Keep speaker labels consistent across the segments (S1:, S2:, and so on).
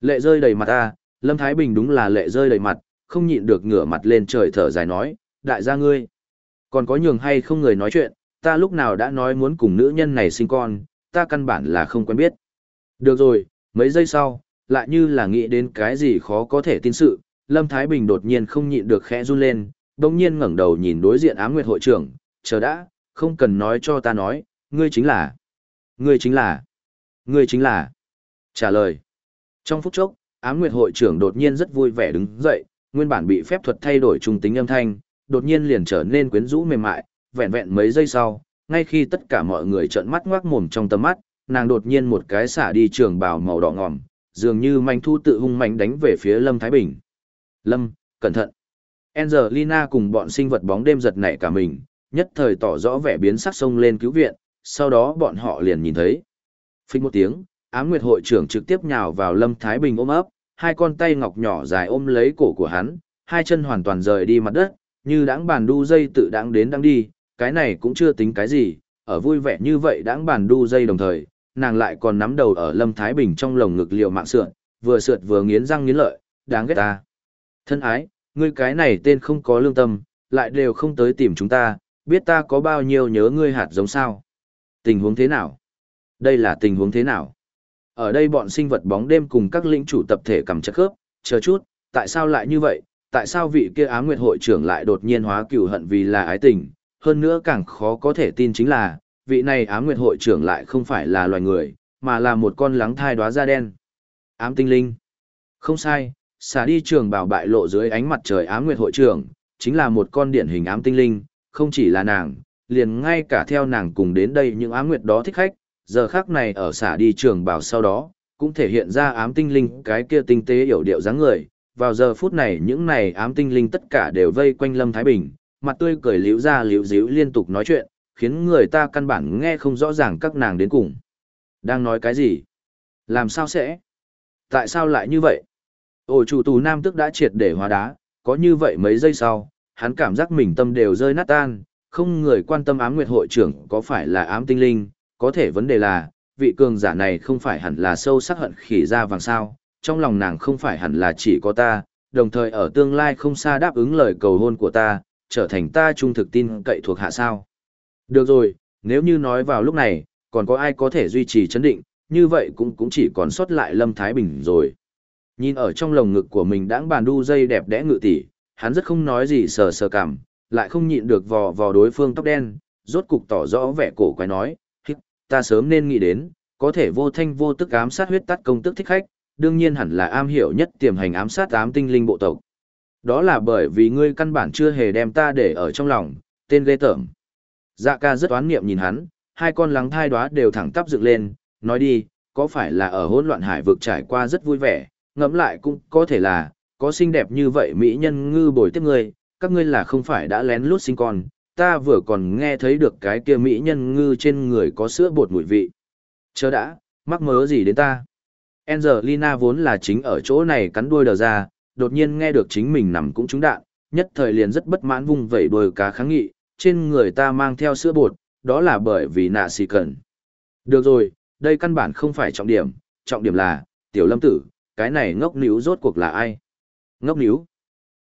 S1: Lệ rơi đầy mặt ta, Lâm Thái Bình đúng là lệ rơi đầy mặt, không nhịn được ngửa mặt lên trời thở dài nói, đại gia ngươi. Còn có nhường hay không người nói chuyện, ta lúc nào đã nói muốn cùng nữ nhân này sinh con, ta căn bản là không quen biết. Được rồi, mấy giây sau, lại như là nghĩ đến cái gì khó có thể tin sự, Lâm Thái Bình đột nhiên không nhịn được khẽ run lên, đồng nhiên ngẩng đầu nhìn đối diện ám nguyệt hội trưởng, chờ đã, không cần nói cho ta nói, ngươi chính là, ngươi chính là, ngươi chính là, trả lời. Trong phút chốc, ám nguyệt hội trưởng đột nhiên rất vui vẻ đứng dậy, nguyên bản bị phép thuật thay đổi trung tính âm thanh, đột nhiên liền trở nên quyến rũ mềm mại, vẹn vẹn mấy giây sau, ngay khi tất cả mọi người trợn mắt ngoác mồm trong tầm mắt, nàng đột nhiên một cái xả đi trường bào màu đỏ ngòm, dường như manh thu tự hung mạnh đánh về phía Lâm Thái Bình. Lâm, cẩn thận. Angelina cùng bọn sinh vật bóng đêm giật nảy cả mình, nhất thời tỏ rõ vẻ biến sắc sông lên cứu viện, sau đó bọn họ liền nhìn thấy. Phích một tiếng, ám nguyệt hội trưởng trực tiếp nhào vào Lâm Thái Bình ôm ấp, hai con tay ngọc nhỏ dài ôm lấy cổ của hắn, hai chân hoàn toàn rời đi mặt đất, như đãng bàn đu dây tự đãng đến đãng đi, cái này cũng chưa tính cái gì, ở vui vẻ như vậy đãng bàn đu dây đồng thời, nàng lại còn nắm đầu ở Lâm Thái Bình trong lồng ngực liều mạng sượn, vừa sượt vừa nghiến răng nghiến lợi, đáng ghét ta. Thân ái, ngươi cái này tên không có lương tâm, lại đều không tới tìm chúng ta, biết ta có bao nhiêu nhớ ngươi hạt giống sao. Tình huống thế nào? Đây là tình huống thế nào? Ở đây bọn sinh vật bóng đêm cùng các lĩnh chủ tập thể cầm chất khớp, chờ chút, tại sao lại như vậy? Tại sao vị kia Á Nguyệt hội trưởng lại đột nhiên hóa cửu hận vì là ái tình? Hơn nữa càng khó có thể tin chính là, vị này Á Nguyệt hội trưởng lại không phải là loài người, mà là một con lắng thai đóa da đen. Ám tinh linh. Không sai, xả đi trường bảo bại lộ dưới ánh mặt trời Ám Nguyệt hội trưởng, chính là một con điển hình ám tinh linh, không chỉ là nàng, liền ngay cả theo nàng cùng đến đây những Á nguyệt đó thích khách, giờ khác này ở xả đi trường bảo sau đó, cũng thể hiện ra ám tinh linh cái kia tinh tế hiểu điệu dáng người. Vào giờ phút này những này ám tinh linh tất cả đều vây quanh Lâm Thái Bình, mặt tươi cười liễu ra liễu díu liên tục nói chuyện, khiến người ta căn bản nghe không rõ ràng các nàng đến cùng. Đang nói cái gì? Làm sao sẽ? Tại sao lại như vậy? Ổ chủ tù nam tức đã triệt để hóa đá, có như vậy mấy giây sau, hắn cảm giác mình tâm đều rơi nát tan, không người quan tâm ám nguyệt hội trưởng có phải là ám tinh linh, có thể vấn đề là, vị cường giả này không phải hẳn là sâu sắc hận khỉ ra vàng sao, trong lòng nàng không phải hẳn là chỉ có ta, đồng thời ở tương lai không xa đáp ứng lời cầu hôn của ta, trở thành ta trung thực tin cậy thuộc hạ sao. Được rồi, nếu như nói vào lúc này, còn có ai có thể duy trì chấn định, như vậy cũng cũng chỉ còn sót lại Lâm Thái Bình rồi. Nhìn ở trong lồng ngực của mình đãng bàn đu dây đẹp đẽ ngự tỷ, hắn rất không nói gì sờ sờ cảm, lại không nhịn được vò vò đối phương tóc đen, rốt cục tỏ rõ vẻ cổ quái nói, ta sớm nên nghĩ đến, có thể vô thanh vô tức ám sát huyết tắt công tức thích khách, đương nhiên hẳn là am hiểu nhất tiềm hành ám sát ám tinh linh bộ tộc. Đó là bởi vì ngươi căn bản chưa hề đem ta để ở trong lòng, tên ghê tởm. Dạ ca rất oán niệm nhìn hắn, hai con lắng thai đoá đều thẳng tắp dựng lên, nói đi, có phải là ở hỗn loạn hải vực trải qua rất vui vẻ, ngẫm lại cũng có thể là, có xinh đẹp như vậy mỹ nhân ngư bồi tiếp ngươi, các ngươi là không phải đã lén lút sinh con, ta vừa còn nghe thấy được cái kia mỹ nhân ngư trên người có sữa bột mùi vị. Chớ đã, mắc mớ gì đến ta? Angelina vốn là chính ở chỗ này cắn đuôi đờ ra, đột nhiên nghe được chính mình nằm cũng trúng đạn, nhất thời liền rất bất mãn vung vẩy đuôi cá kháng nghị, trên người ta mang theo sữa bột, đó là bởi vì nạ xì cần. Được rồi, đây căn bản không phải trọng điểm, trọng điểm là, tiểu lâm tử, cái này ngốc níu rốt cuộc là ai? Ngốc níu.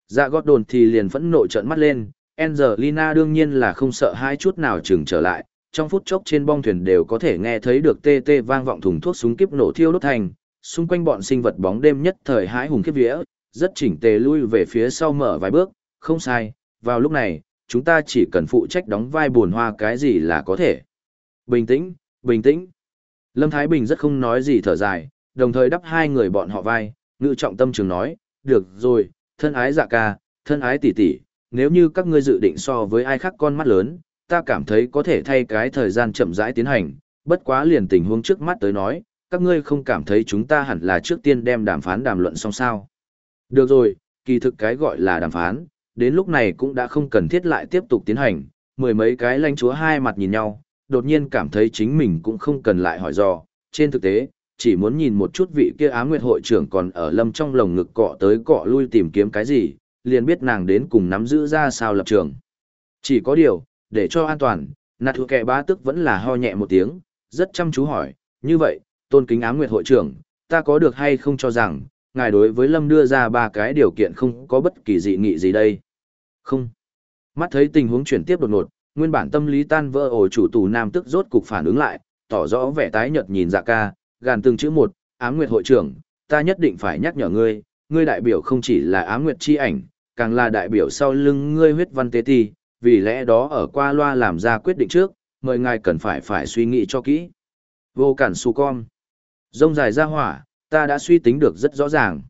S1: Dạ gót đồn thì liền phẫn nộ trợn mắt lên, Angelina đương nhiên là không sợ hai chút nào chừng trở lại, trong phút chốc trên bong thuyền đều có thể nghe thấy được tê tê vang vọng thùng thuốc súng kiếp nổ thiêu đốt thành, xung quanh bọn sinh vật bóng đêm nhất thời hái hùng kiếp vía, rất chỉnh tề lui về phía sau mở vài bước, không sai, vào lúc này, chúng ta chỉ cần phụ trách đóng vai buồn hoa cái gì là có thể. Bình tĩnh, bình tĩnh. Lâm Thái Bình rất không nói gì thở dài, đồng thời đắp hai người bọn họ vai, ngự trọng tâm trường nói, được rồi, thân ái dạ ca, thân ái tỷ tỷ, nếu như các ngươi dự định so với ai khác con mắt lớn, ta cảm thấy có thể thay cái thời gian chậm rãi tiến hành, bất quá liền tình huống trước mắt tới nói, các ngươi không cảm thấy chúng ta hẳn là trước tiên đem đàm phán đàm luận xong sao. Được rồi, kỳ thực cái gọi là đàm phán, đến lúc này cũng đã không cần thiết lại tiếp tục tiến hành, mười mấy cái lãnh chúa hai mặt nhìn nhau, đột nhiên cảm thấy chính mình cũng không cần lại hỏi dò, trên thực tế, chỉ muốn nhìn một chút vị kia á nguyệt hội trưởng còn ở lâm trong lồng ngực cọ tới cọ lui tìm kiếm cái gì, liền biết nàng đến cùng nắm giữ ra sao lập trường. Chỉ có điều, để cho an toàn, nạt thuộc kẻ bá tức vẫn là ho nhẹ một tiếng, rất chăm chú hỏi, như vậy, tôn kính ám nguyệt hội trưởng, ta có được hay không cho rằng, ngài đối với Lâm đưa ra ba cái điều kiện không có bất kỳ dị nghị gì đây. Không. Mắt thấy tình huống chuyển tiếp đột ngột, nguyên bản tâm lý tan vỡ ổ chủ tù nam tức rốt cục phản ứng lại, tỏ rõ vẻ tái nhợt nhìn dạ ca, gàn từng chữ một, ám nguyệt hội trưởng, ta nhất định phải nhắc nhở ngươi, ngươi đại biểu không chỉ là ám nguyệt chi ảnh, càng là đại biểu sau lưng ngươi huyết văn tế ti, vì lẽ đó ở qua loa làm ra quyết định trước, mời ngài cần phải phải suy nghĩ cho kỹ. Vô cản su con. Rông dài ra hỏa, ta đã suy tính được rất rõ ràng.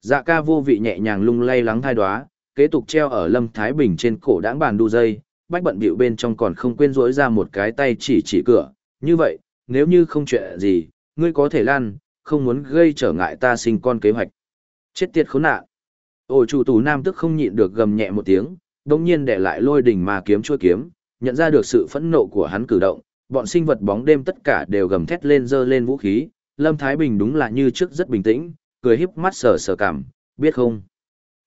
S1: Dạ ca vô vị nhẹ nhàng lung lay lắng thai đoá, kế tục treo ở Lâm Thái Bình trên cổ đãng bàn đu dây, bách bận biểu bên trong còn không quên rỗi ra một cái tay chỉ chỉ cửa. Như vậy, nếu như không chuyện gì, ngươi có thể lan, không muốn gây trở ngại ta sinh con kế hoạch. Chết tiệt khốn nạn. Ổ chủ tù nam tức không nhịn được gầm nhẹ một tiếng, đồng nhiên để lại lôi đỉnh mà kiếm chua kiếm, nhận ra được sự phẫn nộ của hắn cử động, bọn sinh vật bóng đêm tất cả đều gầm thét lên dơ lên vũ khí, Lâm Thái Bình đúng là như trước rất bình tĩnh, cười híp mắt sờ sờ cảm, biết không?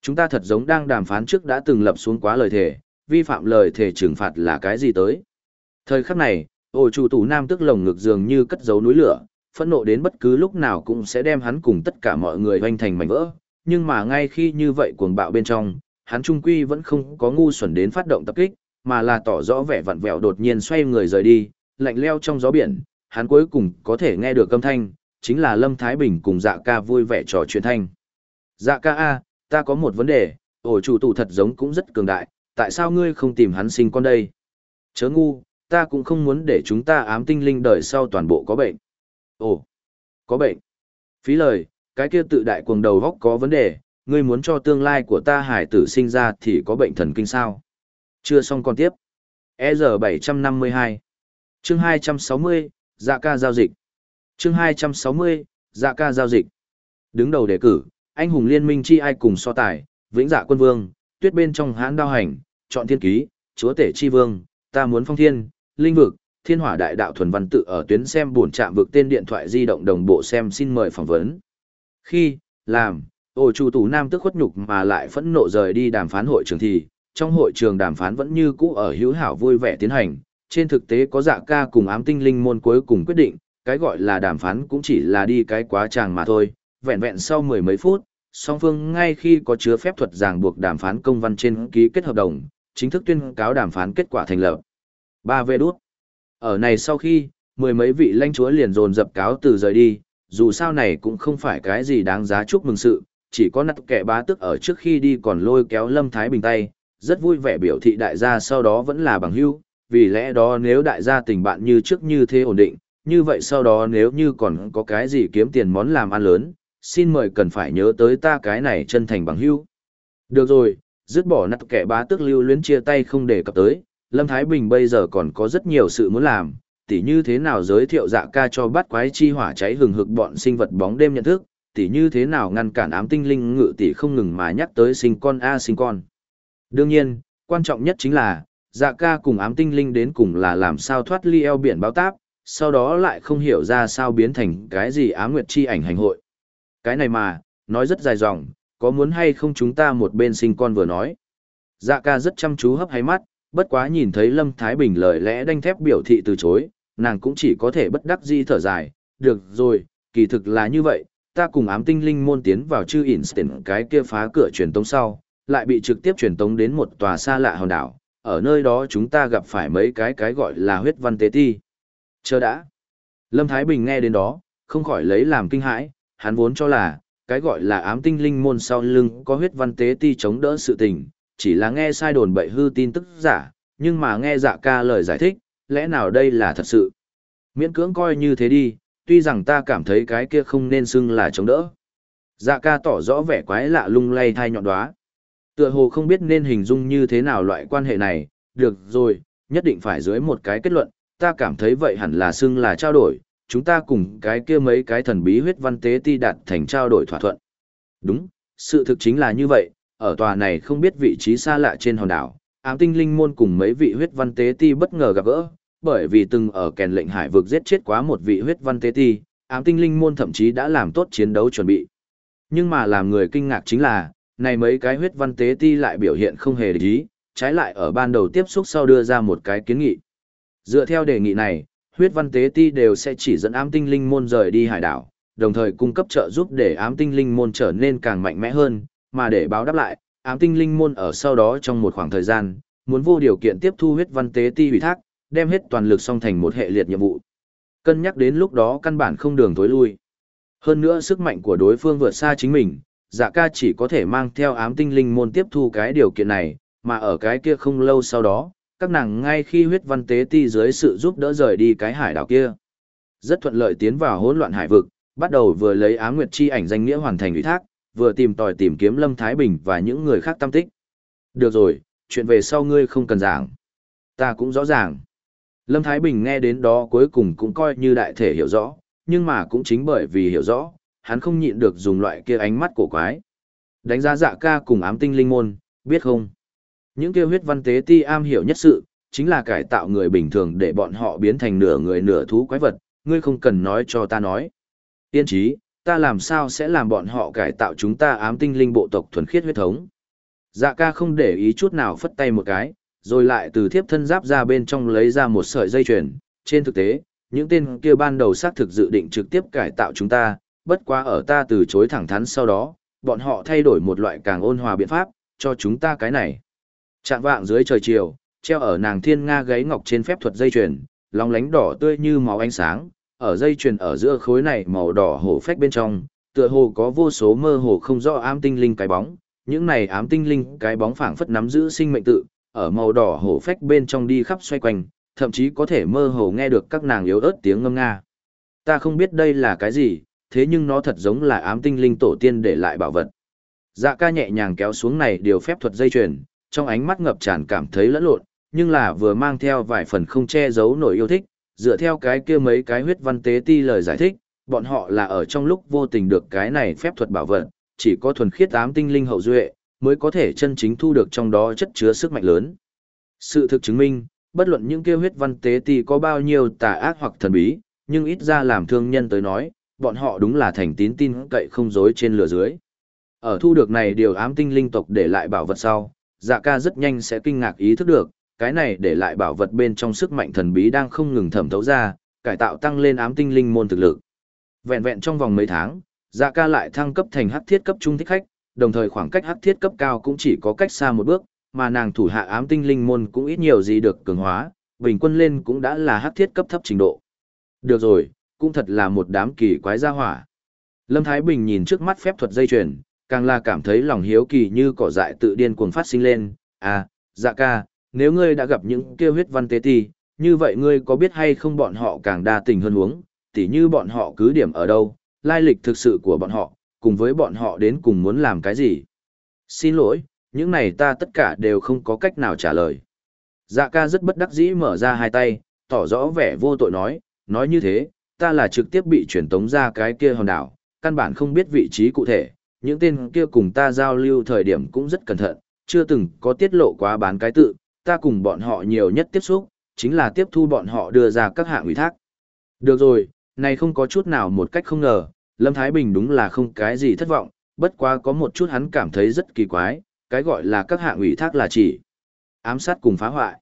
S1: Chúng ta thật giống đang đàm phán trước đã từng lập xuống quá lời thề, vi phạm lời thề trừng phạt là cái gì tới? Thời khắc này, ổ chủ tù nam tức lồng ngực dường như cất giấu núi lửa, phẫn nộ đến bất cứ lúc nào cũng sẽ đem hắn cùng tất cả mọi người hoành thành mảnh vỡ, nhưng mà ngay khi như vậy cuồng bạo bên trong, hắn trung quy vẫn không có ngu xuẩn đến phát động tập kích, mà là tỏ rõ vẻ vặn vẹo đột nhiên xoay người rời đi, lạnh leo trong gió biển, hắn cuối cùng có thể nghe được âm thanh, chính là Lâm Thái Bình cùng dạ ca vui vẻ trò chuyện thanh. Dạ ca A, ta có một vấn đề, ổ chủ tụ thật giống cũng rất cường đại, tại sao ngươi không tìm hắn sinh con đây? Chớ ngu, ta cũng không muốn để chúng ta ám tinh linh đời sau toàn bộ có bệnh. Ồ, có bệnh. Phí lời, cái kia tự đại cuồng đầu góc có vấn đề, ngươi muốn cho tương lai của ta hải tử sinh ra thì có bệnh thần kinh sao? Chưa xong còn tiếp. EZ752 Chương 260, Dạ ca giao dịch Chương 260, Dạ ca giao dịch Đứng đầu đề cử, anh hùng liên minh chi ai cùng so tài, vĩnh dạ quân vương, tuyết bên trong hãn đao hành, chọn thiên ký, chúa tể chi vương, ta muốn phong thiên, linh vực, thiên hỏa đại đạo thuần văn tự ở tuyến xem buồn chạm vực tên điện thoại di động đồng bộ xem xin mời phỏng vấn. Khi, làm, ổ chủ tù nam tức khuất nhục mà lại phẫn nộ rời đi đàm phán hội trường thì, trong hội trường đàm phán vẫn như cũ ở hữu hảo vui vẻ tiến hành, trên thực tế có dạ ca cùng ám tinh linh môn cuối cùng quyết định, cái gọi là đàm phán cũng chỉ là đi cái quá tràng mà thôi, vẹn vẹn sau mười mấy phút, song phương ngay khi có chứa phép thuật ràng buộc đàm phán công văn trên ký kết hợp đồng, chính thức tuyên cáo đàm phán kết quả thành lập. Ba vê đút. Ở này sau khi, mười mấy vị lãnh chúa liền dồn dập cáo từ rời đi, dù sao này cũng không phải cái gì đáng giá chúc mừng sự, chỉ có nặt kẻ bá tức ở trước khi đi còn lôi kéo Lâm Thái Bình tay, rất vui vẻ biểu thị đại gia sau đó vẫn là bằng hữu, vì lẽ đó nếu đại gia tình bạn như trước như thế ổn định, như vậy sau đó nếu như còn có cái gì kiếm tiền món làm ăn lớn, xin mời cần phải nhớ tới ta cái này chân thành bằng hữu. Được rồi, dứt bỏ nặt kẻ bá tức lưu luyến chia tay không để cập tới, Lâm Thái Bình bây giờ còn có rất nhiều sự muốn làm, tỉ như thế nào giới thiệu dạ ca cho bắt quái chi hỏa cháy hừng hực bọn sinh vật bóng đêm nhận thức, tỉ như thế nào ngăn cản ám tinh linh ngự tỷ không ngừng mà nhắc tới sinh con a sinh con. Đương nhiên, quan trọng nhất chính là, dạ ca cùng ám tinh linh đến cùng là làm sao thoát ly eo biển báo táp, sau đó lại không hiểu ra sao biến thành cái gì ám nguyệt chi ảnh hành hội. Cái này mà, nói rất dài dòng, có muốn hay không chúng ta một bên sinh con vừa nói. Dạ ca rất chăm chú hấp hay mắt, bất quá nhìn thấy Lâm Thái Bình lời lẽ đanh thép biểu thị từ chối, nàng cũng chỉ có thể bất đắc di thở dài, được rồi, kỳ thực là như vậy, ta cùng ám tinh linh môn tiến vào chư Instant cái kia phá cửa truyền tống sau, lại bị trực tiếp truyền tống đến một tòa xa lạ hòn đảo, ở nơi đó chúng ta gặp phải mấy cái cái gọi là huyết văn tế ti. Chờ đã. Lâm Thái Bình nghe đến đó, không khỏi lấy làm kinh hãi, hắn vốn cho là, cái gọi là ám tinh linh môn sau lưng có huyết văn tế ti chống đỡ sự tình, chỉ là nghe sai đồn bậy hư tin tức giả, nhưng mà nghe dạ ca lời giải thích, lẽ nào đây là thật sự. Miễn cưỡng coi như thế đi, tuy rằng ta cảm thấy cái kia không nên xưng là chống đỡ. Dạ ca tỏ rõ vẻ quái lạ lung lay thai nhọn đoá. Tựa hồ không biết nên hình dung như thế nào loại quan hệ này, được rồi, nhất định phải dưới một cái kết luận, ta cảm thấy vậy hẳn là xưng là trao đổi, chúng ta cùng cái kia mấy cái thần bí huyết văn tế ti đạt thành trao đổi thỏa thuận. Đúng, sự thực chính là như vậy, ở tòa này không biết vị trí xa lạ trên hòn đảo, ám tinh linh môn cùng mấy vị huyết văn tế ti bất ngờ gặp gỡ, bởi vì từng ở kèn lệnh hải vực giết chết quá một vị huyết văn tế ti, ám tinh linh môn thậm chí đã làm tốt chiến đấu chuẩn bị. Nhưng mà làm người kinh ngạc chính là, này mấy cái huyết văn tế ti lại biểu hiện không hề để ý, trái lại ở ban đầu tiếp xúc sau đưa ra một cái kiến nghị. Dựa theo đề nghị này, huyết văn tế ti đều sẽ chỉ dẫn ám tinh linh môn rời đi hải đảo, đồng thời cung cấp trợ giúp để ám tinh linh môn trở nên càng mạnh mẽ hơn, mà để báo đáp lại, ám tinh linh môn ở sau đó trong một khoảng thời gian, muốn vô điều kiện tiếp thu huyết văn tế ti ủy thác, đem hết toàn lực song thành một hệ liệt nhiệm vụ. Cân nhắc đến lúc đó căn bản không đường tối lui. Hơn nữa sức mạnh của đối phương vượt xa chính mình, dạ ca chỉ có thể mang theo ám tinh linh môn tiếp thu cái điều kiện này, mà ở cái kia không lâu sau đó, các nàng ngay khi huyết văn tế ti dưới sự giúp đỡ rời đi cái hải đảo kia. Rất thuận lợi tiến vào hỗn loạn hải vực, bắt đầu vừa lấy ám nguyệt chi ảnh danh nghĩa hoàn thành ủy thác, vừa tìm tòi tìm kiếm Lâm Thái Bình và những người khác tâm tích. Được rồi, chuyện về sau ngươi không cần giảng. Ta cũng rõ ràng. Lâm Thái Bình nghe đến đó cuối cùng cũng coi như đại thể hiểu rõ, nhưng mà cũng chính bởi vì hiểu rõ, hắn không nhịn được dùng loại kia ánh mắt cổ quái. Đánh giá dạ ca cùng ám tinh linh môn, biết không? Những kia huyết văn tế ti am hiểu nhất sự, chính là cải tạo người bình thường để bọn họ biến thành nửa người nửa thú quái vật, ngươi không cần nói cho ta nói. Tiên trí, ta làm sao sẽ làm bọn họ cải tạo chúng ta ám tinh linh bộ tộc thuần khiết huyết thống. Dạ ca không để ý chút nào phất tay một cái, rồi lại từ thiếp thân giáp ra bên trong lấy ra một sợi dây chuyền. Trên thực tế, những tên kia ban đầu xác thực dự định trực tiếp cải tạo chúng ta, bất quá ở ta từ chối thẳng thắn sau đó, bọn họ thay đổi một loại càng ôn hòa biện pháp, cho chúng ta cái này. Trạng vạng dưới trời chiều, treo ở nàng thiên nga gáy ngọc trên phép thuật dây chuyền, long lánh đỏ tươi như máu ánh sáng, ở dây chuyền ở giữa khối này màu đỏ hổ phách bên trong, tựa hồ có vô số mơ hồ không rõ ám tinh linh cái bóng, những này ám tinh linh cái bóng phảng phất nắm giữ sinh mệnh tự, ở màu đỏ hổ phách bên trong đi khắp xoay quanh, thậm chí có thể mơ hồ nghe được các nàng yếu ớt tiếng ngâm nga. Ta không biết đây là cái gì, thế nhưng nó thật giống là ám tinh linh tổ tiên để lại bảo vật. Dạ ca nhẹ nhàng kéo xuống này điều phép thuật dây chuyền, trong ánh mắt ngập tràn cảm thấy lẫn lộn, nhưng là vừa mang theo vài phần không che giấu nổi yêu thích, dựa theo cái kia mấy cái huyết văn tế ti lời giải thích, bọn họ là ở trong lúc vô tình được cái này phép thuật bảo vật, chỉ có thuần khiết ám tinh linh hậu duệ mới có thể chân chính thu được trong đó chất chứa sức mạnh lớn. Sự thực chứng minh, bất luận những kêu huyết văn tế ti có bao nhiêu tà ác hoặc thần bí, nhưng ít ra làm thương nhân tới nói, bọn họ đúng là thành tín tin cậy không dối trên lửa dưới. Ở thu được này điều ám tinh linh tộc để lại bảo vật sau, dạ ca rất nhanh sẽ kinh ngạc ý thức được, cái này để lại bảo vật bên trong sức mạnh thần bí đang không ngừng thẩm thấu ra, cải tạo tăng lên ám tinh linh môn thực lực. Vẹn vẹn trong vòng mấy tháng, dạ ca lại thăng cấp thành hắc thiết cấp trung thích khách, đồng thời khoảng cách hắc thiết cấp cao cũng chỉ có cách xa một bước, mà nàng thủ hạ ám tinh linh môn cũng ít nhiều gì được cường hóa, bình quân lên cũng đã là hắc thiết cấp thấp trình độ. Được rồi, cũng thật là một đám kỳ quái gia hỏa. Lâm Thái Bình nhìn trước mắt phép thuật dây chuyền, càng là cảm thấy lòng hiếu kỳ như cỏ dại tự điên cuồng phát sinh lên, à, dạ ca, nếu ngươi đã gặp những kêu huyết văn tế ti, như vậy ngươi có biết hay không bọn họ càng đa tình hơn huống, tỉ như bọn họ cứ điểm ở đâu, lai lịch thực sự của bọn họ, cùng với bọn họ đến cùng muốn làm cái gì. Xin lỗi, những này ta tất cả đều không có cách nào trả lời. Dạ ca rất bất đắc dĩ mở ra hai tay, tỏ rõ vẻ vô tội nói, nói như thế, ta là trực tiếp bị chuyển tống ra cái kia hòn đảo, căn bản không biết vị trí cụ thể, những tên kia cùng ta giao lưu thời điểm cũng rất cẩn thận, chưa từng có tiết lộ quá bán cái tự, ta cùng bọn họ nhiều nhất tiếp xúc, chính là tiếp thu bọn họ đưa ra các hạng ủy thác. Được rồi, này không có chút nào một cách không ngờ, Lâm Thái Bình đúng là không cái gì thất vọng, bất quá có một chút hắn cảm thấy rất kỳ quái, cái gọi là các hạng ủy thác là chỉ ám sát cùng phá hoại.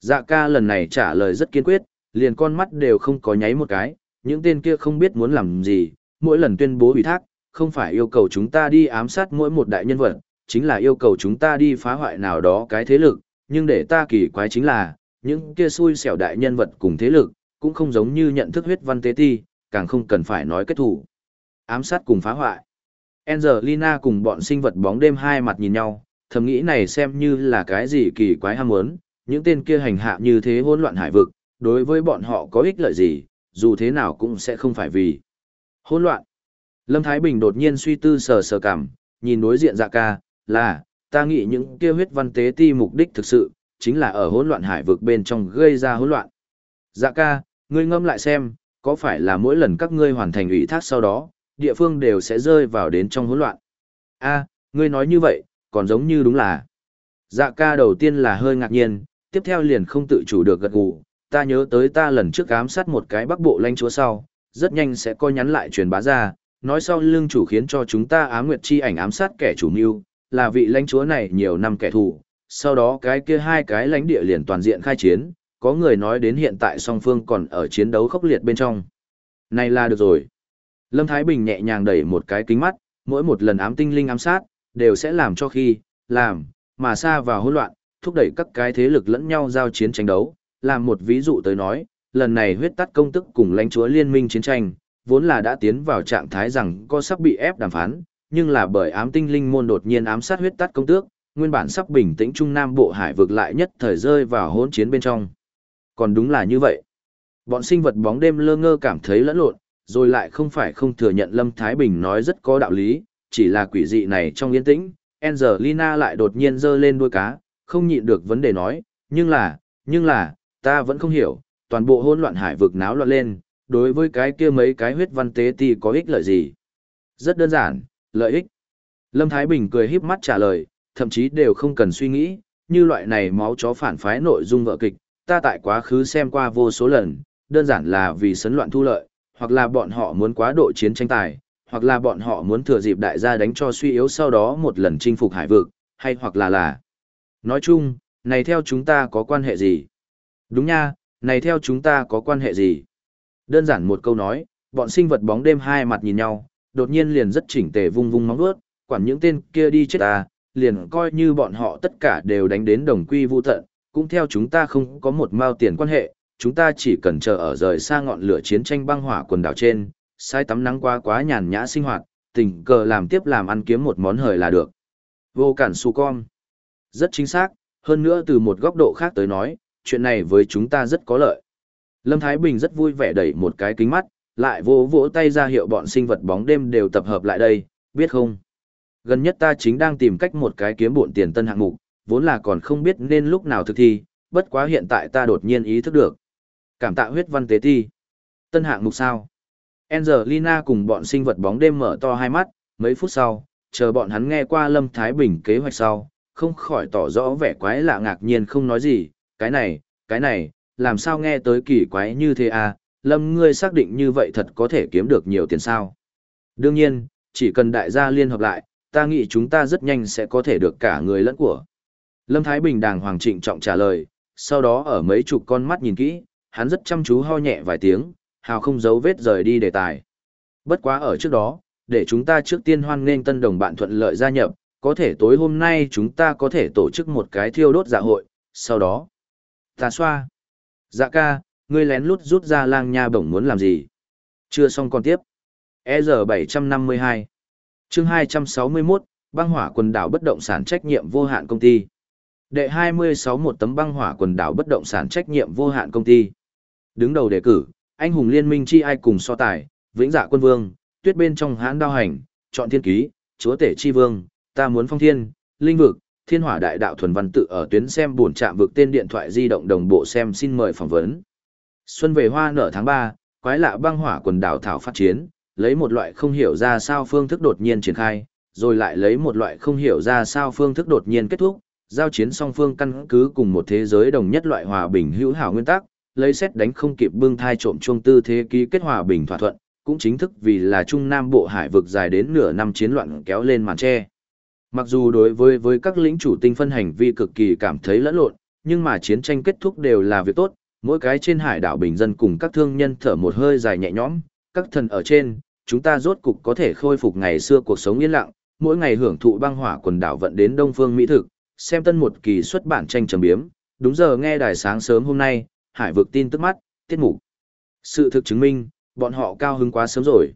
S1: Dạ ca lần này trả lời rất kiên quyết, liền con mắt đều không có nháy một cái, những tên kia không biết muốn làm gì, mỗi lần tuyên bố ủy thác, không phải yêu cầu chúng ta đi ám sát mỗi một đại nhân vật, chính là yêu cầu chúng ta đi phá hoại nào đó cái thế lực, nhưng để ta kỳ quái chính là, những kia xui xẻo đại nhân vật cùng thế lực, cũng không giống như nhận thức huyết văn tế ti, càng không cần phải nói kết thủ. Ám sát cùng phá hoại. Angelina cùng bọn sinh vật bóng đêm hai mặt nhìn nhau, thầm nghĩ này xem như là cái gì kỳ quái ham muốn, những tên kia hành hạ như thế hỗn loạn hải vực, đối với bọn họ có ích lợi gì, dù thế nào cũng sẽ không phải vì hỗn loạn. Lâm Thái Bình đột nhiên suy tư sờ sờ cảm, nhìn đối diện dạ ca, là, ta nghĩ những kia huyết văn tế ti mục đích thực sự, chính là ở hỗn loạn hải vực bên trong gây ra hỗn loạn. Dạ ca, ngươi ngâm lại xem, có phải là mỗi lần các ngươi hoàn thành ủy thác sau đó, địa phương đều sẽ rơi vào đến trong hỗn loạn. A, ngươi nói như vậy, còn giống như đúng là. Dạ ca đầu tiên là hơi ngạc nhiên, tiếp theo liền không tự chủ được gật gù, ta nhớ tới ta lần trước ám sát một cái bắc bộ lãnh chúa sau, rất nhanh sẽ coi nhắn lại truyền bá ra, nói sau lưng chủ khiến cho chúng ta ám nguyệt chi ảnh ám sát kẻ chủ mưu, là vị lãnh chúa này nhiều năm kẻ thù, sau đó cái kia hai cái lãnh địa liền toàn diện khai chiến, có người nói đến hiện tại song phương còn ở chiến đấu khốc liệt bên trong. Này là được rồi. Lâm Thái Bình nhẹ nhàng đẩy một cái kính mắt, mỗi một lần ám tinh linh ám sát, đều sẽ làm cho khi, làm, mà xa vào hỗn loạn, thúc đẩy các cái thế lực lẫn nhau giao chiến tranh đấu. Làm một ví dụ tới nói, lần này huyết tắt công tức cùng lãnh chúa liên minh chiến tranh, vốn là đã tiến vào trạng thái rằng có sắp bị ép đàm phán, nhưng là bởi ám tinh linh môn đột nhiên ám sát huyết tắt công tước, nguyên bản sắp bình tĩnh trung nam bộ hải vực lại nhất thời rơi vào hỗn chiến bên trong. Còn đúng là như vậy. Bọn sinh vật bóng đêm lơ ngơ cảm thấy lẫn lộn, rồi lại không phải không thừa nhận Lâm Thái Bình nói rất có đạo lý, chỉ là quỷ dị này trong yên tĩnh, Angelina lại đột nhiên giơ lên đuôi cá, không nhịn được vấn đề nói, nhưng là, nhưng là, ta vẫn không hiểu, toàn bộ hỗn loạn hải vực náo loạn lên, đối với cái kia mấy cái huyết văn tế thì có ích lợi gì? Rất đơn giản, lợi ích. Lâm Thái Bình cười híp mắt trả lời, thậm chí đều không cần suy nghĩ, như loại này máu chó phản phái nội dung vợ kịch, ta tại quá khứ xem qua vô số lần, đơn giản là vì sấn loạn thu lợi, hoặc là bọn họ muốn quá độ chiến tranh tài, hoặc là bọn họ muốn thừa dịp đại gia đánh cho suy yếu sau đó một lần chinh phục hải vực, hay hoặc là là. Nói chung, này theo chúng ta có quan hệ gì? Đúng nha, này theo chúng ta có quan hệ gì? Đơn giản một câu nói, bọn sinh vật bóng đêm hai mặt nhìn nhau, đột nhiên liền rất chỉnh tề vung vung móng vuốt, quản những tên kia đi chết ta, liền coi như bọn họ tất cả đều đánh đến đồng quy vu tận, cũng theo chúng ta không có một mao tiền quan hệ, chúng ta chỉ cần chờ ở rời xa ngọn lửa chiến tranh băng hỏa quần đảo trên, sai tắm nắng quá quá nhàn nhã sinh hoạt, tình cờ làm tiếp làm ăn kiếm một món hời là được. Vô cản su con. Rất chính xác, hơn nữa từ một góc độ khác tới nói, chuyện này với chúng ta rất có lợi. Lâm Thái Bình rất vui vẻ đẩy một cái kính mắt, lại vỗ vỗ tay ra hiệu bọn sinh vật bóng đêm đều tập hợp lại đây, biết không? Gần nhất ta chính đang tìm cách một cái kiếm bộn tiền tân hạng mục, vốn là còn không biết nên lúc nào thực thi, bất quá hiện tại ta đột nhiên ý thức được. Cảm tạ huyết văn tế ti. Tân hạng mục sao? Angelina cùng bọn sinh vật bóng đêm mở to hai mắt, mấy phút sau, chờ bọn hắn nghe qua Lâm Thái Bình kế hoạch sau, không khỏi tỏ rõ vẻ quái lạ ngạc nhiên không nói gì, cái này, cái này, làm sao nghe tới kỳ quái như thế à, Lâm ngươi xác định như vậy thật có thể kiếm được nhiều tiền sao? Đương nhiên, chỉ cần đại gia liên hợp lại, ta nghĩ chúng ta rất nhanh sẽ có thể được cả người lẫn của. Lâm Thái Bình đàng hoàng trịnh trọng trả lời, sau đó ở mấy chục con mắt nhìn kỹ, hắn rất chăm chú ho nhẹ vài tiếng, hào không giấu vết rời đi đề tài. Bất quá ở trước đó, để chúng ta trước tiên hoan nghênh tân đồng bạn thuận lợi gia nhập, có thể tối hôm nay chúng ta có thể tổ chức một cái thiêu đốt dạ hội, sau đó. Ta xoa. Dạ ca, ngươi lén lút rút ra lang nha bổng muốn làm gì? Chưa xong còn tiếp. EZ752 chương 261, băng hỏa quần đảo bất động sản trách nhiệm vô hạn công ty. Đệ 26 một tấm băng hỏa quần đảo bất động sản trách nhiệm vô hạn công ty. Đứng đầu đề cử, anh hùng liên minh chi ai cùng so tài, vĩnh dạ quân vương, tuyết bên trong hãn đao hành, chọn thiên ký, chúa tể chi vương, ta muốn phong thiên, linh vực, thiên hỏa đại đạo thuần văn tự ở tuyến xem buồn chạm vực tên điện thoại di động đồng bộ xem xin mời phỏng vấn. Xuân về hoa nở tháng 3, quái lạ băng hỏa quần đảo thảo phát chiến, lấy một loại không hiểu ra sao phương thức đột nhiên triển khai, rồi lại lấy một loại không hiểu ra sao phương thức đột nhiên kết thúc, giao chiến song phương căn cứ cùng một thế giới đồng nhất loại hòa bình hữu hảo nguyên tắc, lấy xét đánh không kịp bưng thai trộm chuông tư thế ký kết hòa bình thỏa thuận, cũng chính thức vì là Trung Nam Bộ Hải vực dài đến nửa năm chiến loạn kéo lên màn che. Mặc dù đối với với các lĩnh chủ tinh phân hành vi cực kỳ cảm thấy lẫn lộn, nhưng mà chiến tranh kết thúc đều là việc tốt, mỗi cái trên hải đảo bình dân cùng các thương nhân thở một hơi dài nhẹ nhõm, các thần ở trên, chúng ta rốt cục có thể khôi phục ngày xưa cuộc sống yên lặng, mỗi ngày hưởng thụ băng hỏa quần đảo vận đến Đông Phương Mỹ thực, xem tân một kỳ xuất bản tranh trầm biếm, đúng giờ nghe đài sáng sớm hôm nay, hải vực tin tức mắt, tiết mục. Sự thực chứng minh, bọn họ cao hứng quá sớm rồi.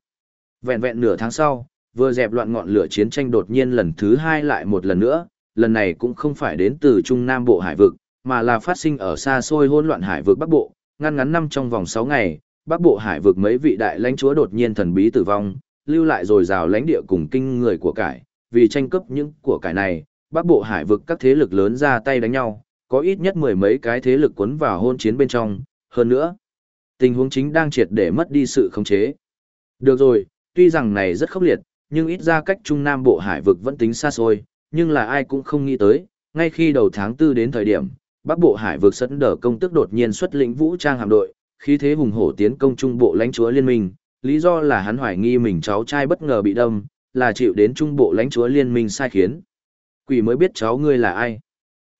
S1: Vẹn vẹn nửa tháng sau, vừa dẹp loạn ngọn lửa chiến tranh đột nhiên lần thứ hai lại một lần nữa, lần này cũng không phải đến từ Trung Nam Bộ hải vực, mà là phát sinh ở xa xôi hỗn loạn hải vực Bắc Bộ, ngăn ngắn năm trong vòng 6 ngày, Bắc Bộ hải vực mấy vị đại lãnh chúa đột nhiên thần bí tử vong, lưu lại rồi rào lãnh địa cùng kinh người của cải, vì tranh cướp những của cải này, Bắc Bộ hải vực các thế lực lớn ra tay đánh nhau, có ít nhất mười mấy cái thế lực cuốn vào hôn chiến bên trong, hơn nữa, tình huống chính đang triệt để mất đi sự khống chế. Được rồi, tuy rằng này rất khốc liệt, nhưng ít ra cách Trung Nam Bộ hải vực vẫn tính xa xôi, nhưng là ai cũng không nghĩ tới, ngay khi đầu tháng 4 đến thời điểm, Bắc Bộ hải vực sẵn đỡ công tức đột nhiên xuất lĩnh vũ trang hạm đội, khí thế hùng hổ tiến công Trung Bộ lãnh chúa liên minh, lý do là hắn hoài nghi mình cháu trai bất ngờ bị đâm, là chịu đến Trung Bộ lãnh chúa liên minh sai khiến. Quỷ mới biết cháu ngươi là ai.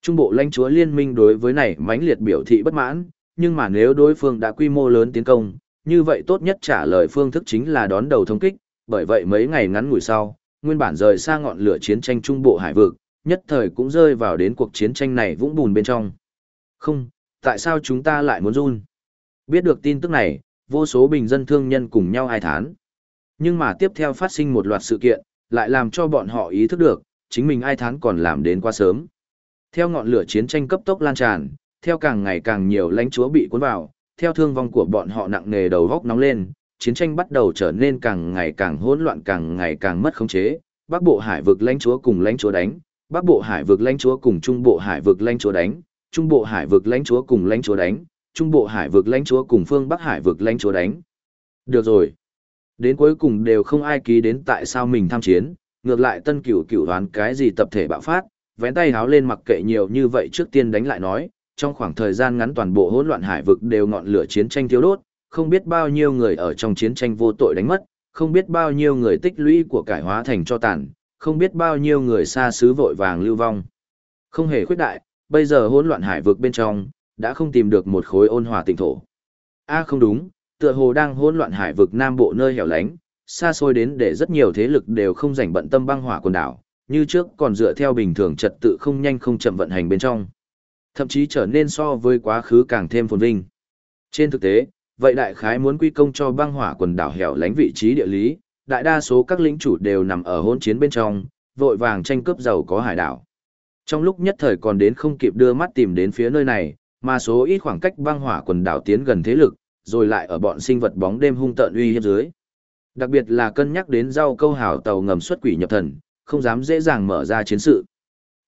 S1: Trung bộ lãnh chúa liên minh đối với này mãnh liệt biểu thị bất mãn, nhưng mà nếu đối phương đã quy mô lớn tiến công, như vậy tốt nhất trả lời phương thức chính là đón đầu thống kích, bởi vậy mấy ngày ngắn ngủi sau, nguyên bản rời xa ngọn lửa chiến tranh trung bộ hải vực, nhất thời cũng rơi vào đến cuộc chiến tranh này vũng bùn bên trong. Không, tại sao chúng ta lại muốn run? Biết được tin tức này, vô số bình dân thương nhân cùng nhau ai thán. Nhưng mà tiếp theo phát sinh một loạt sự kiện, lại làm cho bọn họ ý thức được, chính mình ai thán còn làm đến quá sớm. Theo ngọn lửa chiến tranh cấp tốc lan tràn, theo càng ngày càng nhiều lãnh chúa bị cuốn vào, theo thương vong của bọn họ nặng nề đầu góc nóng lên, chiến tranh bắt đầu trở nên càng ngày càng hỗn loạn càng ngày càng mất khống chế. Bắc Bộ Hải vực lãnh chúa cùng lãnh chúa đánh, Bắc Bộ Hải vực lãnh chúa cùng Trung Bộ Hải vực lãnh chúa đánh, Trung Bộ Hải vực lãnh chúa cùng lãnh chúa đánh, Trung Bộ Hải vực lãnh chúa cùng phương Bắc Hải vực lãnh chúa đánh. Được rồi. Đến cuối cùng đều không ai ký đến tại sao mình tham chiến, ngược lại tân cửu cửu đoán cái gì tập thể bạo phát, vén tay háo lên mặc kệ nhiều như vậy trước tiên đánh lại nói, trong khoảng thời gian ngắn toàn bộ hỗn loạn hải vực đều ngọn lửa chiến tranh thiếu đốt, không biết bao nhiêu người ở trong chiến tranh vô tội đánh mất, không biết bao nhiêu người tích lũy của cải hóa thành cho tàn, không biết bao nhiêu người xa xứ vội vàng lưu vong. Không hề khuyết đại, bây giờ hỗn loạn hải vực bên trong, đã không tìm được một khối ôn hòa tịnh thổ. A không đúng, tựa hồ đang hỗn loạn hải vực nam bộ nơi hẻo lánh, xa xôi đến để rất nhiều thế lực đều không rảnh bận tâm băng hỏa quần đảo, như trước còn dựa theo bình thường trật tự không nhanh không chậm vận hành bên trong. Thậm chí trở nên so với quá khứ càng thêm phồn vinh. Trên thực tế, vậy đại khái muốn quy công cho băng hỏa quần đảo hẻo lánh vị trí địa lý, đại đa số các lĩnh chủ đều nằm ở hỗn chiến bên trong, vội vàng tranh cướp giàu có hải đảo. Trong lúc nhất thời còn đến không kịp đưa mắt tìm đến phía nơi này, mà số ít khoảng cách băng hỏa quần đảo tiến gần thế lực, rồi lại ở bọn sinh vật bóng đêm hung tợn uy hiếp dưới. Đặc biệt là cân nhắc đến rau câu hào tàu ngầm xuất quỷ nhập thần, không dám dễ dàng mở ra chiến sự.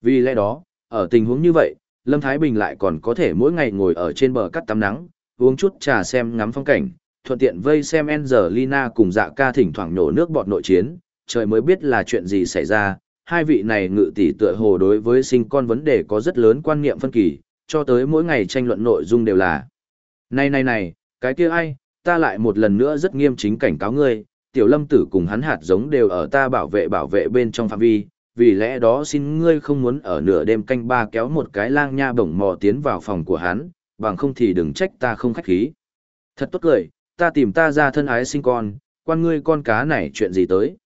S1: Vì lẽ đó, ở tình huống như vậy, Lâm Thái Bình lại còn có thể mỗi ngày ngồi ở trên bờ cắt tắm nắng, uống chút trà xem ngắm phong cảnh, thuận tiện vây xem Angelina cùng dạ ca thỉnh thoảng nổ nước bọt nội chiến, trời mới biết là chuyện gì xảy ra. Hai vị này ngự tỷ tựa hồ đối với sinh con vấn đề có rất lớn quan niệm phân kỳ, cho tới mỗi ngày tranh luận nội dung đều là Này này này, cái kia ai, ta lại một lần nữa rất nghiêm chính cảnh cáo ngươi, tiểu lâm tử cùng hắn hạt giống đều ở ta bảo vệ bảo vệ bên trong phạm vi, vì lẽ đó xin ngươi không muốn ở nửa đêm canh ba kéo một cái lang nha bổng mò tiến vào phòng của hắn, bằng không thì đừng trách ta không khách khí. Thật tốt cười, ta tìm ta ra thân ái sinh con, quan ngươi con cá này chuyện gì tới.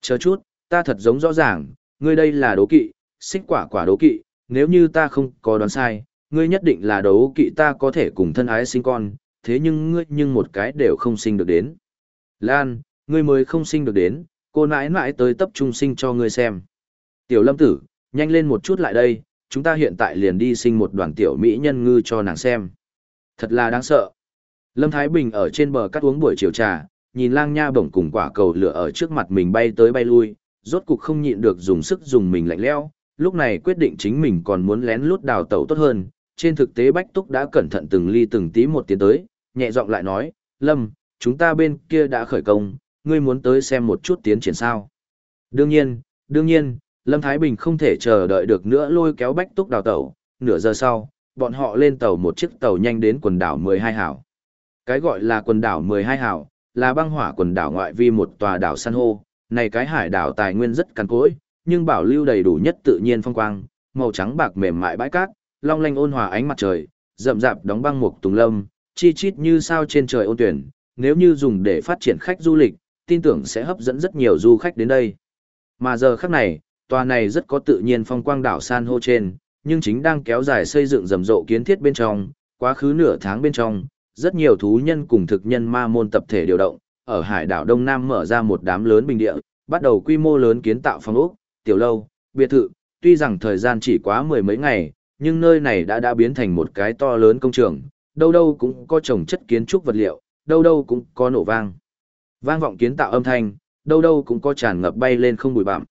S1: Chờ chút, ta thật giống rõ ràng, ngươi đây là đố kỵ, xích quả quả đố kỵ, nếu như ta không có đoán sai, ngươi nhất định là đố kỵ ta có thể cùng thân ái sinh con, thế nhưng ngươi nhưng một cái đều không sinh được đến. Lan, ngươi mới không sinh được đến, cô nãi nãi tới tập trung sinh cho ngươi xem. Tiểu lâm tử, nhanh lên một chút lại đây, chúng ta hiện tại liền đi sinh một đoàn tiểu mỹ nhân ngư cho nàng xem. Thật là đáng sợ. Lâm Thái Bình ở trên bờ cắt uống buổi chiều trà, nhìn lang nha bổng cùng quả cầu lửa ở trước mặt mình bay tới bay lui, rốt cục không nhịn được dùng sức dùng mình lạnh lẽo, lúc này quyết định chính mình còn muốn lén lút đào tẩu tốt hơn. Trên thực tế Bách Túc đã cẩn thận từng ly từng tí một tiến tới, nhẹ giọng lại nói, Lâm, chúng ta bên kia đã khởi công, ngươi muốn tới xem một chút tiến triển sao. Đương nhiên, đương nhiên, Lâm Thái Bình không thể chờ đợi được nữa lôi kéo Bách Túc đào tàu, nửa giờ sau, bọn họ lên tàu một chiếc tàu nhanh đến quần đảo 12 hảo. Cái gọi là quần đảo 12 hảo, là băng hỏa quần đảo ngoại vi một tòa đảo san hô, này cái hải đảo tài nguyên rất cằn cỗi, nhưng bảo lưu đầy đủ nhất tự nhiên phong quang, màu trắng bạc mềm mại bãi cát, long lanh ôn hòa ánh mặt trời, rậm rạp đóng băng mục tùng lâm, chi chít như sao trên trời ôn tuyển, nếu như dùng để phát triển khách du lịch, tin tưởng sẽ hấp dẫn rất nhiều du khách đến đây. Mà giờ khắc này, tòa này rất có tự nhiên phong quang đảo san hô trên, nhưng chính đang kéo dài xây dựng rầm rộ kiến thiết bên trong, quá khứ nửa tháng bên trong, rất nhiều thú nhân cùng thực nhân ma môn tập thể điều động, ở hải đảo Đông Nam mở ra một đám lớn bình địa, bắt đầu quy mô lớn kiến tạo phong ốc, tiểu lâu, biệt thự, tuy rằng thời gian chỉ quá mười mấy ngày, nhưng nơi này đã đã biến thành một cái to lớn công trường, đâu đâu cũng có trồng chất kiến trúc vật liệu, đâu đâu cũng có nổ vang. Vang vọng kiến tạo âm thanh, đâu đâu cũng có tràn ngập bay lên không bụi bặm.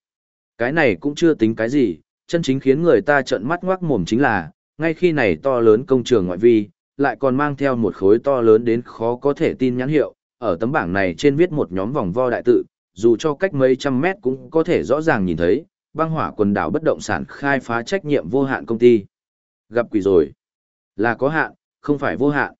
S1: Cái này cũng chưa tính cái gì, chân chính khiến người ta trợn mắt ngoác mồm chính là, ngay khi này to lớn công trường ngoại vi, lại còn mang theo một khối to lớn đến khó có thể tin nhãn hiệu, ở tấm bảng này trên viết một nhóm vòng vo đại tự, dù cho cách mấy trăm mét cũng có thể rõ ràng nhìn thấy, băng hỏa quần đảo bất động sản khai phá trách nhiệm vô hạn công ty. Gặp quỷ rồi. Là có hạn, không phải vô hạn.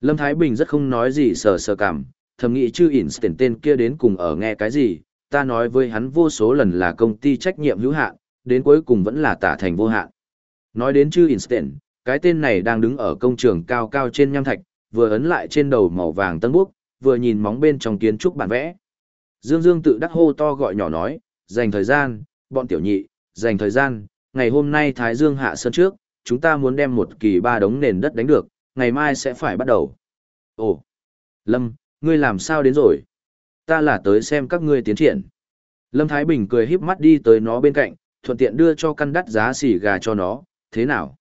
S1: Lâm Thái Bình rất không nói gì sờ sờ cảm, thầm nghĩ chư Einstein tên kia đến cùng ở nghe cái gì, ta nói với hắn vô số lần là công ty trách nhiệm hữu hạn, đến cuối cùng vẫn là tả thành vô hạn. Nói đến chư Einstein, cái tên này đang đứng ở công trường cao cao trên nham thạch, vừa ấn lại trên đầu màu vàng tân búc, vừa nhìn móng bên trong kiến trúc bản vẽ. Dương Dương tự đắc hô to gọi nhỏ nói, dành thời gian, bọn tiểu nhị, dành thời gian, ngày hôm nay Thái Dương hạ sơn trước, chúng ta muốn đem một kỳ ba đống nền đất đánh được, ngày mai sẽ phải bắt đầu. Ồ, Lâm, ngươi làm sao đến rồi? Ta là tới xem các ngươi tiến triển. Lâm Thái Bình cười híp mắt đi tới nó bên cạnh, thuận tiện đưa cho căn đắt giá xỉ gà cho nó, thế nào?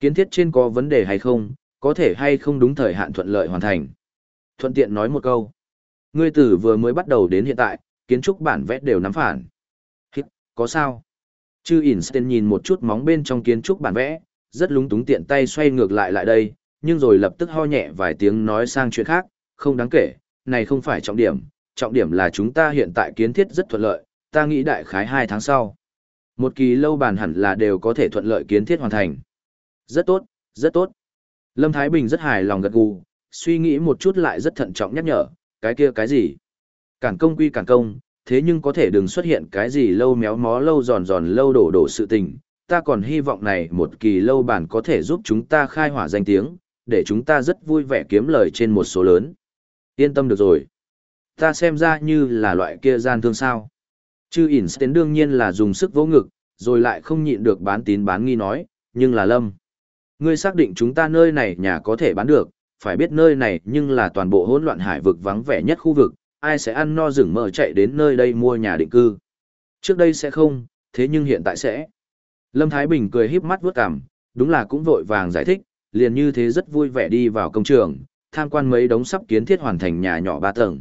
S1: Kiến thiết trên có vấn đề hay không, có thể hay không đúng thời hạn thuận lợi hoàn thành. Thuận tiện nói một câu. Ngươi tử vừa mới bắt đầu đến hiện tại, kiến trúc bản vẽ đều nắm phản. Hít, có sao? Chư Einstein nhìn một chút móng bên trong kiến trúc bản vẽ, rất lúng túng tiện tay xoay ngược lại lại đây, nhưng rồi lập tức ho nhẹ vài tiếng nói sang chuyện khác, không đáng kể, này không phải trọng điểm, trọng điểm là chúng ta hiện tại kiến thiết rất thuận lợi, ta nghĩ đại khái 2 tháng sau. Một kỳ lâu bàn hẳn là đều có thể thuận lợi kiến thiết hoàn thành. Rất tốt, rất tốt. Lâm Thái Bình rất hài lòng gật gù, suy nghĩ một chút lại rất thận trọng nhắc nhở, cái kia cái gì? Cản công quy cản công, thế nhưng có thể đừng xuất hiện cái gì lâu méo mó lâu giòn giòn lâu đổ đổ sự tình. Ta còn hy vọng này một kỳ lâu bản có thể giúp chúng ta khai hỏa danh tiếng, để chúng ta rất vui vẻ kiếm lời trên một số lớn. Yên tâm được rồi. Ta xem ra như là loại kia gian thương sao. Chư ỉn tiến đương nhiên là dùng sức vỗ ngực, rồi lại không nhịn được bán tín bán nghi nói, nhưng là lâm. Ngươi xác định chúng ta nơi này nhà có thể bán được, phải biết nơi này nhưng là toàn bộ hỗn loạn hải vực vắng vẻ nhất khu vực, ai sẽ ăn no rừng mỡ chạy đến nơi đây mua nhà định cư. Trước đây sẽ không, thế nhưng hiện tại sẽ. Lâm Thái Bình cười híp mắt vuốt cằm, đúng là cũng vội vàng giải thích, liền như thế rất vui vẻ đi vào công trường, tham quan mấy đống sắp kiến thiết hoàn thành nhà nhỏ ba tầng.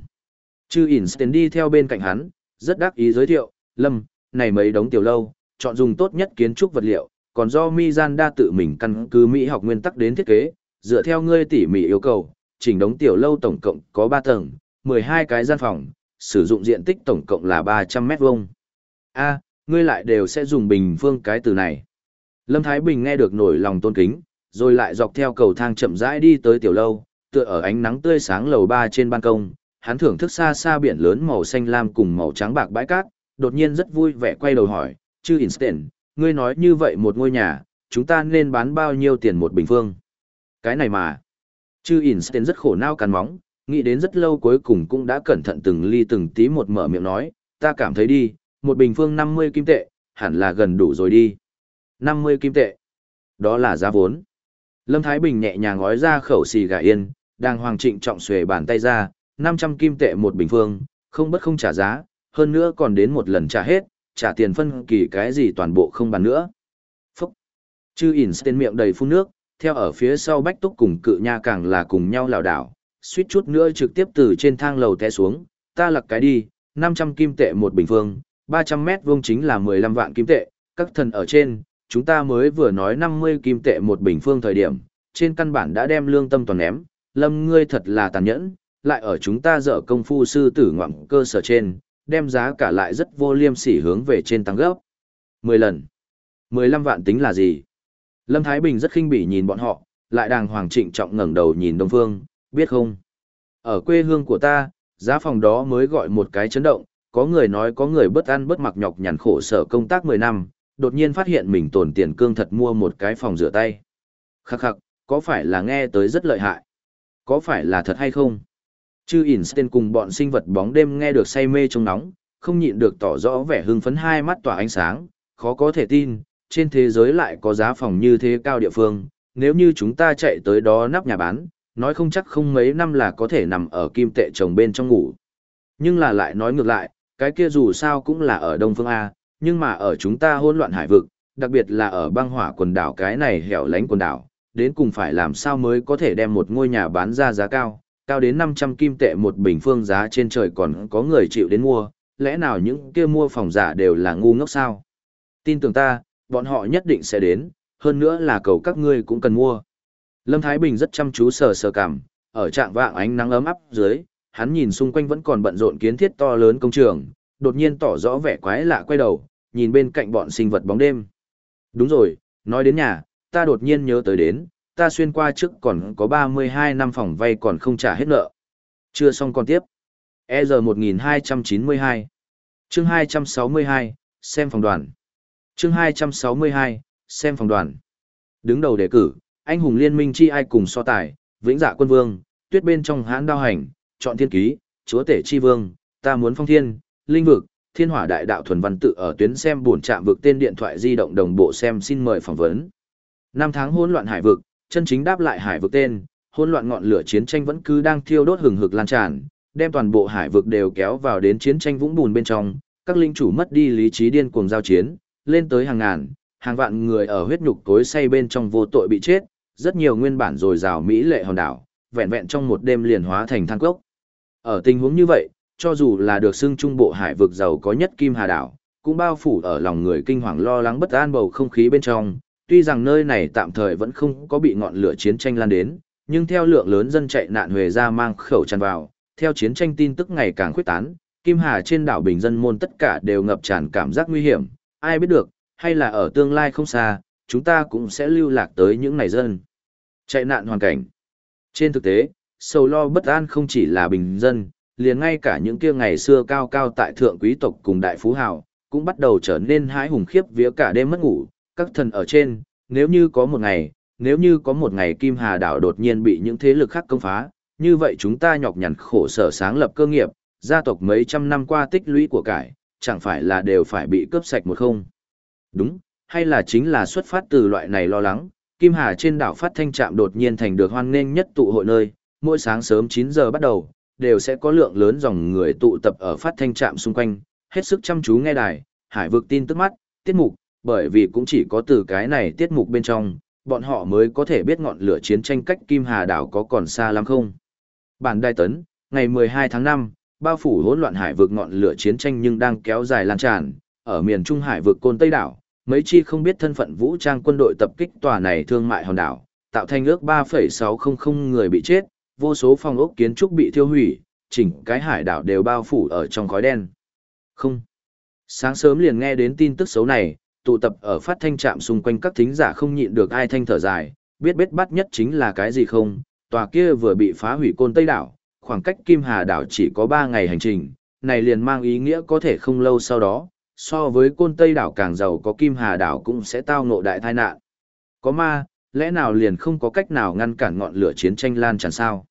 S1: Chư Einstein đi theo bên cạnh hắn, rất đắc ý giới thiệu, Lâm, này mấy đống tiểu lâu, chọn dùng tốt nhất kiến trúc vật liệu, còn do Mizanda tự mình căn cứ Mỹ học nguyên tắc đến thiết kế, dựa theo ngươi tỉ mỉ yêu cầu, chỉnh đống tiểu lâu tổng cộng có 3 tầng, 12 cái gian phòng, sử dụng diện tích tổng cộng là 300 mét vuông. A, ngươi lại đều sẽ dùng bình phương cái từ này. Lâm Thái Bình nghe được nổi lòng tôn kính, rồi lại dọc theo cầu thang chậm rãi đi tới tiểu lâu, tựa ở ánh nắng tươi sáng lầu ba trên ban công, hắn thưởng thức xa xa biển lớn màu xanh lam cùng màu trắng bạc bãi cát, đột nhiên rất vui vẻ quay đầu hỏi, chư Einstein, ngươi nói như vậy một ngôi nhà, chúng ta nên bán bao nhiêu tiền một bình phương? Cái này mà, chư Einstein rất khổ não cắn móng, nghĩ đến rất lâu cuối cùng cũng đã cẩn thận từng ly từng tí một mở miệng nói, ta cảm thấy đi, một bình phương 50 kim tệ, hẳn là gần đủ rồi đi. 50 kim tệ. Đó là giá vốn. Lâm Thái Bình nhẹ nhàng ngói ra khẩu xì gà yên, đang hoàng trịnh trọng xuề bàn tay ra, 500 kim tệ một bình phương, không bất không trả giá, hơn nữa còn đến một lần trả hết, trả tiền phân kỳ cái gì toàn bộ không bàn nữa. Phúc! Chư Einstein miệng đầy phun nước, theo ở phía sau bách túc cùng cự nha càng là cùng nhau lảo đảo, suýt chút nữa trực tiếp từ trên thang lầu té xuống, ta lặc cái đi, 500 kim tệ một bình phương, 300 mét vuông chính là 15 vạn kim tệ, các thần ở trên, chúng ta mới vừa nói 50 kim tệ một bình phương thời điểm, trên căn bản đã đem lương tâm toàn ném, lâm ngươi thật là tàn nhẫn, lại ở chúng ta dở công phu sư tử ngoạm cơ sở trên, đem giá cả lại rất vô liêm sỉ hướng về trên tăng gấp. 10 lần. 15 vạn tính là gì? Lâm Thái Bình rất khinh bỉ nhìn bọn họ, lại đàng hoàng trịnh trọng ngẩng đầu nhìn Đông Phương, biết không? Ở quê hương của ta, giá phòng đó mới gọi một cái chấn động, có người nói có người bất ăn bất mặc nhọc nhằn khổ sở công tác 10 năm, đột nhiên phát hiện mình tổn tiền cương thật mua một cái phòng rửa tay. Khắc khắc, có phải là nghe tới rất lợi hại? Có phải là thật hay không? Chư Einstein cùng bọn sinh vật bóng đêm nghe được say mê trong nóng, không nhịn được tỏ rõ vẻ hưng phấn hai mắt tỏa ánh sáng, khó có thể tin, trên thế giới lại có giá phòng như thế cao địa phương, nếu như chúng ta chạy tới đó nắp nhà bán, nói không chắc không mấy năm là có thể nằm ở kim tệ chồng bên trong ngủ. Nhưng là lại nói ngược lại, cái kia dù sao cũng là ở Đông Phương A, nhưng mà ở chúng ta hỗn loạn hải vực, đặc biệt là ở băng hỏa quần đảo cái này hẻo lánh quần đảo, đến cùng phải làm sao mới có thể đem một ngôi nhà bán ra giá cao, cao đến 500 kim tệ một bình phương giá trên trời còn có người chịu đến mua, lẽ nào những kia mua phòng giả đều là ngu ngốc sao? Tin tưởng ta, bọn họ nhất định sẽ đến, hơn nữa là cầu các ngươi cũng cần mua. Lâm Thái Bình rất chăm chú sờ sờ cảm, ở trạng vạng ánh nắng ấm áp dưới, hắn nhìn xung quanh vẫn còn bận rộn kiến thiết to lớn công trường, đột nhiên tỏ rõ vẻ quái lạ quay đầu, nhìn bên cạnh bọn sinh vật bóng đêm. Đúng rồi, nói đến nhà, ta đột nhiên nhớ tới đến, ta xuyên qua trước còn có 32 năm phòng vay còn không trả hết nợ. Chưa xong còn tiếp. EZ 1292. Chương 262, xem phòng đoàn. Chương 262, xem phòng đoàn. Đứng đầu đề cử, anh hùng liên minh chi ai cùng so tài, vĩnh dạ quân vương, tuyết bên trong hãn đao hành, chọn thiên ký, chúa tể chi vương, ta muốn phong thiên, linh vực, thiên hỏa đại đạo thuần văn tự ở tuyến xem buồn chạm vực tên điện thoại di động đồng bộ xem xin mời phỏng vấn. Năm tháng hỗn loạn hải vực, chân chính đáp lại hải vực tên, hỗn loạn ngọn lửa chiến tranh vẫn cứ đang thiêu đốt hừng hực lan tràn, đem toàn bộ hải vực đều kéo vào đến chiến tranh vũng bùn bên trong, các linh chủ mất đi lý trí điên cuồng giao chiến, lên tới hàng ngàn, hàng vạn người ở huyết nhục tối say bên trong vô tội bị chết, rất nhiều nguyên bản rồi rào mỹ lệ hòn đảo, vẹn vẹn trong một đêm liền hóa thành than cốc. Ở tình huống như vậy, cho dù là được xưng trung bộ hải vực giàu có nhất Kim Hà đảo, cũng bao phủ ở lòng người kinh hoàng lo lắng bất an bầu không khí bên trong, tuy rằng nơi này tạm thời vẫn không có bị ngọn lửa chiến tranh lan đến, nhưng theo lượng lớn dân chạy nạn huề ra mang khẩu tràn vào, theo chiến tranh tin tức ngày càng khuyết tán, Kim Hà trên đảo bình dân môn tất cả đều ngập tràn cảm giác nguy hiểm, ai biết được, hay là ở tương lai không xa, chúng ta cũng sẽ lưu lạc tới những này dân. Chạy nạn hoàn cảnh. Trên thực tế, sầu lo bất an không chỉ là bình dân, liền ngay cả những kia ngày xưa cao cao tại thượng quý tộc cùng đại phú hào, cũng bắt đầu trở nên hái hùng khiếp vía cả đêm mất ngủ, các thần ở trên, nếu như có một ngày, nếu như có một ngày Kim Hà đảo đột nhiên bị những thế lực khác công phá, như vậy chúng ta nhọc nhằn khổ sở sáng lập cơ nghiệp, gia tộc mấy trăm năm qua tích lũy của cải, chẳng phải là đều phải bị cướp sạch một không? Đúng, hay là chính là xuất phát từ loại này lo lắng, Kim Hà trên đảo phát thanh trạm đột nhiên thành được hoan nghênh nhất tụ hội nơi, mỗi sáng sớm 9 giờ bắt đầu, đều sẽ có lượng lớn dòng người tụ tập ở phát thanh trạm xung quanh, hết sức chăm chú nghe đài, hải vực tin tức mắt, tiết mục, bởi vì cũng chỉ có từ cái này tiết mục bên trong, bọn họ mới có thể biết ngọn lửa chiến tranh cách Kim Hà đảo có còn xa lắm không. Bản Đài Tấn, ngày 12 tháng 5, bao phủ hỗn loạn hải vực ngọn lửa chiến tranh nhưng đang kéo dài lan tràn, ở miền Trung hải vực Côn Tây đảo, mấy chi không biết thân phận vũ trang quân đội tập kích tòa này thương mại hòn đảo, tạo thành ước 3,600 người bị chết, vô số phòng ốc kiến trúc bị thiêu hủy, chỉnh cái hải đảo đều bao phủ ở trong khói đen. Không. Sáng sớm liền nghe đến tin tức xấu này, tụ tập ở phát thanh trạm xung quanh các thính giả không nhịn được ai thanh thở dài, biết biết bắt nhất chính là cái gì không, tòa kia vừa bị phá hủy côn Tây đảo, khoảng cách Kim Hà đảo chỉ có 3 ngày hành trình, này liền mang ý nghĩa có thể không lâu sau đó, so với côn Tây đảo càng giàu có Kim Hà đảo cũng sẽ tao ngộ đại tai nạn. Có ma, lẽ nào liền không có cách nào ngăn cản ngọn lửa chiến tranh lan tràn sao?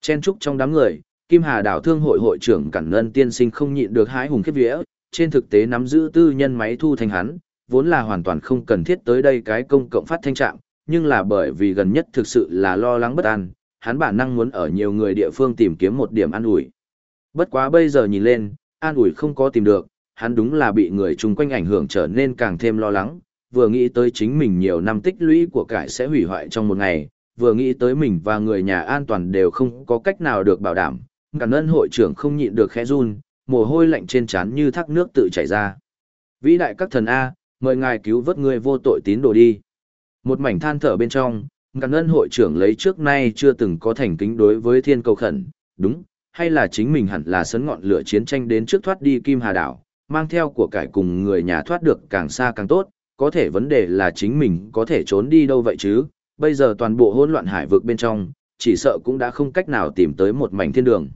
S1: Chen trúc trong đám người, Kim Hà đảo thương hội hội trưởng Cẩn Ngân tiên sinh không nhịn được hái hùng khiếp vía, trên thực tế nắm giữ tư nhân máy thu thành hắn, vốn là hoàn toàn không cần thiết tới đây cái công cộng phát thanh trạm, nhưng là bởi vì gần nhất thực sự là lo lắng bất an, hắn bản năng muốn ở nhiều người địa phương tìm kiếm một điểm an ủi. Bất quá bây giờ nhìn lên, an ủi không có tìm được, hắn đúng là bị người chung quanh ảnh hưởng trở nên càng thêm lo lắng, vừa nghĩ tới chính mình nhiều năm tích lũy của cải sẽ hủy hoại trong một ngày, vừa nghĩ tới mình và người nhà an toàn đều không có cách nào được bảo đảm, cảm ơn hội trưởng không nhịn được khẽ run, mồ hôi lạnh trên trán như thác nước tự chảy ra. Vĩ đại các thần A, mời ngài cứu vớt người vô tội tín đồ đi. Một mảnh than thở bên trong, ngàn ơn hội trưởng lấy trước nay chưa từng có thành kính đối với thiên cầu khẩn, đúng, hay là chính mình hẳn là sấn ngọn lửa chiến tranh đến trước thoát đi Kim Hà Đảo, mang theo của cải cùng người nhà thoát được càng xa càng tốt, có thể vấn đề là chính mình có thể trốn đi đâu vậy chứ, bây giờ toàn bộ hỗn loạn hải vực bên trong, chỉ sợ cũng đã không cách nào tìm tới một mảnh thiên đường.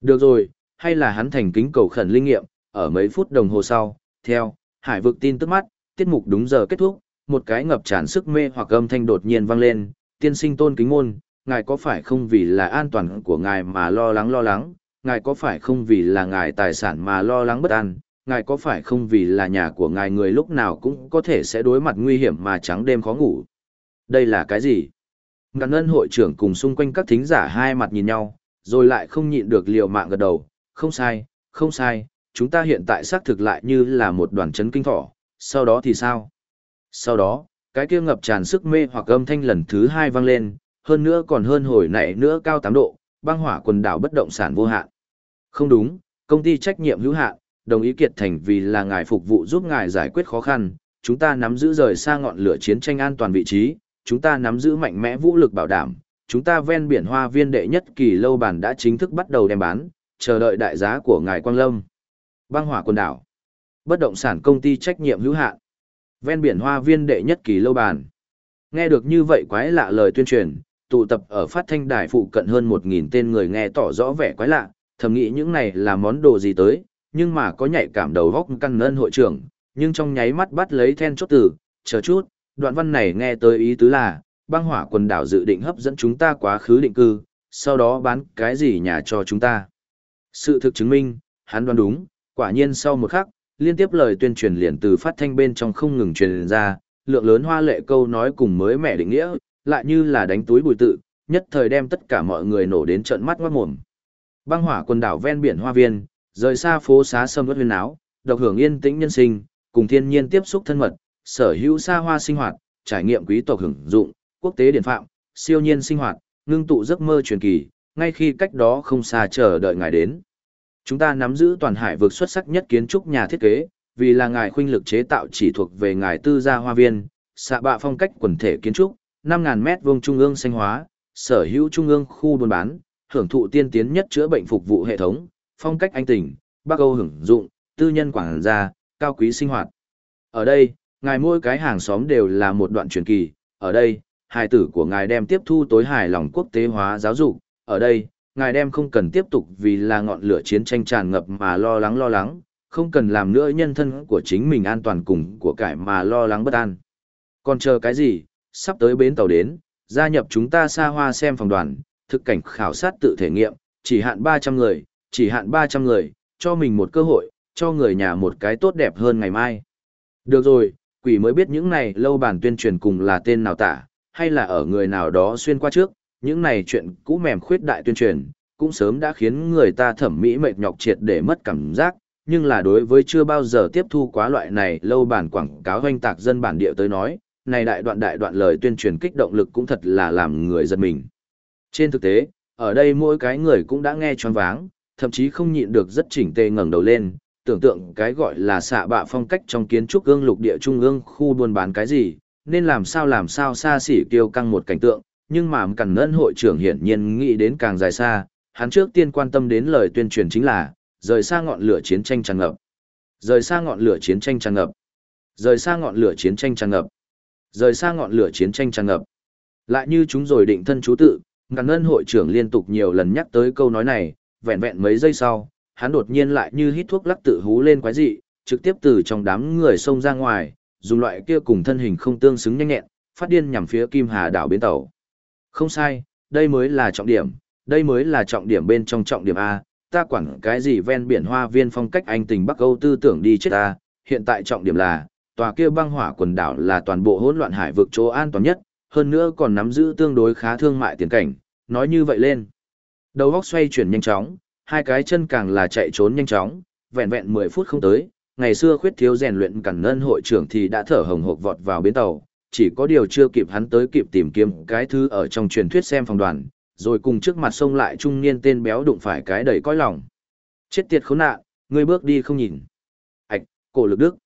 S1: Được rồi, hay là hắn thành kính cầu khẩn linh nghiệm, ở mấy phút đồng hồ sau, theo, hải vực tin tức mắt, tiết mục đúng giờ kết thúc, một cái ngập tràn sức mê hoặc âm thanh đột nhiên vang lên, tiên sinh tôn kính ngôn, ngài có phải không vì là an toàn của ngài mà lo lắng lo lắng, ngài có phải không vì là ngài tài sản mà lo lắng bất an, ngài có phải không vì là nhà của ngài người lúc nào cũng có thể sẽ đối mặt nguy hiểm mà trắng đêm khó ngủ. Đây là cái gì? Ngàn ân hội trưởng cùng xung quanh các thính giả hai mặt nhìn nhau, rồi lại không nhịn được liều mạng gật đầu, không sai, không sai, chúng ta hiện tại xác thực lại như là một đoàn chấn kinh thỏ, sau đó thì sao? Sau đó, cái kia ngập tràn sức mê hoặc âm thanh lần thứ hai vang lên, hơn nữa còn hơn hồi nãy nữa cao 8 độ, băng hỏa quần đảo bất động sản vô hạn. Không đúng, công ty trách nhiệm hữu hạn, đồng ý kiệt thành vì là ngài phục vụ giúp ngài giải quyết khó khăn, chúng ta nắm giữ rời xa ngọn lửa chiến tranh an toàn vị trí, chúng ta nắm giữ mạnh mẽ vũ lực bảo đảm, chúng ta ven biển hoa viên đệ nhất kỳ lâu bản đã chính thức bắt đầu đem bán, chờ đợi đại giá của ngài Quang Lâm. Băng hỏa quần đảo. Bất động sản công ty trách nhiệm hữu hạn. Ven biển hoa viên đệ nhất kỳ lâu bàn. Nghe được như vậy quái lạ lời tuyên truyền, tụ tập ở phát thanh đài phụ cận hơn 1.000 tên người nghe tỏ rõ vẻ quái lạ, thầm nghĩ những này là món đồ gì tới, nhưng mà có nhạy cảm đầu góc căn nơn hội trưởng, nhưng trong nháy mắt bắt lấy then chốt từ, chờ chút, đoạn văn này nghe tới ý tứ là, băng hỏa quần đảo dự định hấp dẫn chúng ta quá khứ định cư, sau đó bán cái gì nhà cho chúng ta. Sự thực chứng minh, hắn đoán đúng, quả nhiên sau một khắc, liên tiếp lời tuyên truyền liền từ phát thanh bên trong không ngừng truyền ra, lượng lớn hoa lệ câu nói cùng mới mẹ định nghĩa, lại như là đánh túi bùi tự, nhất thời đem tất cả mọi người nổ đến trận mắt ngoát mồm. Băng hỏa quần đảo ven biển Hoa Viên, rời xa phố xá sâm ướt huyên áo, độc hưởng yên tĩnh nhân sinh, cùng thiên nhiên tiếp xúc thân mật, sở hữu xa hoa sinh hoạt, trải nghiệm quý tộc hưởng dụng, quốc tế điển phạm, siêu nhiên sinh hoạt, ngưng tụ giấc mơ truyền kỳ, ngay khi cách đó không xa chờ đợi ngài đến. Chúng ta nắm giữ toàn hải vực xuất sắc nhất kiến trúc nhà thiết kế, vì là ngài khuynh lực chế tạo chỉ thuộc về ngài tư gia hoa viên, xạ bạ phong cách quần thể kiến trúc, 5.000 mét vuông trung ương xanh hóa, sở hữu trung ương khu buôn bán, hưởng thụ tiên tiến nhất chữa bệnh phục vụ hệ thống, phong cách anh tình, Bắc Âu hưởng dụng, tư nhân quảng gia, cao quý sinh hoạt. Ở đây, ngài mỗi cái hàng xóm đều là một đoạn truyền kỳ, ở đây, hài tử của ngài đem tiếp thu tối hài lòng quốc tế hóa giáo dục, ở đây, ngài đem không cần tiếp tục vì là ngọn lửa chiến tranh tràn ngập mà lo lắng lo lắng, không cần làm nữa nhân thân của chính mình an toàn cùng của cải mà lo lắng bất an. Còn chờ cái gì, sắp tới bến tàu đến, gia nhập chúng ta xa hoa xem phòng đoàn, thực cảnh khảo sát tự thể nghiệm, chỉ hạn 300 người, chỉ hạn 300 người, cho mình một cơ hội, cho người nhà một cái tốt đẹp hơn ngày mai. Được rồi, quỷ mới biết những này lâu bản tuyên truyền cùng là tên nào tả, hay là ở người nào đó xuyên qua trước, những này chuyện cũ mềm khuyết đại tuyên truyền, cũng sớm đã khiến người ta thẩm mỹ mệt nhọc triệt để mất cảm giác, nhưng là đối với chưa bao giờ tiếp thu quá loại này lâu bản quảng cáo hoanh tạc dân bản địa tới nói, này đại đoạn đại đoạn lời tuyên truyền kích động lực cũng thật là làm người giật mình. Trên thực tế, ở đây mỗi cái người cũng đã nghe choáng váng, thậm chí không nhịn được rất chỉnh tề ngẩng đầu lên, tưởng tượng cái gọi là xạ bạ phong cách trong kiến trúc gương lục địa trung ương khu buôn bán cái gì, nên làm sao làm sao xa xỉ kiêu căng một cảnh tượng, nhưng mà cẩn ân hội trưởng hiển nhiên nghĩ đến càng dài xa, hắn trước tiên quan tâm đến lời tuyên truyền chính là, rời xa ngọn lửa chiến tranh tràn ngập. Rời xa ngọn lửa chiến tranh tràn ngập. Rời xa ngọn lửa chiến tranh tràn ngập. Rời xa ngọn lửa chiến tranh tràn ngập. Lại như chúng rồi định thân chú tự, ngàn ân hội trưởng liên tục nhiều lần nhắc tới câu nói này, vẹn vẹn mấy giây sau, hắn đột nhiên lại như hít thuốc lắc tự hú lên quái dị, trực tiếp từ trong đám người xông ra ngoài, dùng loại kia cùng thân hình không tương xứng nhanh nhẹn, phát điên nhằm phía Kim Hà đảo bến tàu. Không sai, đây mới là trọng điểm, đây mới là trọng điểm bên trong trọng điểm A, ta quản cái gì ven biển hoa viên phong cách anh tình Bắc Âu tư tưởng đi chết ta, hiện tại trọng điểm là, tòa kia băng hỏa quần đảo là toàn bộ hỗn loạn hải vực chỗ an toàn nhất, hơn nữa còn nắm giữ tương đối khá thương mại tiền cảnh, nói như vậy lên. Đầu góc xoay chuyển nhanh chóng, hai cái chân càng là chạy trốn nhanh chóng, vẹn vẹn 10 phút không tới, ngày xưa khuyết thiếu rèn luyện cẩn ngân hội trưởng thì đã thở hồng hộc vọt vào bến tàu, chỉ có điều chưa kịp hắn tới kịp tìm kiếm cái thứ ở trong truyền thuyết xem phòng đoàn, rồi cùng trước mặt sông lại trung niên tên béo đụng phải cái đầy coi lòng. Chết tiệt khốn nạn, ngươi bước đi không nhìn. Ảch, cổ lực đức.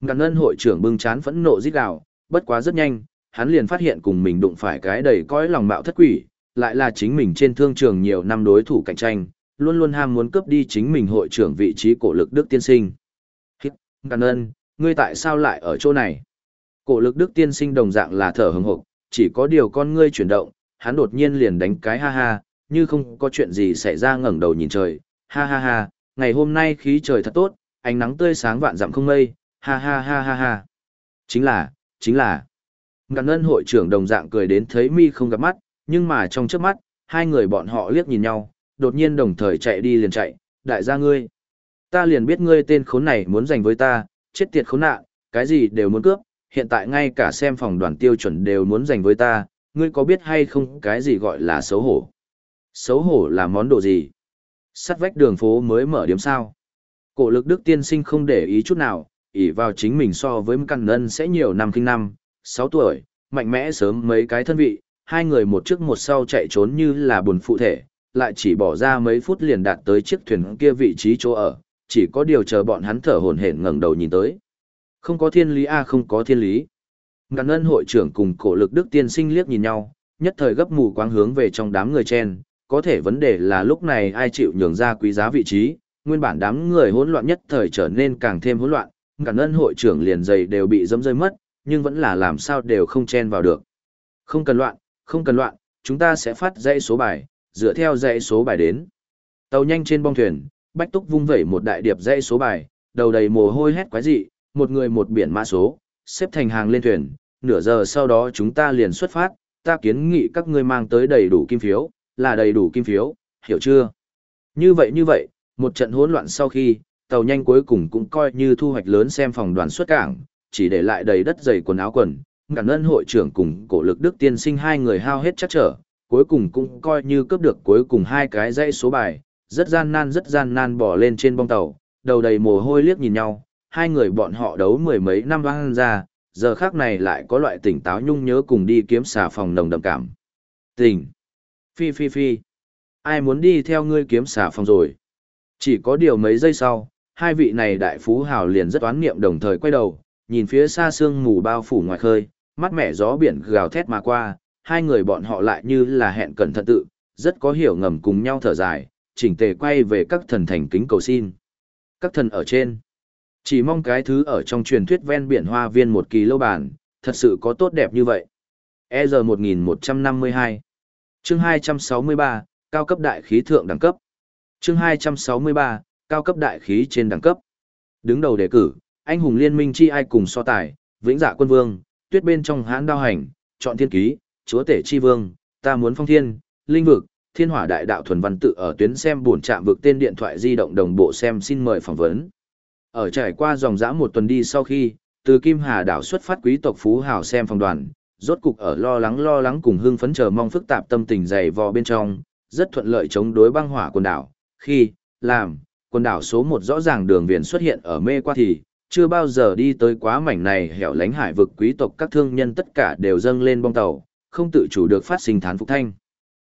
S1: Ngàn ngân hội trưởng bưng chán phẫn nộ rít gào, bất quá rất nhanh, hắn liền phát hiện cùng mình đụng phải cái đầy coi lòng mạo thất quỷ, lại là chính mình trên thương trường nhiều năm đối thủ cạnh tranh, luôn luôn ham muốn cướp đi chính mình hội trưởng vị trí cổ lực đức tiên sinh. Ngàn ân, ngươi tại sao lại ở chỗ này? Cổ lực đức tiên sinh đồng dạng là thở hừng hực, chỉ có điều con ngươi chuyển động, hắn đột nhiên liền đánh cái ha ha, như không có chuyện gì xảy ra ngẩng đầu nhìn trời, ha ha ha, ngày hôm nay khí trời thật tốt, ánh nắng tươi sáng vạn dặm không mây, ha ha ha ha ha. Chính là, chính là. Ngàn ân hội trưởng đồng dạng cười đến thấy mi không gặp mắt, nhưng mà trong trước mắt, hai người bọn họ liếc nhìn nhau, đột nhiên đồng thời chạy đi liền chạy, đại gia ngươi. Ta liền biết ngươi tên khốn này muốn giành với ta, chết tiệt khốn nạn, cái gì đều muốn cướp, hiện tại ngay cả xem phòng đoàn tiêu chuẩn đều muốn dành với ta, ngươi có biết hay không cái gì gọi là xấu hổ? Xấu hổ là món đồ gì? Sắt vách đường phố mới mở điểm sao? Cổ lực đức tiên sinh không để ý chút nào, ỷ vào chính mình so với căn ngân sẽ nhiều năm kinh năm, 6 tuổi, mạnh mẽ sớm mấy cái thân vị, hai người một trước một sau chạy trốn như là buồn phụ thể, lại chỉ bỏ ra mấy phút liền đạt tới chiếc thuyền kia vị trí chỗ ở, chỉ có điều chờ bọn hắn thở hổn hển ngẩng đầu nhìn tới. Không có thiên lý a không có thiên lý. Ngàn ân hội trưởng cùng cổ lực đức tiên sinh liếc nhìn nhau, nhất thời gấp mù quáng hướng về trong đám người chen, có thể vấn đề là lúc này ai chịu nhường ra quý giá vị trí, nguyên bản đám người hỗn loạn nhất thời trở nên càng thêm hỗn loạn, ngàn ân hội trưởng liền giày đều bị dẫm rơi mất, nhưng vẫn là làm sao đều không chen vào được. Không cần loạn, không cần loạn, chúng ta sẽ phát dãy số bài, dựa theo dãy số bài đến. Tàu nhanh trên bong thuyền, Bách Túc vung vẩy một đại điệp dãy số bài, đầu đầy mồ hôi hét quái dị, một người một biển mã số, xếp thành hàng lên thuyền, nửa giờ sau đó chúng ta liền xuất phát, ta kiến nghị các ngươi mang tới đầy đủ kim phiếu, là đầy đủ kim phiếu, hiểu chưa? Như vậy như vậy, một trận hỗn loạn sau khi, tàu nhanh cuối cùng cũng coi như thu hoạch lớn xem phòng đoàn xuất cảng, chỉ để lại đầy đất dày quần áo quần, cảm ơn hội trưởng cùng cổ lực đức tiên sinh hai người hao hết chắc trở, cuối cùng cũng coi như cướp được cuối cùng hai cái dãy số bài, rất gian nan rất gian nan bỏ lên trên bong tàu, đầu đầy mồ hôi liếc nhìn nhau, hai người bọn họ đấu mười mấy năm vang ra, giờ khác này lại có loại tỉnh táo nhung nhớ cùng đi kiếm xà phòng nồng đậm cảm. Tỉnh! Phi phi phi! Ai muốn đi theo ngươi kiếm xà phòng rồi? Chỉ có điều mấy giây sau, hai vị này đại phú hào liền rất oán niệm đồng thời quay đầu, nhìn phía xa sương mù bao phủ ngoài khơi, mắt mẻ gió biển gào thét mà qua, hai người bọn họ lại như là hẹn cẩn thận tự, rất có hiểu ngầm cùng nhau thở dài, chỉnh tề quay về các thần thành kính cầu xin. Các thần ở trên, chỉ mong cái thứ ở trong truyền thuyết ven biển hoa viên một kỳ lâu bản, thật sự có tốt đẹp như vậy. EZ 1152 Chương 263, cao cấp đại khí thượng đẳng cấp. Chương 263, cao cấp đại khí trên đẳng cấp. Đứng đầu đề cử, anh hùng liên minh chi ai cùng so tài, vĩnh dạ quân vương, tuyết bên trong hãn đao hành, chọn thiên ký, chúa tể chi vương, ta muốn phong thiên, linh vực, thiên hỏa đại đạo thuần văn tự ở tuyến xem buồn chạm vực tên điện thoại di động đồng bộ xem xin mời phỏng vấn. Ở trải qua dòng dã một tuần đi sau khi, từ Kim Hà đảo xuất phát quý tộc Phú Hào xem phòng đoàn, rốt cục ở lo lắng lo lắng cùng hưng phấn chờ mong phức tạp tâm tình dày vò bên trong, rất thuận lợi chống đối băng hỏa quần đảo. Khi, làm, quần đảo số một rõ ràng đường viền xuất hiện ở mê qua thì, chưa bao giờ đi tới quá mảnh này hẻo lánh hải vực quý tộc các thương nhân tất cả đều dâng lên bong tàu, không tự chủ được phát sinh thán phục thanh.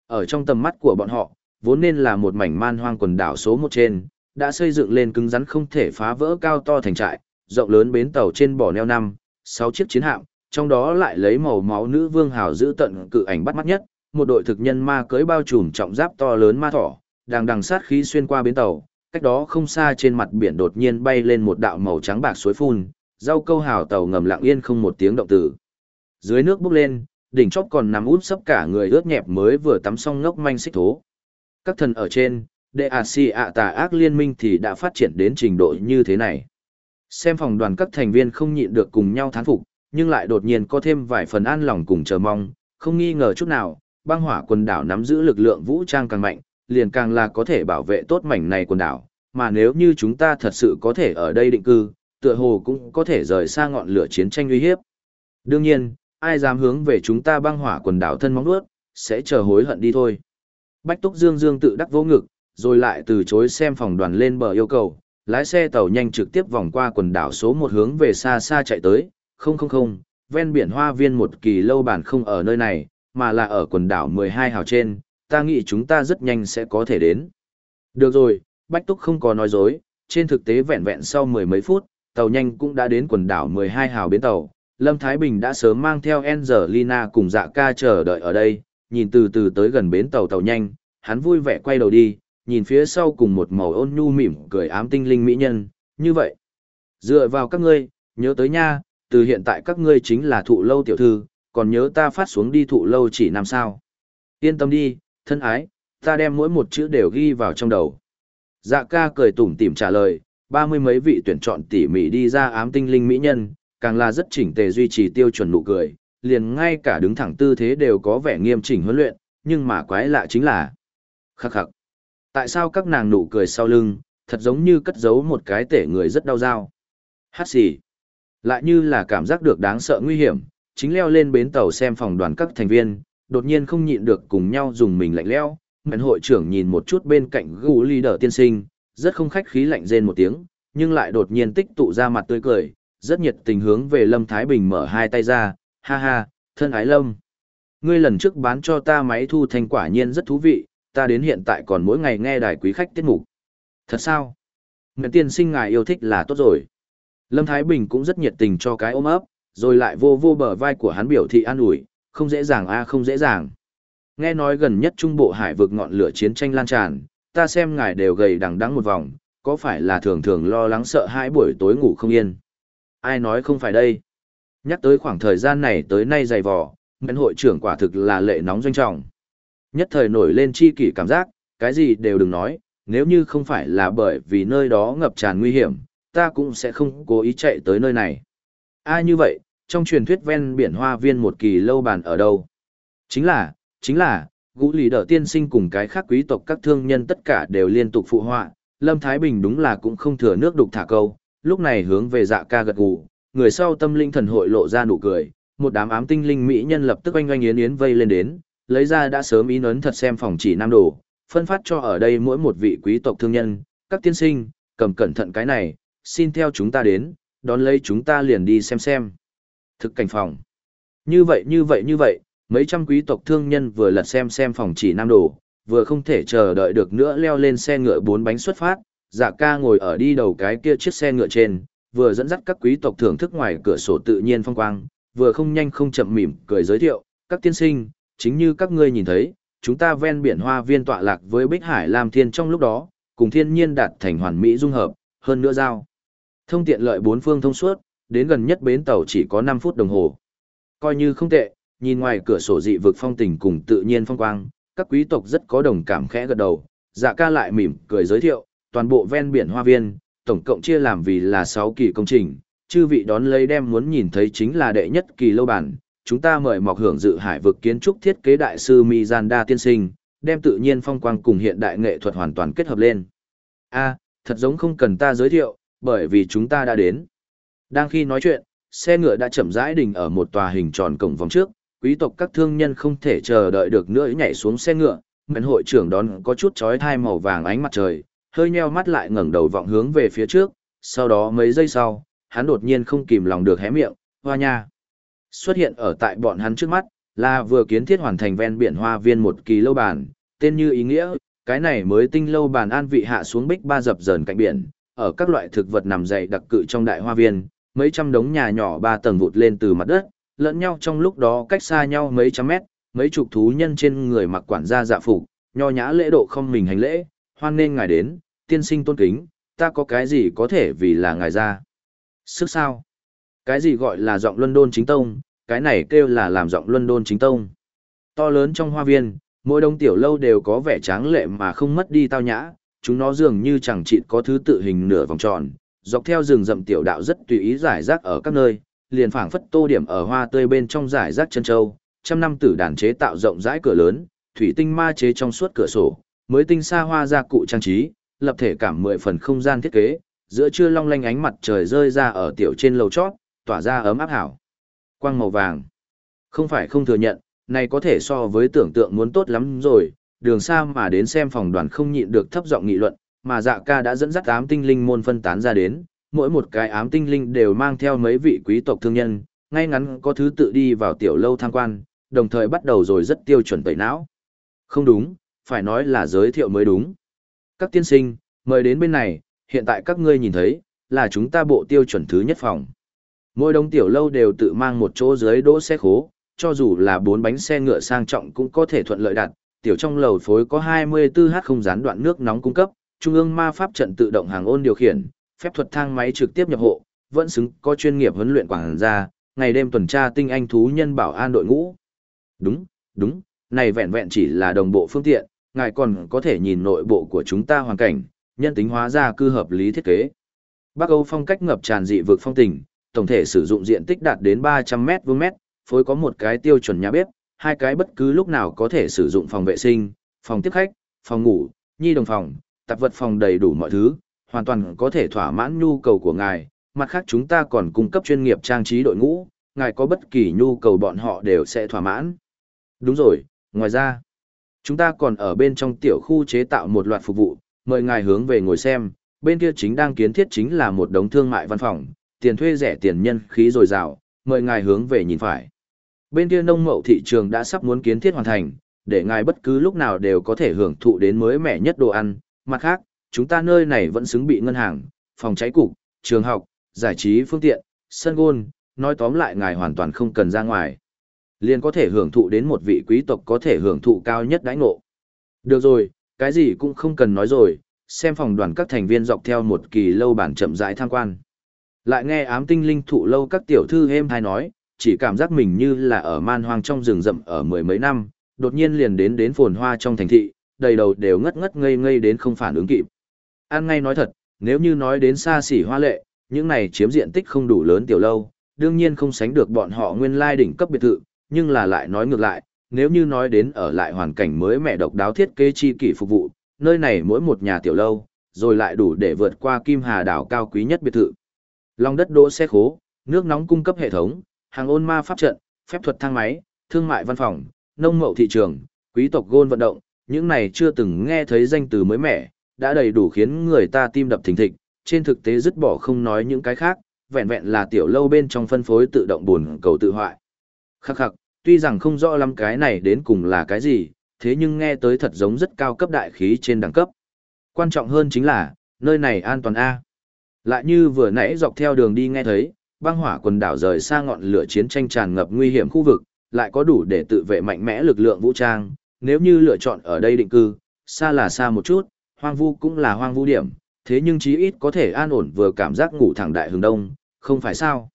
S1: Ở trong tầm mắt của bọn họ, vốn nên là một mảnh man hoang quần đảo số một trên, đã xây dựng lên cứng rắn không thể phá vỡ cao to thành trại, rộng lớn bến tàu trên bỏ neo năm, sáu chiếc chiến hạm, trong đó lại lấy màu máu nữ vương hào giữ tận cự ảnh bắt mắt nhất, một đội thực nhân ma cưới bao trùm trọng giáp to lớn ma thỏ, đang đằng sát khí xuyên qua bến tàu, cách đó không xa trên mặt biển đột nhiên bay lên một đạo màu trắng bạc suối phun, rau câu hào tàu ngầm lặng yên không một tiếng động tử. Dưới nước bốc lên, đỉnh chóp còn nằm út sấp cả người ướt nhẹp mới vừa tắm xong ngốc manh xích thố. Các thần ở trên, đệ ả xì ạ tà ác liên minh thì đã phát triển đến trình độ như thế này. Xem phòng đoàn các thành viên không nhịn được cùng nhau thán phục, nhưng lại đột nhiên có thêm vài phần an lòng cùng chờ mong, không nghi ngờ chút nào, băng hỏa quần đảo nắm giữ lực lượng vũ trang càng mạnh, liền càng là có thể bảo vệ tốt mảnh này quần đảo, mà nếu như chúng ta thật sự có thể ở đây định cư, tựa hồ cũng có thể rời xa ngọn lửa chiến tranh uy hiếp. Đương nhiên, ai dám hướng về chúng ta băng hỏa quần đảo thân móng vuốt, sẽ chờ hối hận đi thôi. Bách Túc Dương Dương tự đắc vô ngực, rồi lại từ chối xem phòng đoàn lên bờ yêu cầu, lái xe tàu nhanh trực tiếp vòng qua quần đảo số một hướng về xa xa chạy tới, không không không, ven biển hoa viên một kỳ lâu bản không ở nơi này, mà là ở quần đảo 12 hào trên, ta nghĩ chúng ta rất nhanh sẽ có thể đến. Được rồi, Bách Túc không có nói dối, trên thực tế vẹn vẹn sau mười mấy phút, tàu nhanh cũng đã đến quần đảo 12 hào bến tàu. Lâm Thái Bình đã sớm mang theo Angelina cùng dạ ca chờ đợi ở đây, nhìn từ từ tới gần bến tàu tàu nhanh, hắn vui vẻ quay đầu đi, nhìn phía sau cùng một màu ôn nhu mỉm cười ám tinh linh mỹ nhân, như vậy. Dựa vào các ngươi, nhớ tới nha, từ hiện tại các ngươi chính là thụ lâu tiểu thư, còn nhớ ta phát xuống đi thụ lâu chỉ năm sao. Yên tâm đi, thân ái, ta đem mỗi một chữ đều ghi vào trong đầu. Dạ ca cười tủm tỉm trả lời, ba mươi mấy vị tuyển chọn tỉ mỉ đi ra ám tinh linh mỹ nhân, càng là rất chỉnh tề duy trì tiêu chuẩn nụ cười, liền ngay cả đứng thẳng tư thế đều có vẻ nghiêm chỉnh huấn luyện, nhưng mà quái lạ chính là khắc khắc. Tại sao các nàng nụ cười sau lưng, thật giống như cất giấu một cái tể người rất đau dao. Hát xì. Lại như là cảm giác được đáng sợ nguy hiểm, chính leo lên bến tàu xem phòng đoàn các thành viên, đột nhiên không nhịn được cùng nhau dùng mình lạnh leo. Mệnh hội trưởng nhìn một chút bên cạnh gù leader tiên sinh, rất không khách khí lạnh rên một tiếng, nhưng lại đột nhiên tích tụ ra mặt tươi cười, rất nhiệt tình hướng về Lâm Thái Bình mở hai tay ra, ha ha, thân ái Lâm. Ngươi lần trước bán cho ta máy thu thanh quả nhiên rất thú vị, ta đến hiện tại còn mỗi ngày nghe đài quý khách tiết mục. Thật sao? Nguyện tiên sinh ngài yêu thích là tốt rồi. Lâm Thái Bình cũng rất nhiệt tình cho cái ôm ấp, rồi lại vô vô bờ vai của hắn biểu thị an ủi, không dễ dàng a không dễ dàng. Nghe nói gần nhất trung bộ hải vực ngọn lửa chiến tranh lan tràn, ta xem ngài đều gầy đằng đắng một vòng, có phải là thường thường lo lắng sợ hãi buổi tối ngủ không yên? Ai nói không phải đây? Nhắc tới khoảng thời gian này tới nay dày vò, Nguyễn hội trưởng quả thực là lệ nóng doanh trọng. Nhất thời nổi lên chi kỷ cảm giác, cái gì đều đừng nói, nếu như không phải là bởi vì nơi đó ngập tràn nguy hiểm, ta cũng sẽ không cố ý chạy tới nơi này. Ai như vậy, trong truyền thuyết ven biển hoa viên một kỳ lâu bàn ở đâu? Chính là, chính là, Gũ lì đỡ tiên sinh cùng cái khác quý tộc các thương nhân tất cả đều liên tục phụ họa, Lâm Thái Bình đúng là cũng không thừa nước đục thả câu, lúc này hướng về dạ ca gật gù, người sau tâm linh thần hội lộ ra nụ cười, một đám ám tinh linh mỹ nhân lập tức oanh oanh yến yến vây lên đến, lấy ra đã sớm ý nấn thật xem phòng chỉ nam đồ, phân phát cho ở đây mỗi một vị quý tộc thương nhân, các tiên sinh, cầm cẩn thận cái này, xin theo chúng ta đến, đón lấy chúng ta liền đi xem xem. Thực cảnh phòng. Như vậy như vậy như vậy, mấy trăm quý tộc thương nhân vừa lật xem xem phòng chỉ nam đồ, vừa không thể chờ đợi được nữa leo lên xe ngựa bốn bánh xuất phát, dạ ca ngồi ở đi đầu cái kia chiếc xe ngựa trên, vừa dẫn dắt các quý tộc thưởng thức ngoài cửa sổ tự nhiên phong quang, vừa không nhanh không chậm mỉm cười giới thiệu, các tiên sinh, chính như các ngươi nhìn thấy, chúng ta ven biển hoa viên tọa lạc với Bích Hải Lam Thiên trong lúc đó, cùng thiên nhiên đạt thành hoàn mỹ dung hợp, hơn nữa giao. Thông tiện lợi bốn phương thông suốt, đến gần nhất bến tàu chỉ có 5 phút đồng hồ. Coi như không tệ, nhìn ngoài cửa sổ dị vực phong tình cùng tự nhiên phong quang, các quý tộc rất có đồng cảm khẽ gật đầu, dạ ca lại mỉm cười giới thiệu, toàn bộ ven biển hoa viên, tổng cộng chia làm vì là 6 kỳ công trình, chư vị đón lấy đem muốn nhìn thấy chính là đệ nhất kỳ lâu bản, chúng ta mời mọc hưởng dự hải vực kiến trúc thiết kế đại sư Mizanda tiên sinh, đem tự nhiên phong quang cùng hiện đại nghệ thuật hoàn toàn kết hợp lên. A, thật giống không cần ta giới thiệu, bởi vì chúng ta đã đến. Đang khi nói chuyện, xe ngựa đã chậm rãi đình ở một tòa hình tròn cổng vòng trước, quý tộc các thương nhân không thể chờ đợi được nữa nhảy xuống xe ngựa, mệnh hội trưởng đón có chút chói thai màu vàng ánh mặt trời, hơi nheo mắt lại ngẩng đầu vọng hướng về phía trước, sau đó mấy giây sau, hắn đột nhiên không kìm lòng được hé miệng, hoa nha. Xuất hiện ở tại bọn hắn trước mắt, là vừa kiến thiết hoàn thành ven biển hoa viên một kỳ lâu bàn, tên như ý nghĩa, cái này mới tinh lâu bàn an vị hạ xuống bích ba dập dờn cạnh biển, ở các loại thực vật nằm dày đặc cự trong đại hoa viên, mấy trăm đống nhà nhỏ ba tầng vụt lên từ mặt đất, lẫn nhau trong lúc đó cách xa nhau mấy trăm mét, mấy chục thú nhân trên người mặc quản gia dạ phục, nho nhã lễ độ không mình hành lễ, hoan nên ngài đến, tiên sinh tôn kính, ta có cái gì có thể vì là ngài ra. Sức sao? Cái gì gọi là giọng London chính tông, cái này kêu là làm giọng London chính tông. To lớn trong hoa viên, mỗi đông tiểu lâu đều có vẻ tráng lệ mà không mất đi tao nhã, chúng nó dường như chẳng chịt có thứ tự hình nửa vòng tròn, dọc theo rừng rậm tiểu đạo rất tùy ý giải rác ở các nơi, liền phảng phất tô điểm ở hoa tươi bên trong giải rác chân châu, trăm năm tử đàn chế tạo rộng rãi cửa lớn, thủy tinh ma chế trong suốt cửa sổ, mới tinh xa hoa gia cụ trang trí, lập thể cảm mười phần không gian thiết kế, giữa trưa long lanh ánh mặt trời rơi ra ở tiểu trên lầu chót, tỏa ra ấm áp hảo. Quang màu vàng. Không phải không thừa nhận, này có thể so với tưởng tượng muốn tốt lắm rồi, đường xa mà đến xem phòng đoàn không nhịn được thấp giọng nghị luận, mà dạ ca đã dẫn dắt ám tinh linh môn phân tán ra đến, mỗi một cái ám tinh linh đều mang theo mấy vị quý tộc thương nhân, ngay ngắn có thứ tự đi vào tiểu lâu tham quan, đồng thời bắt đầu rồi rất tiêu chuẩn tẩy não. Không đúng, phải nói là giới thiệu mới đúng. Các tiên sinh, mời đến bên này, hiện tại các ngươi nhìn thấy, là chúng ta bộ tiêu chuẩn thứ nhất phòng. Mỗi đống tiểu lâu đều tự mang một chỗ dưới đỗ xe khố, cho dù là bốn bánh xe ngựa sang trọng cũng có thể thuận lợi đặt. Tiểu trong lầu phối có 24h không gián đoạn nước nóng cung cấp, trung ương ma pháp trận tự động hàng ôn điều khiển, phép thuật thang máy trực tiếp nhập hộ, vẫn xứng có chuyên nghiệp huấn luyện quảng gia, ngày đêm tuần tra tinh anh thú nhân bảo an đội ngũ. Đúng, đúng, này vẹn vẹn chỉ là đồng bộ phương tiện, ngài còn có thể nhìn nội bộ của chúng ta hoàn cảnh, nhân tính hóa ra cư hợp lý thiết kế. Bắc Âu phong cách ngập tràn dị vực phong tình, tổng thể sử dụng diện tích đạt đến 300 mét vuông mét, phối có một cái tiêu chuẩn nhà bếp, hai cái bất cứ lúc nào có thể sử dụng phòng vệ sinh, phòng tiếp khách, phòng ngủ, nhi đồng phòng, tạp vật phòng đầy đủ mọi thứ, hoàn toàn có thể thỏa mãn nhu cầu của ngài. Mặt khác chúng ta còn cung cấp chuyên nghiệp trang trí đội ngũ, ngài có bất kỳ nhu cầu bọn họ đều sẽ thỏa mãn. Đúng rồi, ngoài ra, chúng ta còn ở bên trong tiểu khu chế tạo một loạt phục vụ, mời ngài hướng về ngồi xem, bên kia chính đang kiến thiết chính là một đống thương mại văn phòng, tiền thuê rẻ tiền nhân khí dồi dào, mời ngài hướng về nhìn phải. Bên kia nông mậu thị trường đã sắp muốn kiến thiết hoàn thành, để ngài bất cứ lúc nào đều có thể hưởng thụ đến mới mẻ nhất đồ ăn. Mặt khác, chúng ta nơi này vẫn xứng bị ngân hàng, phòng cháy cục, trường học, giải trí phương tiện, sân gôn, nói tóm lại ngài hoàn toàn không cần ra ngoài. Liền có thể hưởng thụ đến một vị quý tộc có thể hưởng thụ cao nhất đãi ngộ. Được rồi, cái gì cũng không cần nói rồi, xem phòng đoàn các thành viên dọc theo một kỳ lâu bản chậm rãi tham quan. Lại nghe ám tinh linh thụ lâu các tiểu thư êm hay nói, chỉ cảm giác mình như là ở man hoang trong rừng rậm ở mười mấy năm, đột nhiên liền đến đến phồn hoa trong thành thị, đầy đầu đều ngất ngất ngây ngây đến không phản ứng kịp. An ngay nói thật, nếu như nói đến xa xỉ hoa lệ, những này chiếm diện tích không đủ lớn tiểu lâu, đương nhiên không sánh được bọn họ nguyên lai đỉnh cấp biệt thự, nhưng là lại nói ngược lại, nếu như nói đến ở lại hoàn cảnh mới mẹ độc đáo thiết kế chi kỷ phục vụ, nơi này mỗi một nhà tiểu lâu, rồi lại đủ để vượt qua Kim Hà đảo cao quý nhất biệt thự. Lòng đất đỗ xe khố, nước nóng cung cấp hệ thống, hàng ôn ma pháp trận, phép thuật thang máy, thương mại văn phòng, nông mậu thị trường, quý tộc gôn vận động, những này chưa từng nghe thấy danh từ mới mẻ, đã đầy đủ khiến người ta tim đập thình thịch, trên thực tế dứt bỏ không nói những cái khác, vẹn vẹn là tiểu lâu bên trong phân phối tự động buồn cầu tự hoại. Khắc khắc, tuy rằng không rõ lắm cái này đến cùng là cái gì, thế nhưng nghe tới thật giống rất cao cấp đại khí trên đẳng cấp. Quan trọng hơn chính là, nơi này an toàn A. Lại như vừa nãy dọc theo đường đi nghe thấy, băng hỏa quần đảo rời xa ngọn lửa chiến tranh tràn ngập nguy hiểm khu vực, lại có đủ để tự vệ mạnh mẽ lực lượng vũ trang, nếu như lựa chọn ở đây định cư, xa là xa một chút, hoang vu cũng là hoang vu điểm, thế nhưng chí ít có thể an ổn vừa cảm giác ngủ thẳng đại hướng đông, không phải sao?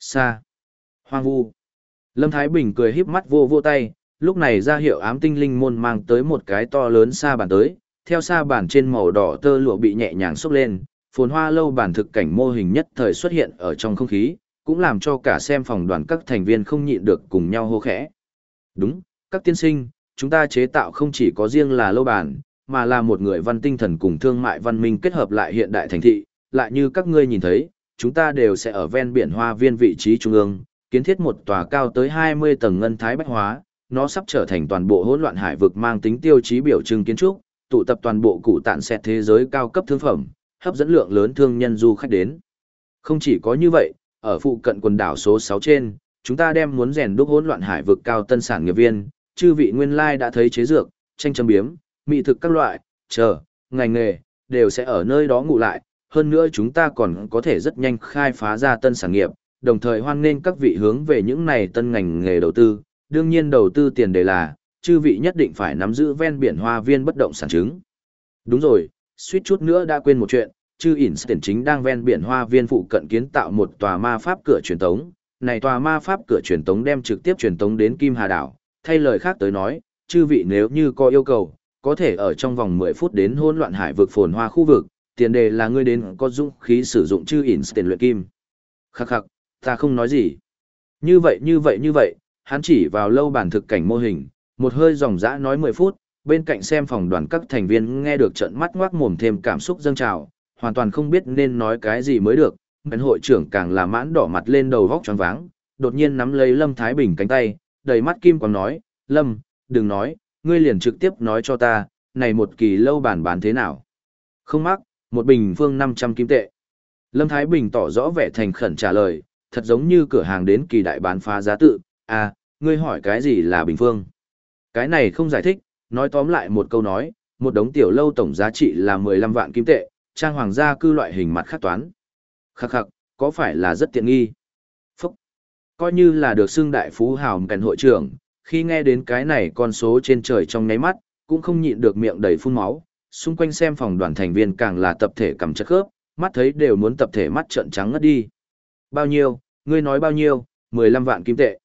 S1: Xa. Hoang vu. Lâm Thái Bình cười híp mắt vô vô tay, lúc này ra hiệu ám tinh linh môn mang tới một cái to lớn xa bàn tới, theo xa bàn trên màu đỏ tơ lụa bị nhẹ nhàng xốc lên, phồn hoa lâu bản thực cảnh mô hình nhất thời xuất hiện ở trong không khí, cũng làm cho cả xem phòng đoàn các thành viên không nhịn được cùng nhau hô khẽ. Đúng, các tiên sinh, chúng ta chế tạo không chỉ có riêng là lâu bản, mà là một người văn tinh thần cùng thương mại văn minh kết hợp lại hiện đại thành thị, lại như các ngươi nhìn thấy, chúng ta đều sẽ ở ven biển hoa viên vị trí trung ương, kiến thiết một tòa cao tới 20 tầng ngân thái bách hóa, nó sắp trở thành toàn bộ hỗn loạn hải vực mang tính tiêu chí biểu trưng kiến trúc, tụ tập toàn bộ cụ tạn xét thế giới cao cấp thương phẩm, hấp dẫn lượng lớn thương nhân du khách đến. Không chỉ có như vậy, ở phụ cận quần đảo số 6 trên, chúng ta đem muốn rèn đúc hỗn loạn hải vực cao tân sản nghiệp viên, chư vị nguyên lai đã thấy chế dược, tranh châm biếm, mỹ thực các loại, chờ, ngành nghề, đều sẽ ở nơi đó ngủ lại, hơn nữa chúng ta còn có thể rất nhanh khai phá ra tân sản nghiệp, đồng thời hoan nghênh các vị hướng về những này tân ngành nghề đầu tư, đương nhiên đầu tư tiền đề là, chư vị nhất định phải nắm giữ ven biển hoa viên bất động sản chứng. Đúng rồi, suýt chút nữa đã quên một chuyện, chư tiền chính đang ven biển hoa viên phụ cận kiến tạo một tòa ma pháp cửa truyền tống. Này tòa ma pháp cửa truyền tống đem trực tiếp truyền tống đến Kim Hà Đảo, thay lời khác tới nói, chư vị nếu như có yêu cầu, có thể ở trong vòng 10 phút đến hỗn loạn hải vực phồn hoa khu vực, tiền đề là ngươi đến có dũng khí sử dụng chư tiền luyện kim. Khắc khắc, ta không nói gì. Như vậy như vậy như vậy, hắn chỉ vào lâu bản thực cảnh mô hình, một hơi dòng dã nói 10 phút, bên cạnh xem phòng đoàn các thành viên nghe được trận mắt ngoác mồm thêm cảm xúc dâng trào, hoàn toàn không biết nên nói cái gì mới được. Bên hội trưởng càng là mãn đỏ mặt lên đầu vóc choáng váng, đột nhiên nắm lấy Lâm Thái Bình cánh tay, đầy mắt kim quang nói, Lâm, đừng nói, ngươi liền trực tiếp nói cho ta, này một kỳ lâu bản bán thế nào. Không mắc, một bình phương 500 kim tệ. Lâm Thái Bình tỏ rõ vẻ thành khẩn trả lời, thật giống như cửa hàng đến kỳ đại bán phá giá tự, à, ngươi hỏi cái gì là bình phương. Cái này không giải thích, nói tóm lại một câu nói, một đống tiểu lâu tổng giá trị là 15 vạn kim tệ, trang hoàng gia cư loại hình mặt khắc toán. Khắc khắc, có phải là rất tiện nghi? Phúc! Coi như là được xưng đại phú hào kèn hội trưởng, khi nghe đến cái này con số trên trời trong ngáy mắt, cũng không nhịn được miệng đầy phun máu, xung quanh xem phòng đoàn thành viên càng là tập thể cầm chất khớp, mắt thấy đều muốn tập thể mắt trợn trắng ngất đi. Bao nhiêu, ngươi nói bao nhiêu, 15 vạn kim tệ.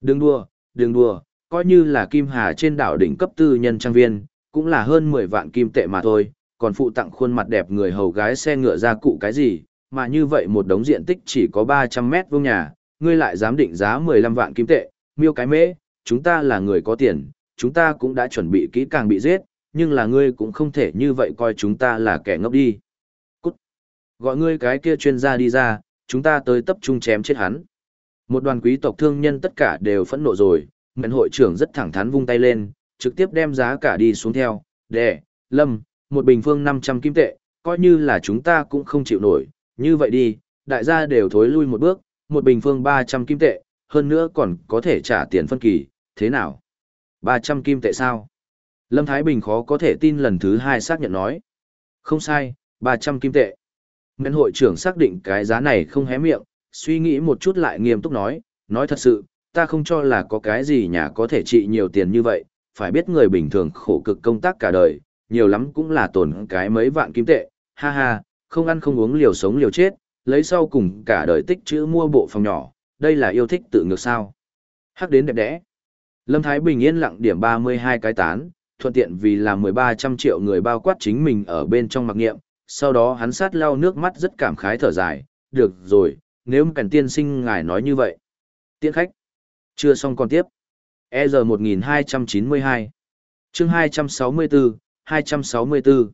S1: Đừng đùa, đừng đùa, coi như là Kim Hà trên đảo đỉnh cấp tư nhân trang viên, cũng là hơn 10 vạn kim tệ mà thôi, còn phụ tặng khuôn mặt đẹp người hầu gái xe ngựa ra cụ cái gì, mà như vậy một đống diện tích chỉ có 300 mét vuông nhà, ngươi lại dám định giá 15 vạn kim tệ, miêu cái mễ, chúng ta là người có tiền, chúng ta cũng đã chuẩn bị kỹ càng bị giết, nhưng là ngươi cũng không thể như vậy coi chúng ta là kẻ ngốc đi. Cút! Gọi ngươi cái kia chuyên gia đi ra, chúng ta tới tập trung chém chết hắn. Một đoàn quý tộc thương nhân tất cả đều phẫn nộ rồi, Mệnh hội trưởng rất thẳng thắn vung tay lên, trực tiếp đem giá cả đi xuống theo, đệ, lâm, một bình phương 500 kim tệ, coi như là chúng ta cũng không chịu nổi, như vậy đi, đại gia đều thối lui một bước, một bình phương 300 kim tệ, hơn nữa còn có thể trả tiền phân kỳ, thế nào? 300 kim tệ sao? Lâm Thái Bình khó có thể tin lần thứ hai xác nhận nói. Không sai, 300 kim tệ. Mệnh hội trưởng xác định cái giá này không hé miệng, suy nghĩ một chút lại nghiêm túc nói, nói thật sự, ta không cho là có cái gì nhà có thể trị nhiều tiền như vậy, phải biết người bình thường khổ cực công tác cả đời, nhiều lắm cũng là tổn cái mấy vạn kim tệ, ha ha, không ăn không uống liều sống liều chết, lấy sau cùng cả đời tích chữ mua bộ phòng nhỏ, đây là yêu thích tự ngược sao. Hắc đến đẹp đẽ. Lâm Thái Bình yên lặng điểm 32 cái tán, thuận tiện vì là 1300 triệu người bao quát chính mình ở bên trong mặc nghiệm, sau đó hắn sát lau nước mắt rất cảm khái thở dài, được rồi, nếu cảnh tiên sinh ngài nói như vậy. Tiễn khách. Chưa xong còn tiếp. EZ 1292 chương 264, 264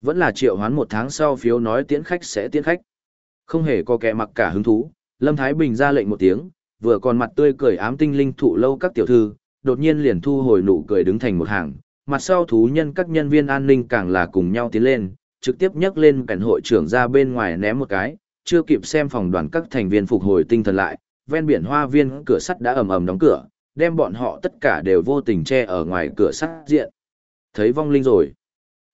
S1: Vẫn là triệu hoán một tháng sau phiếu nói tiễn khách sẽ tiễn khách. Không hề có kẻ mặc cả hứng thú, Lâm Thái Bình ra lệnh một tiếng, vừa còn mặt tươi cười ám tinh linh thụ lâu các tiểu thư, đột nhiên liền thu hồi nụ cười đứng thành một hàng, mặt sau thú nhân các nhân viên an ninh càng là cùng nhau tiến lên, trực tiếp nhấc lên cảnh hội trưởng ra bên ngoài ném một cái, chưa kịp xem phòng đoàn các thành viên phục hồi tinh thần lại, ven biển hoa viên cửa sắt đã ầm ầm đóng cửa, đem bọn họ tất cả đều vô tình che ở ngoài cửa sắt diện. Thấy vong linh rồi.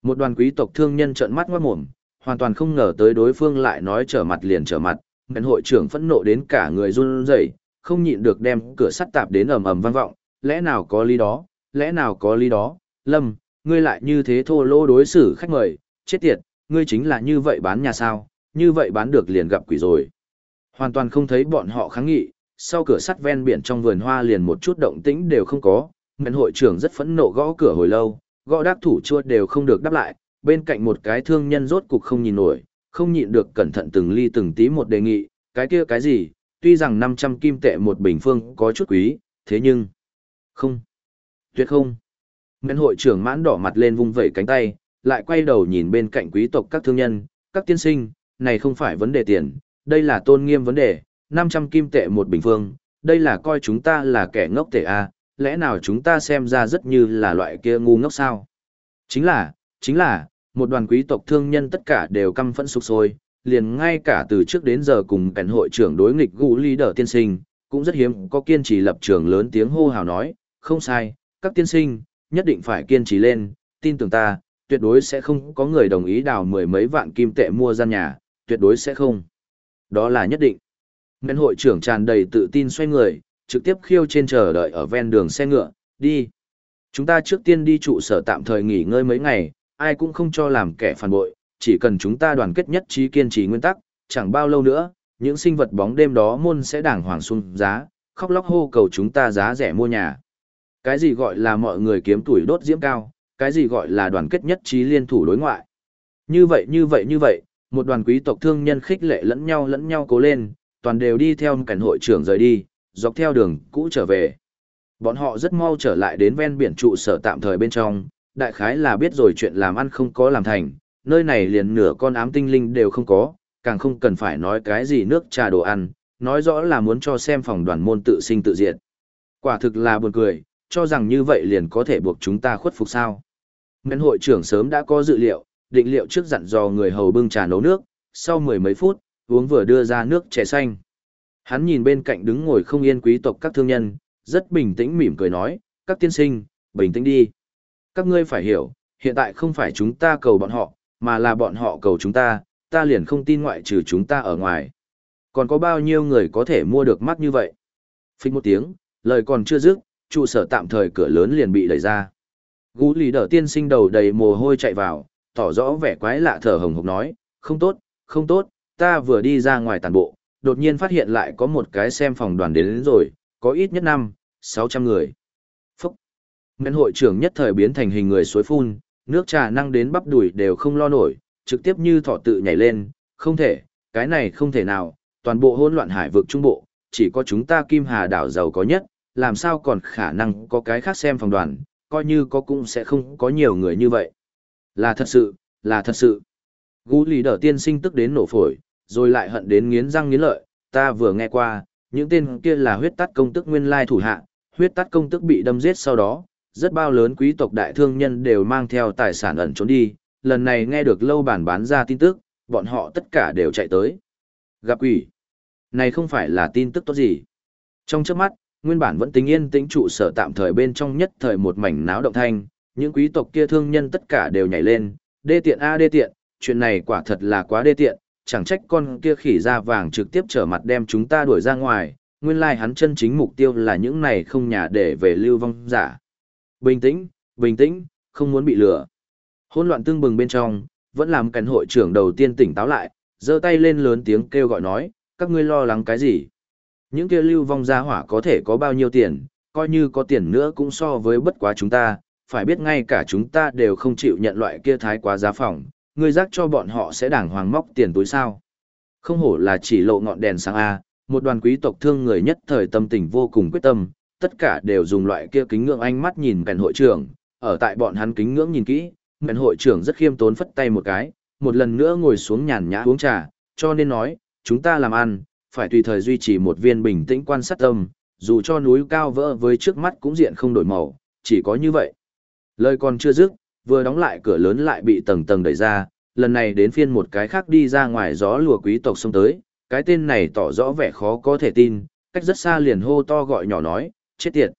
S1: Một đoàn quý tộc thương nhân trợn mắt ngoát mồm, hoàn toàn không ngờ tới đối phương lại nói trở mặt liền trở mặt, ngân hội trưởng phẫn nộ đến cả người run rẩy, không nhịn được đem cửa sắt tạp đến ầm ầm vang vọng, lẽ nào có lý đó, lẽ nào có lý đó, Lâm, ngươi lại như thế thô lỗ đối xử khách mời, chết tiệt, ngươi chính là như vậy bán nhà sao, như vậy bán được liền gặp quỷ rồi. Hoàn toàn không thấy bọn họ kháng nghị, sau cửa sắt ven biển trong vườn hoa liền một chút động tĩnh đều không có, ngân hội trưởng rất phẫn nộ gõ cửa hồi lâu, gõ đắc thủ chua đều không được đáp lại, bên cạnh một cái thương nhân rốt cục không nhìn nổi, không nhịn được cẩn thận từng ly từng tí một đề nghị, cái kia cái gì, tuy rằng 500 kim tệ một bình phương có chút quý, thế nhưng, không, tuyệt không. Ngân hội trưởng mãn đỏ mặt lên vung vẩy cánh tay, lại quay đầu nhìn bên cạnh quý tộc các thương nhân, các tiên sinh, này không phải vấn đề tiền, đây là tôn nghiêm vấn đề, 500 kim tệ một bình phương, đây là coi chúng ta là kẻ ngốc tệ à, lẽ nào chúng ta xem ra rất như là loại kia ngu ngốc sao? Chính là, chính là, một đoàn quý tộc thương nhân tất cả đều căm phẫn sục sôi, liền ngay cả từ trước đến giờ cùng cảnh hội trưởng đối nghịch gũ lý đỡ tiên sinh, cũng rất hiếm có kiên trì lập trường lớn tiếng hô hào nói, không sai, các tiên sinh, nhất định phải kiên trì lên, tin tưởng ta, tuyệt đối sẽ không có người đồng ý đào mười mấy vạn kim tệ mua gian nhà, tuyệt đối sẽ không. Đó là nhất định. nên hội trưởng tràn đầy tự tin xoay người, trực tiếp khiêu trên chờ đợi ở ven đường xe ngựa, đi. Chúng ta trước tiên đi trụ sở tạm thời nghỉ ngơi mấy ngày, ai cũng không cho làm kẻ phản bội, chỉ cần chúng ta đoàn kết nhất trí kiên trì nguyên tắc, chẳng bao lâu nữa, những sinh vật bóng đêm đó môn sẽ đảng hoàng xuống giá, khóc lóc hô cầu chúng ta giá rẻ mua nhà. Cái gì gọi là mọi người kiếm tuổi đốt diễm cao, cái gì gọi là đoàn kết nhất trí liên thủ đối ngoại. Như vậy như vậy như vậy, một đoàn quý tộc thương nhân khích lệ lẫn nhau lẫn nhau cố lên, toàn đều đi theo cảnh hội trưởng rời đi, dọc theo đường cũ trở về. Bọn họ rất mau trở lại đến ven biển trụ sở tạm thời bên trong, đại khái là biết rồi chuyện làm ăn không có làm thành, nơi này liền nửa con ám tinh linh đều không có, càng không cần phải nói cái gì nước trà đồ ăn, nói rõ là muốn cho xem phòng đoàn môn tự sinh tự diệt. Quả thực là buồn cười, cho rằng như vậy liền có thể buộc chúng ta khuất phục sao. Nguyễn hội trưởng sớm đã có dự liệu, định liệu trước dặn dò người hầu bưng trà nấu nước, sau mười mấy phút, uống vừa đưa ra nước chè xanh. Hắn nhìn bên cạnh đứng ngồi không yên quý tộc các thương nhân, rất bình tĩnh mỉm cười nói, các tiên sinh, bình tĩnh đi. Các ngươi phải hiểu, hiện tại không phải chúng ta cầu bọn họ, mà là bọn họ cầu chúng ta, ta liền không tin ngoại trừ chúng ta ở ngoài. Còn có bao nhiêu người có thể mua được mắt như vậy? Phích một tiếng, lời còn chưa dứt, trụ sở tạm thời cửa lớn liền bị đẩy ra. Gú lì đỡ tiên sinh đầu đầy mồ hôi chạy vào, tỏ rõ vẻ quái lạ thở hồng hộc nói, không tốt, không tốt, ta vừa đi ra ngoài tàn bộ, đột nhiên phát hiện lại có một cái xem phòng đoàn đến, đến rồi, có ít nhất năm, sáu trăm người. Phúc! Ngân hội trưởng nhất thời biến thành hình người suối phun, nước trà năng đến bắp đùi đều không lo nổi, trực tiếp như thọ tự nhảy lên, không thể, cái này không thể nào, toàn bộ hỗn loạn hải vực trung bộ, chỉ có chúng ta kim hà đảo giàu có nhất, làm sao còn khả năng có cái khác xem phòng đoàn, coi như có cũng sẽ không có nhiều người như vậy. Là thật sự, là thật sự. Gú lì đỡ tiên sinh tức đến nổ phổi, rồi lại hận đến nghiến răng nghiến lợi, ta vừa nghe qua, những tên kia là huyết tắt công tức nguyên lai thủ hạ, huyết tắt công tức bị đâm giết sau đó, rất bao lớn quý tộc đại thương nhân đều mang theo tài sản ẩn trốn đi, lần này nghe được lâu bản bán ra tin tức, bọn họ tất cả đều chạy tới. Gặp quỷ. Này không phải là tin tức tốt gì. Trong trước mắt, nguyên bản vẫn tính yên tĩnh trụ sở tạm thời bên trong nhất thời một mảnh náo động thanh, những quý tộc kia thương nhân tất cả đều nhảy lên, đê tiện a đê tiện, chuyện này quả thật là quá đê tiện, chẳng trách con kia khỉ da vàng trực tiếp trở mặt đem chúng ta đuổi ra ngoài, nguyên lai hắn chân chính mục tiêu là những này không nhà để về lưu vong giả. Bình tĩnh, bình tĩnh, không muốn bị lừa. Hỗn loạn tương bừng bên trong, vẫn làm cảnh hội trưởng đầu tiên tỉnh táo lại, giơ tay lên lớn tiếng kêu gọi nói, các ngươi lo lắng cái gì? Những kia lưu vong gia hỏa có thể có bao nhiêu tiền, coi như có tiền nữa cũng so với bất quá chúng ta, phải biết ngay cả chúng ta đều không chịu nhận loại kia thái quá giá phòng, ngươi rác cho bọn họ sẽ đàng hoàng móc tiền túi sao. Không hổ là chỉ lộ ngọn đèn sáng A, một đoàn quý tộc thương người nhất thời tâm tình vô cùng quyết tâm, tất cả đều dùng loại kia kính ngưỡng ánh mắt nhìn bèn hội trưởng, ở tại bọn hắn kính ngưỡng nhìn kỹ, bèn hội trưởng rất khiêm tốn phất tay một cái, một lần nữa ngồi xuống nhàn nhã uống trà, cho nên nói, chúng ta làm ăn, phải tùy thời duy trì một viên bình tĩnh quan sát tâm, dù cho núi cao vỡ với trước mắt cũng diện không đổi màu, chỉ có như vậy. Lời còn chưa dứt, vừa đóng lại cửa lớn lại bị tầng tầng đẩy ra, lần này đến phiên một cái khác đi ra ngoài gió lùa quý tộc xông tới, cái tên này tỏ rõ vẻ khó có thể tin, cách rất xa liền hô to gọi nhỏ nói, chết tiệt.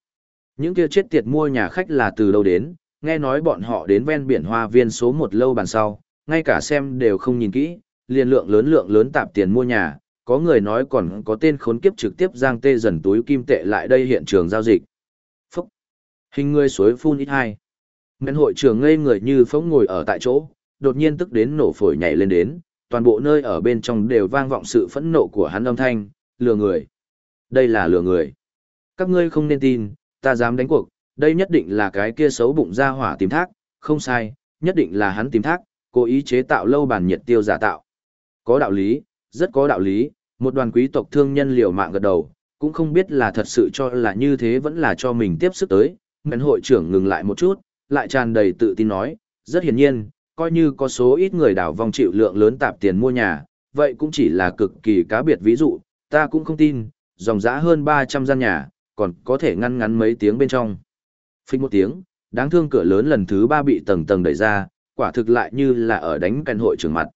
S1: Những kia chết tiệt mua nhà khách là từ đâu đến, nghe nói bọn họ đến ven biển hoa viên số một lâu bàn sau, ngay cả xem đều không nhìn kỹ, liền lượng lớn lượng lớn tạp tiền mua nhà, có người nói còn có tên khốn kiếp trực tiếp giang tê dần túi kim tệ lại đây hiện trường giao dịch. Phúc! Hình người suối phun ít hai. Ngân hội trưởng ngây người như phóng ngồi ở tại chỗ, đột nhiên tức đến nổ phổi nhảy lên đến, toàn bộ nơi ở bên trong đều vang vọng sự phẫn nộ của hắn âm thanh, lừa người. Đây là lừa người. Các ngươi không nên tin, ta dám đánh cuộc, đây nhất định là cái kia xấu bụng ra hỏa tìm thác, không sai, nhất định là hắn tìm thác, cố ý chế tạo lâu bàn nhiệt tiêu giả tạo. Có đạo lý, rất có đạo lý, một đoàn quý tộc thương nhân liều mạng gật đầu, cũng không biết là thật sự cho là như thế vẫn là cho mình tiếp sức tới. Ngân hội trưởng ngừng lại một chút, lại tràn đầy tự tin nói, rất hiển nhiên, coi như có số ít người đảo vòng chịu lượng lớn tạp tiền mua nhà, vậy cũng chỉ là cực kỳ cá biệt ví dụ, ta cũng không tin, dòng giá hơn 300 gian nhà, còn có thể ngăn ngắn mấy tiếng bên trong. Phích một tiếng, đáng thương cửa lớn lần thứ ba bị tầng tầng đẩy ra, quả thực lại như là ở đánh canh hội trưởng mặt.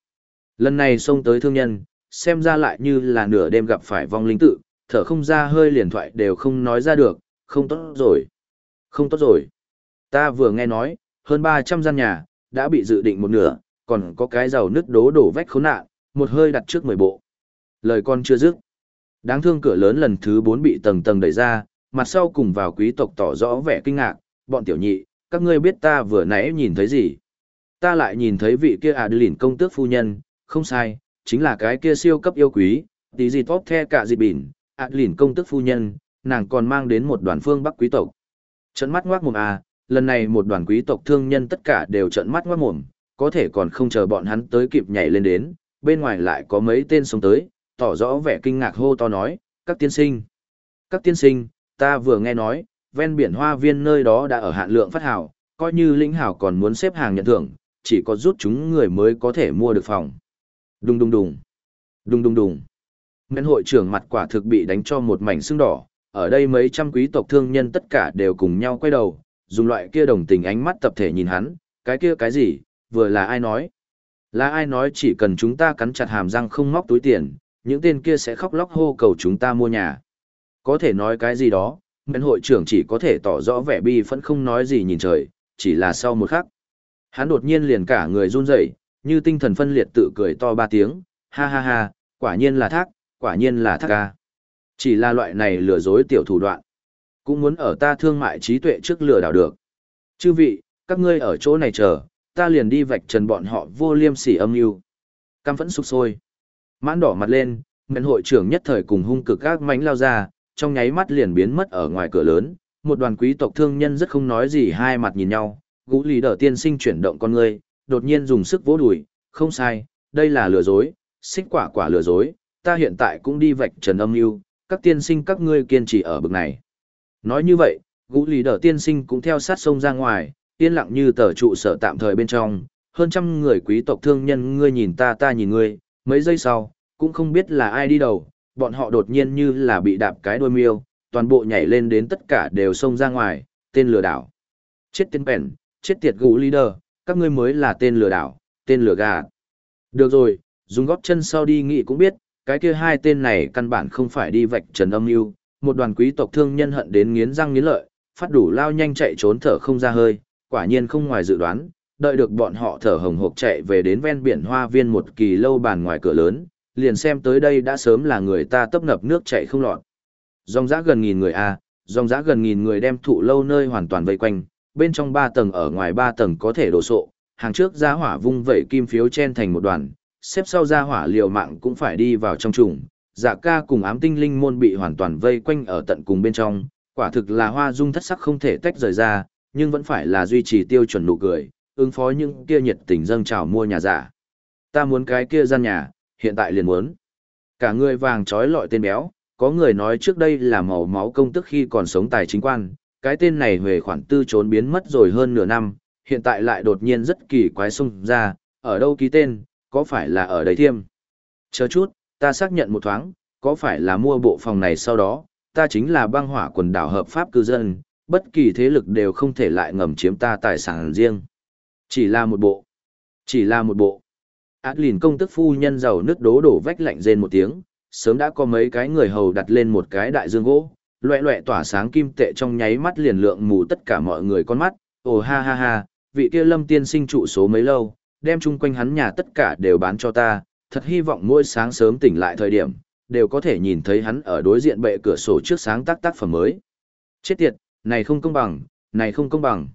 S1: Lần này xông tới thương nhân, xem ra lại như là nửa đêm gặp phải vong linh tự, thở không ra hơi liền thoại đều không nói ra được, không tốt rồi. Không tốt rồi. Ta vừa nghe nói, hơn 300 gian nhà, đã bị dự định một nửa, còn có cái giàu nứt đố đổ vách khốn nạn, một hơi đặt trước 10 bộ. Lời con chưa dứt. Đáng thương cửa lớn lần thứ 4 bị tầng tầng đẩy ra, mặt sau cùng vào quý tộc tỏ rõ vẻ kinh ngạc, bọn tiểu nhị, các ngươi biết ta vừa nãy nhìn thấy gì? Ta lại nhìn thấy vị kia Adeline công tước phu nhân, không sai, chính là cái kia siêu cấp yêu quý, tí gì tốt the cả dịp bỉn, Adeline công tước phu nhân, nàng còn mang đến một đoàn phương bắc quý tộc. Trận mắt ngoác mồm à, lần này một đoàn quý tộc thương nhân tất cả đều trợn mắt ngoác mồm, có thể còn không chờ bọn hắn tới kịp nhảy lên đến, bên ngoài lại có mấy tên sống tới, tỏ rõ vẻ kinh ngạc hô to nói, các tiên sinh. Các tiên sinh, ta vừa nghe nói, ven biển hoa viên nơi đó đã ở hạn lượng phát hảo, coi như lĩnh hảo còn muốn xếp hàng nhận thưởng, chỉ có rút chúng người mới có thể mua được phòng. Đùng đùng đùng. Đùng đùng đùng. Nguyễn hội trưởng mặt quả thực bị đánh cho một mảnh sưng đỏ, ở đây mấy trăm quý tộc thương nhân tất cả đều cùng nhau quay đầu, dùng loại kia đồng tình ánh mắt tập thể nhìn hắn, cái kia cái gì, vừa là ai nói. Là ai nói chỉ cần chúng ta cắn chặt hàm răng không móc túi tiền, những tên kia sẽ khóc lóc hô cầu chúng ta mua nhà. Có thể nói cái gì đó, men hội trưởng chỉ có thể tỏ rõ vẻ bi phẫn không nói gì nhìn trời, chỉ là sau một khắc. Hắn đột nhiên liền cả người run rẩy, như tinh thần phân liệt tự cười to ba tiếng, ha ha ha, quả nhiên là thác, quả nhiên là thác ca. Chỉ là loại này lừa dối tiểu thủ đoạn. Cũng muốn ở ta thương mại trí tuệ trước lừa đảo được. Chư vị, các ngươi ở chỗ này chờ, ta liền đi vạch trần bọn họ vô liêm sỉ âm mưu. Cam phẫn sục sôi. Mãn đỏ mặt lên, nguyện hội trưởng nhất thời cùng hung cực các mánh lao ra, trong nháy mắt liền biến mất ở ngoài cửa lớn. Một đoàn quý tộc thương nhân rất không nói gì hai mặt nhìn nhau, gũ lý đỡ tiên sinh chuyển động con người, đột nhiên dùng sức vỗ đùi, không sai, đây là lừa dối, xích quả quả lừa dối, ta hiện tại cũng đi vạch trần âm mưu các tiên sinh các ngươi kiên trì ở bực này. Nói như vậy, gũ lì đỡ tiên sinh cũng theo sát sông ra ngoài, yên lặng như tờ trụ sở tạm thời bên trong, hơn trăm người quý tộc thương nhân ngươi nhìn ta ta nhìn ngươi, mấy giây sau, cũng không biết là ai đi đầu, bọn họ đột nhiên như là bị đạp cái đôi miêu, toàn bộ nhảy lên đến tất cả đều xông ra ngoài, tên lừa đảo. Chết tên bèn, chết tiệt gũ leader, các ngươi mới là tên lừa đảo, tên lừa gà. Được rồi, dùng góp chân sau đi nghĩ cũng biết, cái kia hai tên này căn bản không phải đi vạch trần âm mưu một đoàn quý tộc thương nhân hận đến nghiến răng nghiến lợi, phát đủ lao nhanh chạy trốn thở không ra hơi, quả nhiên không ngoài dự đoán, đợi được bọn họ thở hồng hộc chạy về đến ven biển hoa viên một kỳ lâu bàn ngoài cửa lớn, liền xem tới đây đã sớm là người ta tấp nập nước chạy không lọt. Dòng dã gần nghìn người a, dòng dã gần nghìn người đem thụ lâu nơi hoàn toàn vây quanh, bên trong ba tầng ở ngoài ba tầng có thể đổ sộ, hàng trước ra hỏa vung vẩy kim phiếu chen thành một đoàn, xếp sau ra hỏa liều mạng cũng phải đi vào trong trùng. Dạ ca cùng ám tinh linh môn bị hoàn toàn vây quanh ở tận cùng bên trong, quả thực là hoa dung thất sắc không thể tách rời ra, nhưng vẫn phải là duy trì tiêu chuẩn nụ cười, ứng phó những kia nhiệt tình dâng chào mua nhà giả. Ta muốn cái kia gian nhà, hiện tại liền muốn. Cả người vàng trói lọi tên béo, có người nói trước đây là màu máu công tức khi còn sống tài chính quan, cái tên này về khoản tư trốn biến mất rồi hơn nửa năm, hiện tại lại đột nhiên rất kỳ quái xung ra, ở đâu ký tên, có phải là ở đây thiêm. Chờ chút, ta xác nhận một thoáng, có phải là mua bộ phòng này sau đó, ta chính là băng hỏa quần đảo hợp pháp cư dân, bất kỳ thế lực đều không thể lại ngầm chiếm ta tài sản riêng. Chỉ là một bộ. Chỉ là một bộ. Át lìn công tức phu nhân giàu nước đố đổ vách lạnh rên một tiếng, sớm đã có mấy cái người hầu đặt lên một cái đại dương gỗ, loẹ loẹ tỏa sáng kim tệ trong nháy mắt liền lượng mù tất cả mọi người con mắt, ồ ha ha ha, vị kia lâm tiên sinh trụ số mấy lâu, đem chung quanh hắn nhà tất cả đều bán cho ta, thật hy vọng mỗi sáng sớm tỉnh lại thời điểm, đều có thể nhìn thấy hắn ở đối diện bệ cửa sổ trước sáng tác tác phẩm mới. Chết tiệt, này không công bằng, này không công bằng.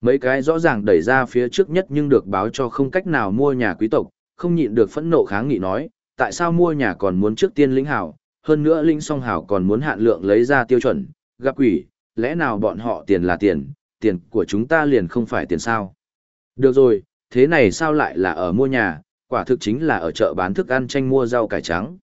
S1: Mấy cái rõ ràng đẩy ra phía trước nhất nhưng được báo cho không cách nào mua nhà quý tộc, không nhịn được phẫn nộ kháng nghị nói, tại sao mua nhà còn muốn trước tiên lĩnh hảo, hơn nữa linh song hảo còn muốn hạn lượng lấy ra tiêu chuẩn, gặp quỷ, lẽ nào bọn họ tiền là tiền, tiền của chúng ta liền không phải tiền sao. Được rồi, thế này sao lại là ở mua nhà, quả thực chính là ở chợ bán thức ăn tranh mua rau cải trắng.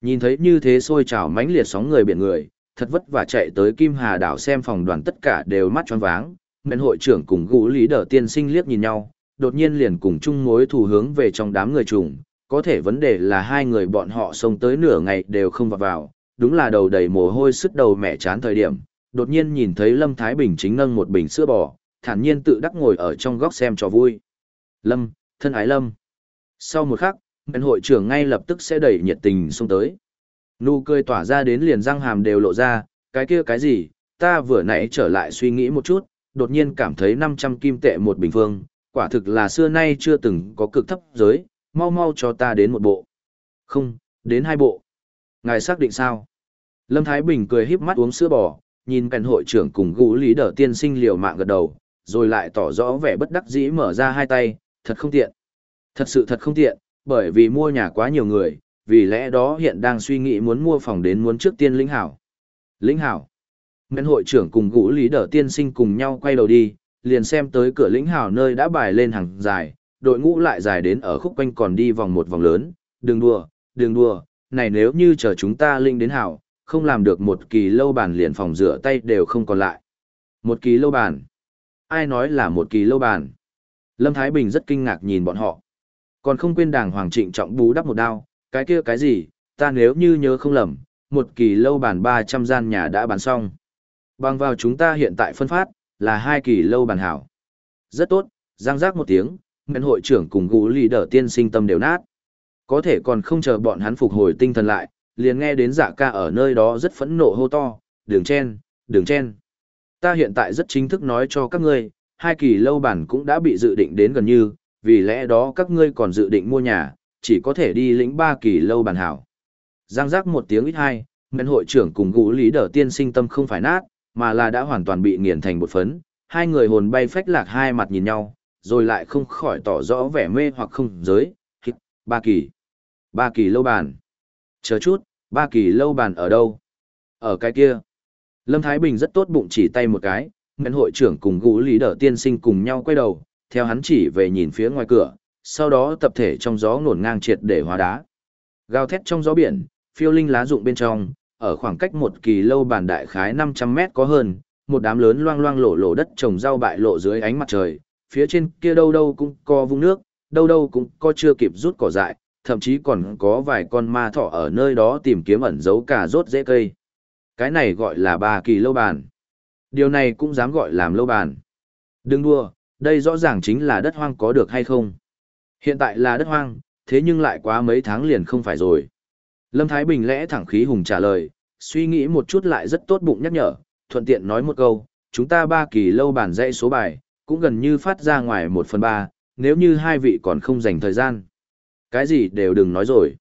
S1: Nhìn thấy như thế xôi trào mãnh liệt sóng người biển người, thật vất vả chạy tới Kim Hà đảo xem phòng đoàn tất cả đều mắt tròn váng, Mệnh hội trưởng cùng gũ lý đờ tiên sinh liếc nhìn nhau, đột nhiên liền cùng chung mối thù hướng về trong đám người trùng, có thể vấn đề là hai người bọn họ sống tới nửa ngày đều không vào vào, đúng là đầu đầy mồ hôi sức đầu mẹ chán thời điểm, đột nhiên nhìn thấy Lâm Thái Bình chính nâng một bình sữa bò, thản nhiên tự đắc ngồi ở trong góc xem trò vui. Lâm, thân ái Lâm. Sau một khắc, men hội trưởng ngay lập tức sẽ đẩy nhiệt tình xông tới. Nụ cười tỏa ra đến liền răng hàm đều lộ ra, cái kia cái gì, ta vừa nãy trở lại suy nghĩ một chút, đột nhiên cảm thấy 500 kim tệ một bình phương, quả thực là xưa nay chưa từng có cực thấp giới, mau mau cho ta đến một bộ. Không, đến hai bộ. Ngài xác định sao? Lâm Thái Bình cười híp mắt uống sữa bò, nhìn bèn hội trưởng cùng gũ lý đỡ tiên sinh liều mạng gật đầu, rồi lại tỏ rõ vẻ bất đắc dĩ mở ra hai tay, thật không tiện. Thật sự thật không tiện, bởi vì mua nhà quá nhiều người, vì lẽ đó hiện đang suy nghĩ muốn mua phòng đến muốn trước tiên lĩnh hảo. Lĩnh hảo. Men hội trưởng cùng gũ lý đỡ tiên sinh cùng nhau quay đầu đi, liền xem tới cửa lĩnh hảo nơi đã bài lên hàng dài, đội ngũ lại dài đến ở khúc quanh còn đi vòng một vòng lớn, đừng đùa, đừng đùa, này nếu như chờ chúng ta linh đến hảo, không làm được một kỳ lâu bàn liền phòng rửa tay đều không còn lại. Một kỳ lâu bàn. Ai nói là một kỳ lâu bàn? Lâm Thái Bình rất kinh ngạc nhìn bọn họ. Còn không quên đàng hoàng trịnh trọng bú đắp một đao, cái kia cái gì, ta nếu như nhớ không lầm, một kỳ lâu bàn 300 gian nhà đã bán xong. Bằng vào chúng ta hiện tại phân phát, là hai kỳ lâu bàn hảo. Rất tốt, giang giác một tiếng, nguyễn hội trưởng cùng gũ lì đỡ tiên sinh tâm đều nát. Có thể còn không chờ bọn hắn phục hồi tinh thần lại, liền nghe đến giả ca ở nơi đó rất phẫn nộ hô to, đường chen, đường chen. Ta hiện tại rất chính thức nói cho các ngươi, hai kỳ lâu bản cũng đã bị dự định đến gần như, vì lẽ đó các ngươi còn dự định mua nhà, chỉ có thể đi lĩnh ba kỳ lâu bản hảo. Giang giác một tiếng ít hai, ngân hội trưởng cùng gũ lý đỡ tiên sinh tâm không phải nát, mà là đã hoàn toàn bị nghiền thành bột phấn, hai người hồn bay phách lạc hai mặt nhìn nhau, rồi lại không khỏi tỏ rõ vẻ mê hoặc không giới, hít, ba kỳ. Ba kỳ lâu bàn. Chờ chút, ba kỳ lâu bàn ở đâu? Ở cái kia. Lâm Thái Bình rất tốt bụng chỉ tay một cái, ngân hội trưởng cùng gũ lý đỡ tiên sinh cùng nhau quay đầu, theo hắn chỉ về nhìn phía ngoài cửa, sau đó tập thể trong gió ngổn ngang triệt để hóa đá. Gào thét trong gió biển, phiêu linh lá rụng bên trong, ở khoảng cách một kỳ lâu bàn đại khái 500 mét có hơn, một đám lớn loang loang lổ lổ đất trồng rau bại lộ dưới ánh mặt trời, phía trên kia đâu đâu cũng có vùng nước, đâu đâu cũng có chưa kịp rút cỏ dại, thậm chí còn có vài con ma thỏ ở nơi đó tìm kiếm ẩn giấu cả rốt rễ cây. Cái này gọi là ba kỳ lâu bàn. Điều này cũng dám gọi làm lâu bàn. Đừng đua, đây rõ ràng chính là đất hoang có được hay không. Hiện tại là đất hoang, thế nhưng lại quá mấy tháng liền không phải rồi. Lâm Thái Bình lẽ thẳng khí hùng trả lời, suy nghĩ một chút lại rất tốt bụng nhắc nhở, thuận tiện nói một câu, chúng ta ba kỳ lâu bản dãy số bài, cũng gần như phát ra ngoài một phần ba, nếu như hai vị còn không dành thời gian. Cái gì đều đừng nói rồi.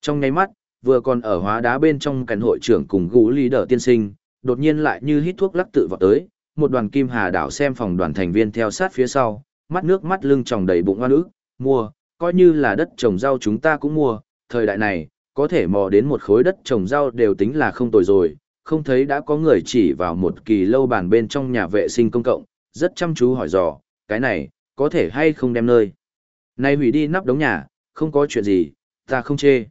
S1: Trong nháy mắt, vừa còn ở hóa đá bên trong cảnh hội trưởng cùng gũ lý đỡ tiên sinh, đột nhiên lại như hít thuốc lắc tự vào tới, một đoàn kim hà đảo xem phòng đoàn thành viên theo sát phía sau, mắt nước mắt lưng tròng đầy bụng oan ức, mua, coi như là đất trồng rau chúng ta cũng mua, thời đại này, có thể mò đến một khối đất trồng rau đều tính là không tồi rồi, không thấy đã có người chỉ vào một kỳ lâu bàn bên trong nhà vệ sinh công cộng, rất chăm chú hỏi dò, cái này, có thể hay không đem nơi. Này hủy đi nắp đống nhà, không có chuyện gì, ta không chê.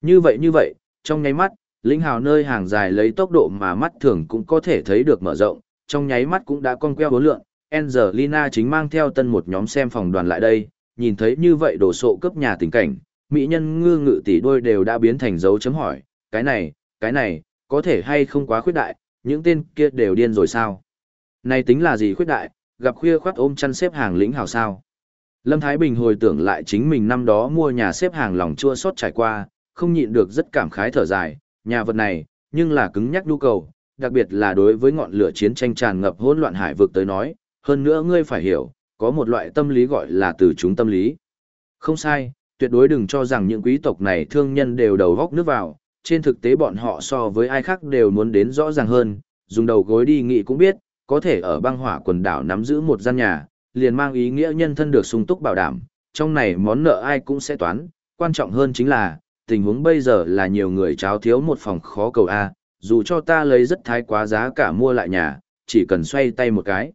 S1: Như vậy như vậy, trong ngay mắt, lĩnh hào nơi hàng dài lấy tốc độ mà mắt thường cũng có thể thấy được mở rộng, trong nháy mắt cũng đã con queo hối lượng, Angelina chính mang theo tân một nhóm xem phòng đoàn lại đây, nhìn thấy như vậy đổ sộ cấp nhà tình cảnh, mỹ nhân ngư ngự tỷ đôi đều đã biến thành dấu chấm hỏi, cái này, cái này, có thể hay không quá khuyết đại, những tên kia đều điên rồi sao? Này tính là gì khuyết đại, gặp khuya khoát ôm chăn xếp hàng lĩnh hào sao? Lâm Thái Bình hồi tưởng lại chính mình năm đó mua nhà xếp hàng lòng chua xót trải qua, không nhịn được rất cảm khái thở dài, nhà vật này, nhưng là cứng nhắc nhu cầu, đặc biệt là đối với ngọn lửa chiến tranh tràn ngập hỗn loạn hải vực tới nói, hơn nữa ngươi phải hiểu, có một loại tâm lý gọi là từ chúng tâm lý. Không sai, tuyệt đối đừng cho rằng những quý tộc này thương nhân đều đầu góc nước vào, trên thực tế bọn họ so với ai khác đều muốn đến rõ ràng hơn, dùng đầu gối đi nghĩ cũng biết, có thể ở băng hỏa quần đảo nắm giữ một gian nhà, liền mang ý nghĩa nhân thân được sung túc bảo đảm, trong này món nợ ai cũng sẽ toán, quan trọng hơn chính là, tình huống bây giờ là nhiều người cháo thiếu một phòng khó cầu A, dù cho ta lấy rất thái quá giá cả mua lại nhà, chỉ cần xoay tay một cái.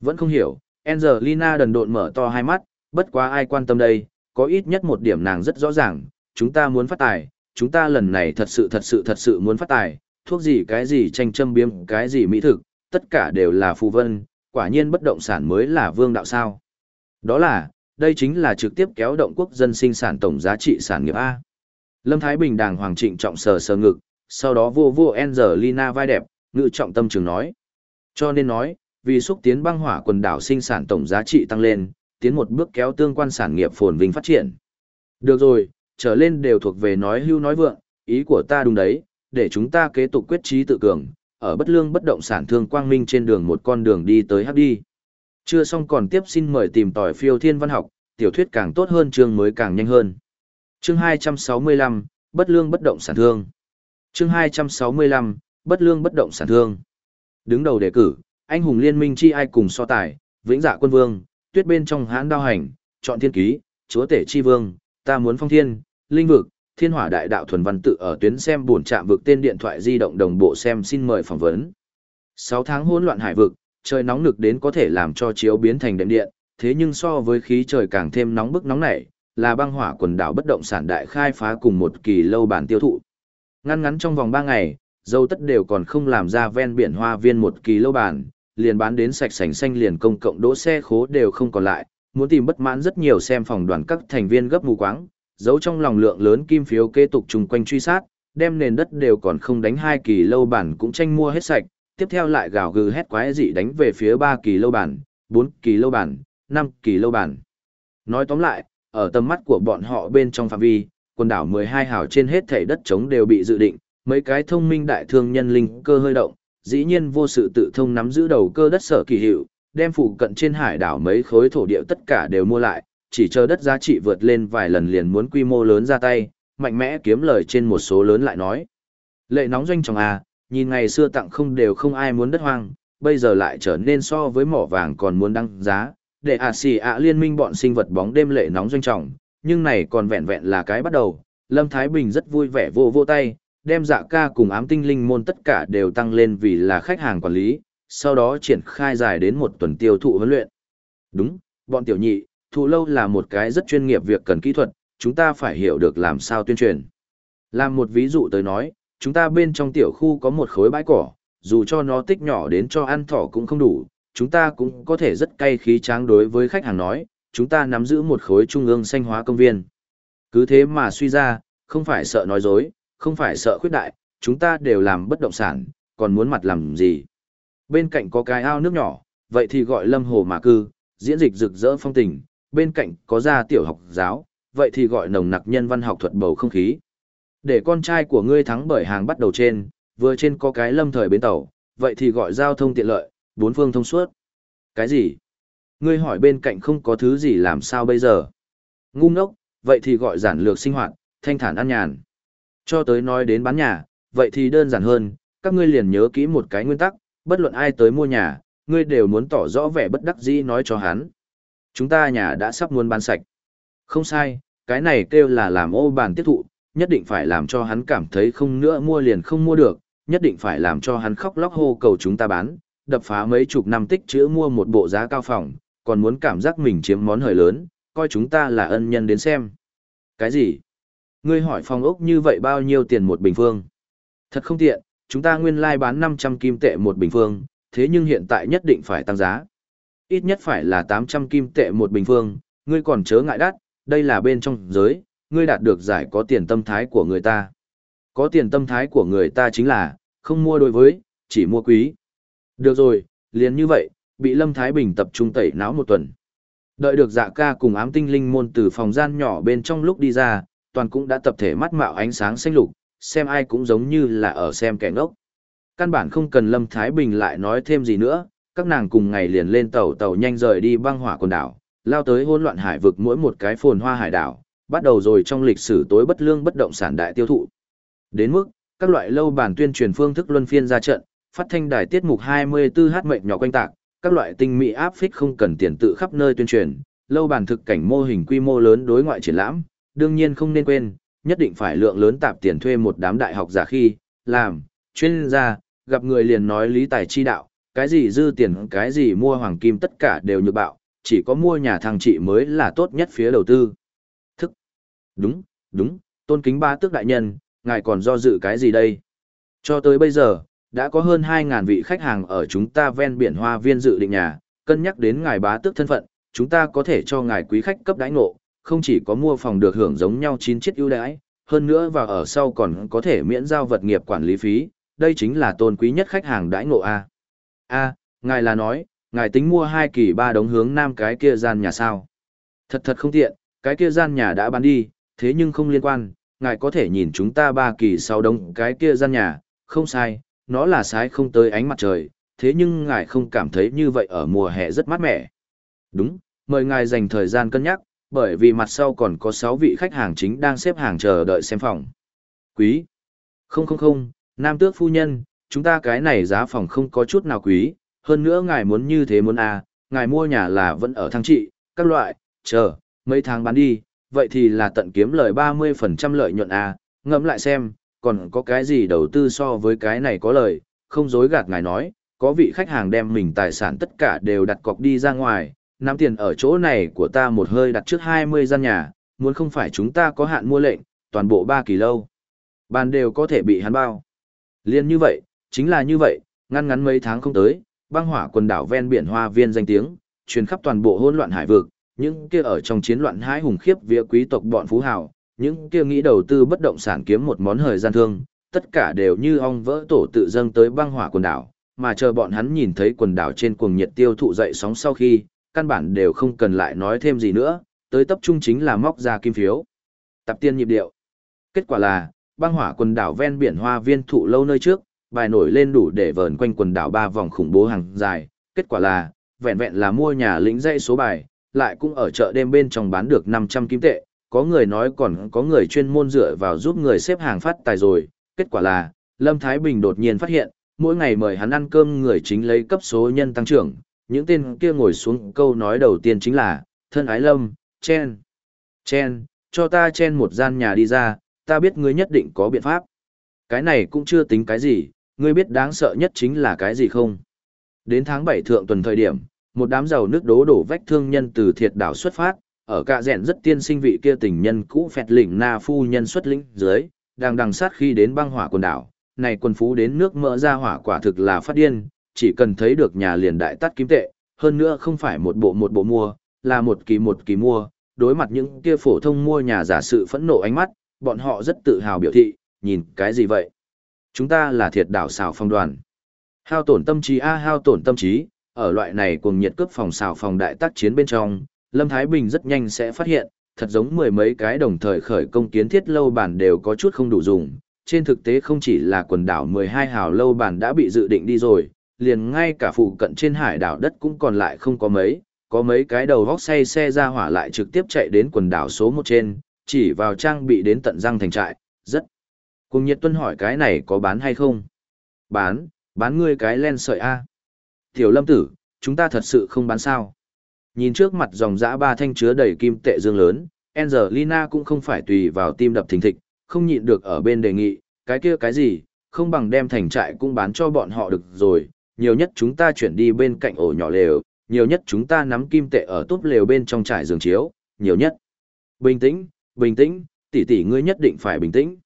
S1: Vẫn không hiểu, Angelina đần độn mở to hai mắt, bất quá ai quan tâm đây, có ít nhất một điểm nàng rất rõ ràng, chúng ta muốn phát tài, chúng ta lần này thật sự thật sự thật sự muốn phát tài, thuốc gì cái gì tranh châm biếm cái gì mỹ thực, tất cả đều là phù vân, quả nhiên bất động sản mới là vương đạo sao. Đó là, đây chính là trực tiếp kéo động quốc dân sinh sản tổng giá trị sản nghiệp A. Lâm Thái Bình đàng hoàng trịnh trọng sờ sờ ngực, sau đó vô vô Angelina vai đẹp, ngự trọng tâm trường nói. Cho nên nói, vì xúc tiến băng hỏa quần đảo sinh sản tổng giá trị tăng lên, tiến một bước kéo tương quan sản nghiệp phồn vinh phát triển. Được rồi, trở lên đều thuộc về nói hưu nói vượng, ý của ta đúng đấy, để chúng ta kế tục quyết trí tự cường, ở bất lương bất động sản thương quang minh trên đường một con đường đi tới hắc đi. Chưa xong còn tiếp xin mời tìm tỏi phiêu thiên văn học, tiểu thuyết càng tốt hơn chương mới càng nhanh hơn. Chương 265, bất lương bất động sản thương. Chương 265, bất lương bất động sản thương. Đứng đầu đề cử, anh hùng liên minh chi ai cùng so tài, vĩnh dạ quân vương, tuyết bên trong hãn đao hành, chọn thiên ký, chúa tể chi vương, ta muốn phong thiên, linh vực, thiên hỏa đại đạo thuần văn tự ở tuyến xem buồn chạm vực tên điện thoại di động đồng bộ xem xin mời phỏng vấn. 6 tháng hỗn loạn hải vực, trời nóng nực đến có thể làm cho chiếu biến thành đệm điện, thế nhưng so với khí trời càng thêm nóng bức nóng nảy, là băng hỏa quần đảo bất động sản đại khai phá cùng một kỳ lâu bản tiêu thụ. Ngăn ngắn trong vòng 3 ngày, dâu tất đều còn không làm ra ven biển hoa viên một kỳ lâu bản, liền bán đến sạch sành xanh liền công cộng đỗ xe khố đều không còn lại, muốn tìm bất mãn rất nhiều xem phòng đoàn các thành viên gấp mù quáng, giấu trong lòng lượng lớn kim phiếu kế tục chung quanh truy sát, đem nền đất đều còn không đánh hai kỳ lâu bản cũng tranh mua hết sạch, tiếp theo lại gào gừ hét quái dị đánh về phía ba kỳ lâu bản, bốn kỳ lâu bản, năm kỳ lâu bản. Nói tóm lại, ở tầm mắt của bọn họ bên trong phạm vi, quần đảo 12 hào trên hết thảy đất trống đều bị dự định, mấy cái thông minh đại thương nhân linh cơ hơi động, dĩ nhiên vô sự tự thông nắm giữ đầu cơ đất sở kỳ hiệu, đem phụ cận trên hải đảo mấy khối thổ địa tất cả đều mua lại, chỉ chờ đất giá trị vượt lên vài lần liền muốn quy mô lớn ra tay, mạnh mẽ kiếm lời trên một số lớn lại nói. Lệ nóng doanh chồng à, nhìn ngày xưa tặng không đều không ai muốn đất hoang, bây giờ lại trở nên so với mỏ vàng còn muốn đăng giá, để à xì ạ liên minh bọn sinh vật bóng đêm lệ nóng doanh trọng, nhưng này còn vẹn vẹn là cái bắt đầu. Lâm Thái Bình rất vui vẻ vô vô tay, đem dạ ca cùng ám tinh linh môn tất cả đều tăng lên vì là khách hàng quản lý, sau đó triển khai dài đến một tuần tiêu thụ huấn luyện. Đúng, bọn tiểu nhị, thụ lâu là một cái rất chuyên nghiệp việc cần kỹ thuật, chúng ta phải hiểu được làm sao tuyên truyền. Làm một ví dụ tới nói, chúng ta bên trong tiểu khu có một khối bãi cỏ, dù cho nó tích nhỏ đến cho ăn thỏ cũng không đủ, chúng ta cũng có thể rất cay khí tráng đối với khách hàng nói, chúng ta nắm giữ một khối trung ương xanh hóa công viên. Cứ thế mà suy ra, không phải sợ nói dối, không phải sợ khuyết đại, chúng ta đều làm bất động sản, còn muốn mặt làm gì. Bên cạnh có cái ao nước nhỏ, vậy thì gọi lâm hồ mà cư, diễn dịch rực rỡ phong tình, bên cạnh có gia tiểu học giáo, vậy thì gọi nồng nặc nhân văn học thuật bầu không khí. Để con trai của ngươi thắng bởi hàng bắt đầu trên, vừa trên có cái lâm thời bến tàu, vậy thì gọi giao thông tiện lợi, bốn phương thông suốt. Cái gì? Ngươi hỏi bên cạnh không có thứ gì làm sao bây giờ? Ngu ngốc, vậy thì gọi giản lược sinh hoạt, thanh thản an nhàn. Cho tới nói đến bán nhà, vậy thì đơn giản hơn, các ngươi liền nhớ kỹ một cái nguyên tắc, bất luận ai tới mua nhà, ngươi đều muốn tỏ rõ vẻ bất đắc dĩ nói cho hắn. Chúng ta nhà đã sắp muốn bán sạch. Không sai, cái này kêu là làm ô bàn tiếp thụ, nhất định phải làm cho hắn cảm thấy không nữa mua liền không mua được, nhất định phải làm cho hắn khóc lóc hô cầu chúng ta bán, đập phá mấy chục năm tích chữ mua một bộ giá cao phòng, còn muốn cảm giác mình chiếm món hời lớn, coi chúng ta là ân nhân đến xem. Cái gì? Ngươi hỏi phòng ốc như vậy bao nhiêu tiền một bình phương? Thật không tiện, chúng ta nguyên lai like bán 500 kim tệ một bình phương, thế nhưng hiện tại nhất định phải tăng giá. Ít nhất phải là 800 kim tệ một bình phương, ngươi còn chớ ngại đắt, đây là bên trong giới, ngươi đạt được giải có tiền tâm thái của người ta. Có tiền tâm thái của người ta chính là, không mua đối với, chỉ mua quý. Được rồi, liền như vậy, bị Lâm Thái Bình tập trung tẩy não một tuần. Đợi được dạ ca cùng ám tinh linh môn từ phòng gian nhỏ bên trong lúc đi ra, toàn cũng đã tập thể mắt mạo ánh sáng xanh lục, xem ai cũng giống như là ở xem kẻ ngốc. Căn bản không cần Lâm Thái Bình lại nói thêm gì nữa, các nàng cùng ngày liền lên tàu tàu nhanh rời đi băng hỏa quần đảo, lao tới hỗn loạn hải vực mỗi một cái phồn hoa hải đảo, bắt đầu rồi trong lịch sử tối bất lương bất động sản đại tiêu thụ. Đến mức, các loại lâu bản tuyên truyền phương thức luân phiên ra trận, phát thanh đài tiết mục 24h mệnh nhỏ quanh tạc, các loại tinh mỹ áp phích không cần tiền tự khắp nơi tuyên truyền, lâu bản thực cảnh mô hình quy mô lớn đối ngoại triển lãm, đương nhiên không nên quên, nhất định phải lượng lớn tạp tiền thuê một đám đại học giả khi, làm, chuyên gia, gặp người liền nói lý tài chi đạo, cái gì dư tiền cái gì mua hoàng kim tất cả đều nhược bạo, chỉ có mua nhà thằng chị mới là tốt nhất phía đầu tư. Thức. Đúng, đúng, tôn kính ba tước đại nhân, ngài còn do dự cái gì đây? Cho tới bây giờ, đã có hơn 2.000 vị khách hàng ở chúng ta ven biển hoa viên dự định nhà, cân nhắc đến ngài bá tước thân phận, chúng ta có thể cho ngài quý khách cấp đãi ngộ, không chỉ có mua phòng được hưởng giống nhau chín chiếc ưu đãi, hơn nữa và ở sau còn có thể miễn giao vật nghiệp quản lý phí, đây chính là tôn quý nhất khách hàng đãi ngộ A. A, ngài là nói, ngài tính mua hai kỳ ba đống hướng nam cái kia gian nhà sao. Thật thật không tiện, cái kia gian nhà đã bán đi, thế nhưng không liên quan, ngài có thể nhìn chúng ta ba kỳ sau đống cái kia gian nhà, không sai, nó là sái không tới ánh mặt trời, thế nhưng ngài không cảm thấy như vậy ở mùa hè rất mát mẻ. Đúng, mời ngài dành thời gian cân nhắc, bởi vì mặt sau còn có 6 vị khách hàng chính đang xếp hàng chờ đợi xem phòng. Quý. Không không không, nam tước phu nhân, chúng ta cái này giá phòng không có chút nào quý, hơn nữa ngài muốn như thế muốn à, ngài mua nhà là vẫn ở thăng trị, các loại, chờ, mấy tháng bán đi, vậy thì là tận kiếm lời 30% lợi nhuận à, ngẫm lại xem, còn có cái gì đầu tư so với cái này có lời, không dối gạt ngài nói, có vị khách hàng đem mình tài sản tất cả đều đặt cọc đi ra ngoài, nắm tiền ở chỗ này của ta một hơi đặt trước 20 gian nhà, muốn không phải chúng ta có hạn mua lệnh, toàn bộ 3 kỳ lâu. Bàn đều có thể bị hắn bao. Liên như vậy, chính là như vậy, ngăn ngắn mấy tháng không tới, băng hỏa quần đảo ven biển hoa viên danh tiếng, truyền khắp toàn bộ hỗn loạn hải vực, những kia ở trong chiến loạn hãi hùng khiếp vía quý tộc bọn phú hào, những kia nghĩ đầu tư bất động sản kiếm một món hời gian thương, tất cả đều như ong vỡ tổ tự dâng tới băng hỏa quần đảo, mà chờ bọn hắn nhìn thấy quần đảo trên cuồng nhiệt tiêu thụ dậy sóng sau khi, căn bản đều không cần lại nói thêm gì nữa, tới tập trung chính là móc ra kim phiếu. Tập tiên nhịp điệu. Kết quả là, băng hỏa quần đảo ven biển hoa viên thụ lâu nơi trước, bài nổi lên đủ để vờn quanh quần đảo ba vòng khủng bố hàng dài. Kết quả là, vẹn vẹn là mua nhà lĩnh dãy số bài, lại cũng ở chợ đêm bên trong bán được 500 kim tệ. Có người nói còn có người chuyên môn dựa vào giúp người xếp hàng phát tài rồi. Kết quả là, Lâm Thái Bình đột nhiên phát hiện, mỗi ngày mời hắn ăn cơm người chính lấy cấp số nhân tăng trưởng, những tên kia ngồi xuống câu nói đầu tiên chính là, thân ái lâm, chen, chen, cho ta chen một gian nhà đi ra, ta biết ngươi nhất định có biện pháp. Cái này cũng chưa tính cái gì, ngươi biết đáng sợ nhất chính là cái gì không? Đến tháng 7 thượng tuần thời điểm, một đám giàu nước đố đổ vách thương nhân từ thiệt đảo xuất phát, ở cạ rèn rất tiên sinh vị kia tình nhân cũ phẹt lĩnh na phu nhân xuất lĩnh dưới, đang đằng sát khi đến băng hỏa quần đảo, này quân phú đến nước mỡ ra hỏa quả thực là phát điên, chỉ cần thấy được nhà liền đại tắt kim tệ, hơn nữa không phải một bộ một bộ mua, là một kỳ một kỳ mua, đối mặt những kia phổ thông mua nhà giả sự phẫn nộ ánh mắt, bọn họ rất tự hào biểu thị, nhìn cái gì vậy? Chúng ta là thiệt đảo xào phong đoàn. Hao tổn tâm trí a hao tổn tâm trí, ở loại này cùng nhiệt cướp phòng xào phòng đại tác chiến bên trong, Lâm Thái Bình rất nhanh sẽ phát hiện, thật giống mười mấy cái đồng thời khởi công kiến thiết lâu bản đều có chút không đủ dùng. Trên thực tế không chỉ là quần đảo 12 hào lâu bản đã bị dự định đi rồi, liền ngay cả phụ cận trên hải đảo đất cũng còn lại không có mấy, có mấy cái đầu vóc say xe ra hỏa lại trực tiếp chạy đến quần đảo số một trên, chỉ vào trang bị đến tận răng thành trại, rất. Cùng nhiệt tuân hỏi cái này có bán hay không? Bán, bán ngươi cái len sợi A. Tiểu lâm tử, chúng ta thật sự không bán sao. Nhìn trước mặt dòng dã ba thanh chứa đầy kim tệ dương lớn, Angelina cũng không phải tùy vào tim đập thình thịch, không nhịn được ở bên đề nghị, cái kia cái gì, không bằng đem thành trại cũng bán cho bọn họ được rồi, nhiều nhất chúng ta chuyển đi bên cạnh ổ nhỏ lều, nhiều nhất chúng ta nắm kim tệ ở túp lều bên trong trải giường chiếu, nhiều nhất. Bình tĩnh, bình tĩnh, tỷ tỷ ngươi nhất định phải bình tĩnh.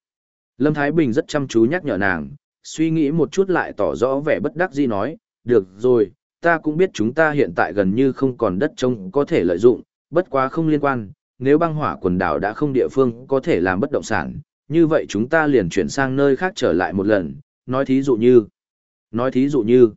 S1: Lâm Thái Bình rất chăm chú nhắc nhở nàng, suy nghĩ một chút lại tỏ rõ vẻ bất đắc dĩ nói, được rồi, ta cũng biết chúng ta hiện tại gần như không còn đất trông có thể lợi dụng, bất quá không liên quan, nếu băng hỏa quần đảo đã không địa phương có thể làm bất động sản, như vậy chúng ta liền chuyển sang nơi khác trở lại một lần, nói thí dụ như, nói thí dụ như,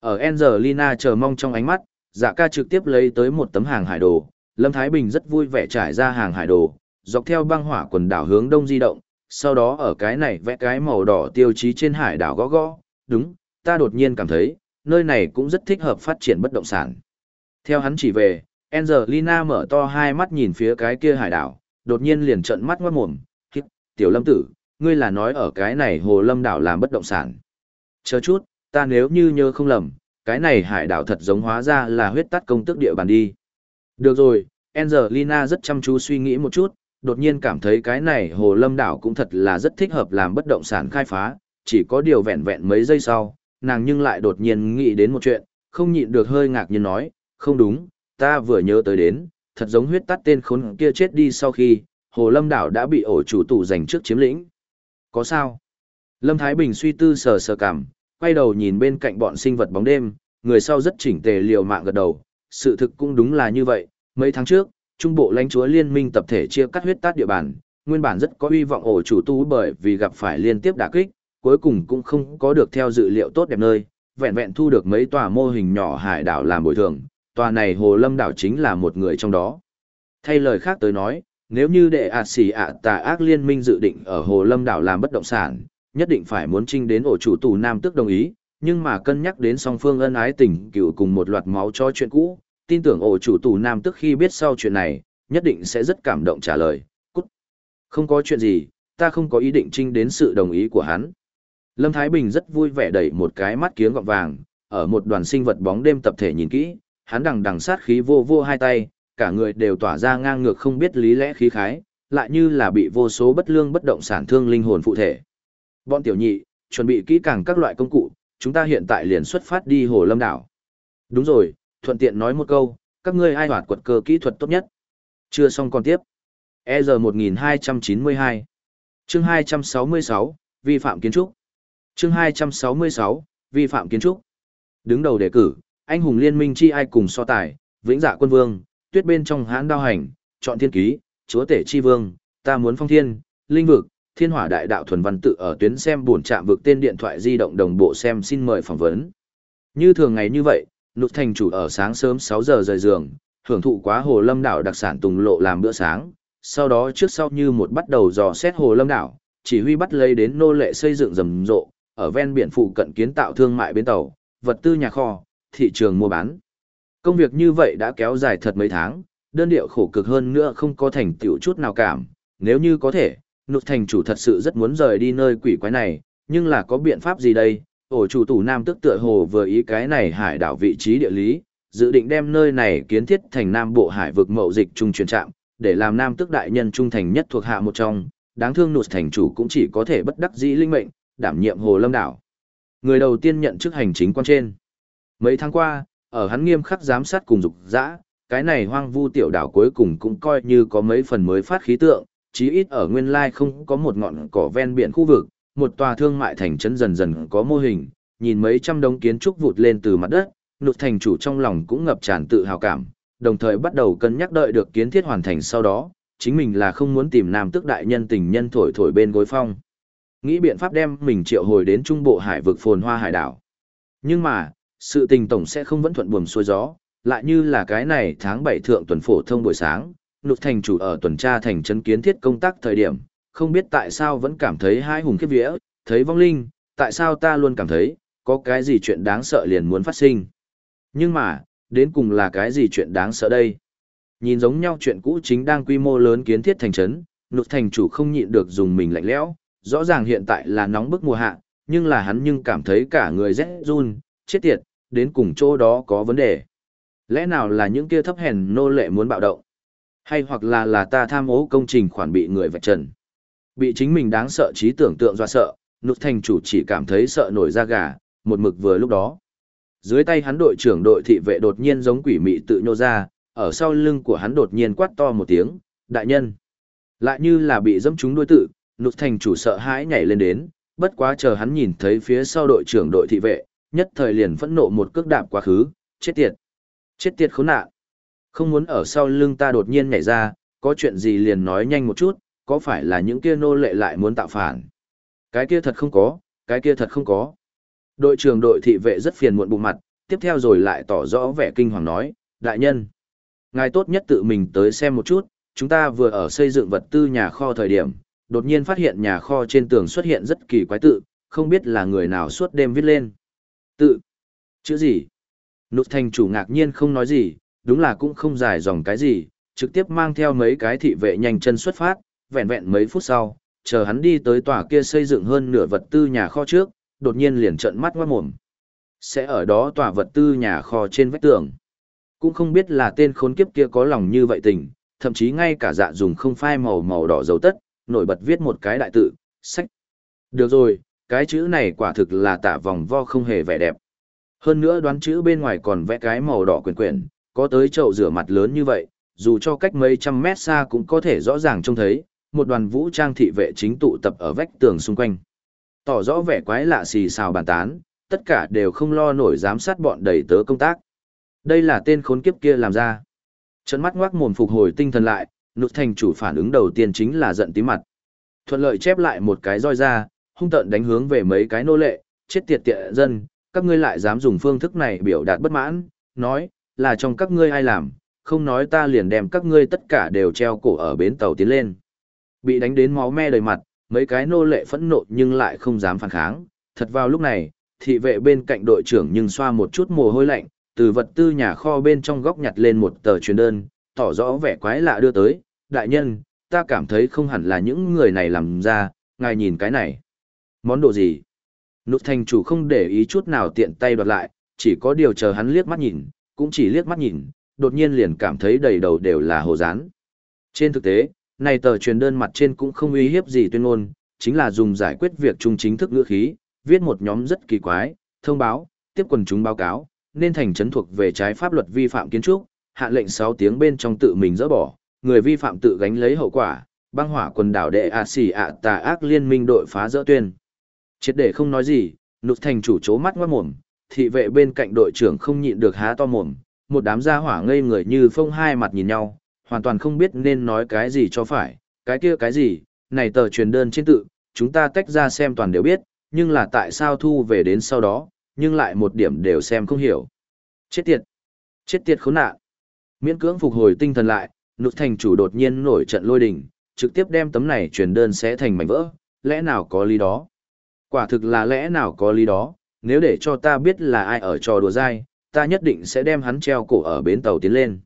S1: ở Angelina chờ mong trong ánh mắt, dạ ca trực tiếp lấy tới một tấm hàng hải đồ, Lâm Thái Bình rất vui vẻ trải ra hàng hải đồ, dọc theo băng hỏa quần đảo hướng đông di động, sau đó ở cái này vẽ cái màu đỏ tiêu chí trên hải đảo gõ gõ, đúng, ta đột nhiên cảm thấy, nơi này cũng rất thích hợp phát triển bất động sản. Theo hắn chỉ về, Angelina mở to hai mắt nhìn phía cái kia hải đảo, đột nhiên liền trợn mắt ngoát mồm, hít, tiểu lâm tử, ngươi là nói ở cái này hồ lâm đảo làm bất động sản. Chờ chút, ta nếu như nhớ không lầm, cái này hải đảo thật giống hóa ra là huyết tắt công tức địa bàn đi. Được rồi, Angelina rất chăm chú suy nghĩ một chút, đột nhiên cảm thấy cái này hồ lâm đảo cũng thật là rất thích hợp làm bất động sản khai phá, chỉ có điều vẹn vẹn mấy giây sau, nàng nhưng lại đột nhiên nghĩ đến một chuyện, không nhịn được hơi ngạc nhiên nói, không đúng, ta vừa nhớ tới đến, thật giống huyết tắt tên khốn kia chết đi sau khi, hồ lâm đảo đã bị ổ chủ tù giành trước chiếm lĩnh. Có sao? Lâm Thái Bình suy tư sờ sờ cảm, quay đầu nhìn bên cạnh bọn sinh vật bóng đêm, người sau rất chỉnh tề liều mạng gật đầu, sự thực cũng đúng là như vậy, mấy tháng trước, trung bộ lãnh chúa liên minh tập thể chia cắt huyết tát địa bàn, nguyên bản rất có hy vọng ổ chủ tu bởi vì gặp phải liên tiếp đả kích, cuối cùng cũng không có được theo dự liệu tốt đẹp nơi, vẹn vẹn thu được mấy tòa mô hình nhỏ hải đảo làm bồi thường, tòa này Hồ Lâm đảo chính là một người trong đó. Thay lời khác tới nói, nếu như đệ ạt xỉ ạ tà ác liên minh dự định ở Hồ Lâm đảo làm bất động sản, nhất định phải muốn trinh đến ổ chủ tù Nam tức đồng ý, nhưng mà cân nhắc đến song phương ân ái tình cựu cùng một loạt máu cho chuyện cũ, tin tưởng ổ chủ tù Nam tức khi biết sau chuyện này, nhất định sẽ rất cảm động trả lời, cút. Không có chuyện gì, ta không có ý định trinh đến sự đồng ý của hắn. Lâm Thái Bình rất vui vẻ đẩy một cái mắt kiếng gọng vàng, ở một đoàn sinh vật bóng đêm tập thể nhìn kỹ, hắn đằng đằng sát khí vô vô hai tay, cả người đều tỏa ra ngang ngược không biết lý lẽ khí khái, lại như là bị vô số bất lương bất động sản thương linh hồn phụ thể. Bọn tiểu nhị, chuẩn bị kỹ càng các loại công cụ, chúng ta hiện tại liền xuất phát đi Hồ Lâm đảo. Đúng rồi, thuận tiện nói một câu, các ngươi ai hoạt quật cơ kỹ thuật tốt nhất. Chưa xong còn tiếp. EZ 1292 Chương 266, vi phạm kiến trúc. Chương 266, vi phạm kiến trúc. Đứng đầu đề cử, anh hùng liên minh chi ai cùng so tài, vĩnh dạ quân vương, tuyết bên trong hãn đao hành, chọn thiên ký, chúa tể chi vương, ta muốn phong thiên, linh vực, thiên hỏa đại đạo thuần văn tự ở tuyến xem buồn chạm vực tên điện thoại di động đồng bộ xem xin mời phỏng vấn. Như thường ngày như vậy, nụt thành chủ ở sáng sớm 6 giờ rời giường, hưởng thụ quá hồ lâm đảo đặc sản tùng lộ làm bữa sáng, sau đó trước sau như một bắt đầu dò xét hồ lâm đảo, chỉ huy bắt lấy đến nô lệ xây dựng rầm rộ, ở ven biển phụ cận kiến tạo thương mại bến tàu, vật tư nhà kho, thị trường mua bán. Công việc như vậy đã kéo dài thật mấy tháng, đơn điệu khổ cực hơn nữa không có thành tựu chút nào cảm, nếu như có thể, nụt thành chủ thật sự rất muốn rời đi nơi quỷ quái này, nhưng là có biện pháp gì đây? Ổ chủ tủ nam tức tựa hồ vừa ý cái này hải đảo vị trí địa lý, dự định đem nơi này kiến thiết thành nam bộ hải vực mậu dịch trung truyền trạm, để làm nam tức đại nhân trung thành nhất thuộc hạ một trong, đáng thương nụt thành chủ cũng chỉ có thể bất đắc dĩ linh mệnh, đảm nhiệm hồ lâm đảo. Người đầu tiên nhận chức hành chính quan trên. Mấy tháng qua, ở hắn nghiêm khắc giám sát cùng dục dã, cái này hoang vu tiểu đảo cuối cùng cũng coi như có mấy phần mới phát khí tượng, chí ít ở nguyên lai không có một ngọn cỏ ven biển khu vực, một tòa thương mại thành trấn dần dần có mô hình, nhìn mấy trăm đống kiến trúc vụt lên từ mặt đất, nụt thành chủ trong lòng cũng ngập tràn tự hào cảm, đồng thời bắt đầu cân nhắc đợi được kiến thiết hoàn thành sau đó, chính mình là không muốn tìm nam tức đại nhân tình nhân thổi thổi bên gối phong. Nghĩ biện pháp đem mình triệu hồi đến trung bộ hải vực phồn hoa hải đảo. Nhưng mà, sự tình tổng sẽ không vẫn thuận buồm xuôi gió, lại như là cái này tháng 7 thượng tuần phổ thông buổi sáng, lục thành chủ ở tuần tra thành trấn kiến thiết công tác thời điểm, không biết tại sao vẫn cảm thấy hai hùng khiếp vía, thấy vong linh, tại sao ta luôn cảm thấy, có cái gì chuyện đáng sợ liền muốn phát sinh. Nhưng mà, đến cùng là cái gì chuyện đáng sợ đây? Nhìn giống nhau chuyện cũ chính đang quy mô lớn kiến thiết thành trấn, lục thành chủ không nhịn được dùng mình lạnh lẽo, rõ ràng hiện tại là nóng bức mùa hạ, nhưng là hắn nhưng cảm thấy cả người rét run, chết tiệt, đến cùng chỗ đó có vấn đề. Lẽ nào là những kia thấp hèn nô lệ muốn bạo động? Hay hoặc là là ta tham ô công trình khoản bị người vạch trần? Bị chính mình đáng sợ trí tưởng tượng do sợ, nụt thành chủ chỉ cảm thấy sợ nổi da gà, một mực vừa lúc đó. Dưới tay hắn đội trưởng đội thị vệ đột nhiên giống quỷ mị tự nhô ra, ở sau lưng của hắn đột nhiên quát to một tiếng, đại nhân. Lại như là bị dâm trúng đuôi tự, nụt thành chủ sợ hãi nhảy lên đến, bất quá chờ hắn nhìn thấy phía sau đội trưởng đội thị vệ, nhất thời liền phẫn nộ một cước đạp quá khứ, chết tiệt. Chết tiệt khốn nạn. Không muốn ở sau lưng ta đột nhiên nhảy ra, có chuyện gì liền nói nhanh một chút, có phải là những kia nô lệ lại muốn tạo phản. Cái kia thật không có, cái kia thật không có. Đội trưởng đội thị vệ rất phiền muộn bụng mặt, tiếp theo rồi lại tỏ rõ vẻ kinh hoàng nói, đại nhân. Ngài tốt nhất tự mình tới xem một chút, chúng ta vừa ở xây dựng vật tư nhà kho thời điểm, đột nhiên phát hiện nhà kho trên tường xuất hiện rất kỳ quái tự, không biết là người nào suốt đêm viết lên. Tự. Chữ gì? Nút thành chủ ngạc nhiên không nói gì, đúng là cũng không dài dòng cái gì, trực tiếp mang theo mấy cái thị vệ nhanh chân xuất phát, vẹn vẹn mấy phút sau, chờ hắn đi tới tòa kia xây dựng hơn nửa vật tư nhà kho trước, đột nhiên liền trợn mắt ngoát mồm. Sẽ ở đó tòa vật tư nhà kho trên vách tường. Cũng không biết là tên khốn kiếp kia có lòng như vậy tình, thậm chí ngay cả dạ dùng không phai màu màu đỏ dấu tất, nổi bật viết một cái đại tự, sách. Được rồi, cái chữ này quả thực là tạ vòng vo không hề vẻ đẹp. Hơn nữa đoán chữ bên ngoài còn vẽ cái màu đỏ quyền quyển, có tới chậu rửa mặt lớn như vậy, dù cho cách mấy trăm mét xa cũng có thể rõ ràng trông thấy, một đoàn vũ trang thị vệ chính tụ tập ở vách tường xung quanh. Tỏ rõ vẻ quái lạ xì xào bàn tán, tất cả đều không lo nổi giám sát bọn đầy tớ công tác. Đây là tên khốn kiếp kia làm ra. Trận mắt ngoác mồm phục hồi tinh thần lại, nụt thành chủ phản ứng đầu tiên chính là giận tí mặt. Thuận lợi chép lại một cái roi ra, hung tợn đánh hướng về mấy cái nô lệ, chết tiệt tiệt dân, các ngươi lại dám dùng phương thức này biểu đạt bất mãn, nói, là trong các ngươi ai làm, không nói ta liền đem các ngươi tất cả đều treo cổ ở bến tàu tiến lên. Bị đánh đến máu me đầy mặt, mấy cái nô lệ phẫn nộ nhưng lại không dám phản kháng, thật vào lúc này, thị vệ bên cạnh đội trưởng nhưng xoa một chút mồ hôi lạnh, từ vật tư nhà kho bên trong góc nhặt lên một tờ truyền đơn, tỏ rõ vẻ quái lạ đưa tới, đại nhân, ta cảm thấy không hẳn là những người này làm ra, ngài nhìn cái này. Món đồ gì? Nút thành chủ không để ý chút nào tiện tay đoạt lại, chỉ có điều chờ hắn liếc mắt nhìn, cũng chỉ liếc mắt nhìn, đột nhiên liền cảm thấy đầy đầu đều là hồ rán. Trên thực tế, này tờ truyền đơn mặt trên cũng không uy hiếp gì tuyên ngôn, chính là dùng giải quyết việc chung chính thức ngữ khí, viết một nhóm rất kỳ quái, thông báo, tiếp quần chúng báo cáo, nên thành trấn thuộc về trái pháp luật vi phạm kiến trúc, hạ lệnh 6 tiếng bên trong tự mình dỡ bỏ, người vi phạm tự gánh lấy hậu quả, băng hỏa quần đảo đệ ạ xỉ ạ tà ác liên minh đội phá dỡ tuyên. Chết để không nói gì, nụt thành chủ chố mắt ngoát mồm, thị vệ bên cạnh đội trưởng không nhịn được há to mồm, một đám gia hỏa ngây người như phông hai mặt nhìn nhau, hoàn toàn không biết nên nói cái gì cho phải, cái kia cái gì, này tờ truyền đơn trên tự, chúng ta tách ra xem toàn đều biết, nhưng là tại sao thu về đến sau đó, nhưng lại một điểm đều xem không hiểu. Chết tiệt! Chết tiệt khốn nạn! Miễn cưỡng phục hồi tinh thần lại, nụt thành chủ đột nhiên nổi trận lôi đình, trực tiếp đem tấm này truyền đơn sẽ thành mảnh vỡ, lẽ nào có lý đó? Quả thực là lẽ nào có lý đó, nếu để cho ta biết là ai ở trò đùa dai, ta nhất định sẽ đem hắn treo cổ ở bến tàu tiến lên.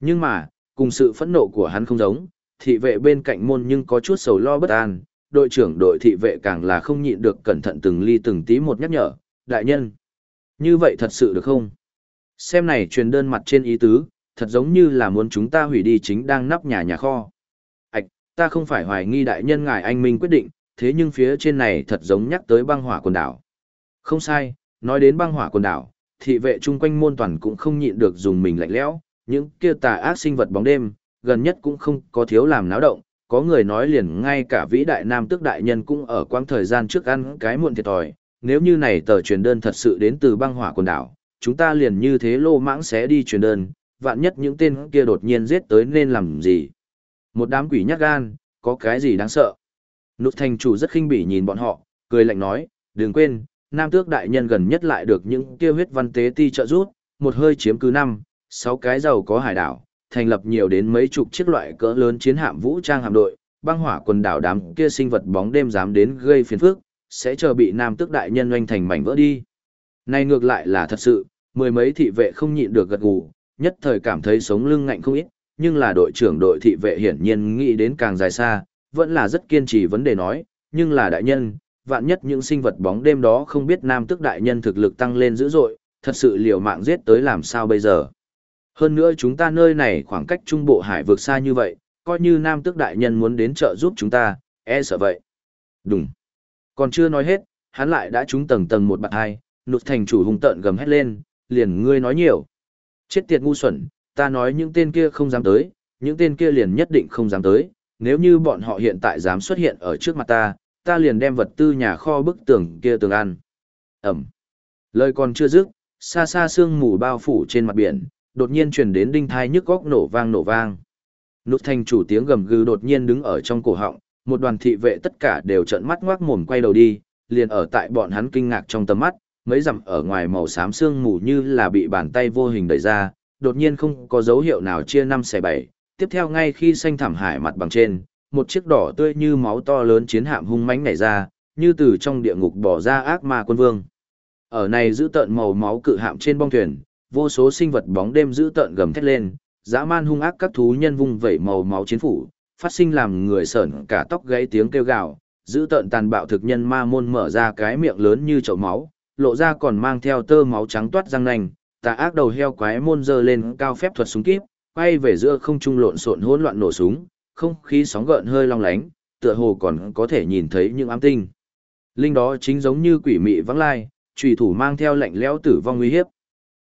S1: Nhưng mà, cùng sự phẫn nộ của hắn không giống, thị vệ bên cạnh môn nhưng có chút sầu lo bất an, đội trưởng đội thị vệ càng là không nhịn được cẩn thận từng ly từng tí một nhắc nhở, đại nhân. Như vậy thật sự được không? Xem này truyền đơn mặt trên ý tứ, thật giống như là muốn chúng ta hủy đi chính đang nắp nhà nhà kho. Ảch, ta không phải hoài nghi đại nhân ngài anh minh quyết định, thế nhưng phía trên này thật giống nhắc tới băng hỏa quần đảo. Không sai, nói đến băng hỏa quần đảo, thị vệ chung quanh môn toàn cũng không nhịn được dùng mình lạnh lẽo, những kia tà ác sinh vật bóng đêm, gần nhất cũng không có thiếu làm náo động, có người nói liền ngay cả vĩ đại nam tước đại nhân cũng ở quãng thời gian trước ăn cái muộn thiệt thòi, nếu như này tờ truyền đơn thật sự đến từ băng hỏa quần đảo, chúng ta liền như thế lô mãng sẽ đi truyền đơn, vạn nhất những tên kia đột nhiên giết tới nên làm gì. Một đám quỷ nhát gan, có cái gì đáng sợ. Nút thành chủ rất khinh bỉ nhìn bọn họ, cười lạnh nói, đừng quên, nam tước đại nhân gần nhất lại được những kia huyết văn tế ti trợ rút, một hơi chiếm cứ năm, sáu cái giàu có hải đảo, thành lập nhiều đến mấy chục chiếc loại cỡ lớn chiến hạm vũ trang hạm đội, băng hỏa quần đảo đám kia sinh vật bóng đêm dám đến gây phiền phức, sẽ chờ bị nam tước đại nhân oanh thành mảnh vỡ đi. Này ngược lại là thật sự, mười mấy thị vệ không nhịn được gật gù, nhất thời cảm thấy sống lưng ngạnh không ít, nhưng là đội trưởng đội thị vệ hiển nhiên nghĩ đến càng dài xa, vẫn là rất kiên trì vấn đề nói, nhưng là đại nhân, vạn nhất những sinh vật bóng đêm đó không biết nam tức đại nhân thực lực tăng lên dữ dội, thật sự liều mạng giết tới làm sao bây giờ. Hơn nữa chúng ta nơi này khoảng cách trung bộ hải vượt xa như vậy, coi như nam tức đại nhân muốn đến trợ giúp chúng ta, e sợ vậy. Đúng. Còn chưa nói hết, hắn lại đã trúng tầng tầng một bạn hai, nụt thành chủ hùng tợn gầm hét lên, liền ngươi nói nhiều. Chết tiệt ngu xuẩn, ta nói những tên kia không dám tới, những tên kia liền nhất định không dám tới, nếu như bọn họ hiện tại dám xuất hiện ở trước mặt ta, ta liền đem vật tư nhà kho bức tường kia tường ăn. Ẩm. Lời còn chưa dứt, xa xa sương mù bao phủ trên mặt biển, đột nhiên truyền đến đinh thai nhức góc nổ vang nổ vang. Nút thành chủ tiếng gầm gừ đột nhiên đứng ở trong cổ họng, một đoàn thị vệ tất cả đều trợn mắt ngoác mồm quay đầu đi, liền ở tại bọn hắn kinh ngạc trong tầm mắt, mấy dặm ở ngoài màu xám sương mù như là bị bàn tay vô hình đẩy ra, đột nhiên không có dấu hiệu nào chia năm xẻ bảy. Tiếp theo ngay khi xanh thảm hải mặt bằng trên, một chiếc đỏ tươi như máu to lớn chiến hạm hung mãnh nảy ra, như từ trong địa ngục bỏ ra ác ma quân vương. Ở này giữ tợn màu máu cự hạm trên bong thuyền, vô số sinh vật bóng đêm giữ tợn gầm thét lên, dã man hung ác các thú nhân vung vẩy màu máu chiến phủ, phát sinh làm người sởn cả tóc gãy tiếng kêu gào, giữ tợn tàn bạo thực nhân ma môn mở ra cái miệng lớn như chậu máu, lộ ra còn mang theo tơ máu trắng toát răng nanh, tà ác đầu heo quái môn dơ lên cao phép thuật súng kíp, quay về giữa không trung lộn xộn hỗn loạn nổ súng, không khí sóng gợn hơi long lánh, tựa hồ còn có thể nhìn thấy những ám tinh. Linh đó chính giống như quỷ mị vắng lai, trùy thủ mang theo lệnh lẽo tử vong nguy hiếp.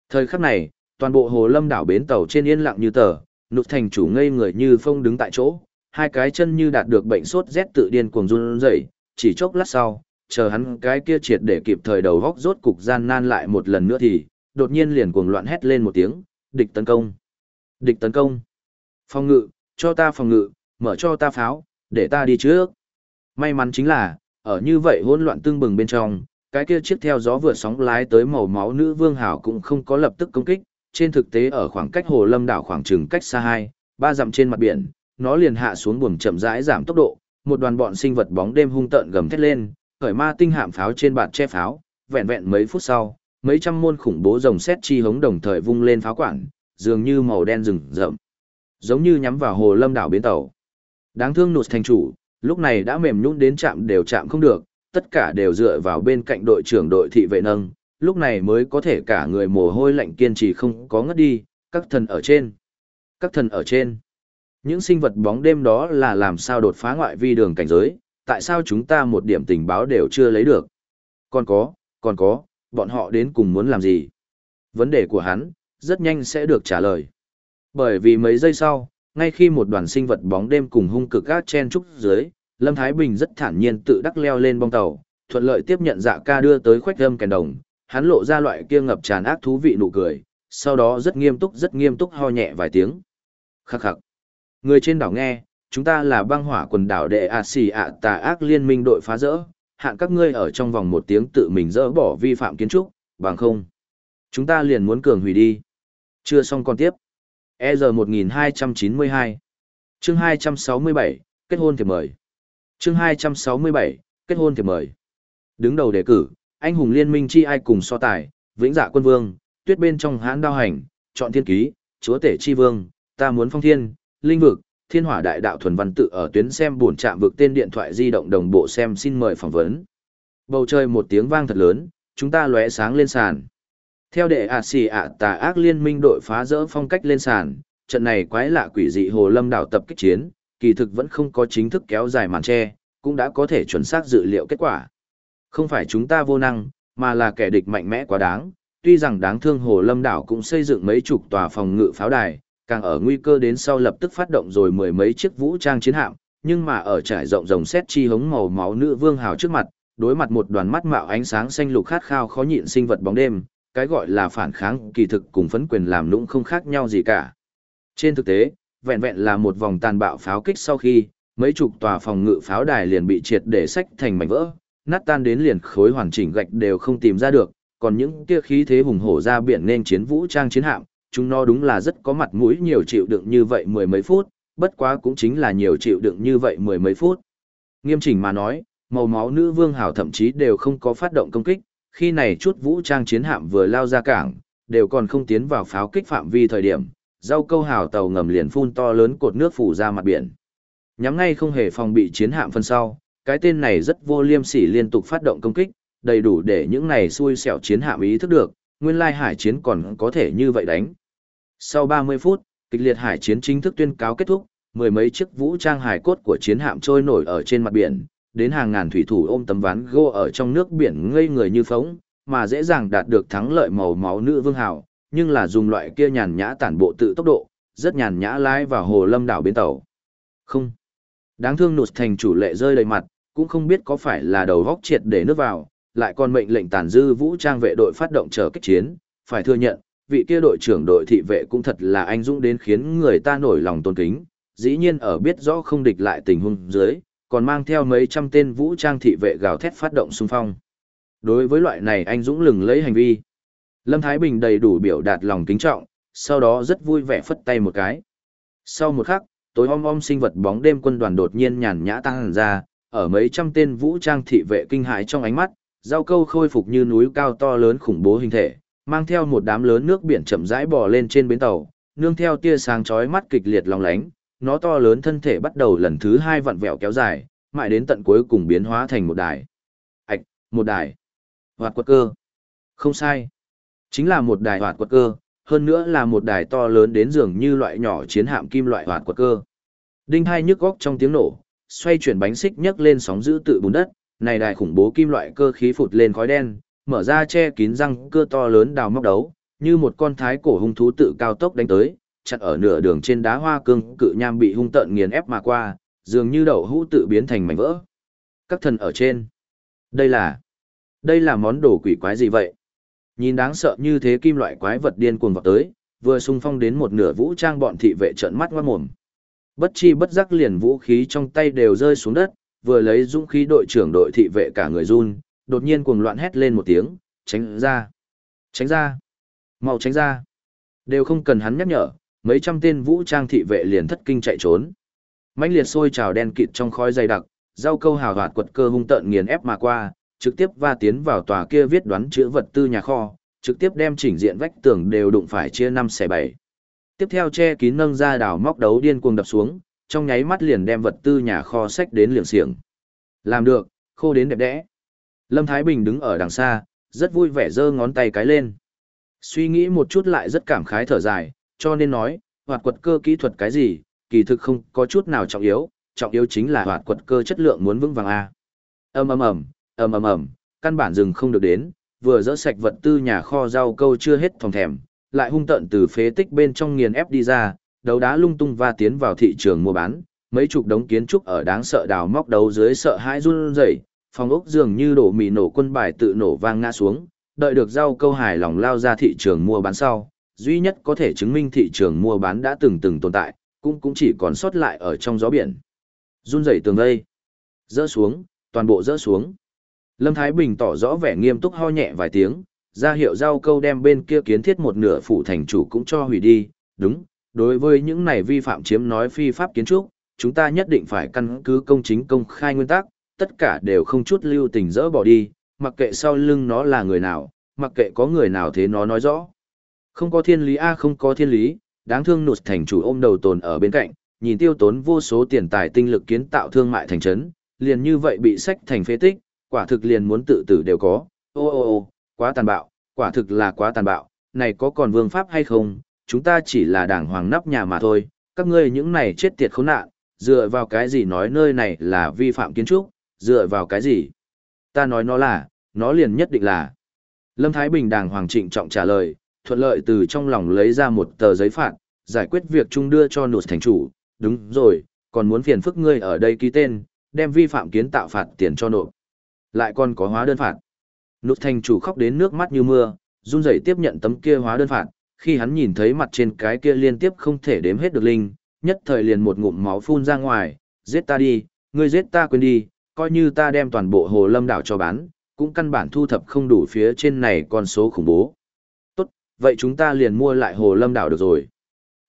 S1: Thời khắc này, toàn bộ hồ lâm đảo bến tàu trên yên lặng như tờ, nụt thành chủ ngây người như phong đứng tại chỗ, hai cái chân như đạt được bệnh sốt rét tự điên cuồng run rẩy, chỉ chốc lát sau, chờ hắn cái kia triệt để kịp thời đầu góc rốt cục gian nan lại một lần nữa thì, đột nhiên liền cuồng loạn hét lên một tiếng, địch tấn công. Địch tấn công. Phòng ngự, cho ta phòng ngự, mở cho ta pháo, để ta đi trước. May mắn chính là, ở như vậy hỗn loạn tương bừng bên trong, cái kia chiếc theo gió vượt sóng lái tới màu máu nữ vương hảo cũng không có lập tức công kích, trên thực tế ở khoảng cách hồ lâm đảo khoảng chừng cách xa hai, ba dặm trên mặt biển, nó liền hạ xuống buồm chậm rãi giảm tốc độ, một đoàn bọn sinh vật bóng đêm hung tợn gầm thét lên, khởi ma tinh hạm pháo trên bạt che pháo, vẹn vẹn mấy phút sau, mấy trăm môn khủng bố rồng xét chi hống đồng thời vung lên pháo quản, dường như màu đen rừng rậm, giống như nhắm vào hồ lâm đảo bến tàu. Đáng thương nụt thành chủ, lúc này đã mềm nhũn đến chạm đều chạm không được, tất cả đều dựa vào bên cạnh đội trưởng đội thị vệ nâng, lúc này mới có thể cả người mồ hôi lạnh kiên trì không có ngất đi, các thần ở trên. Các thần ở trên. Những sinh vật bóng đêm đó là làm sao đột phá ngoại vi đường cảnh giới, tại sao chúng ta một điểm tình báo đều chưa lấy được. Còn có, còn có, bọn họ đến cùng muốn làm gì? Vấn đề của hắn, rất nhanh sẽ được trả lời. Bởi vì mấy giây sau, ngay khi một đoàn sinh vật bóng đêm cùng hung cực gác chen trúc dưới, Lâm Thái Bình rất thản nhiên tự đắc leo lên bong tàu, thuận lợi tiếp nhận dạ ca đưa tới khoách âm kèn đồng, hắn lộ ra loại kia ngập tràn ác thú vị nụ cười, sau đó rất nghiêm túc rất nghiêm túc ho nhẹ vài tiếng. Khắc khắc. Người trên đảo nghe, chúng ta là băng hỏa quần đảo đệ ạ xì ạ tà ác liên minh đội phá rỡ, hạn các ngươi ở trong vòng một tiếng tự mình dỡ bỏ vi phạm kiến trúc, bằng không. Chúng ta liền muốn cường hủy đi. Chưa xong còn tiếp. EZ 1292 Chương 267, kết hôn thiệp mời Chương 267, kết hôn thiệp mời Đứng đầu đề cử, anh hùng liên minh chi ai cùng so tài, vĩnh dạ quân vương, tuyết bên trong hãn đao hành, chọn thiên ký, chúa tể chi vương, ta muốn phong thiên, linh vực, thiên hỏa đại đạo thuần văn tự ở tuyến xem buồn chạm vực tên điện thoại di động đồng bộ xem xin mời phỏng vấn. Bầu trời một tiếng vang thật lớn, chúng ta lóe sáng lên sàn. Theo đệ ạ xì ạ tà ác liên minh đội phá rỡ phong cách lên sàn, trận này quái lạ quỷ dị hồ lâm đảo tập kích chiến, kỳ thực vẫn không có chính thức kéo dài màn che, cũng đã có thể chuẩn xác dự liệu kết quả. Không phải chúng ta vô năng, mà là kẻ địch mạnh mẽ quá đáng, tuy rằng đáng thương hồ lâm đảo cũng xây dựng mấy chục tòa phòng ngự pháo đài, càng ở nguy cơ đến sau lập tức phát động rồi mười mấy chiếc vũ trang chiến hạm, nhưng mà ở trải rộng rồng xét chi hống màu máu nữ vương hào trước mặt, đối mặt một đoàn mắt mạo ánh sáng xanh lục khát khao khó nhịn sinh vật bóng đêm, cái gọi là phản kháng kỳ thực cùng phấn quyền làm nũng không khác nhau gì cả. Trên thực tế, vẹn vẹn là một vòng tàn bạo pháo kích sau khi, mấy chục tòa phòng ngự pháo đài liền bị triệt để sách thành mảnh vỡ, nát tan đến liền khối hoàn chỉnh gạch đều không tìm ra được, còn những kia khí thế hùng hổ ra biển nên chiến vũ trang chiến hạm, chúng nó đúng là rất có mặt mũi nhiều chịu đựng như vậy mười mấy phút, bất quá cũng chính là nhiều chịu đựng như vậy mười mấy phút. Nghiêm chỉnh mà nói, màu máu nữ vương hảo thậm chí đều không có phát động công kích, khi này chút vũ trang chiến hạm vừa lao ra cảng, đều còn không tiến vào pháo kích phạm vi thời điểm, rau câu hào tàu ngầm liền phun to lớn cột nước phủ ra mặt biển. Nhắm ngay không hề phòng bị chiến hạm phân sau, cái tên này rất vô liêm sỉ liên tục phát động công kích, đầy đủ để những này xui xẻo chiến hạm ý thức được, nguyên lai hải chiến còn có thể như vậy đánh. Sau 30 phút, kịch liệt hải chiến chính thức tuyên cáo kết thúc, mười mấy chiếc vũ trang hải cốt của chiến hạm trôi nổi ở trên mặt biển, đến hàng ngàn thủy thủ ôm tấm ván gỗ ở trong nước biển ngây người như phóng, mà dễ dàng đạt được thắng lợi màu máu nữ vương hào, nhưng là dùng loại kia nhàn nhã tản bộ tự tốc độ, rất nhàn nhã lái vào hồ lâm đảo bến tàu. Không. Đáng thương nụt thành chủ lệ rơi đầy mặt, cũng không biết có phải là đầu góc triệt để nước vào, lại còn mệnh lệnh tàn dư vũ trang vệ đội phát động chờ kích chiến, phải thừa nhận, vị kia đội trưởng đội thị vệ cũng thật là anh dũng đến khiến người ta nổi lòng tôn kính, dĩ nhiên ở biết rõ không địch lại tình huống dưới, còn mang theo mấy trăm tên vũ trang thị vệ gào thét phát động xung phong. Đối với loại này anh dũng lừng lấy hành vi, Lâm Thái Bình đầy đủ biểu đạt lòng kính trọng, sau đó rất vui vẻ phất tay một cái. Sau một khắc, tối om om sinh vật bóng đêm quân đoàn đột nhiên nhàn nhã tăng ra, ở mấy trăm tên vũ trang thị vệ kinh hãi trong ánh mắt, giao câu khôi phục như núi cao to lớn khủng bố hình thể, mang theo một đám lớn nước biển chậm rãi bò lên trên bến tàu, nương theo tia sáng chói mắt kịch liệt long lánh, nó to lớn thân thể bắt đầu lần thứ hai vặn vẹo kéo dài, mãi đến tận cuối cùng biến hóa thành một đài. Ảch, một đài. Hoạt quật cơ. Không sai. Chính là một đài hoạt quật cơ, hơn nữa là một đài to lớn đến dường như loại nhỏ chiến hạm kim loại hoạt quật cơ. Đinh hai nhức góc trong tiếng nổ, xoay chuyển bánh xích nhấc lên sóng dữ tự bùn đất, này đài khủng bố kim loại cơ khí phụt lên khói đen, mở ra che kín răng cưa to lớn đào móc đấu, như một con thái cổ hung thú tự cao tốc đánh tới, chặt ở nửa đường trên đá hoa cương cự nham bị hung tợn nghiền ép mà qua, dường như đậu hũ tự biến thành mảnh vỡ. Các thần ở trên. Đây là... Đây là món đồ quỷ quái gì vậy? Nhìn đáng sợ như thế kim loại quái vật điên cuồng vào tới, vừa xung phong đến một nửa vũ trang bọn thị vệ trợn mắt ngoan mồm. Bất chi bất giác liền vũ khí trong tay đều rơi xuống đất, vừa lấy dũng khí đội trưởng đội thị vệ cả người run, đột nhiên cuồng loạn hét lên một tiếng, tránh ra, tránh ra, mau tránh ra. Đều không cần hắn nhắc nhở, mấy trăm tên vũ trang thị vệ liền thất kinh chạy trốn. mãnh liệt sôi trào đen kịt trong khói dày đặc, rau câu hào hoạt quật cơ hung tợn nghiền ép mà qua, trực tiếp va tiến vào tòa kia viết đoán chữ vật tư nhà kho, trực tiếp đem chỉnh diện vách tường đều đụng phải chia năm xẻ bảy. Tiếp theo che kín nâng ra đảo móc đấu điên cuồng đập xuống, trong nháy mắt liền đem vật tư nhà kho sách đến liệng xiềng. Làm được, khô đến đẹp đẽ. Lâm Thái Bình đứng ở đằng xa, rất vui vẻ giơ ngón tay cái lên. Suy nghĩ một chút lại rất cảm khái thở dài, cho nên nói, hoạt quật cơ kỹ thuật cái gì, kỳ thực không có chút nào trọng yếu, trọng yếu chính là hoạt quật cơ chất lượng muốn vững vàng a. Ầm ầm ầm, ầm ầm ầm, căn bản dừng không được đến, vừa dỡ sạch vật tư nhà kho rau câu chưa hết phòng thèm, lại hung tận từ phế tích bên trong nghiền ép đi ra, đấu đá lung tung và tiến vào thị trường mua bán, mấy chục đống kiến trúc ở đáng sợ đào móc đấu dưới sợ hãi run rẩy, phòng ốc dường như đổ mì nổ quân bài tự nổ vang ngã xuống, đợi được rau câu hài lòng lao ra thị trường mua bán sau, duy nhất có thể chứng minh thị trường mua bán đã từng từng tồn tại, cũng cũng chỉ còn sót lại ở trong gió biển. Run rẩy tường đây, rỡ xuống, toàn bộ rỡ xuống. Lâm Thái Bình tỏ rõ vẻ nghiêm túc ho nhẹ vài tiếng, ra hiệu rau câu đem bên kia kiến thiết một nửa phủ thành chủ cũng cho hủy đi, đúng, đối với những này vi phạm chiếm nói phi pháp kiến trúc, chúng ta nhất định phải căn cứ công chính công khai nguyên tắc, tất cả đều không chút lưu tình dỡ bỏ đi, mặc kệ sau lưng nó là người nào, mặc kệ có người nào thế nó nói rõ. Không có thiên lý a không có thiên lý, đáng thương nụt thành chủ ôm đầu tồn ở bên cạnh, nhìn tiêu tốn vô số tiền tài tinh lực kiến tạo thương mại thành trấn, liền như vậy bị sách thành phế tích, quả thực liền muốn tự tử đều có, ô ô ô, quá tàn bạo, quả thực là quá tàn bạo, này có còn vương pháp hay không, chúng ta chỉ là đảng hoàng nắp nhà mà thôi, các ngươi những này chết tiệt khốn nạn, dựa vào cái gì nói nơi này là vi phạm kiến trúc, dựa vào cái gì? Ta nói nó là, nó liền nhất định là. Lâm Thái Bình đàng hoàng trịnh trọng trả lời, thuận lợi từ trong lòng lấy ra một tờ giấy phạt, giải quyết việc chung đưa cho nụt thành chủ, đúng rồi, còn muốn phiền phức ngươi ở đây ký tên, đem vi phạm kiến tạo phạt tiền cho nộp. Lại còn có hóa đơn phạt. Nụt thành chủ khóc đến nước mắt như mưa, run rẩy tiếp nhận tấm kia hóa đơn phạt, khi hắn nhìn thấy mặt trên cái kia liên tiếp không thể đếm hết được linh, nhất thời liền một ngụm máu phun ra ngoài, giết ta đi, ngươi giết ta quên đi, coi như ta đem toàn bộ hồ lâm đảo cho bán, cũng căn bản thu thập không đủ phía trên này con số khủng bố. Tốt, vậy chúng ta liền mua lại hồ lâm đảo được rồi.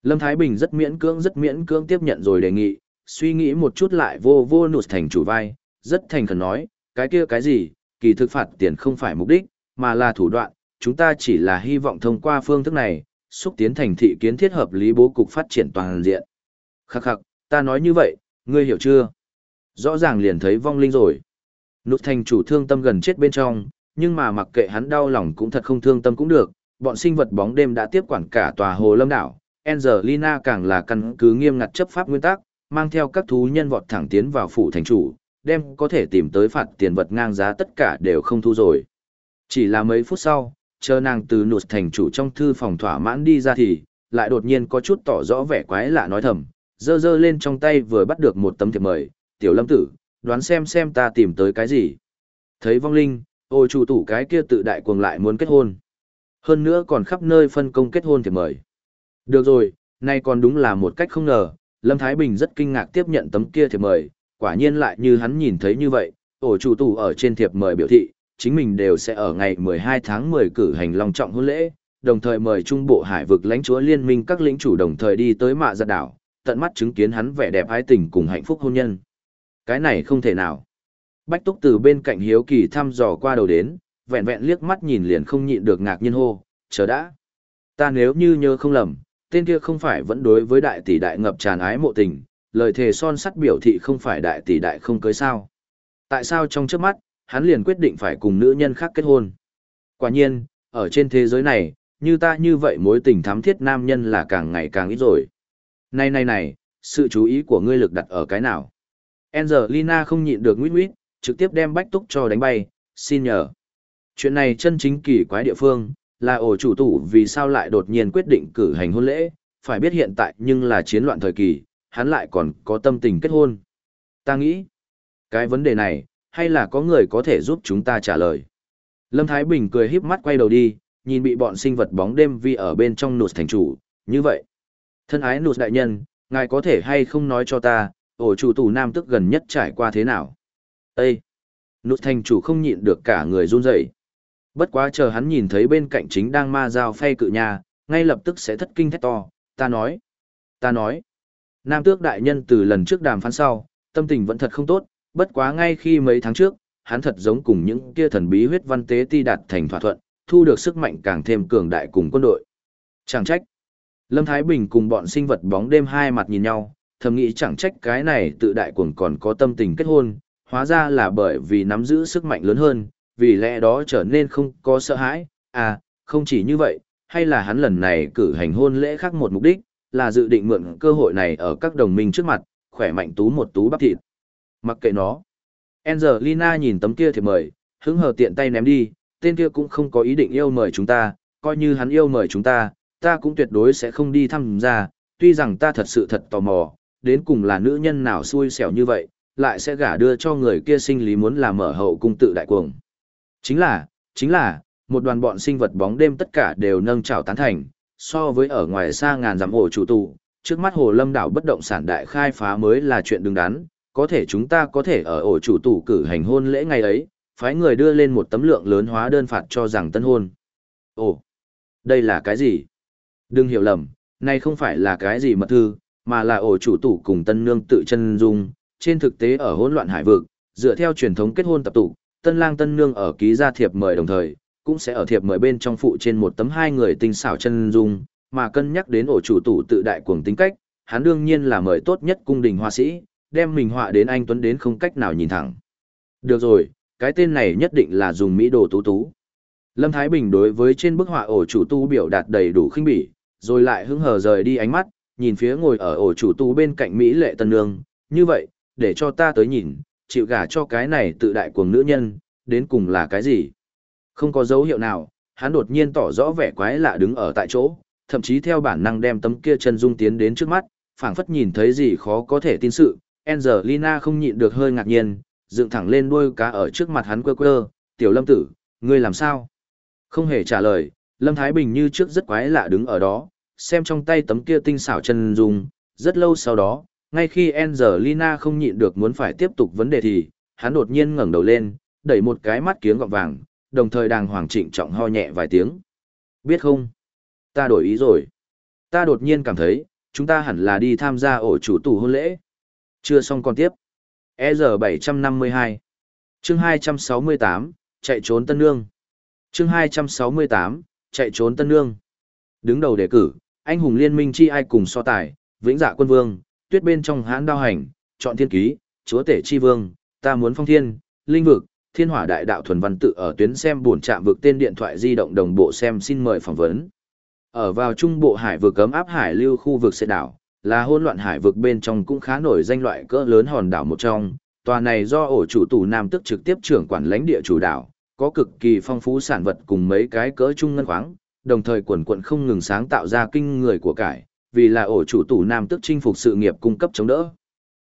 S1: Lâm Thái Bình rất miễn cưỡng rất miễn cưỡng tiếp nhận rồi đề nghị, suy nghĩ một chút lại vô vô nụt thành chủ vai, rất thành khẩn nói, cái kia cái gì, kỳ thực phạt tiền không phải mục đích, mà là thủ đoạn, chúng ta chỉ là hy vọng thông qua phương thức này, xúc tiến thành thị kiến thiết hợp lý bố cục phát triển toàn diện. Khắc khắc, ta nói như vậy, ngươi hiểu chưa? Rõ ràng liền thấy vong linh rồi. Nút thành chủ thương tâm gần chết bên trong, nhưng mà mặc kệ hắn đau lòng cũng thật không thương tâm cũng được, bọn sinh vật bóng đêm đã tiếp quản cả tòa hồ lâm đảo. Angelina càng là căn cứ nghiêm ngặt chấp pháp nguyên tắc, mang theo các thú nhân vọt thẳng tiến vào phủ thành chủ, đem có thể tìm tới phạt tiền vật ngang giá tất cả đều không thu rồi. Chỉ là mấy phút sau, chờ nàng từ nụt thành chủ trong thư phòng thỏa mãn đi ra thì, lại đột nhiên có chút tỏ rõ vẻ quái lạ nói thầm, dơ dơ lên trong tay vừa bắt được một tấm thiệp mời, tiểu lâm tử, đoán xem xem ta tìm tới cái gì. Thấy vong linh, ôi chủ tủ cái kia tự đại cuồng lại muốn kết hôn. Hơn nữa còn khắp nơi phân công kết hôn thì mời. Được rồi, nay còn đúng là một cách không ngờ, Lâm Thái Bình rất kinh ngạc tiếp nhận tấm kia thiệp mời, quả nhiên lại như hắn nhìn thấy như vậy, ổ chủ tủ ở trên thiệp mời biểu thị, chính mình đều sẽ ở ngày 12 tháng 10 cử hành long trọng hôn lễ, đồng thời mời Trung Bộ Hải vực lãnh chúa liên minh các lĩnh chủ đồng thời đi tới mạ giật đảo, tận mắt chứng kiến hắn vẻ đẹp ái tình cùng hạnh phúc hôn nhân. Cái này không thể nào. Bách Túc từ bên cạnh hiếu kỳ thăm dò qua đầu đến, vẹn vẹn liếc mắt nhìn liền không nhịn được ngạc nhiên hô, chờ đã. Ta nếu như nhớ không lầm, tên kia không phải vẫn đối với đại tỷ đại ngập tràn ái mộ tình, lời thề son sắt biểu thị không phải đại tỷ đại không cưới sao. Tại sao trong trước mắt, hắn liền quyết định phải cùng nữ nhân khác kết hôn? Quả nhiên, ở trên thế giới này, như ta như vậy mối tình thắm thiết nam nhân là càng ngày càng ít rồi. Này này này, sự chú ý của ngươi lực đặt ở cái nào? Angelina không nhịn được nguyết nguyết, trực tiếp đem bách túc cho đánh bay, xin nhờ. Chuyện này chân chính kỳ quái địa phương, là ổ chủ tủ vì sao lại đột nhiên quyết định cử hành hôn lễ, phải biết hiện tại nhưng là chiến loạn thời kỳ, hắn lại còn có tâm tình kết hôn. Ta nghĩ, cái vấn đề này, hay là có người có thể giúp chúng ta trả lời. Lâm Thái Bình cười híp mắt quay đầu đi, nhìn bị bọn sinh vật bóng đêm vi ở bên trong nụt thành chủ, như vậy. Thân ái nụt đại nhân, ngài có thể hay không nói cho ta, ổ chủ tù nam tức gần nhất trải qua thế nào? Ê! nút thành chủ không nhịn được cả người run rẩy. Bất quá chờ hắn nhìn thấy bên cạnh chính đang ma dao phay cự nhà, ngay lập tức sẽ thất kinh thét to, ta nói, ta nói. Nam tước đại nhân từ lần trước đàm phán sau, tâm tình vẫn thật không tốt, bất quá ngay khi mấy tháng trước, hắn thật giống cùng những kia thần bí huyết văn tế ti đạt thành thỏa thuận, thu được sức mạnh càng thêm cường đại cùng quân đội. Chẳng trách. Lâm Thái Bình cùng bọn sinh vật bóng đêm hai mặt nhìn nhau, thầm nghĩ chẳng trách cái này tự đại cuồng còn có tâm tình kết hôn, hóa ra là bởi vì nắm giữ sức mạnh lớn hơn, vì lẽ đó trở nên không có sợ hãi, à, không chỉ như vậy, hay là hắn lần này cử hành hôn lễ khác một mục đích, là dự định mượn cơ hội này ở các đồng minh trước mặt, khỏe mạnh tú một tú bắp thịt. Mặc kệ nó. Angelina nhìn tấm kia thì mời, hứng hờ tiện tay ném đi, tên kia cũng không có ý định yêu mời chúng ta, coi như hắn yêu mời chúng ta, ta cũng tuyệt đối sẽ không đi thăm gia, tuy rằng ta thật sự thật tò mò, đến cùng là nữ nhân nào xui xẻo như vậy, lại sẽ gả đưa cho người kia sinh lý muốn làm mở hậu cung tự đại cuồng. Chính là, chính là, một đoàn bọn sinh vật bóng đêm tất cả đều nâng trào tán thành, so với ở ngoài xa ngàn dặm ổ chủ tụ, trước mắt hồ lâm đảo bất động sản đại khai phá mới là chuyện đứng đắn, có thể chúng ta có thể ở ổ chủ tụ cử hành hôn lễ ngày ấy, phái người đưa lên một tấm lượng lớn hóa đơn phạt cho rằng tân hôn. Ồ, đây là cái gì? Đừng hiểu lầm, này không phải là cái gì mật thư, mà là ổ chủ tủ cùng tân nương tự chân dung, trên thực tế ở hỗn loạn hải vực, dựa theo truyền thống kết hôn tập tụ, tân lang tân nương ở ký ra thiệp mời đồng thời, cũng sẽ ở thiệp mời bên trong phụ trên một tấm hai người tinh xảo chân dung, mà cân nhắc đến ổ chủ tủ tự đại cuồng tính cách, hắn đương nhiên là mời tốt nhất cung đình hoa sĩ, đem mình họa đến anh Tuấn đến không cách nào nhìn thẳng. Được rồi, cái tên này nhất định là dùng mỹ đồ tú tú. Lâm Thái Bình đối với trên bức họa ổ chủ tu biểu đạt đầy đủ khinh bỉ, rồi lại hứng hờ rời đi ánh mắt, nhìn phía ngồi ở ổ chủ tù bên cạnh Mỹ lệ tân nương, như vậy, để cho ta tới nhìn, chịu gả cho cái này tự đại cuồng nữ nhân, đến cùng là cái gì? Không có dấu hiệu nào, hắn đột nhiên tỏ rõ vẻ quái lạ đứng ở tại chỗ, thậm chí theo bản năng đem tấm kia chân dung tiến đến trước mắt, phảng phất nhìn thấy gì khó có thể tin sự. Angelina không nhịn được hơi ngạc nhiên, dựng thẳng lên đuôi cá ở trước mặt hắn quơ quơ, "Tiểu Lâm tử, ngươi làm sao?" Không hề trả lời, Lâm Thái Bình như trước rất quái lạ đứng ở đó, xem trong tay tấm kia tinh xảo chân dung, rất lâu sau đó, ngay khi Angelina không nhịn được muốn phải tiếp tục vấn đề thì, hắn đột nhiên ngẩng đầu lên, đẩy một cái mắt kiếng gọng vàng, đồng thời đàng hoàng trịnh trọng ho nhẹ vài tiếng. Biết không? Ta đổi ý rồi. Ta đột nhiên cảm thấy, chúng ta hẳn là đi tham gia ổ chủ tù hôn lễ. Chưa xong còn tiếp. EZ752 Chương 268, chạy trốn Tân Nương Chương 268, chạy trốn Tân Nương Đứng đầu đề cử, anh hùng liên minh chi ai cùng so tài, vĩnh dạ quân vương, tuyết bên trong hãn đao hành, chọn thiên ký, chúa tể chi vương, ta muốn phong thiên, linh vực, thiên hỏa đại đạo thuần văn tự ở tuyến xem buồn chạm vực tên điện thoại di động đồng bộ xem xin mời phỏng vấn. Ở vào trung bộ hải vực cấm áp hải lưu khu vực sẽ đảo, là hỗn loạn hải vực bên trong cũng khá nổi danh loại cỡ lớn hòn đảo một trong. Tòa này do ổ chủ tù Nam tức trực tiếp trưởng quản lãnh địa chủ đảo, có cực kỳ phong phú sản vật cùng mấy cái cỡ trung ngân khoáng, đồng thời quần quận không ngừng sáng tạo ra kinh người của cải, vì là ổ chủ tủ Nam tức chinh phục sự nghiệp cung cấp chống đỡ.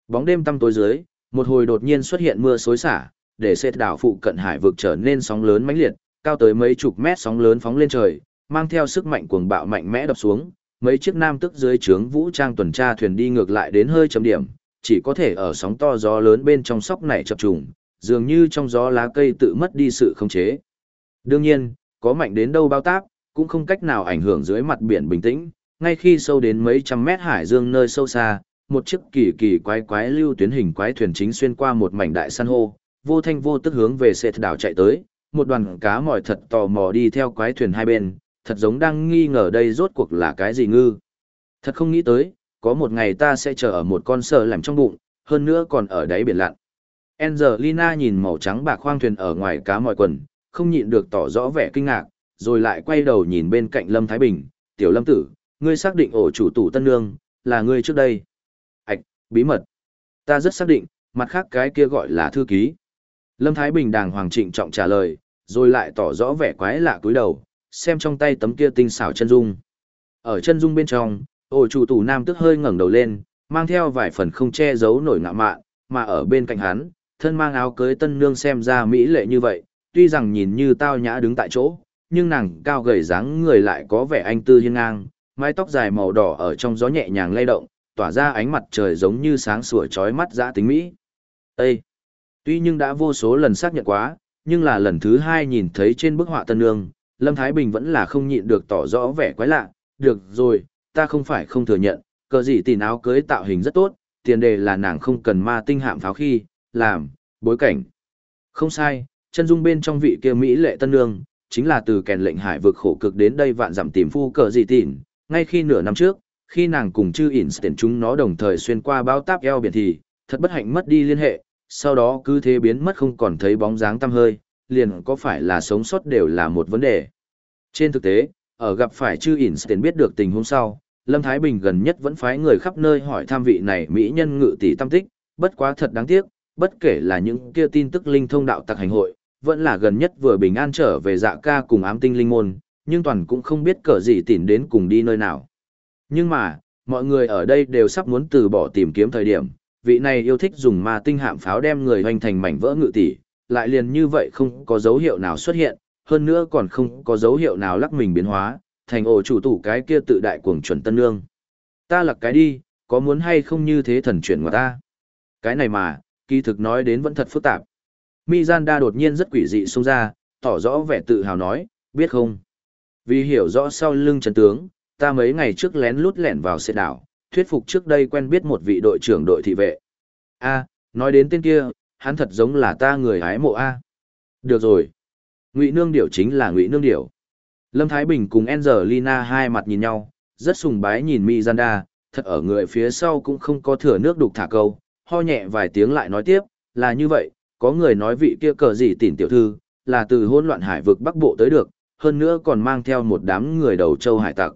S1: Bóng đêm tăm tối dưới, Một hồi đột nhiên xuất hiện mưa xối xả, để xét đảo phụ cận hải vực trở nên sóng lớn mãnh liệt, cao tới mấy chục mét sóng lớn phóng lên trời, mang theo sức mạnh cuồng bạo mạnh mẽ đập xuống, mấy chiếc nam tức dưới trướng vũ trang tuần tra thuyền đi ngược lại đến hơi chấm điểm, chỉ có thể ở sóng to gió lớn bên trong sóc này chập trùng, dường như trong gió lá cây tự mất đi sự khống chế. Đương nhiên, có mạnh đến đâu bao tác, cũng không cách nào ảnh hưởng dưới mặt biển bình tĩnh, ngay khi sâu đến mấy trăm mét hải dương nơi sâu xa, một chiếc kỳ kỳ quái quái lưu tuyến hình quái thuyền chính xuyên qua một mảnh đại san hô, vô thanh vô tức hướng về sệt đảo chạy tới, một đoàn cá mỏi thật tò mò đi theo quái thuyền hai bên, thật giống đang nghi ngờ đây rốt cuộc là cái gì ngư. Thật không nghĩ tới, có một ngày ta sẽ chờ ở một con sờ làm trong bụng, hơn nữa còn ở đáy biển lặn. Angelina nhìn màu trắng bạc khoang thuyền ở ngoài cá mỏi quần, không nhịn được tỏ rõ vẻ kinh ngạc, rồi lại quay đầu nhìn bên cạnh Lâm Thái Bình, tiểu lâm tử, ngươi xác định ổ chủ tủ tân nương, là ngươi trước đây. Ảch, bí mật. Ta rất xác định, mặt khác cái kia gọi là thư ký. Lâm Thái Bình đàng hoàng trịnh trọng trả lời, rồi lại tỏ rõ vẻ quái lạ cúi đầu, xem trong tay tấm kia tinh xảo chân dung. Ở chân dung bên trong, ổ chủ tủ nam tức hơi ngẩng đầu lên, mang theo vài phần không che giấu nổi ngạ mạn, mà ở bên cạnh hắn, thân mang áo cưới tân nương xem ra mỹ lệ như vậy, tuy rằng nhìn như tao nhã đứng tại chỗ, nhưng nàng cao gầy dáng người lại có vẻ anh tư hiên ngang, mái tóc dài màu đỏ ở trong gió nhẹ nhàng lay động, tỏa ra ánh mặt trời giống như sáng sủa chói mắt dã tính mỹ. Ê! Tuy nhưng đã vô số lần xác nhận quá, nhưng là lần thứ hai nhìn thấy trên bức họa tân nương, Lâm Thái Bình vẫn là không nhịn được tỏ rõ vẻ quái lạ. Được rồi, ta không phải không thừa nhận, cờ gì tỉ áo cưới tạo hình rất tốt, tiền đề là nàng không cần ma tinh hạm pháo khi, làm, bối cảnh. Không sai, chân dung bên trong vị kia Mỹ lệ tân nương, chính là từ kèn lệnh hải vực khổ cực đến đây vạn dặm tìm phu cờ gì tỉn, ngay khi nửa năm trước, khi nàng cùng chư ỉn tiền chúng nó đồng thời xuyên qua bao táp eo biển thì, thật bất hạnh mất đi liên hệ, sau đó cứ thế biến mất không còn thấy bóng dáng tăm hơi, liền có phải là sống sót đều là một vấn đề. Trên thực tế, ở gặp phải chư ỉn tiền biết được tình huống sau, Lâm Thái Bình gần nhất vẫn phái người khắp nơi hỏi tham vị này mỹ nhân ngự tỷ tâm tích, bất quá thật đáng tiếc, bất kể là những kia tin tức linh thông đạo tặc hành hội, vẫn là gần nhất vừa bình an trở về dạ ca cùng ám tinh linh môn, nhưng toàn cũng không biết cỡ gì tìm đến cùng đi nơi nào. Nhưng mà, mọi người ở đây đều sắp muốn từ bỏ tìm kiếm thời điểm, vị này yêu thích dùng ma tinh hạm pháo đem người hoành thành mảnh vỡ ngự tỷ, lại liền như vậy không có dấu hiệu nào xuất hiện, hơn nữa còn không có dấu hiệu nào lắc mình biến hóa, thành ổ chủ tủ cái kia tự đại cuồng chuẩn tân nương. Ta lặc cái đi, có muốn hay không như thế thần chuyển của ta? Cái này mà, kỳ thực nói đến vẫn thật phức tạp. Mizanda đột nhiên rất quỷ dị xông ra, tỏ rõ vẻ tự hào nói, biết không? Vì hiểu rõ sau lưng chân tướng, ta mấy ngày trước lén lút lẻn vào xe đảo, thuyết phục trước đây quen biết một vị đội trưởng đội thị vệ. A, nói đến tên kia, hắn thật giống là ta người hái mộ A. Được rồi. Ngụy Nương Điểu chính là Ngụy Nương Điểu. Lâm Thái Bình cùng Angelina hai mặt nhìn nhau, rất sùng bái nhìn Mizanda, thật ở người phía sau cũng không có thừa nước đục thả câu, ho nhẹ vài tiếng lại nói tiếp, là như vậy, có người nói vị kia cờ gì tỉn tiểu thư, là từ hỗn loạn hải vực bắc bộ tới được, hơn nữa còn mang theo một đám người đầu châu hải tặc.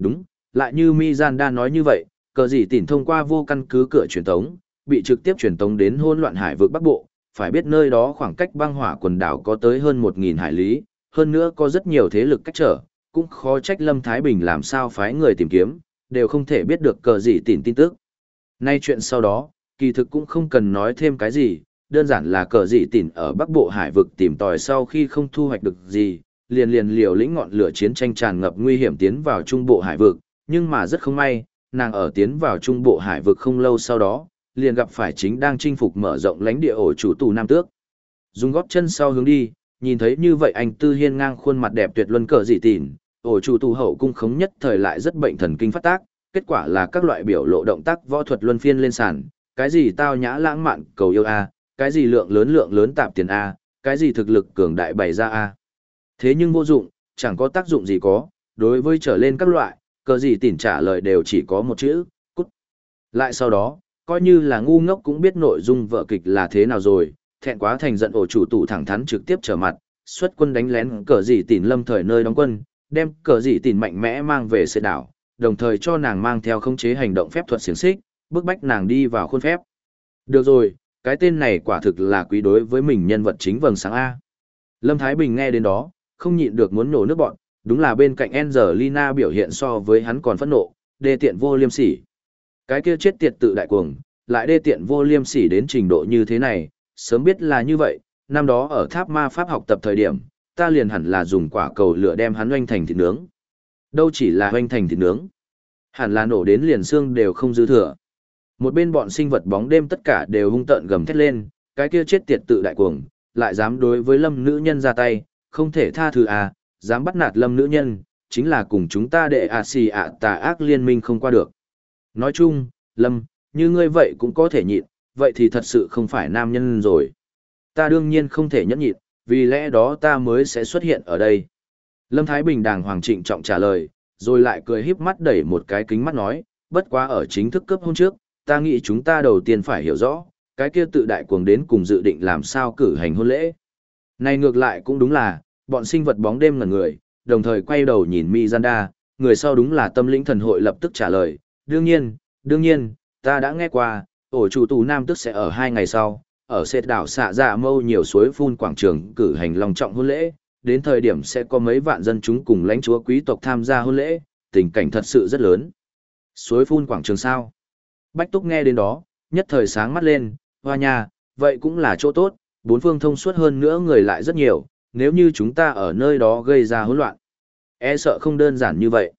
S1: Đúng, lại như Mizanda nói như vậy, cờ gì tỉn thông qua vô căn cứ cửa truyền tống, bị trực tiếp truyền tống đến hỗn loạn hải vực bắc bộ, phải biết nơi đó khoảng cách băng hỏa quần đảo có tới hơn 1.000 hải lý, hơn nữa có rất nhiều thế lực cách trở, cũng khó trách Lâm Thái Bình làm sao phái người tìm kiếm, đều không thể biết được cờ gì tỉn tin tức. Nay chuyện sau đó, kỳ thực cũng không cần nói thêm cái gì, đơn giản là cờ dị tỉn ở bắc bộ hải vực tìm tòi sau khi không thu hoạch được gì, liền liền liều lĩnh ngọn lửa chiến tranh tràn ngập nguy hiểm tiến vào trung bộ hải vực, nhưng mà rất không may, nàng ở tiến vào trung bộ hải vực không lâu sau đó, liền gặp phải chính đang chinh phục mở rộng lãnh địa ổ chủ tù Nam Tước. Dùng góp chân sau hướng đi, nhìn thấy như vậy anh Tư Hiên ngang khuôn mặt đẹp tuyệt luân cờ dị tỉn, ổ chủ tù hậu cung khống nhất thời lại rất bệnh thần kinh phát tác, kết quả là các loại biểu lộ động tác võ thuật luân phiên lên sàn, cái gì tao nhã lãng mạn cầu yêu a, cái gì lượng lớn lượng lớn tạp tiền a, cái gì thực lực cường đại bày ra a. Thế nhưng vô dụng, chẳng có tác dụng gì có, đối với trở lên các loại, cờ gì tỉn trả lời đều chỉ có một chữ, cút. Lại sau đó, coi như là ngu ngốc cũng biết nội dung vở kịch là thế nào rồi, thẹn quá thành giận ổ chủ tủ thẳng thắn trực tiếp trở mặt, xuất quân đánh lén cờ gì tỉn lâm thời nơi đóng quân, đem cờ gì tỉn mạnh mẽ mang về xe đảo, đồng thời cho nàng mang theo khống chế hành động phép thuật xiềng xích, bức bách nàng đi vào khuôn phép. Được rồi, cái tên này quả thực là quý đối với mình nhân vật chính vầng sáng A. Lâm Thái Bình nghe đến đó, không nhịn được muốn nổ nước bọn, đúng là bên cạnh Angelina biểu hiện so với hắn còn phẫn nộ, đê tiện vô liêm sỉ. Cái kia chết tiệt tự đại cuồng, lại đê tiện vô liêm sỉ đến trình độ như thế này, sớm biết là như vậy, năm đó ở tháp ma pháp học tập thời điểm, ta liền hẳn là dùng quả cầu lửa đem hắn oanh thành thịt nướng. Đâu chỉ là oanh thành thịt nướng, hẳn là nổ đến liền xương đều không dư thừa. Một bên bọn sinh vật bóng đêm tất cả đều hung tợn gầm thét lên, cái kia chết tiệt tự đại cuồng, lại dám đối với lâm nữ nhân ra tay, không thể tha thứ à, dám bắt nạt lâm nữ nhân, chính là cùng chúng ta đệ ạ xì ạ tà ác liên minh không qua được. Nói chung, lâm, như ngươi vậy cũng có thể nhịn, vậy thì thật sự không phải nam nhân rồi. Ta đương nhiên không thể nhẫn nhịn, vì lẽ đó ta mới sẽ xuất hiện ở đây. Lâm Thái Bình đàng hoàng trịnh trọng trả lời, rồi lại cười híp mắt đẩy một cái kính mắt nói, bất quá ở chính thức cấp hôn trước, ta nghĩ chúng ta đầu tiên phải hiểu rõ, cái kia tự đại cuồng đến cùng dự định làm sao cử hành hôn lễ. Này ngược lại cũng đúng là, bọn sinh vật bóng đêm ngẩn người, đồng thời quay đầu nhìn Mizanda, người sau đúng là tâm lĩnh thần hội lập tức trả lời, đương nhiên, đương nhiên, ta đã nghe qua, ổ chủ tù nam tức sẽ ở hai ngày sau, ở sệt đảo xạ dạ mâu nhiều suối phun quảng trường cử hành long trọng hôn lễ, đến thời điểm sẽ có mấy vạn dân chúng cùng lãnh chúa quý tộc tham gia hôn lễ, tình cảnh thật sự rất lớn. Suối phun quảng trường sao? Bách Túc nghe đến đó, nhất thời sáng mắt lên, hoa nhà, vậy cũng là chỗ tốt, bốn phương thông suốt hơn nữa người lại rất nhiều, nếu như chúng ta ở nơi đó gây ra hỗn loạn. E sợ không đơn giản như vậy.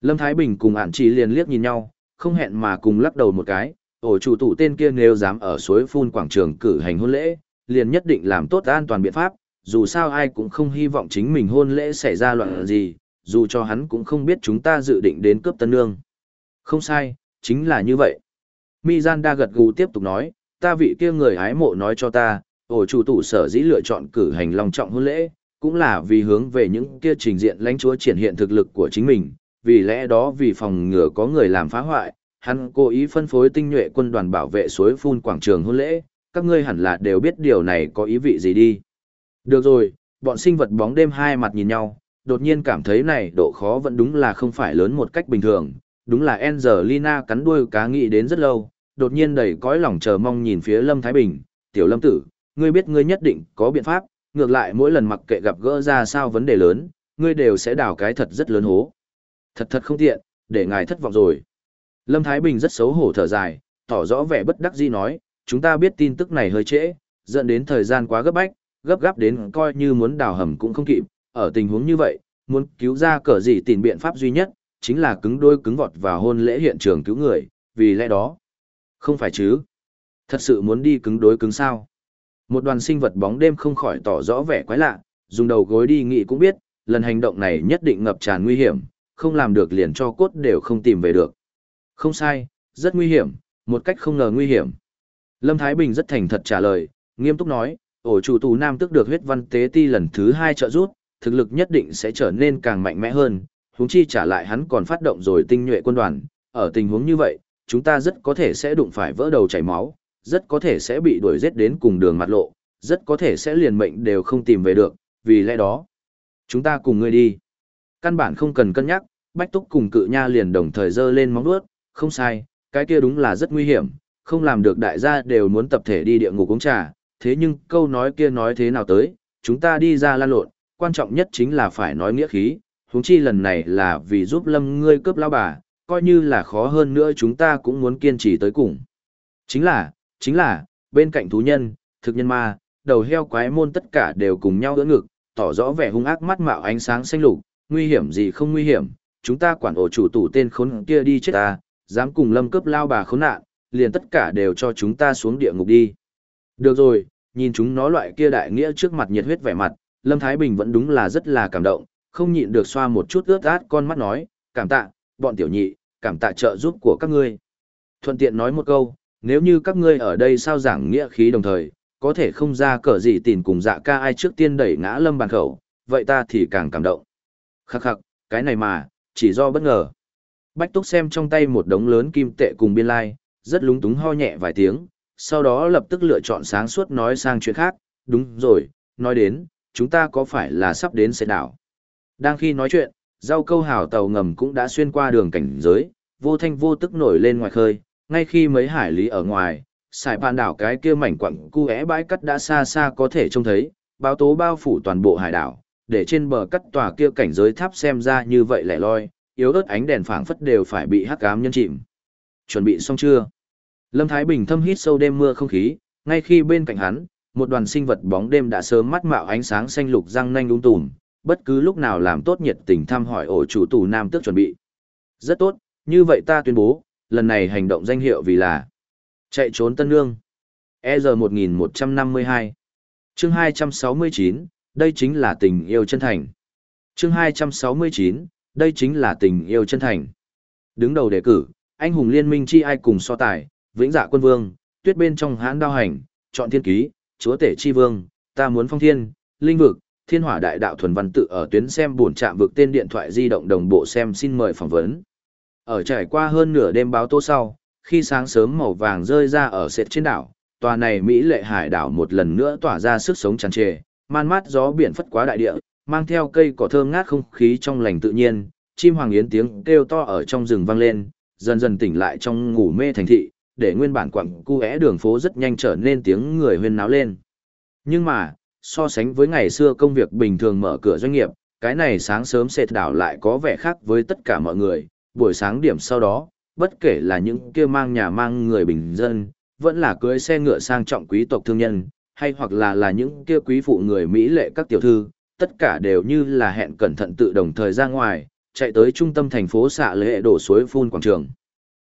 S1: Lâm Thái Bình cùng ản chỉ liền liếc nhìn nhau, không hẹn mà cùng lắc đầu một cái, ổ chủ tủ tên kia nếu dám ở suối phun quảng trường cử hành hôn lễ, liền nhất định làm tốt an toàn biện pháp, dù sao ai cũng không hy vọng chính mình hôn lễ xảy ra loạn gì, dù cho hắn cũng không biết chúng ta dự định đến cướp tân nương. Không sai, chính là như vậy. Mizanda gật gù tiếp tục nói, ta vị kia người hái mộ nói cho ta, ổ chủ tủ sở dĩ lựa chọn cử hành long trọng hôn lễ, cũng là vì hướng về những kia trình diện lãnh chúa triển hiện thực lực của chính mình, vì lẽ đó vì phòng ngừa có người làm phá hoại, hắn cố ý phân phối tinh nhuệ quân đoàn bảo vệ suối phun quảng trường hôn lễ, các ngươi hẳn là đều biết điều này có ý vị gì đi. Được rồi, bọn sinh vật bóng đêm hai mặt nhìn nhau, đột nhiên cảm thấy này độ khó vẫn đúng là không phải lớn một cách bình thường, đúng là Angelina cắn đuôi cá nghĩ đến rất lâu, đột nhiên đầy cõi lòng chờ mong nhìn phía Lâm Thái Bình, tiểu lâm tử, ngươi biết ngươi nhất định có biện pháp, ngược lại mỗi lần mặc kệ gặp gỡ ra sao vấn đề lớn, ngươi đều sẽ đào cái thật rất lớn hố. Thật thật không tiện, để ngài thất vọng rồi. Lâm Thái Bình rất xấu hổ thở dài, tỏ rõ vẻ bất đắc dĩ nói, chúng ta biết tin tức này hơi trễ, dẫn đến thời gian quá gấp bách, gấp gáp đến coi như muốn đào hầm cũng không kịp, ở tình huống như vậy, muốn cứu ra cờ gì tìm biện pháp duy nhất, chính là cứng đôi cứng vọt vào hôn lễ hiện trường cứu người, vì lẽ đó. Không phải chứ? Thật sự muốn đi cứng đối cứng sao? Một đoàn sinh vật bóng đêm không khỏi tỏ rõ vẻ quái lạ, dùng đầu gối đi nghĩ cũng biết, lần hành động này nhất định ngập tràn nguy hiểm, không làm được liền cho cốt đều không tìm về được. Không sai, rất nguy hiểm, một cách không ngờ nguy hiểm. Lâm Thái Bình rất thành thật trả lời, nghiêm túc nói, ổ chủ tù nam tức được huyết văn tế ti lần thứ hai trợ rút, thực lực nhất định sẽ trở nên càng mạnh mẽ hơn, huống chi trả lại hắn còn phát động rồi tinh nhuệ quân đoàn, ở tình huống như vậy, chúng ta rất có thể sẽ đụng phải vỡ đầu chảy máu, rất có thể sẽ bị đuổi giết đến cùng đường mặt lộ, rất có thể sẽ liền mệnh đều không tìm về được, vì lẽ đó, chúng ta cùng ngươi đi. Căn bản không cần cân nhắc, Bách Túc cùng cự nha liền đồng thời dơ lên móng vuốt, không sai, cái kia đúng là rất nguy hiểm, không làm được đại gia đều muốn tập thể đi địa ngục uống trà, thế nhưng câu nói kia nói thế nào tới, chúng ta đi ra lan lộn, quan trọng nhất chính là phải nói nghĩa khí, huống chi lần này là vì giúp lâm ngươi cướp lao bà, coi như là khó hơn nữa chúng ta cũng muốn kiên trì tới cùng. Chính là, chính là, bên cạnh thú nhân, thực nhân ma, đầu heo quái môn tất cả đều cùng nhau đỡ ngực, tỏ rõ vẻ hung ác mắt mạo ánh sáng xanh lục, nguy hiểm gì không nguy hiểm, chúng ta quản ổ chủ tủ tên khốn kia đi chết ta, dám cùng lâm cướp lao bà khốn nạn, liền tất cả đều cho chúng ta xuống địa ngục đi. Được rồi, nhìn chúng nó loại kia đại nghĩa trước mặt nhiệt huyết vẻ mặt, Lâm Thái Bình vẫn đúng là rất là cảm động, không nhịn được xoa một chút ướt át con mắt nói, cảm tạ, bọn tiểu nhị, cảm tạ trợ giúp của các ngươi. Thuận tiện nói một câu, nếu như các ngươi ở đây sao giảng nghĩa khí đồng thời, có thể không ra cờ gì tìm cùng dạ ca ai trước tiên đẩy ngã lâm bàn khẩu, vậy ta thì càng cảm động. Khắc khắc, cái này mà, chỉ do bất ngờ. Bách Túc xem trong tay một đống lớn kim tệ cùng biên lai, rất lúng túng ho nhẹ vài tiếng, sau đó lập tức lựa chọn sáng suốt nói sang chuyện khác, đúng rồi, nói đến, chúng ta có phải là sắp đến xe đảo. Đang khi nói chuyện, rau câu hào tàu ngầm cũng đã xuyên qua đường cảnh giới, vô thanh vô tức nổi lên ngoài khơi, ngay khi mấy hải lý ở ngoài, xài bàn đảo cái kia mảnh quặng cu é bãi cắt đã xa xa có thể trông thấy, báo tố bao phủ toàn bộ hải đảo, để trên bờ cắt tòa kia cảnh giới tháp xem ra như vậy lẻ loi, yếu ớt ánh đèn phảng phất đều phải bị hắc ám nhân chìm. Chuẩn bị xong chưa? Lâm Thái Bình thâm hít sâu đêm mưa không khí, ngay khi bên cạnh hắn, một đoàn sinh vật bóng đêm đã sớm mắt mạo ánh sáng xanh lục răng nanh đúng tùm, bất cứ lúc nào làm tốt nhiệt tình thăm hỏi ổ chủ tù nam tước chuẩn bị. Rất tốt, như vậy ta tuyên bố, lần này hành động danh hiệu vì là chạy trốn tân nương. EZ 1152 chương 269, đây chính là tình yêu chân thành. chương 269, đây chính là tình yêu chân thành. Đứng đầu đề cử, anh hùng liên minh chi ai cùng so tài, vĩnh dạ quân vương, tuyết bên trong hãn đao hành, chọn thiên ký, chúa tể chi vương, ta muốn phong thiên, linh vực, thiên hỏa đại đạo thuần văn tự ở tuyến xem buồn chạm vực tên điện thoại di động đồng bộ xem xin mời phỏng vấn. Ở trải qua hơn nửa đêm báo tô sau, khi sáng sớm màu vàng rơi ra ở sệt trên đảo, tòa này Mỹ lệ hải đảo một lần nữa tỏa ra sức sống tràn trề, man mát gió biển phất quá đại địa, mang theo cây cỏ thơm ngát không khí trong lành tự nhiên, chim hoàng yến tiếng kêu to ở trong rừng vang lên, dần dần tỉnh lại trong ngủ mê thành thị, để nguyên bản quặng cu é đường phố rất nhanh trở nên tiếng người huyên náo lên. Nhưng mà, so sánh với ngày xưa công việc bình thường mở cửa doanh nghiệp, cái này sáng sớm sệt đảo lại có vẻ khác với tất cả mọi người, buổi sáng điểm sau đó, bất kể là những kia mang nhà mang người bình dân, vẫn là cưới xe ngựa sang trọng quý tộc thương nhân, hay hoặc là là những kia quý phụ người Mỹ lệ các tiểu thư, tất cả đều như là hẹn cẩn thận tự đồng thời ra ngoài, chạy tới trung tâm thành phố xạ lễ đổ suối phun quảng trường.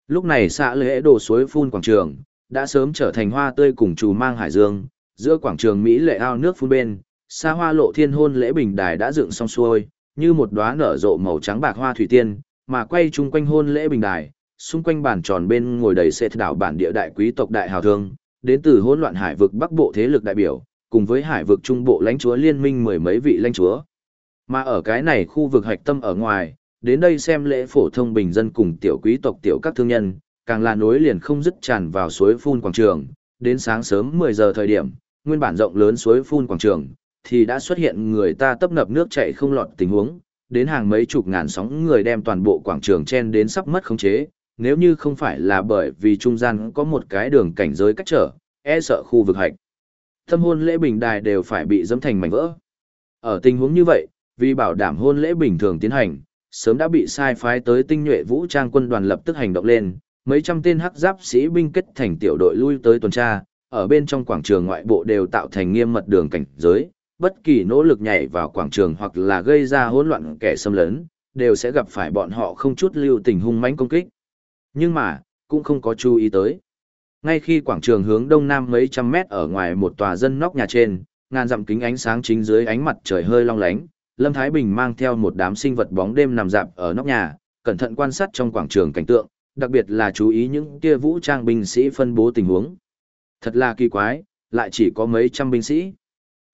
S1: Lúc này xạ lễ đổ suối phun quảng trường, đã sớm trở thành hoa tươi cùng trù mang hải dương, giữa quảng trường Mỹ lệ ao nước phun bên, xa hoa lộ thiên hôn lễ bình đài đã dựng xong xuôi, như một đóa nở rộ màu trắng bạc hoa thủy tiên, mà quay chung quanh hôn lễ bình đài, xung quanh bàn tròn bên ngồi đầy xe đảo bản địa đại quý tộc đại hào thương, đến từ hỗn loạn hải vực bắc bộ thế lực đại biểu, cùng với hải vực trung bộ lãnh chúa liên minh mười mấy vị lãnh chúa. Mà ở cái này khu vực hạch tâm ở ngoài, đến đây xem lễ phổ thông bình dân cùng tiểu quý tộc tiểu các thương nhân, càng là nối liền không dứt tràn vào suối phun quảng trường, đến sáng sớm 10 giờ thời điểm, nguyên bản rộng lớn suối phun quảng trường, thì đã xuất hiện người ta tấp nập nước chảy không lọt tình huống, đến hàng mấy chục ngàn sóng người đem toàn bộ quảng trường chen đến sắp mất khống chế, nếu như không phải là bởi vì trung gian có một cái đường cảnh giới cách trở, e sợ khu vực hạch. Thâm hôn lễ bình đài đều phải bị dẫm thành mảnh vỡ. Ở tình huống như vậy, vì bảo đảm hôn lễ bình thường tiến hành, sớm đã bị sai phái tới tinh nhuệ vũ trang quân đoàn lập tức hành động lên, mấy trăm tên hắc giáp sĩ binh kết thành tiểu đội lui tới tuần tra, ở bên trong quảng trường ngoại bộ đều tạo thành nghiêm mật đường cảnh giới, bất kỳ nỗ lực nhảy vào quảng trường hoặc là gây ra hỗn loạn kẻ xâm lấn, đều sẽ gặp phải bọn họ không chút lưu tình hung mãnh công kích. Nhưng mà, cũng không có chú ý tới. Ngay khi quảng trường hướng đông nam mấy trăm mét ở ngoài một tòa dân nóc nhà trên, ngàn dặm kính ánh sáng chính dưới ánh mặt trời hơi long lánh, Lâm Thái Bình mang theo một đám sinh vật bóng đêm nằm dạp ở nóc nhà, cẩn thận quan sát trong quảng trường cảnh tượng, đặc biệt là chú ý những kia vũ trang binh sĩ phân bố tình huống. Thật là kỳ quái, lại chỉ có mấy trăm binh sĩ.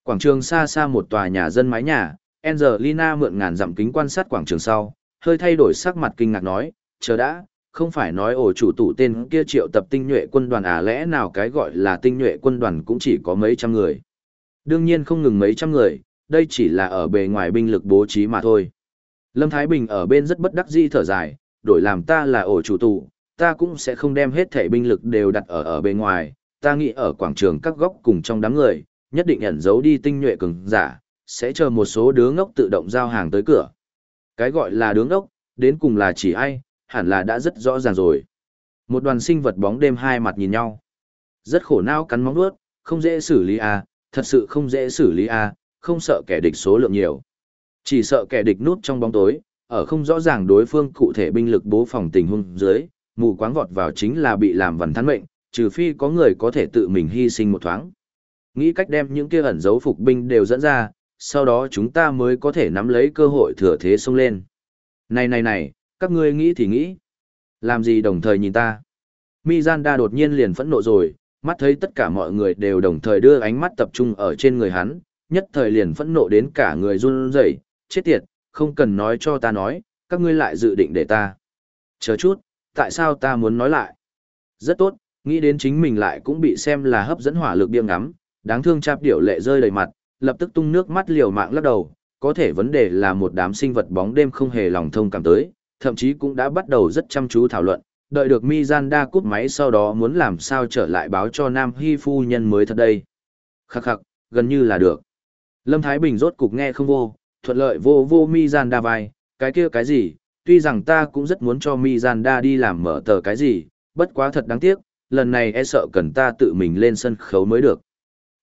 S1: Quảng trường xa xa một tòa nhà dân mái nhà, Angelina mượn ngàn dặm kính quan sát quảng trường sau, hơi thay đổi sắc mặt kinh ngạc nói, chờ đã, không phải nói ổ chủ tủ tên kia triệu tập tinh nhuệ quân đoàn à lẽ nào cái gọi là tinh nhuệ quân đoàn cũng chỉ có mấy trăm người. Đương nhiên không ngừng mấy trăm người, đây chỉ là ở bề ngoài binh lực bố trí mà thôi. Lâm Thái Bình ở bên rất bất đắc dĩ thở dài, đổi làm ta là ổ chủ tụ, ta cũng sẽ không đem hết thể binh lực đều đặt ở ở bề ngoài, ta nghĩ ở quảng trường các góc cùng trong đám người, nhất định ẩn giấu đi tinh nhuệ cường giả, sẽ chờ một số đứa ngốc tự động giao hàng tới cửa. Cái gọi là đứa ngốc, đến cùng là chỉ ai, hẳn là đã rất rõ ràng rồi. Một đoàn sinh vật bóng đêm hai mặt nhìn nhau. Rất khổ não cắn móng nuốt không dễ xử lý à, thật sự không dễ xử lý à, không sợ kẻ địch số lượng nhiều. Chỉ sợ kẻ địch nút trong bóng tối, ở không rõ ràng đối phương cụ thể binh lực bố phòng tình huống dưới, mù quáng vọt vào chính là bị làm vần thán mệnh, trừ phi có người có thể tự mình hy sinh một thoáng. Nghĩ cách đem những kia ẩn dấu phục binh đều dẫn ra, sau đó chúng ta mới có thể nắm lấy cơ hội thừa thế xông lên. Này này này, các ngươi nghĩ thì nghĩ. Làm gì đồng thời nhìn ta? Mizanda đột nhiên liền phẫn nộ rồi, mắt thấy tất cả mọi người đều đồng thời đưa ánh mắt tập trung ở trên người hắn, nhất thời liền phẫn nộ đến cả người run rẩy, chết tiệt, không cần nói cho ta nói, các ngươi lại dự định để ta. Chờ chút, tại sao ta muốn nói lại? Rất tốt, nghĩ đến chính mình lại cũng bị xem là hấp dẫn hỏa lực điên ngắm, đáng thương chạp điểu lệ rơi đầy mặt, lập tức tung nước mắt liều mạng lắc đầu, có thể vấn đề là một đám sinh vật bóng đêm không hề lòng thông cảm tới, thậm chí cũng đã bắt đầu rất chăm chú thảo luận, đợi được Mizanda cút máy sau đó muốn làm sao trở lại báo cho Nam Hy phu nhân mới thật đây. Khắc khắc, gần như là được. Lâm Thái Bình rốt cục nghe không vô, thuận lợi vô vô Mizanda vai, cái kia cái gì, tuy rằng ta cũng rất muốn cho Mizanda đi làm mở tờ cái gì, bất quá thật đáng tiếc, lần này e sợ cần ta tự mình lên sân khấu mới được.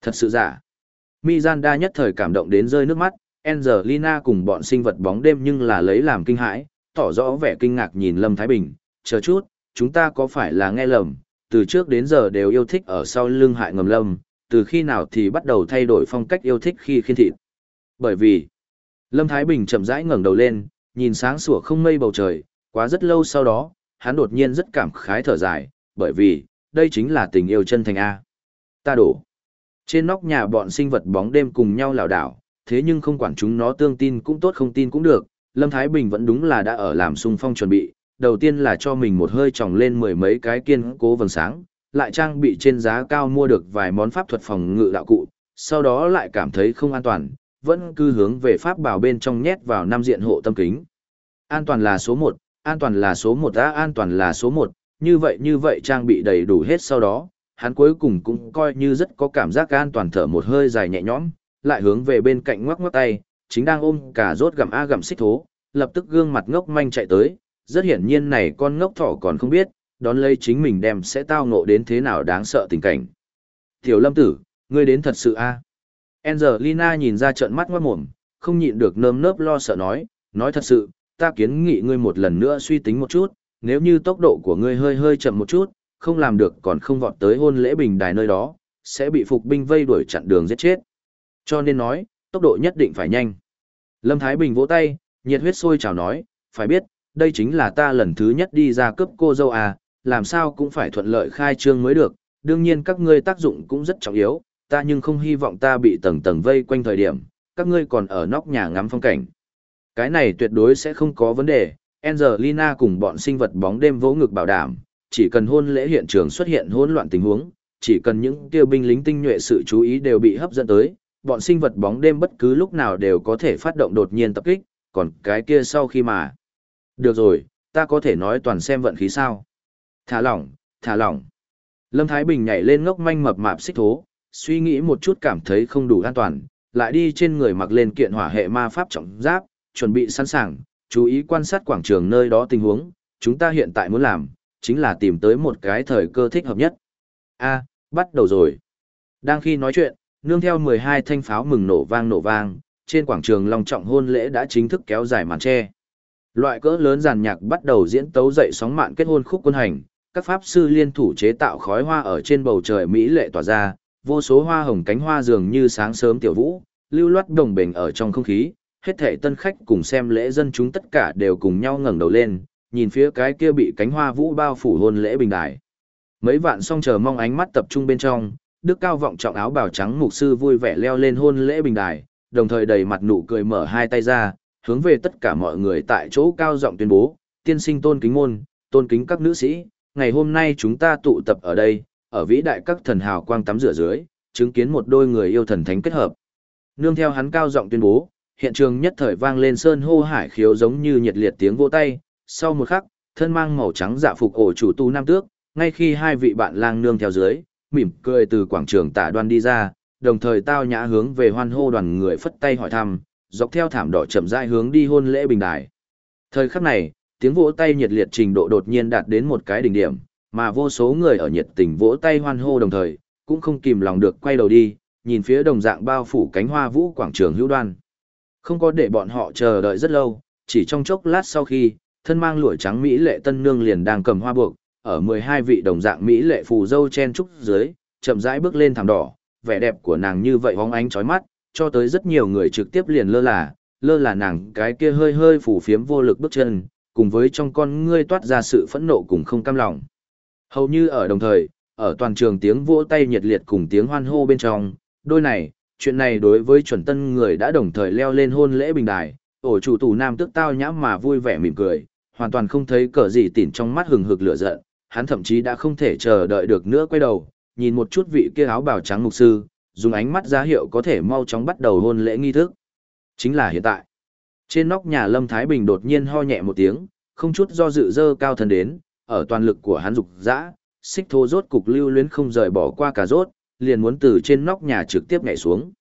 S1: Thật sự giả. Mizanda nhất thời cảm động đến rơi nước mắt, Angelina cùng bọn sinh vật bóng đêm nhưng là lấy làm kinh hãi, tỏ rõ vẻ kinh ngạc nhìn Lâm Thái Bình, chờ chút, chúng ta có phải là nghe lầm, từ trước đến giờ đều yêu thích ở sau lưng hại ngầm lâm, từ khi nào thì bắt đầu thay đổi phong cách yêu thích khi khiên thịt. Bởi vì, Lâm Thái Bình chậm rãi ngẩng đầu lên, nhìn sáng sủa không mây bầu trời, quá rất lâu sau đó, hắn đột nhiên rất cảm khái thở dài, bởi vì, đây chính là tình yêu chân thành A. Ta đổ. Trên nóc nhà bọn sinh vật bóng đêm cùng nhau lảo đảo, thế nhưng không quản chúng nó tương tin cũng tốt không tin cũng được, Lâm Thái Bình vẫn đúng là đã ở làm sung phong chuẩn bị, đầu tiên là cho mình một hơi tròng lên mười mấy cái kiên cố vầng sáng, lại trang bị trên giá cao mua được vài món pháp thuật phòng ngự đạo cụ, sau đó lại cảm thấy không an toàn, vẫn cứ hướng về pháp bảo bên trong nhét vào năm diện hộ tâm kính. An toàn là số 1, an toàn là số 1 đã an toàn là số 1, như vậy như vậy trang bị đầy đủ hết sau đó, hắn cuối cùng cũng coi như rất có cảm giác an toàn thở một hơi dài nhẹ nhõm, lại hướng về bên cạnh ngoắc ngoắc tay, chính đang ôm cả rốt gặm a gặm xích thố, lập tức gương mặt ngốc manh chạy tới, rất hiển nhiên này con ngốc thỏ còn không biết, đón lấy chính mình đem sẽ tao ngộ đến thế nào đáng sợ tình cảnh. Tiểu lâm tử, ngươi đến thật sự a Angelina nhìn ra trợn mắt ngoát mồm, không nhịn được nơm nớp lo sợ nói, nói thật sự, ta kiến nghị ngươi một lần nữa suy tính một chút, nếu như tốc độ của ngươi hơi hơi chậm một chút, không làm được còn không vọt tới hôn lễ bình đài nơi đó, sẽ bị phục binh vây đuổi chặn đường giết chết. Cho nên nói, tốc độ nhất định phải nhanh. Lâm Thái Bình vỗ tay, nhiệt huyết sôi trào nói, phải biết, đây chính là ta lần thứ nhất đi ra cướp cô dâu à, làm sao cũng phải thuận lợi khai trương mới được, đương nhiên các ngươi tác dụng cũng rất trọng yếu, ta nhưng không hy vọng ta bị tầng tầng vây quanh thời điểm, các ngươi còn ở nóc nhà ngắm phong cảnh. Cái này tuyệt đối sẽ không có vấn đề, Angelina cùng bọn sinh vật bóng đêm vỗ ngực bảo đảm, chỉ cần hôn lễ hiện trường xuất hiện hỗn loạn tình huống, chỉ cần những tiêu binh lính tinh nhuệ sự chú ý đều bị hấp dẫn tới, bọn sinh vật bóng đêm bất cứ lúc nào đều có thể phát động đột nhiên tập kích, còn cái kia sau khi mà... Được rồi, ta có thể nói toàn xem vận khí sao. Thả lỏng, thả lỏng. Lâm Thái Bình nhảy lên ngốc manh mập mạp xích thố, suy nghĩ một chút cảm thấy không đủ an toàn, lại đi trên người mặc lên kiện hỏa hệ ma pháp trọng giáp, chuẩn bị sẵn sàng, chú ý quan sát quảng trường nơi đó tình huống, chúng ta hiện tại muốn làm, chính là tìm tới một cái thời cơ thích hợp nhất. A, bắt đầu rồi. Đang khi nói chuyện, nương theo 12 thanh pháo mừng nổ vang nổ vang, trên quảng trường long trọng hôn lễ đã chính thức kéo dài màn che. Loại cỡ lớn giàn nhạc bắt đầu diễn tấu dậy sóng mạn kết hôn khúc quân hành, các pháp sư liên thủ chế tạo khói hoa ở trên bầu trời mỹ lệ tỏa ra, vô số hoa hồng cánh hoa dường như sáng sớm tiểu vũ, lưu loát đồng bền ở trong không khí, hết thể tân khách cùng xem lễ dân chúng tất cả đều cùng nhau ngẩng đầu lên, nhìn phía cái kia bị cánh hoa vũ bao phủ hôn lễ bình đài. Mấy vạn song chờ mong ánh mắt tập trung bên trong, đức cao vọng trọng áo bào trắng mục sư vui vẻ leo lên hôn lễ bình đài, đồng thời đầy mặt nụ cười mở hai tay ra, hướng về tất cả mọi người tại chỗ cao giọng tuyên bố, tiên sinh tôn kính môn, tôn kính các nữ sĩ, ngày hôm nay chúng ta tụ tập ở đây, ở vĩ đại các thần hào quang tắm rửa dưới, chứng kiến một đôi người yêu thần thánh kết hợp. Nương theo hắn cao giọng tuyên bố, hiện trường nhất thời vang lên sơn hô hải khiếu giống như nhiệt liệt tiếng vỗ tay, sau một khắc, thân mang màu trắng dạ phục ổ chủ tu nam tước, ngay khi hai vị bạn lang nương theo dưới, mỉm cười từ quảng trường tả đoan đi ra, đồng thời tao nhã hướng về hoan hô đoàn người phất tay hỏi thăm, dọc theo thảm đỏ chậm rãi hướng đi hôn lễ bình đài. Thời khắc này, tiếng vỗ tay nhiệt liệt trình độ đột nhiên đạt đến một cái đỉnh điểm, mà vô số người ở nhiệt tình vỗ tay hoan hô đồng thời, cũng không kìm lòng được quay đầu đi, nhìn phía đồng dạng bao phủ cánh hoa vũ quảng trường hữu đoan. Không có để bọn họ chờ đợi rất lâu, chỉ trong chốc lát sau khi, thân mang lụa trắng Mỹ lệ tân nương liền đang cầm hoa buộc, ở 12 vị đồng dạng Mỹ lệ phù dâu chen trúc dưới, chậm rãi bước lên thảm đỏ, vẻ đẹp của nàng như vậy hóng ánh chói mắt, cho tới rất nhiều người trực tiếp liền lơ là, lơ là nàng cái kia hơi hơi phủ phiếm vô lực bước chân, cùng với trong con ngươi toát ra sự phẫn nộ cùng không cam lòng. Hầu như ở đồng thời, ở toàn trường tiếng vỗ tay nhiệt liệt cùng tiếng hoan hô bên trong, đôi này, chuyện này đối với chuẩn tân người đã đồng thời leo lên hôn lễ bình đài, ổ chủ tù nam tức tao nhãm mà vui vẻ mỉm cười, hoàn toàn không thấy cờ gì tỉn trong mắt hừng hực lửa giận, hắn thậm chí đã không thể chờ đợi được nữa quay đầu, nhìn một chút vị kia áo bào trắng mục sư, dùng ánh mắt giá hiệu có thể mau chóng bắt đầu hôn lễ nghi thức. Chính là hiện tại. Trên nóc nhà Lâm Thái Bình đột nhiên ho nhẹ một tiếng, không chút do dự dơ cao thân đến, ở toàn lực của hắn dục dã, xích thô rốt cục lưu luyến không rời bỏ qua cả rốt, liền muốn từ trên nóc nhà trực tiếp nhảy xuống.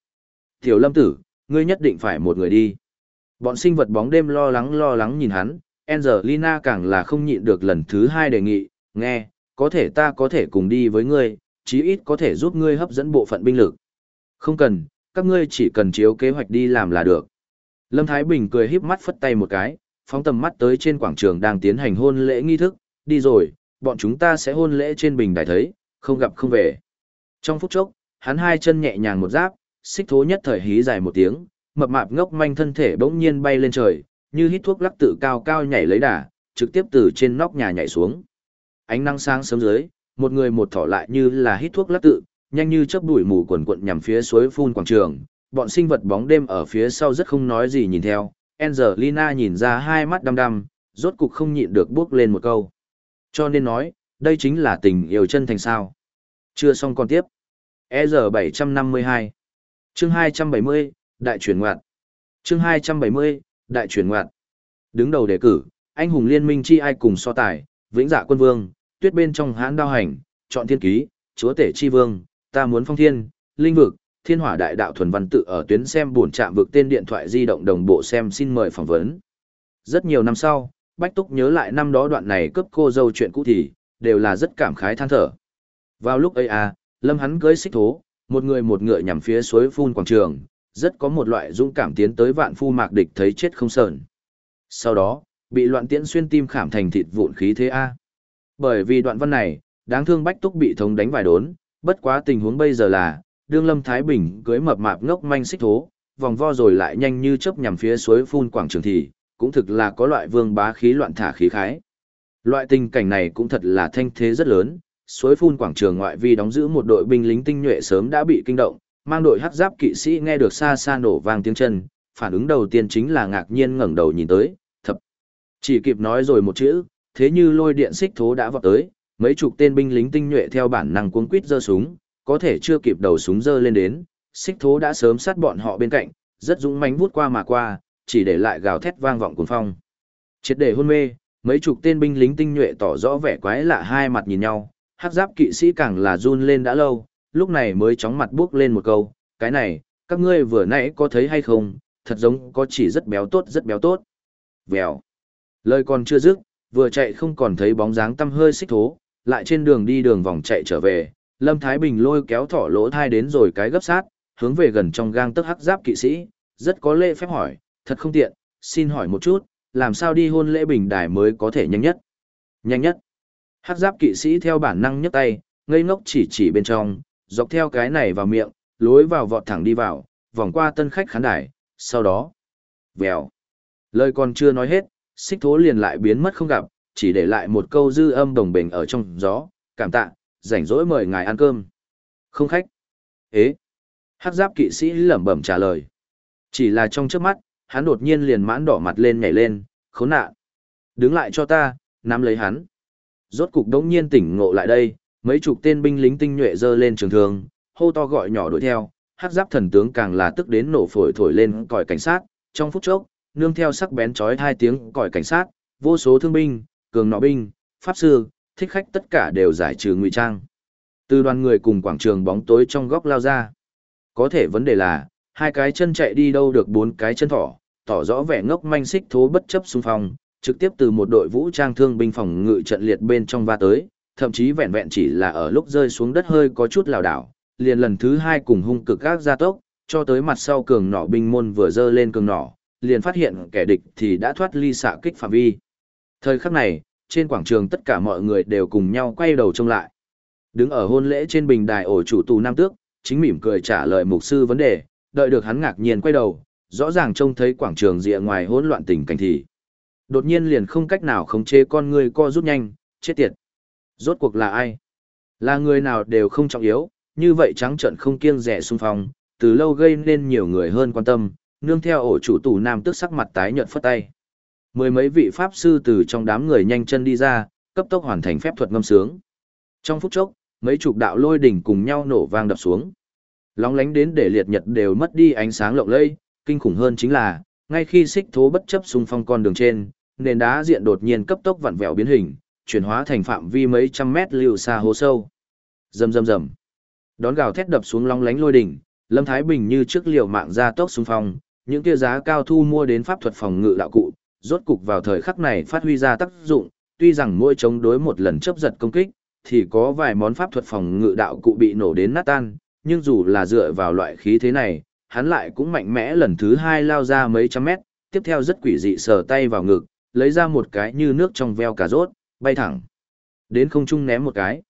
S1: Tiểu Lâm tử, ngươi nhất định phải một người đi. Bọn sinh vật bóng đêm lo lắng lo lắng nhìn hắn, Angelina càng là không nhịn được lần thứ hai đề nghị, nghe, có thể ta có thể cùng đi với ngươi, chí ít có thể giúp ngươi hấp dẫn bộ phận binh lực. Không cần, các ngươi chỉ cần chiếu kế hoạch đi làm là được. Lâm Thái Bình cười híp mắt phất tay một cái, phóng tầm mắt tới trên quảng trường đang tiến hành hôn lễ nghi thức, đi rồi, bọn chúng ta sẽ hôn lễ trên bình đài thấy, không gặp không về. Trong phút chốc, hắn hai chân nhẹ nhàng một giáp, xích thố nhất thời hí dài một tiếng, mập mạp ngốc manh thân thể bỗng nhiên bay lên trời, như hít thuốc lắc tự cao cao nhảy lấy đà, trực tiếp từ trên nóc nhà nhảy xuống. Ánh nắng sáng sớm dưới, một người một thỏ lại như là hít thuốc lắc tự, nhanh như chớp đuổi mù quần quận nhằm phía suối phun quảng trường, bọn sinh vật bóng đêm ở phía sau rất không nói gì nhìn theo. Angelina nhìn ra hai mắt đăm đăm, rốt cục không nhịn được bước lên một câu. Cho nên nói, đây chính là tình yêu chân thành sao. Chưa xong còn tiếp. EZ752 Chương 270, Đại chuyển ngoạn Chương 270, Đại chuyển ngoạn Đứng đầu đề cử, anh hùng liên minh chi ai cùng so tài, vĩnh dạ quân vương, tuyết bên trong hãn đao hành, chọn thiên ký, chúa tể chi vương, ta muốn phong thiên, linh vực, thiên hỏa đại đạo thuần văn tự ở tuyến xem buồn chạm vực tên điện thoại di động đồng bộ xem xin mời phỏng vấn. Rất nhiều năm sau, Bách Túc nhớ lại năm đó đoạn này cướp cô dâu chuyện cũ thì, đều là rất cảm khái than thở. Vào lúc ấy à, Lâm hắn cưới xích thố, một người một ngựa nhằm phía suối phun quảng trường, rất có một loại dũng cảm tiến tới vạn phu mạc địch thấy chết không sờn. Sau đó, bị loạn tiễn xuyên tim khảm thành thịt vụn khí thế A. Bởi vì đoạn văn này, đáng thương Bách Túc bị thống đánh vài đốn, bất quá tình huống bây giờ là, đương Lâm Thái Bình cưới mập mạp ngốc manh xích thố, vòng vo rồi lại nhanh như chớp nhằm phía suối phun quảng trường thì, cũng thực là có loại vương bá khí loạn thả khí khái. Loại tình cảnh này cũng thật là thanh thế rất lớn, suối phun quảng trường ngoại vi đóng giữ một đội binh lính tinh nhuệ sớm đã bị kinh động, mang đội hắc giáp kỵ sĩ nghe được xa xa nổ vang tiếng chân, phản ứng đầu tiên chính là ngạc nhiên ngẩng đầu nhìn tới, thập. Chỉ kịp nói rồi một chữ, thế như lôi điện xích thố đã vọt tới, mấy chục tên binh lính tinh nhuệ theo bản năng cuống quít giơ súng, có thể chưa kịp đầu súng giơ lên đến, xích thố đã sớm sát bọn họ bên cạnh, rất dũng mãnh vút qua mà qua, chỉ để lại gào thét vang vọng cuồng phong. Triệt để hôn mê, mấy chục tên binh lính tinh nhuệ tỏ rõ vẻ quái lạ hai mặt nhìn nhau, hắc giáp kỵ sĩ càng là run lên đã lâu, lúc này mới chóng mặt buốc lên một câu, cái này, các ngươi vừa nãy có thấy hay không, thật giống có chỉ rất béo tốt rất béo tốt. Vèo. Lời còn chưa dứt, vừa chạy không còn thấy bóng dáng tâm hơi xích thố, lại trên đường đi đường vòng chạy trở về, Lâm Thái Bình lôi kéo thỏ lỗ thai đến rồi cái gấp sát, hướng về gần trong gang tức hắc giáp kỵ sĩ, rất có lễ phép hỏi, thật không tiện, xin hỏi một chút, làm sao đi hôn lễ bình đài mới có thể nhanh nhất? Nhanh nhất. Hắc giáp kỵ sĩ theo bản năng nhấc tay, ngây ngốc chỉ chỉ bên trong, dọc theo cái này vào miệng, lối vào vọt thẳng đi vào, vòng qua tân khách khán đài, sau đó, vèo. Lời còn chưa nói hết, xích thố liền lại biến mất không gặp, chỉ để lại một câu dư âm đồng bình ở trong gió, cảm tạ, rảnh rỗi mời ngài ăn cơm. Không khách. Ế. Hắc giáp kỵ sĩ lẩm bẩm trả lời. Chỉ là trong trước mắt, hắn đột nhiên liền mãn đỏ mặt lên nhảy lên, khốn nạn. Đứng lại cho ta, nắm lấy hắn. Rốt cục đống nhiên tỉnh ngộ lại đây, mấy chục tên binh lính tinh nhuệ dơ lên trường thương, hô to gọi nhỏ đuổi theo, hắc giáp thần tướng càng là tức đến nổ phổi thổi lên còi cảnh sát, trong phút chốc, nương theo sắc bén chói hai tiếng còi cảnh sát, vô số thương binh, cường nọ binh, pháp sư, thích khách tất cả đều giải trừ ngụy trang. Từ đoàn người cùng quảng trường bóng tối trong góc lao ra. Có thể vấn đề là, hai cái chân chạy đi đâu được bốn cái chân thỏ, tỏ rõ vẻ ngốc manh xích thố bất chấp xung phong, trực tiếp từ một đội vũ trang thương binh phòng ngự trận liệt bên trong va tới, thậm chí vẹn vẹn chỉ là ở lúc rơi xuống đất hơi có chút lảo đảo, liền lần thứ hai cùng hung cực các gia tốc, cho tới mặt sau cường nỏ binh môn vừa dơ lên cường nỏ, liền phát hiện kẻ địch thì đã thoát ly xạ kích phạm vi. Thời khắc này, trên quảng trường tất cả mọi người đều cùng nhau quay đầu trông lại. Đứng ở hôn lễ trên bình đài ổ chủ tù Nam Tước, chính mỉm cười trả lời mục sư vấn đề, đợi được hắn ngạc nhiên quay đầu, rõ ràng trông thấy quảng trường rìa ngoài hỗn loạn tình cảnh thì. Đột nhiên liền không cách nào khống chế con người co rút nhanh, chết tiệt. Rốt cuộc là ai? Là người nào đều không trọng yếu, như vậy trắng trận không kiêng rẻ xung phong, từ lâu gây nên nhiều người hơn quan tâm, nương theo ổ chủ tù nam tức sắc mặt tái nhợt phất tay. Mười mấy vị pháp sư từ trong đám người nhanh chân đi ra, cấp tốc hoàn thành phép thuật ngâm sướng. Trong phút chốc, mấy chục đạo lôi đỉnh cùng nhau nổ vang đập xuống. Lóng lánh đến để liệt nhật đều mất đi ánh sáng lộng lẫy, kinh khủng hơn chính là, ngay khi xích thố bất chấp xung phong con đường trên, nền đá diện đột nhiên cấp tốc vặn vẹo biến hình, chuyển hóa thành phạm vi mấy trăm mét lưu xa hố sâu. Rầm rầm rầm. Đón gào thét đập xuống long lánh lôi đỉnh, Lâm Thái Bình như trước liều mạng ra tốc xung phong, những kia giá cao thu mua đến pháp thuật phòng ngự đạo cụ, rốt cục vào thời khắc này phát huy ra tác dụng, tuy rằng mỗi chống đối một lần chớp giật công kích, thì có vài món pháp thuật phòng ngự đạo cụ bị nổ đến nát tan, nhưng dù là dựa vào loại khí thế này, hắn lại cũng mạnh mẽ lần thứ hai lao ra mấy trăm mét, tiếp theo rất quỷ dị sờ tay vào ngực, lấy ra một cái như nước trong veo cà rốt, bay thẳng. Đến không trung ném một cái.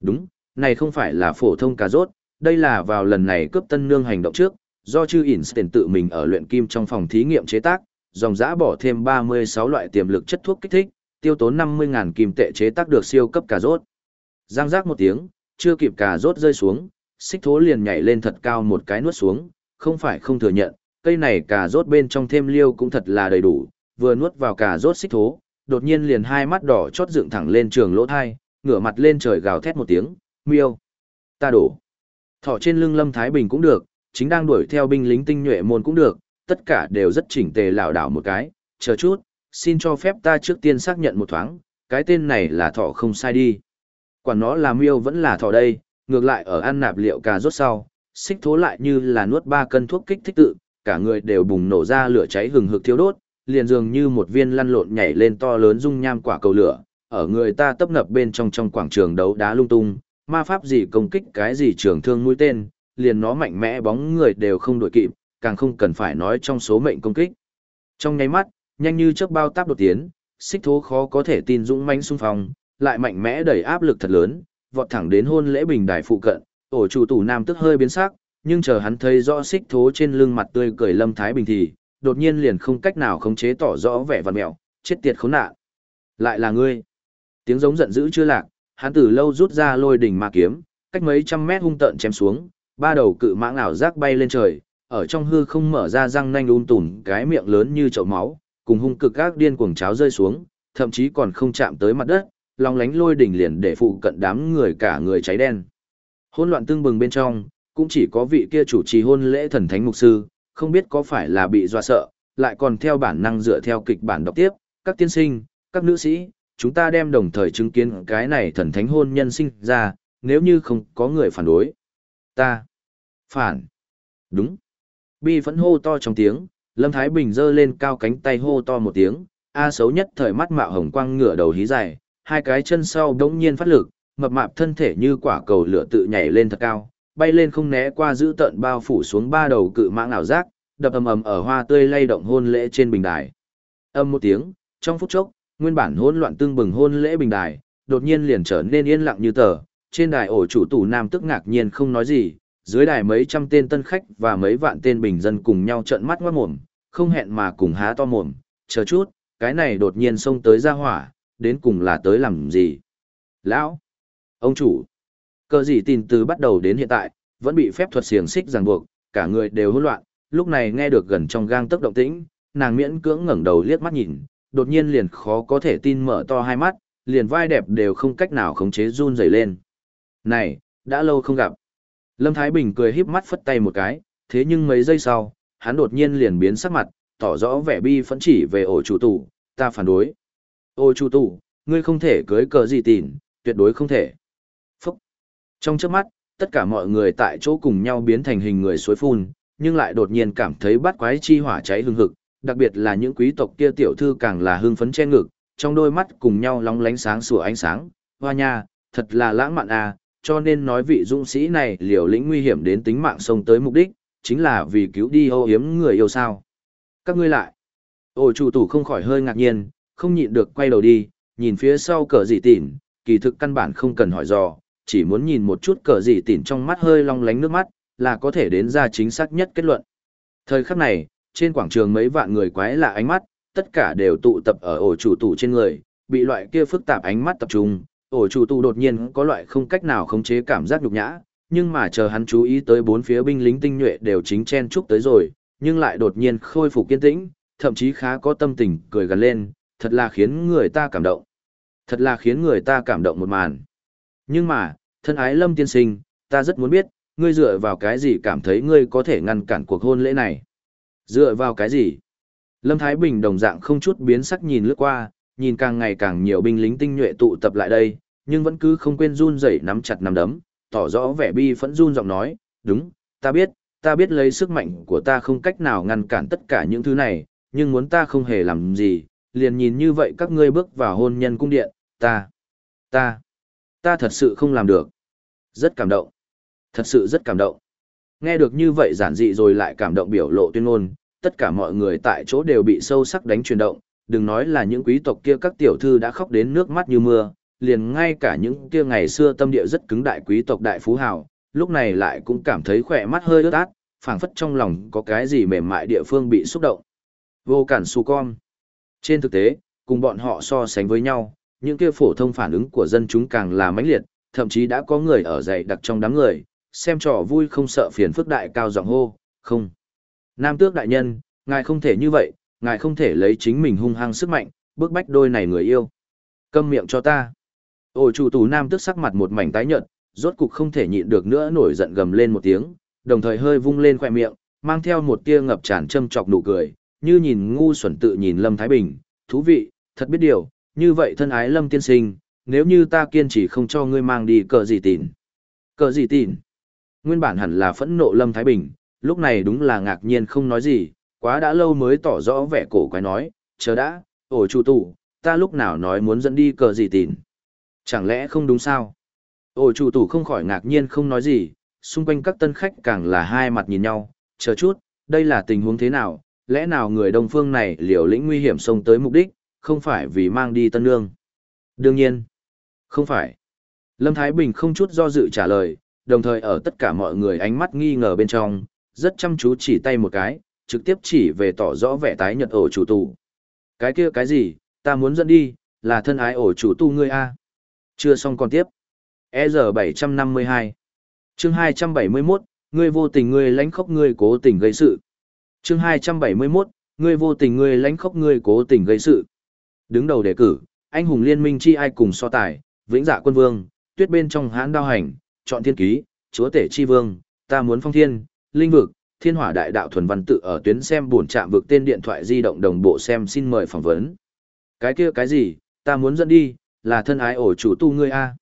S1: Đúng, này không phải là phổ thông cà rốt, đây là vào lần này cướp tân nương hành động trước, do chư Einstein tự mình ở luyện kim trong phòng thí nghiệm chế tác, dòng giã bỏ thêm 36 loại tiềm lực chất thuốc kích thích, tiêu tốn 50.000 kim tệ chế tác được siêu cấp cà rốt. Giang giác một tiếng, chưa kịp cà rốt rơi xuống, xích thố liền nhảy lên thật cao một cái nuốt xuống, không phải không thừa nhận, cây này cà rốt bên trong thêm liêu cũng thật là đầy đủ, vừa nuốt vào cả rốt xích thố, đột nhiên liền hai mắt đỏ chót dựng thẳng lên trường lỗ thai, ngửa mặt lên trời gào thét một tiếng, miêu. Ta đổ. Thỏ trên lưng Lâm Thái Bình cũng được, chính đang đuổi theo binh lính tinh nhuệ môn cũng được, tất cả đều rất chỉnh tề lảo đảo một cái, chờ chút, xin cho phép ta trước tiên xác nhận một thoáng, cái tên này là thỏ không sai đi. quả nó là miêu vẫn là thỏ đây, ngược lại ở ăn nạp liệu cà rốt sau, xích thố lại như là nuốt ba cân thuốc kích thích tự, cả người đều bùng nổ ra lửa cháy hừng hực thiêu đốt, liền dường như một viên lăn lộn nhảy lên to lớn dung nham quả cầu lửa, ở người ta tấp nập bên trong trong quảng trường đấu đá lung tung, ma pháp gì công kích cái gì trường thương mũi tên, liền nó mạnh mẽ bóng người đều không đổi kịp, càng không cần phải nói trong số mệnh công kích. Trong nháy mắt, nhanh như chớp bao táp đột tiến, xích thố khó có thể tin dũng mãnh xung phong, lại mạnh mẽ đẩy áp lực thật lớn, vọt thẳng đến hôn lễ bình đài phụ cận, ổ chủ tủ nam tức hơi biến sắc, nhưng chờ hắn thấy rõ xích thố trên lưng mặt tươi cười lâm thái bình thì, đột nhiên liền không cách nào khống chế tỏ rõ vẻ vằn mẹo, chết tiệt khốn nạn. Lại là ngươi. Tiếng giống giận dữ chưa lạc, hắn từ lâu rút ra lôi đỉnh ma kiếm, cách mấy trăm mét hung tợn chém xuống, ba đầu cự mãng ảo giác bay lên trời, ở trong hư không mở ra răng nanh um un tùn cái miệng lớn như chậu máu, cùng hung cực các điên cuồng cháo rơi xuống, thậm chí còn không chạm tới mặt đất, long lánh lôi đỉnh liền để phụ cận đám người cả người cháy đen. Hỗn loạn tương bừng bên trong, cũng chỉ có vị kia chủ trì hôn lễ thần thánh mục sư, không biết có phải là bị dọa sợ, lại còn theo bản năng dựa theo kịch bản đọc tiếp, các tiên sinh, các nữ sĩ, chúng ta đem đồng thời chứng kiến cái này thần thánh hôn nhân sinh ra, nếu như không có người phản đối. Ta. Phản. Đúng. Bi phẫn hô to trong tiếng, Lâm Thái Bình giơ lên cao cánh tay hô to một tiếng, A xấu nhất thời mắt mạo hồng quang ngửa đầu hí dài, hai cái chân sau đống nhiên phát lực, mập mạp thân thể như quả cầu lửa tự nhảy lên thật cao, bay lên không né qua giữ tận bao phủ xuống ba đầu cự mãng ảo giác, đập ầm ầm ở hoa tươi lay động hôn lễ trên bình đài. Âm một tiếng, trong phút chốc, nguyên bản hỗn loạn tương bừng hôn lễ bình đài, đột nhiên liền trở nên yên lặng như tờ, trên đài ổ chủ tủ nam tức ngạc nhiên không nói gì, dưới đài mấy trăm tên tân khách và mấy vạn tên bình dân cùng nhau trợn mắt ngoát mồm, không hẹn mà cùng há to mồm, chờ chút, cái này đột nhiên xông tới ra hỏa, đến cùng là tới làm gì? Lão! Ông chủ! Cờ gì tin từ bắt đầu đến hiện tại, vẫn bị phép thuật xiềng xích ràng buộc, cả người đều hỗn loạn, lúc này nghe được gần trong gang tốc động tĩnh, nàng miễn cưỡng ngẩng đầu liếc mắt nhìn, đột nhiên liền khó có thể tin mở to hai mắt, liền vai đẹp đều không cách nào khống chế run rẩy lên. Này, đã lâu không gặp. Lâm Thái Bình cười híp mắt phất tay một cái, thế nhưng mấy giây sau, hắn đột nhiên liền biến sắc mặt, tỏ rõ vẻ bi phẫn chỉ về ổ chủ tủ, ta phản đối. Ổ chủ tủ, ngươi không thể cưới cờ gì tỉn, tuyệt đối không thể. Trong trước mắt, tất cả mọi người tại chỗ cùng nhau biến thành hình người suối phun, nhưng lại đột nhiên cảm thấy bắt quái chi hỏa cháy hương hực, đặc biệt là những quý tộc kia tiểu thư càng là hưng phấn che ngực, trong đôi mắt cùng nhau lóng lánh sáng sủa ánh sáng, hoa nha, thật là lãng mạn à, cho nên nói vị dũng sĩ này liều lĩnh nguy hiểm đến tính mạng sông tới mục đích, chính là vì cứu đi ô hiếm người yêu sao. Các ngươi lại. Ôi chủ tủ không khỏi hơi ngạc nhiên, không nhịn được quay đầu đi, nhìn phía sau cờ dị tỉn, kỳ thực căn bản không cần hỏi dò, chỉ muốn nhìn một chút cờ dị tỉn trong mắt hơi long lánh nước mắt, là có thể đến ra chính xác nhất kết luận. Thời khắc này, trên quảng trường mấy vạn người quái lạ ánh mắt, tất cả đều tụ tập ở ổ chủ tủ trên người, bị loại kia phức tạp ánh mắt tập trung, ổ chủ tù đột nhiên có loại không cách nào khống chế cảm giác nhục nhã, nhưng mà chờ hắn chú ý tới bốn phía binh lính tinh nhuệ đều chính chen chúc tới rồi, nhưng lại đột nhiên khôi phục kiên tĩnh, thậm chí khá có tâm tình cười gần lên, thật là khiến người ta cảm động. Thật là khiến người ta cảm động một màn. Nhưng mà, thân ái lâm tiên sinh, ta rất muốn biết, ngươi dựa vào cái gì cảm thấy ngươi có thể ngăn cản cuộc hôn lễ này? Dựa vào cái gì? Lâm Thái Bình đồng dạng không chút biến sắc nhìn lướt qua, nhìn càng ngày càng nhiều binh lính tinh nhuệ tụ tập lại đây, nhưng vẫn cứ không quên run rẩy nắm chặt nắm đấm, tỏ rõ vẻ bi phẫn run giọng nói, đúng, ta biết, ta biết lấy sức mạnh của ta không cách nào ngăn cản tất cả những thứ này, nhưng muốn ta không hề làm gì, liền nhìn như vậy các ngươi bước vào hôn nhân cung điện, ta, ta, Ta thật sự không làm được. Rất cảm động. Thật sự rất cảm động. Nghe được như vậy giản dị rồi lại cảm động biểu lộ tuyên ngôn, tất cả mọi người tại chỗ đều bị sâu sắc đánh chuyển động, đừng nói là những quý tộc kia các tiểu thư đã khóc đến nước mắt như mưa, liền ngay cả những kia ngày xưa tâm địa rất cứng đại quý tộc đại phú hào, lúc này lại cũng cảm thấy khỏe mắt hơi ướt át, phảng phất trong lòng có cái gì mềm mại địa phương bị xúc động. Vô cản su con. Trên thực tế, cùng bọn họ so sánh với nhau, những kia phổ thông phản ứng của dân chúng càng là mãnh liệt, thậm chí đã có người ở dậy đặc trong đám người, xem trò vui không sợ phiền phức đại cao giọng hô, không. Nam tước đại nhân, ngài không thể như vậy, ngài không thể lấy chính mình hung hăng sức mạnh, bức bách đôi này người yêu. Câm miệng cho ta. Ôi chủ tù nam tước sắc mặt một mảnh tái nhợt, rốt cục không thể nhịn được nữa nổi giận gầm lên một tiếng, đồng thời hơi vung lên khỏe miệng, mang theo một tia ngập tràn châm chọc nụ cười, như nhìn ngu xuẩn tự nhìn Lâm Thái Bình, thú vị, thật biết điều, như vậy thân ái Lâm tiên sinh, nếu như ta kiên trì không cho ngươi mang đi cờ gì tỉn. Cờ gì tỉn? Nguyên bản hẳn là phẫn nộ Lâm Thái Bình, lúc này đúng là ngạc nhiên không nói gì, quá đã lâu mới tỏ rõ vẻ cổ quái nói, chờ đã, ổ chủ tủ, ta lúc nào nói muốn dẫn đi cờ gì tỉn. Chẳng lẽ không đúng sao? Ổ chủ tủ không khỏi ngạc nhiên không nói gì, xung quanh các tân khách càng là hai mặt nhìn nhau, chờ chút, đây là tình huống thế nào, lẽ nào người đông phương này liều lĩnh nguy hiểm xông tới mục đích, không phải vì mang đi tân nương. Đương nhiên, không phải. Lâm Thái Bình không chút do dự trả lời, đồng thời ở tất cả mọi người ánh mắt nghi ngờ bên trong, rất chăm chú chỉ tay một cái, trực tiếp chỉ về tỏ rõ vẻ tái nhật ổ chủ tù. Cái kia cái gì, ta muốn dẫn đi, là thân ái ổ chủ tu ngươi a. Chưa xong còn tiếp. EZ752 Chương 271, ngươi vô tình ngươi lãnh khóc ngươi cố tình gây sự. Chương 271, ngươi vô tình ngươi lãnh khóc ngươi cố tình gây sự. Đứng đầu đề cử, anh hùng liên minh chi ai cùng so tài, vĩnh dạ quân vương, tuyết bên trong hãn đao hành, chọn thiên ký, chúa tể chi vương, ta muốn phong thiên, linh vực, thiên hỏa đại đạo thuần văn tự ở tuyến xem buồn chạm vực tên điện thoại di động đồng bộ xem xin mời phỏng vấn. Cái kia cái gì, ta muốn dẫn đi, là thân ái ổ chủ tu ngươi a.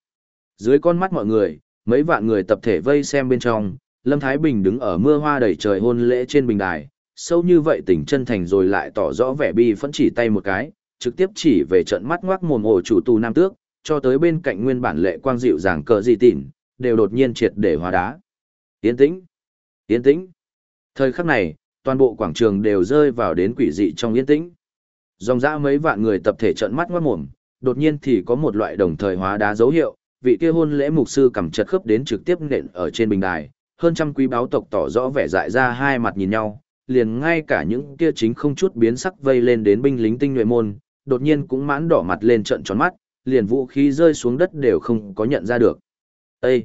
S1: Dưới con mắt mọi người, mấy vạn người tập thể vây xem bên trong, Lâm Thái Bình đứng ở mưa hoa đầy trời hôn lễ trên bình đài, sâu như vậy tỉnh chân thành rồi lại tỏ rõ vẻ bi phẫn chỉ tay một cái, trực tiếp chỉ về trận mắt ngoác mồm ổ chủ tù nam tước, cho tới bên cạnh nguyên bản lệ quang dịu dàng cờ gì tỉn, đều đột nhiên triệt để hóa đá. Yên tĩnh, yên tĩnh. Thời khắc này, toàn bộ quảng trường đều rơi vào đến quỷ dị trong yên tĩnh. Dòng dã mấy vạn người tập thể trận mắt ngoác mồm, đột nhiên thì có một loại đồng thời hóa đá dấu hiệu, vị kia hôn lễ mục sư cầm chật khớp đến trực tiếp nện ở trên bình đài, hơn trăm quý báo tộc tỏ rõ vẻ dại ra hai mặt nhìn nhau, liền ngay cả những kia chính không chút biến sắc vây lên đến binh lính tinh nhuệ môn, đột nhiên cũng mãn đỏ mặt lên trận tròn mắt, liền vũ khí rơi xuống đất đều không có nhận ra được. Ê!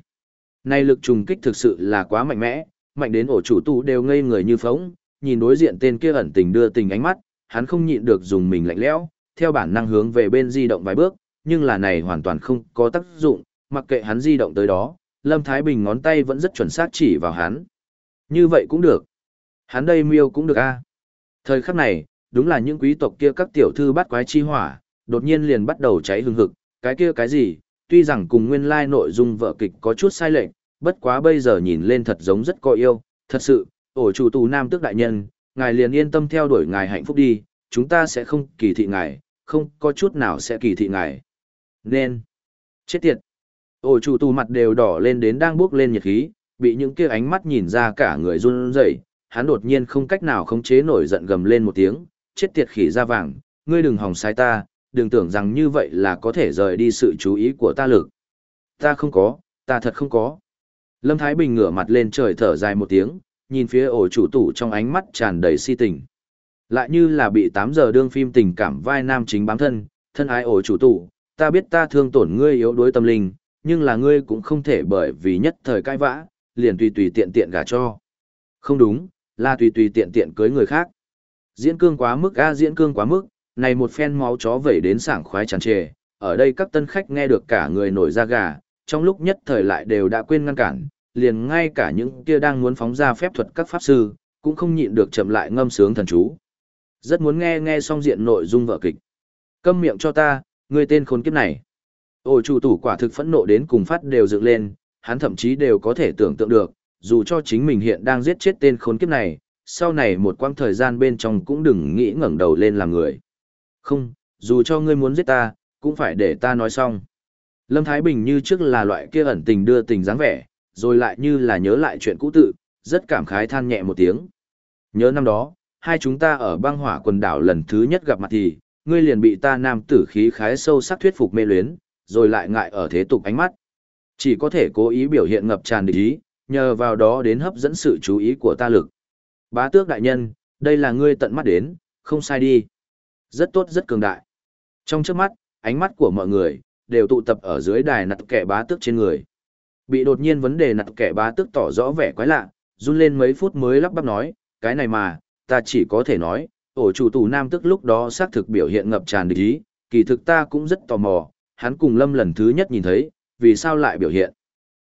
S1: Này lực trùng kích thực sự là quá mạnh mẽ, mạnh đến ổ chủ tu đều ngây người như phóng, nhìn đối diện tên kia ẩn tình đưa tình ánh mắt, hắn không nhịn được dùng mình lạnh lẽo, theo bản năng hướng về bên di động vài bước, nhưng là này hoàn toàn không có tác dụng, mặc kệ hắn di động tới đó, Lâm Thái Bình ngón tay vẫn rất chuẩn xác chỉ vào hắn. Như vậy cũng được. Hắn đây miêu cũng được a. Thời khắc này, đúng là những quý tộc kia các tiểu thư bắt quái chi hỏa, đột nhiên liền bắt đầu cháy hừng hực, cái kia cái gì, tuy rằng cùng nguyên lai like nội dung vợ kịch có chút sai lệch, bất quá bây giờ nhìn lên thật giống rất có yêu, thật sự, ổ chủ tù nam tước đại nhân, ngài liền yên tâm theo đuổi ngài hạnh phúc đi, chúng ta sẽ không kỳ thị ngài, không có chút nào sẽ kỳ thị ngài. Nên, chết tiệt, ổ chủ tù mặt đều đỏ lên đến đang bước lên nhiệt khí, bị những kia ánh mắt nhìn ra cả người run rẩy, hắn đột nhiên không cách nào khống chế nổi giận gầm lên một tiếng, chết tiệt khỉ da vàng, ngươi đừng hòng sai ta, đừng tưởng rằng như vậy là có thể rời đi sự chú ý của ta lực. Ta không có, ta thật không có. Lâm Thái Bình ngửa mặt lên trời thở dài một tiếng, nhìn phía ổ chủ tủ trong ánh mắt tràn đầy si tình. Lại như là bị 8 giờ đương phim tình cảm vai nam chính bám thân, thân ái ổ chủ tủ, ta biết ta thương tổn ngươi yếu đuối tâm linh, nhưng là ngươi cũng không thể bởi vì nhất thời cãi vã, liền tùy tùy tiện tiện gả cho. Không đúng, là tùy tùy tiện tiện cưới người khác. Diễn cương quá mức a diễn cương quá mức, này một phen máu chó vẩy đến sảng khoái tràn trề, ở đây các tân khách nghe được cả người nổi da gà, trong lúc nhất thời lại đều đã quên ngăn cản, liền ngay cả những kia đang muốn phóng ra phép thuật các pháp sư, cũng không nhịn được chậm lại ngâm sướng thần chú. Rất muốn nghe nghe xong diện nội dung vở kịch. Câm miệng cho ta, người tên khốn kiếp này. Ôi chủ tủ quả thực phẫn nộ đến cùng phát đều dựng lên, hắn thậm chí đều có thể tưởng tượng được, dù cho chính mình hiện đang giết chết tên khốn kiếp này, sau này một quãng thời gian bên trong cũng đừng nghĩ ngẩng đầu lên làm người. Không, dù cho ngươi muốn giết ta, cũng phải để ta nói xong. Lâm Thái Bình như trước là loại kia ẩn tình đưa tình dáng vẻ, rồi lại như là nhớ lại chuyện cũ tự, rất cảm khái than nhẹ một tiếng. Nhớ năm đó, hai chúng ta ở băng hỏa quần đảo lần thứ nhất gặp mặt thì, ngươi liền bị ta nam tử khí khái sâu sắc thuyết phục mê luyến, rồi lại ngại ở thế tục ánh mắt. Chỉ có thể cố ý biểu hiện ngập tràn địch ý, nhờ vào đó đến hấp dẫn sự chú ý của ta lực. Bá tước đại nhân, đây là ngươi tận mắt đến, không sai đi. Rất tốt rất cường đại. Trong trước mắt, ánh mắt của mọi người, đều tụ tập ở dưới đài nặt kẻ bá tước trên người. Bị đột nhiên vấn đề nặt kẻ bá tước tỏ rõ vẻ quái lạ, run lên mấy phút mới lắp bắp nói, cái này mà, ta chỉ có thể nói, ổ chủ tù nam tức lúc đó xác thực biểu hiện ngập tràn địch ý, kỳ thực ta cũng rất tò mò, hắn cùng lâm lần thứ nhất nhìn thấy, vì sao lại biểu hiện.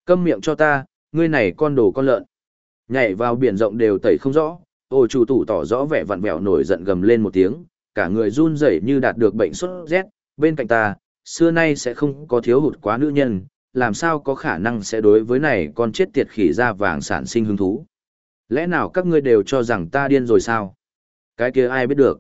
S1: Câm miệng cho ta, ngươi này con đồ con lợn. Nhảy vào biển rộng đều tẩy không rõ, ô chủ tủ tỏ rõ vẻ vặn vẹo nổi giận gầm lên một tiếng, cả người run rẩy như đạt được bệnh sốt rét, bên cạnh ta, xưa nay sẽ không có thiếu hụt quá nữ nhân, làm sao có khả năng sẽ đối với này con chết tiệt khỉ da vàng sản sinh hứng thú. Lẽ nào các ngươi đều cho rằng ta điên rồi sao? Cái kia ai biết được.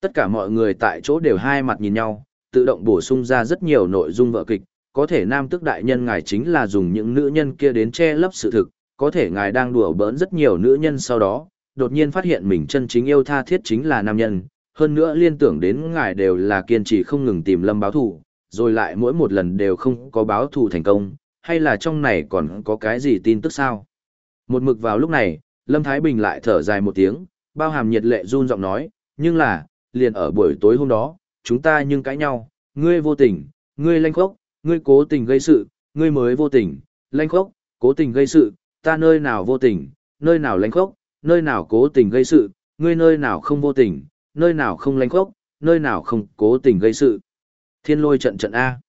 S1: Tất cả mọi người tại chỗ đều hai mặt nhìn nhau, tự động bổ sung ra rất nhiều nội dung vợ kịch, có thể nam tước đại nhân ngài chính là dùng những nữ nhân kia đến che lấp sự thực, có thể ngài đang đùa bỡn rất nhiều nữ nhân sau đó, đột nhiên phát hiện mình chân chính yêu tha thiết chính là nam nhân, hơn nữa liên tưởng đến ngài đều là kiên trì không ngừng tìm lâm báo thù, rồi lại mỗi một lần đều không có báo thù thành công, hay là trong này còn có cái gì tin tức sao? Một mực vào lúc này, Lâm Thái Bình lại thở dài một tiếng, bao hàm nhiệt lệ run giọng nói, nhưng là, liền ở buổi tối hôm đó, chúng ta nhưng cãi nhau, ngươi vô tình, ngươi lanh khốc, ngươi cố tình gây sự, ngươi mới vô tình, lanh khốc, cố tình gây sự, ta nơi nào vô tình, nơi nào lanh khốc, nơi nào cố tình gây sự, ngươi nơi nào không vô tình, nơi nào không lanh khốc, nơi nào không cố tình gây sự. Thiên lôi trận trận A.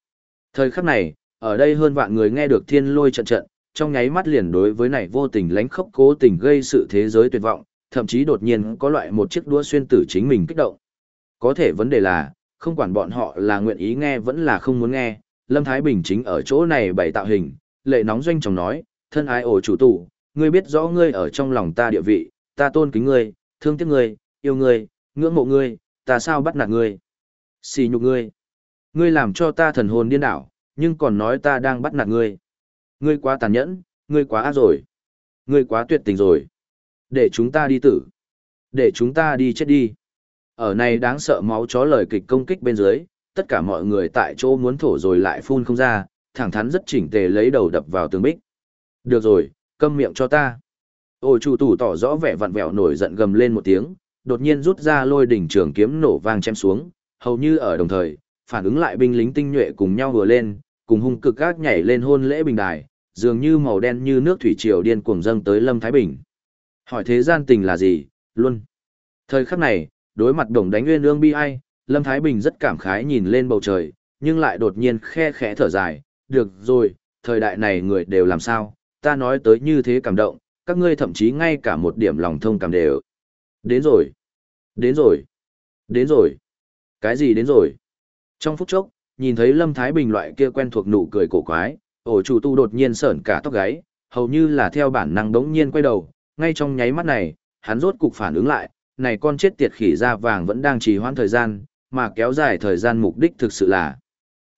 S1: Thời khắc này, ở đây hơn vạn người nghe được thiên lôi trận trận, trong nháy mắt liền đối với này vô tình lánh khốc cố tình gây sự thế giới tuyệt vọng, thậm chí đột nhiên có loại một chiếc đũa xuyên tử chính mình kích động. Có thể vấn đề là, không quản bọn họ là nguyện ý nghe vẫn là không muốn nghe, Lâm Thái Bình chính ở chỗ này bày tạo hình, lệ nóng doanh chồng nói, thân ái ổ chủ tụ, ngươi biết rõ ngươi ở trong lòng ta địa vị, ta tôn kính ngươi, thương tiếc ngươi, yêu ngươi, ngưỡng mộ ngươi, ta sao bắt nạt ngươi, xì nhục ngươi. Ngươi làm cho ta thần hồn điên đảo, nhưng còn nói ta đang bắt nạt ngươi. Ngươi quá tàn nhẫn, ngươi quá ác rồi. Ngươi quá tuyệt tình rồi. Để chúng ta đi tử. Để chúng ta đi chết đi. Ở này đáng sợ máu chó lời kịch công kích bên dưới, tất cả mọi người tại chỗ muốn thổ rồi lại phun không ra, thẳng thắn rất chỉnh tề lấy đầu đập vào tường bích. Được rồi, câm miệng cho ta. Ôi chủ tủ tỏ rõ vẻ vặn vẹo nổi giận gầm lên một tiếng, đột nhiên rút ra lôi đỉnh trường kiếm nổ vang chém xuống, hầu như ở đồng thời, phản ứng lại binh lính tinh nhuệ cùng nhau vừa lên, cùng hung cực gác nhảy lên hôn lễ bình đài, dường như màu đen như nước thủy triều điên cuồng dâng tới Lâm Thái Bình. Hỏi thế gian tình là gì, luôn. Thời khắc này, đối mặt đồng đánh nguyên ương bi ai, Lâm Thái Bình rất cảm khái nhìn lên bầu trời, nhưng lại đột nhiên khe khẽ thở dài, được rồi, thời đại này người đều làm sao, ta nói tới như thế cảm động, các ngươi thậm chí ngay cả một điểm lòng thông cảm đều. Đến rồi, đến rồi, đến rồi, cái gì đến rồi? Trong phút chốc, nhìn thấy Lâm Thái Bình loại kia quen thuộc nụ cười cổ quái, ổ chủ tu đột nhiên sởn cả tóc gáy, hầu như là theo bản năng đống nhiên quay đầu, ngay trong nháy mắt này, hắn rốt cục phản ứng lại, này con chết tiệt khỉ da vàng vẫn đang trì hoãn thời gian, mà kéo dài thời gian mục đích thực sự là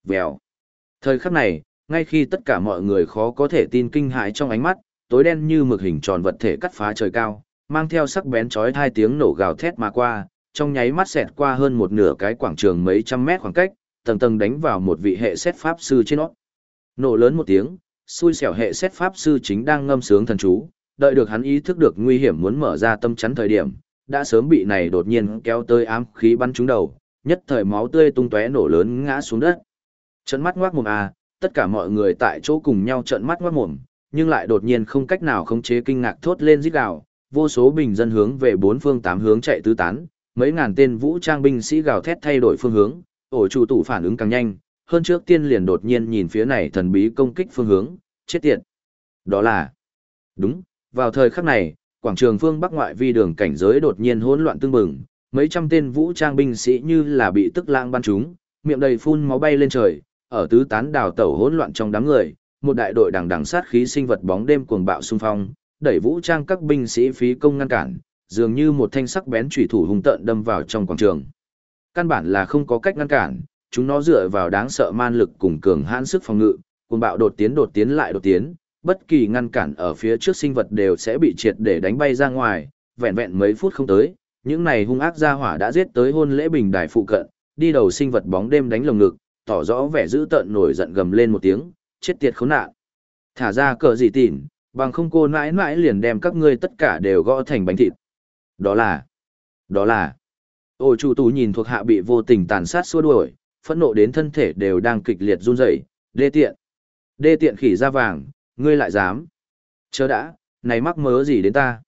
S1: vèo. Thời khắc này, ngay khi tất cả mọi người khó có thể tin kinh hãi trong ánh mắt, tối đen như mực hình tròn vật thể cắt phá trời cao, mang theo sắc bén chói hai tiếng nổ gào thét mà qua, trong nháy mắt xẹt qua hơn một nửa cái quảng trường mấy trăm mét khoảng cách, tầng tầng đánh vào một vị hệ xét pháp sư trên nó. Nổ lớn một tiếng, xui xẻo hệ xét pháp sư chính đang ngâm sướng thần chú, đợi được hắn ý thức được nguy hiểm muốn mở ra tâm chắn thời điểm, đã sớm bị này đột nhiên kéo tới ám khí bắn trúng đầu, nhất thời máu tươi tung tóe nổ lớn ngã xuống đất. Trận mắt ngoác mồm à, tất cả mọi người tại chỗ cùng nhau trợn mắt ngoác mồm, nhưng lại đột nhiên không cách nào khống chế kinh ngạc thốt lên rít gào, vô số bình dân hướng về bốn phương tám hướng chạy tứ tán, mấy ngàn tên vũ trang binh sĩ gào thét thay đổi phương hướng, ổ chủ tủ phản ứng càng nhanh, hơn trước tiên liền đột nhiên nhìn phía này thần bí công kích phương hướng, chết tiệt. Đó là... Đúng, vào thời khắc này, quảng trường phương Bắc ngoại vi đường cảnh giới đột nhiên hỗn loạn tương bừng, mấy trăm tên vũ trang binh sĩ như là bị tức lãng bắn chúng, miệng đầy phun máu bay lên trời, ở tứ tán đào tẩu hỗn loạn trong đám người, một đại đội đằng đằng sát khí sinh vật bóng đêm cuồng bạo xung phong, đẩy vũ trang các binh sĩ phí công ngăn cản, dường như một thanh sắc bén chủy thủ hung tợn đâm vào trong quảng trường. Căn bản là không có cách ngăn cản, chúng nó dựa vào đáng sợ man lực cùng cường hãn sức phòng ngự, cuồng bạo đột tiến đột tiến lại đột tiến, bất kỳ ngăn cản ở phía trước sinh vật đều sẽ bị triệt để đánh bay ra ngoài, vẹn vẹn mấy phút không tới, những này hung ác gia hỏa đã giết tới hôn lễ bình đài phụ cận, đi đầu sinh vật bóng đêm đánh lồng ngực, tỏ rõ vẻ dữ tợn nổi giận gầm lên một tiếng, chết tiệt khốn nạn. Thả ra cờ gì tỉn, bằng không cô mãi mãi liền đem các ngươi tất cả đều gõ thành bánh thịt. Đó là, đó là, ôi chủ tù nhìn thuộc hạ bị vô tình tàn sát xua đuổi, phẫn nộ đến thân thể đều đang kịch liệt run rẩy, đê tiện. Đê tiện khỉ da vàng, ngươi lại dám. Chớ đã, này mắc mớ gì đến ta.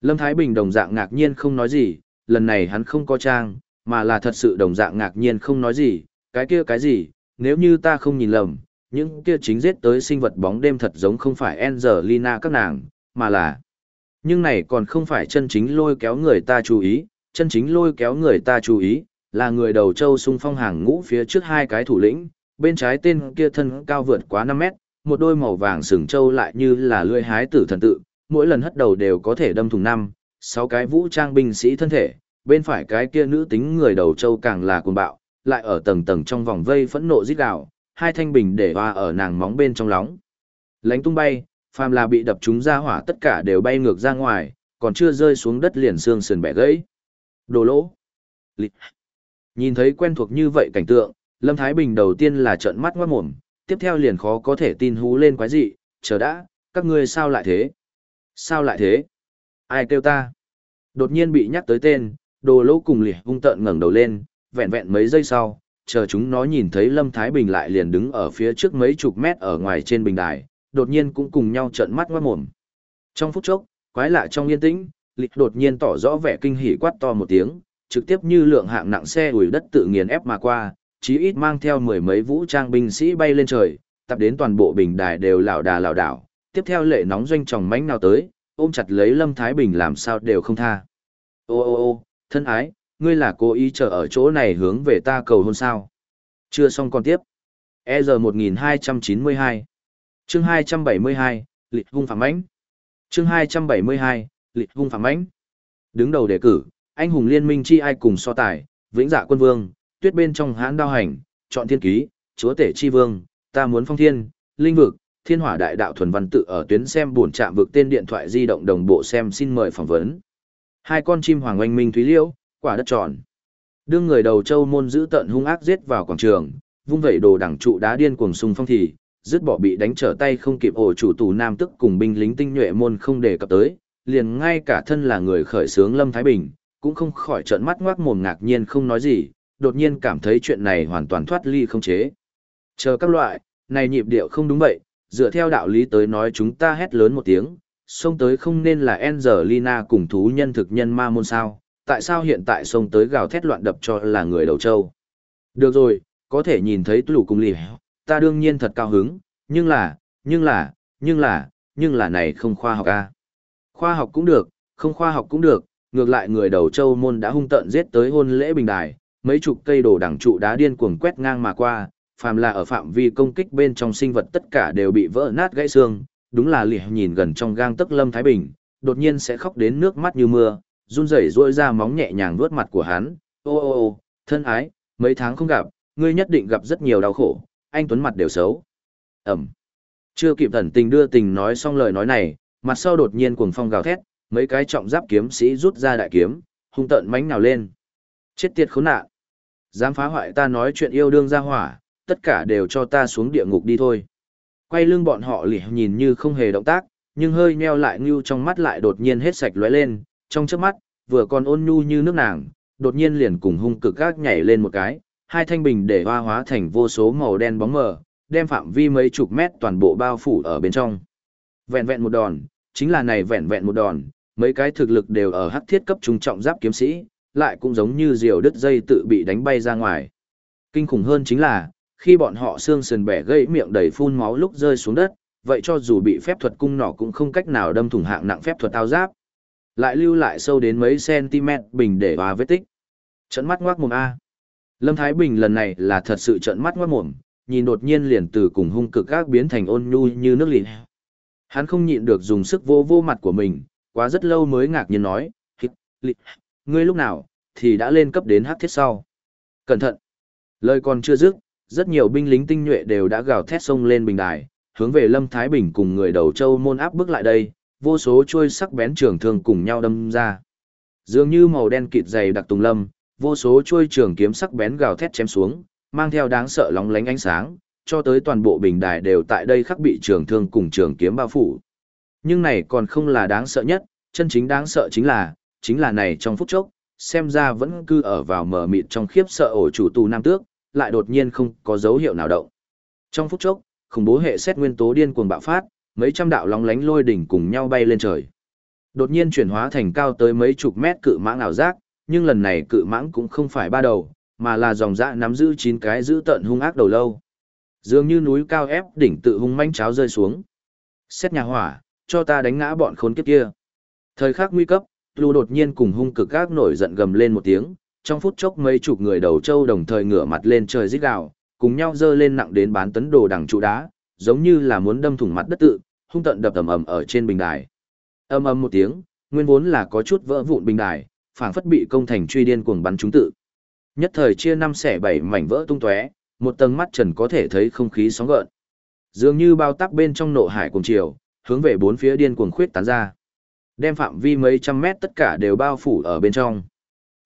S1: Lâm Thái Bình đồng dạng ngạc nhiên không nói gì, lần này hắn không có trang, mà là thật sự đồng dạng ngạc nhiên không nói gì, cái kia cái gì, nếu như ta không nhìn lầm, những kia chính giết tới sinh vật bóng đêm thật giống không phải Angelina các nàng, mà là... Nhưng này còn không phải chân chính lôi kéo người ta chú ý, chân chính lôi kéo người ta chú ý, là người đầu châu xung phong hàng ngũ phía trước hai cái thủ lĩnh, bên trái tên kia thân cao vượt quá 5 mét, một đôi màu vàng sừng châu lại như là lưỡi hái tử thần tự, mỗi lần hất đầu đều có thể đâm thùng năm, sáu cái vũ trang binh sĩ thân thể, bên phải cái kia nữ tính người đầu châu càng là cuồng bạo, lại ở tầng tầng trong vòng vây phẫn nộ rít gào, hai thanh bình để hoa ở nàng móng bên trong lóng. Lánh tung bay, phàm là bị đập trúng ra hỏa tất cả đều bay ngược ra ngoài, còn chưa rơi xuống đất liền xương sườn bẻ gãy. Đồ lỗ. Lịch. Nhìn thấy quen thuộc như vậy cảnh tượng, Lâm Thái Bình đầu tiên là trợn mắt ngoát mồm, tiếp theo liền khó có thể tin hú lên quái dị, chờ đã, các ngươi sao lại thế? Sao lại thế? Ai kêu ta? Đột nhiên bị nhắc tới tên, đồ lỗ cùng liệt hung tợn ngẩng đầu lên, vẹn vẹn mấy giây sau, chờ chúng nó nhìn thấy Lâm Thái Bình lại liền đứng ở phía trước mấy chục mét ở ngoài trên bình đài, đột nhiên cũng cùng nhau trợn mắt ngoát mồm. Trong phút chốc, quái lạ trong yên tĩnh, lịch đột nhiên tỏ rõ vẻ kinh hỉ quát to một tiếng, trực tiếp như lượng hạng nặng xe ủi đất tự nghiền ép mà qua, chí ít mang theo mười mấy vũ trang binh sĩ bay lên trời, tập đến toàn bộ bình đài đều lảo đà lảo đảo, tiếp theo lệ nóng doanh tròng mánh nào tới, ôm chặt lấy Lâm Thái Bình làm sao đều không tha. Ô ô ô, thân ái, ngươi là cố ý chờ ở chỗ này hướng về ta cầu hôn sao. Chưa xong còn tiếp. E giờ 1292. Chương 272, lịch hung phạm ánh. Chương 272, lịch hung phạm ánh. Đứng đầu đề cử, anh hùng liên minh chi ai cùng so tài, vĩnh dạ quân vương, tuyết bên trong hãn đao hành, chọn thiên ký, chúa tể chi vương, ta muốn phong thiên, linh vực, thiên hỏa đại đạo thuần văn tự ở tuyến xem buồn chạm vực tên điện thoại di động đồng bộ xem xin mời phỏng vấn. Hai con chim hoàng oanh minh thúy liễu, quả đất tròn. Đương người đầu châu môn giữ tận hung ác giết vào quảng trường, vung vẩy đồ đẳng trụ đá điên cuồng xung phong thì, dứt bỏ bị đánh trở tay không kịp ổ chủ tù nam tức cùng binh lính tinh nhuệ môn không đề cập tới, liền ngay cả thân là người khởi sướng Lâm Thái Bình, cũng không khỏi trợn mắt ngoác mồm ngạc nhiên không nói gì, đột nhiên cảm thấy chuyện này hoàn toàn thoát ly không chế. Chờ các loại, này nhịp điệu không đúng vậy, dựa theo đạo lý tới nói chúng ta hét lớn một tiếng, xông tới không nên là Angelina cùng thú nhân thực nhân ma môn sao, tại sao hiện tại xông tới gào thét loạn đập cho là người đầu châu. Được rồi, có thể nhìn thấy tủ cùng lì. Ta đương nhiên thật cao hứng, nhưng là, nhưng là, nhưng là, nhưng là này không khoa học a. À. Khoa học cũng được, không khoa học cũng được, ngược lại người đầu châu môn đã hung tận giết tới hôn lễ bình đài, mấy chục cây đồ đẳng trụ đá điên cuồng quét ngang mà qua, phàm là ở phạm vi công kích bên trong sinh vật tất cả đều bị vỡ nát gãy xương, đúng là lìa nhìn gần trong gang tức Lâm Thái Bình, đột nhiên sẽ khóc đến nước mắt như mưa, run rẩy duỗi ra móng nhẹ nhàng vuốt mặt của hắn, ô ô ô, thân ái, mấy tháng không gặp, ngươi nhất định gặp rất nhiều đau khổ, anh Tuấn mặt đều xấu. Ẩm. Chưa kịp thần tình đưa tình nói xong lời nói này, mặt sau đột nhiên cuồng phong gào thét, mấy cái trọng giáp kiếm sĩ rút ra đại kiếm, hung tợn mánh nào lên. Chết tiệt khốn nạn. Dám phá hoại ta nói chuyện yêu đương ra hỏa, tất cả đều cho ta xuống địa ngục đi thôi. Quay lưng bọn họ lỉ nhìn như không hề động tác, nhưng hơi nheo lại ngưu trong mắt lại đột nhiên hết sạch lóe lên, trong chớp mắt, vừa còn ôn nhu như nước nàng, đột nhiên liền cùng hung cực gác nhảy lên một cái, hai thanh bình để hoa hóa thành vô số màu đen bóng mờ, đem phạm vi mấy chục mét toàn bộ bao phủ ở bên trong. Vẹn vẹn một đòn, chính là này vẹn vẹn một đòn, mấy cái thực lực đều ở hắc thiết cấp trung trọng giáp kiếm sĩ, lại cũng giống như diều đứt dây tự bị đánh bay ra ngoài. Kinh khủng hơn chính là, khi bọn họ xương sườn bẻ gãy miệng đầy phun máu lúc rơi xuống đất, vậy cho dù bị phép thuật cung nỏ cũng không cách nào đâm thủng hạng nặng phép thuật tao giáp. Lại lưu lại sâu đến mấy cm bình để hòa vết tích. Trận mắt ngoác mồm A. Lâm Thái Bình lần này là thật sự trận mắt ngoác mồm, nhìn đột nhiên liền từ cùng hung cực các biến thành ôn nhu như nước lì. Hắn không nhịn được dùng sức vô vô mặt của mình, quá rất lâu mới ngạc nhiên nói, ngươi lúc nào, thì đã lên cấp đến hắc thiết sau. Cẩn thận! Lời còn chưa dứt, rất nhiều binh lính tinh nhuệ đều đã gào thét sông lên bình đài, hướng về Lâm Thái Bình cùng người đầu châu môn áp bước lại đây, vô số chuôi sắc bén trường thương cùng nhau đâm ra. Dường như màu đen kịt dày đặc tùng lâm, vô số chuôi trường kiếm sắc bén gào thét chém xuống, mang theo đáng sợ lóng lánh ánh sáng, cho tới toàn bộ bình đài đều tại đây khắc bị trường thương cùng trường kiếm bao phủ. Nhưng này còn không là đáng sợ nhất, chân chính đáng sợ chính là, chính là này trong phút chốc, xem ra vẫn cư ở vào mở mịt trong khiếp sợ ổ chủ tù nam tước, lại đột nhiên không có dấu hiệu nào động. Trong phút chốc, khủng bố hệ xét nguyên tố điên cuồng bạo phát, mấy trăm đạo lóng lánh lôi đỉnh cùng nhau bay lên trời. Đột nhiên chuyển hóa thành cao tới mấy chục mét cự mãng ảo giác, nhưng lần này cự mãng cũng không phải ba đầu, mà là dòng dã nắm giữ chín cái giữ tận hung ác đầu lâu. Dường như núi cao ép đỉnh tự hung manh cháo rơi xuống. Xét nhà hỏa, cho ta đánh ngã bọn khốn kiếp kia. Thời khắc nguy cấp, Lu đột nhiên cùng hung cực ác nổi giận gầm lên một tiếng, trong phút chốc mấy chục người đầu châu đồng thời ngửa mặt lên trời rít gào, cùng nhau dơ lên nặng đến bán tấn đồ đằng trụ đá, giống như là muốn đâm thủng mặt đất tự, hung tận đập ầm ầm ở trên bình đài. Ầm ầm một tiếng, nguyên vốn là có chút vỡ vụn bình đài, phảng phất bị công thành truy điên cuồng bắn trúng tự. Nhất thời chia năm xẻ bảy mảnh vỡ tung tóe, một tầng mắt trần có thể thấy không khí sóng gợn. Dường như bao tắc bên trong nộ hải cùng chiều, hướng về bốn phía điên cuồng khuyết tán ra. Đem phạm vi mấy trăm mét tất cả đều bao phủ ở bên trong.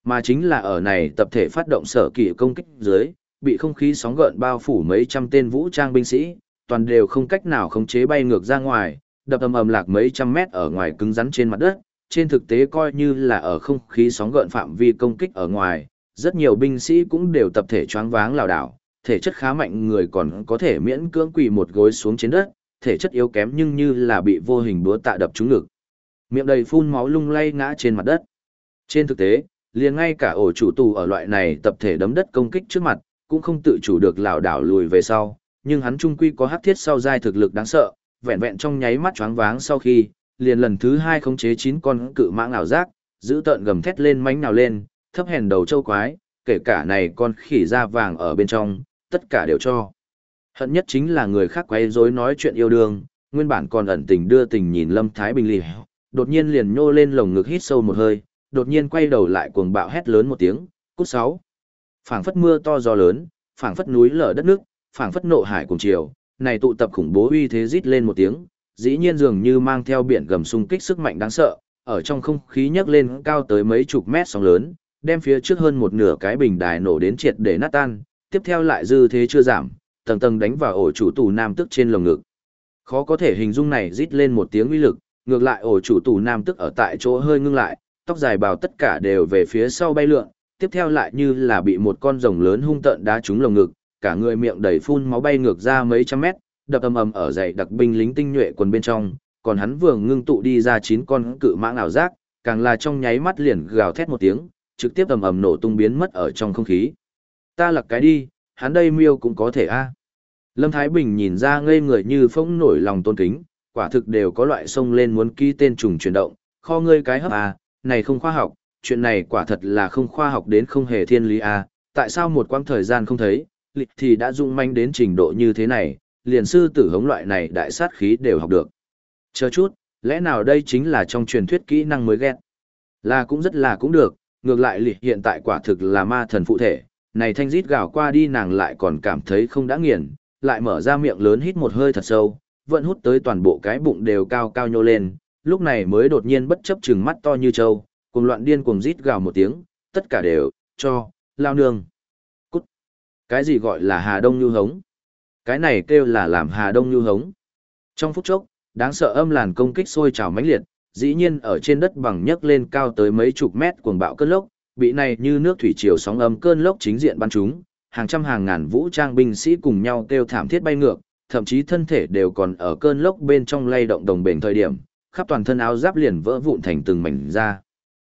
S1: Mà chính là ở này tập thể phát động sở kỵ công kích dưới, bị không khí sóng gợn bao phủ mấy trăm tên vũ trang binh sĩ, toàn đều không cách nào khống chế bay ngược ra ngoài, đập ầm ầm lạc mấy trăm mét ở ngoài cứng rắn trên mặt đất, trên thực tế coi như là ở không khí sóng gợn phạm vi công kích ở ngoài, rất nhiều binh sĩ cũng đều tập thể choáng váng lảo đảo, thể chất khá mạnh người còn có thể miễn cưỡng quỳ một gối xuống trên đất, thể chất yếu kém nhưng như là bị vô hình búa tạ đập trúng ngực. Miệng đầy phun máu lung lay ngã trên mặt đất. Trên thực tế, liền ngay cả ổ chủ tù ở loại này tập thể đấm đất công kích trước mặt, cũng không tự chủ được lảo đảo lùi về sau, nhưng hắn trung quy có hắc thiết sau giai thực lực đáng sợ, vẹn vẹn trong nháy mắt choáng váng sau khi, liền lần thứ hai khống chế chín con cự mãng ảo giác, giữ tợn gầm thét lên mánh nào lên, thấp hèn đầu châu quái, kể cả này con khỉ da vàng ở bên trong, tất cả đều cho. Hận nhất chính là người khác quay rối nói chuyện yêu đương, nguyên bản còn ẩn tình đưa tình nhìn Lâm Thái Bình lì, đột nhiên liền nhô lên lồng ngực hít sâu một hơi, đột nhiên quay đầu lại cuồng bạo hét lớn một tiếng, cút sáu. Phảng phất mưa to gió lớn, phảng phất núi lở đất nước, phảng phất nộ hải cùng chiều, này tụ tập khủng bố uy thế rít lên một tiếng, dĩ nhiên dường như mang theo biển gầm xung kích sức mạnh đáng sợ, ở trong không khí nhấc lên cao tới mấy chục mét sóng lớn, đem phía trước hơn một nửa cái bình đài nổ đến triệt để nát tan, tiếp theo lại dư thế chưa giảm, tầng tầng đánh vào ổ chủ tù nam tức trên lồng ngực. Khó có thể hình dung này rít lên một tiếng uy lực, ngược lại ổ chủ tù nam tức ở tại chỗ hơi ngưng lại, tóc dài bào tất cả đều về phía sau bay lượn, tiếp theo lại như là bị một con rồng lớn hung tợn đá trúng lồng ngực, cả người miệng đầy phun máu bay ngược ra mấy trăm mét, đập ầm ầm ở dậy đặc binh lính tinh nhuệ quần bên trong, còn hắn vừa ngưng tụ đi ra chín con cự mãng ảo giác, càng là trong nháy mắt liền gào thét một tiếng, trực tiếp ầm ầm nổ tung biến mất ở trong không khí. Ta lặc cái đi, hắn đây miêu cũng có thể a. Lâm Thái Bình nhìn ra ngây người như phong nổi lòng tôn kính, quả thực đều có loại sông lên muốn ký tên trùng chuyển động, kho ngươi cái hấp a, này không khoa học, chuyện này quả thật là không khoa học đến không hề thiên lý a, tại sao một quãng thời gian không thấy, lịch thì đã dung manh đến trình độ như thế này, liền sư tử hống loại này đại sát khí đều học được. Chờ chút, lẽ nào đây chính là trong truyền thuyết kỹ năng mới ghét? Là cũng rất là cũng được, ngược lại lịch hiện tại quả thực là ma thần phụ thể, này thanh rít gào qua đi nàng lại còn cảm thấy không đã nghiền, lại mở ra miệng lớn hít một hơi thật sâu, vẫn hút tới toàn bộ cái bụng đều cao cao nhô lên, lúc này mới đột nhiên bất chấp chừng mắt to như trâu, cùng loạn điên cuồng rít gào một tiếng, tất cả đều, cho, lao nương. Cái gì gọi là Hà Đông Nhu Hống? Cái này kêu là làm Hà Đông Nhu Hống. Trong phút chốc, đáng sợ âm làn công kích sôi trào mãnh liệt, dĩ nhiên ở trên đất bằng nhấc lên cao tới mấy chục mét cuồng bạo cơn lốc, bị này như nước thủy triều sóng âm cơn lốc chính diện bắn chúng, hàng trăm hàng ngàn vũ trang binh sĩ cùng nhau kêu thảm thiết bay ngược, thậm chí thân thể đều còn ở cơn lốc bên trong lay động đồng bền thời điểm, khắp toàn thân áo giáp liền vỡ vụn thành từng mảnh ra.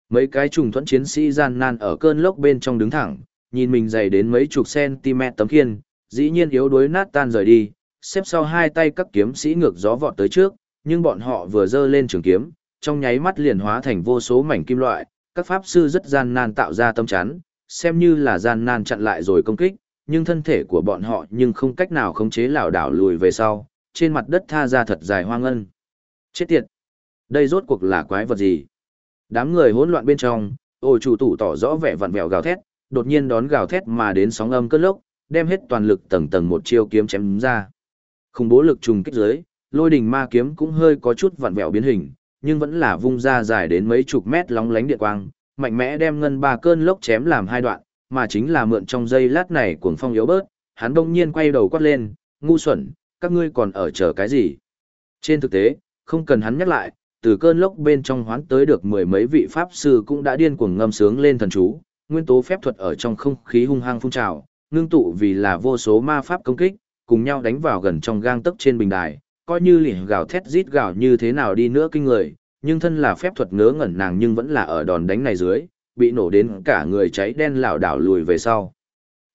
S1: Mấy cái trùng thuẫn chiến sĩ gian nan ở cơn lốc bên trong đứng thẳng, nhìn mình dày đến mấy chục cm tấm khiên, dĩ nhiên yếu đuối nát tan rời đi, xếp sau hai tay các kiếm sĩ ngược gió vọt tới trước, nhưng bọn họ vừa dơ lên trường kiếm, trong nháy mắt liền hóa thành vô số mảnh kim loại, các pháp sư rất gian nan tạo ra tâm chắn, xem như là gian nan chặn lại rồi công kích, nhưng thân thể của bọn họ nhưng không cách nào khống chế lảo đảo lùi về sau, trên mặt đất tha ra thật dài hoang ân Chết tiệt! Đây rốt cuộc là quái vật gì? Đám người hỗn loạn bên trong, ôi chủ tủ tỏ rõ vẻ vặn vẹo gào thét, đột nhiên đón gào thét mà đến sóng âm cơn lốc, đem hết toàn lực tầng tầng một chiêu kiếm chém ra. Khủng bố lực trùng kích dưới, lôi đình ma kiếm cũng hơi có chút vặn vẹo biến hình, nhưng vẫn là vung ra dài đến mấy chục mét lóng lánh điện quang, mạnh mẽ đem ngân ba cơn lốc chém làm hai đoạn, mà chính là mượn trong giây lát này cuồng phong yếu bớt, hắn đông nhiên quay đầu quát lên, ngu xuẩn, các ngươi còn ở chờ cái gì? Trên thực tế, không cần hắn nhắc lại, từ cơn lốc bên trong hoán tới được mười mấy vị pháp sư cũng đã điên cuồng ngâm sướng lên thần chú, nguyên tố phép thuật ở trong không khí hung hăng phun trào, ngưng tụ vì là vô số ma pháp công kích, cùng nhau đánh vào gần trong gang tấc trên bình đài, coi như liền gào thét rít gào như thế nào đi nữa kinh người, nhưng thân là phép thuật ngớ ngẩn nàng nhưng vẫn là ở đòn đánh này dưới, bị nổ đến cả người cháy đen lảo đảo lùi về sau.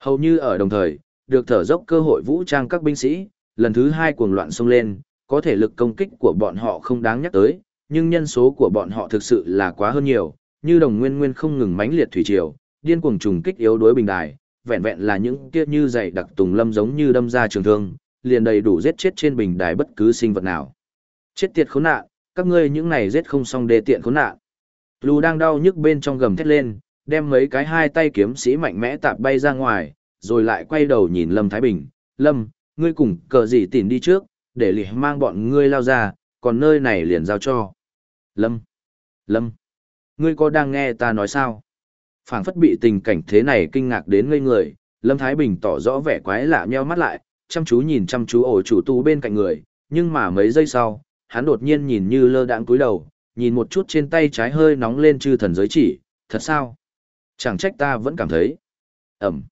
S1: Hầu như ở đồng thời, được thở dốc cơ hội vũ trang các binh sĩ, lần thứ hai cuồng loạn xông lên, có thể lực công kích của bọn họ không đáng nhắc tới, nhưng nhân số của bọn họ thực sự là quá hơn nhiều, như đồng nguyên nguyên không ngừng mãnh liệt thủy triều, điên cuồng trùng kích yếu đuối bình đài, vẹn vẹn là những kia như dày đặc tùng lâm giống như đâm ra trường thương, liền đầy đủ giết chết trên bình đài bất cứ sinh vật nào. Chết tiệt khốn nạn, các ngươi những này giết không xong đề tiện khốn nạn. Lù đang đau nhức bên trong gầm thét lên, đem mấy cái hai tay kiếm sĩ mạnh mẽ tạp bay ra ngoài, rồi lại quay đầu nhìn Lâm Thái Bình. Lâm, ngươi cùng cờ gì tìm đi trước, để lì mang bọn ngươi lao ra, còn nơi này liền giao cho. Lâm, Lâm, ngươi có đang nghe ta nói sao? Phảng phất bị tình cảnh thế này kinh ngạc đến ngây người, Lâm Thái Bình tỏ rõ vẻ quái lạ nheo mắt lại, chăm chú nhìn chăm chú ổ chủ tu bên cạnh người, nhưng mà mấy giây sau, hắn đột nhiên nhìn như lơ đãng cúi đầu, nhìn một chút trên tay trái hơi nóng lên chư thần giới chỉ, thật sao? Chẳng trách ta vẫn cảm thấy. Ẩm.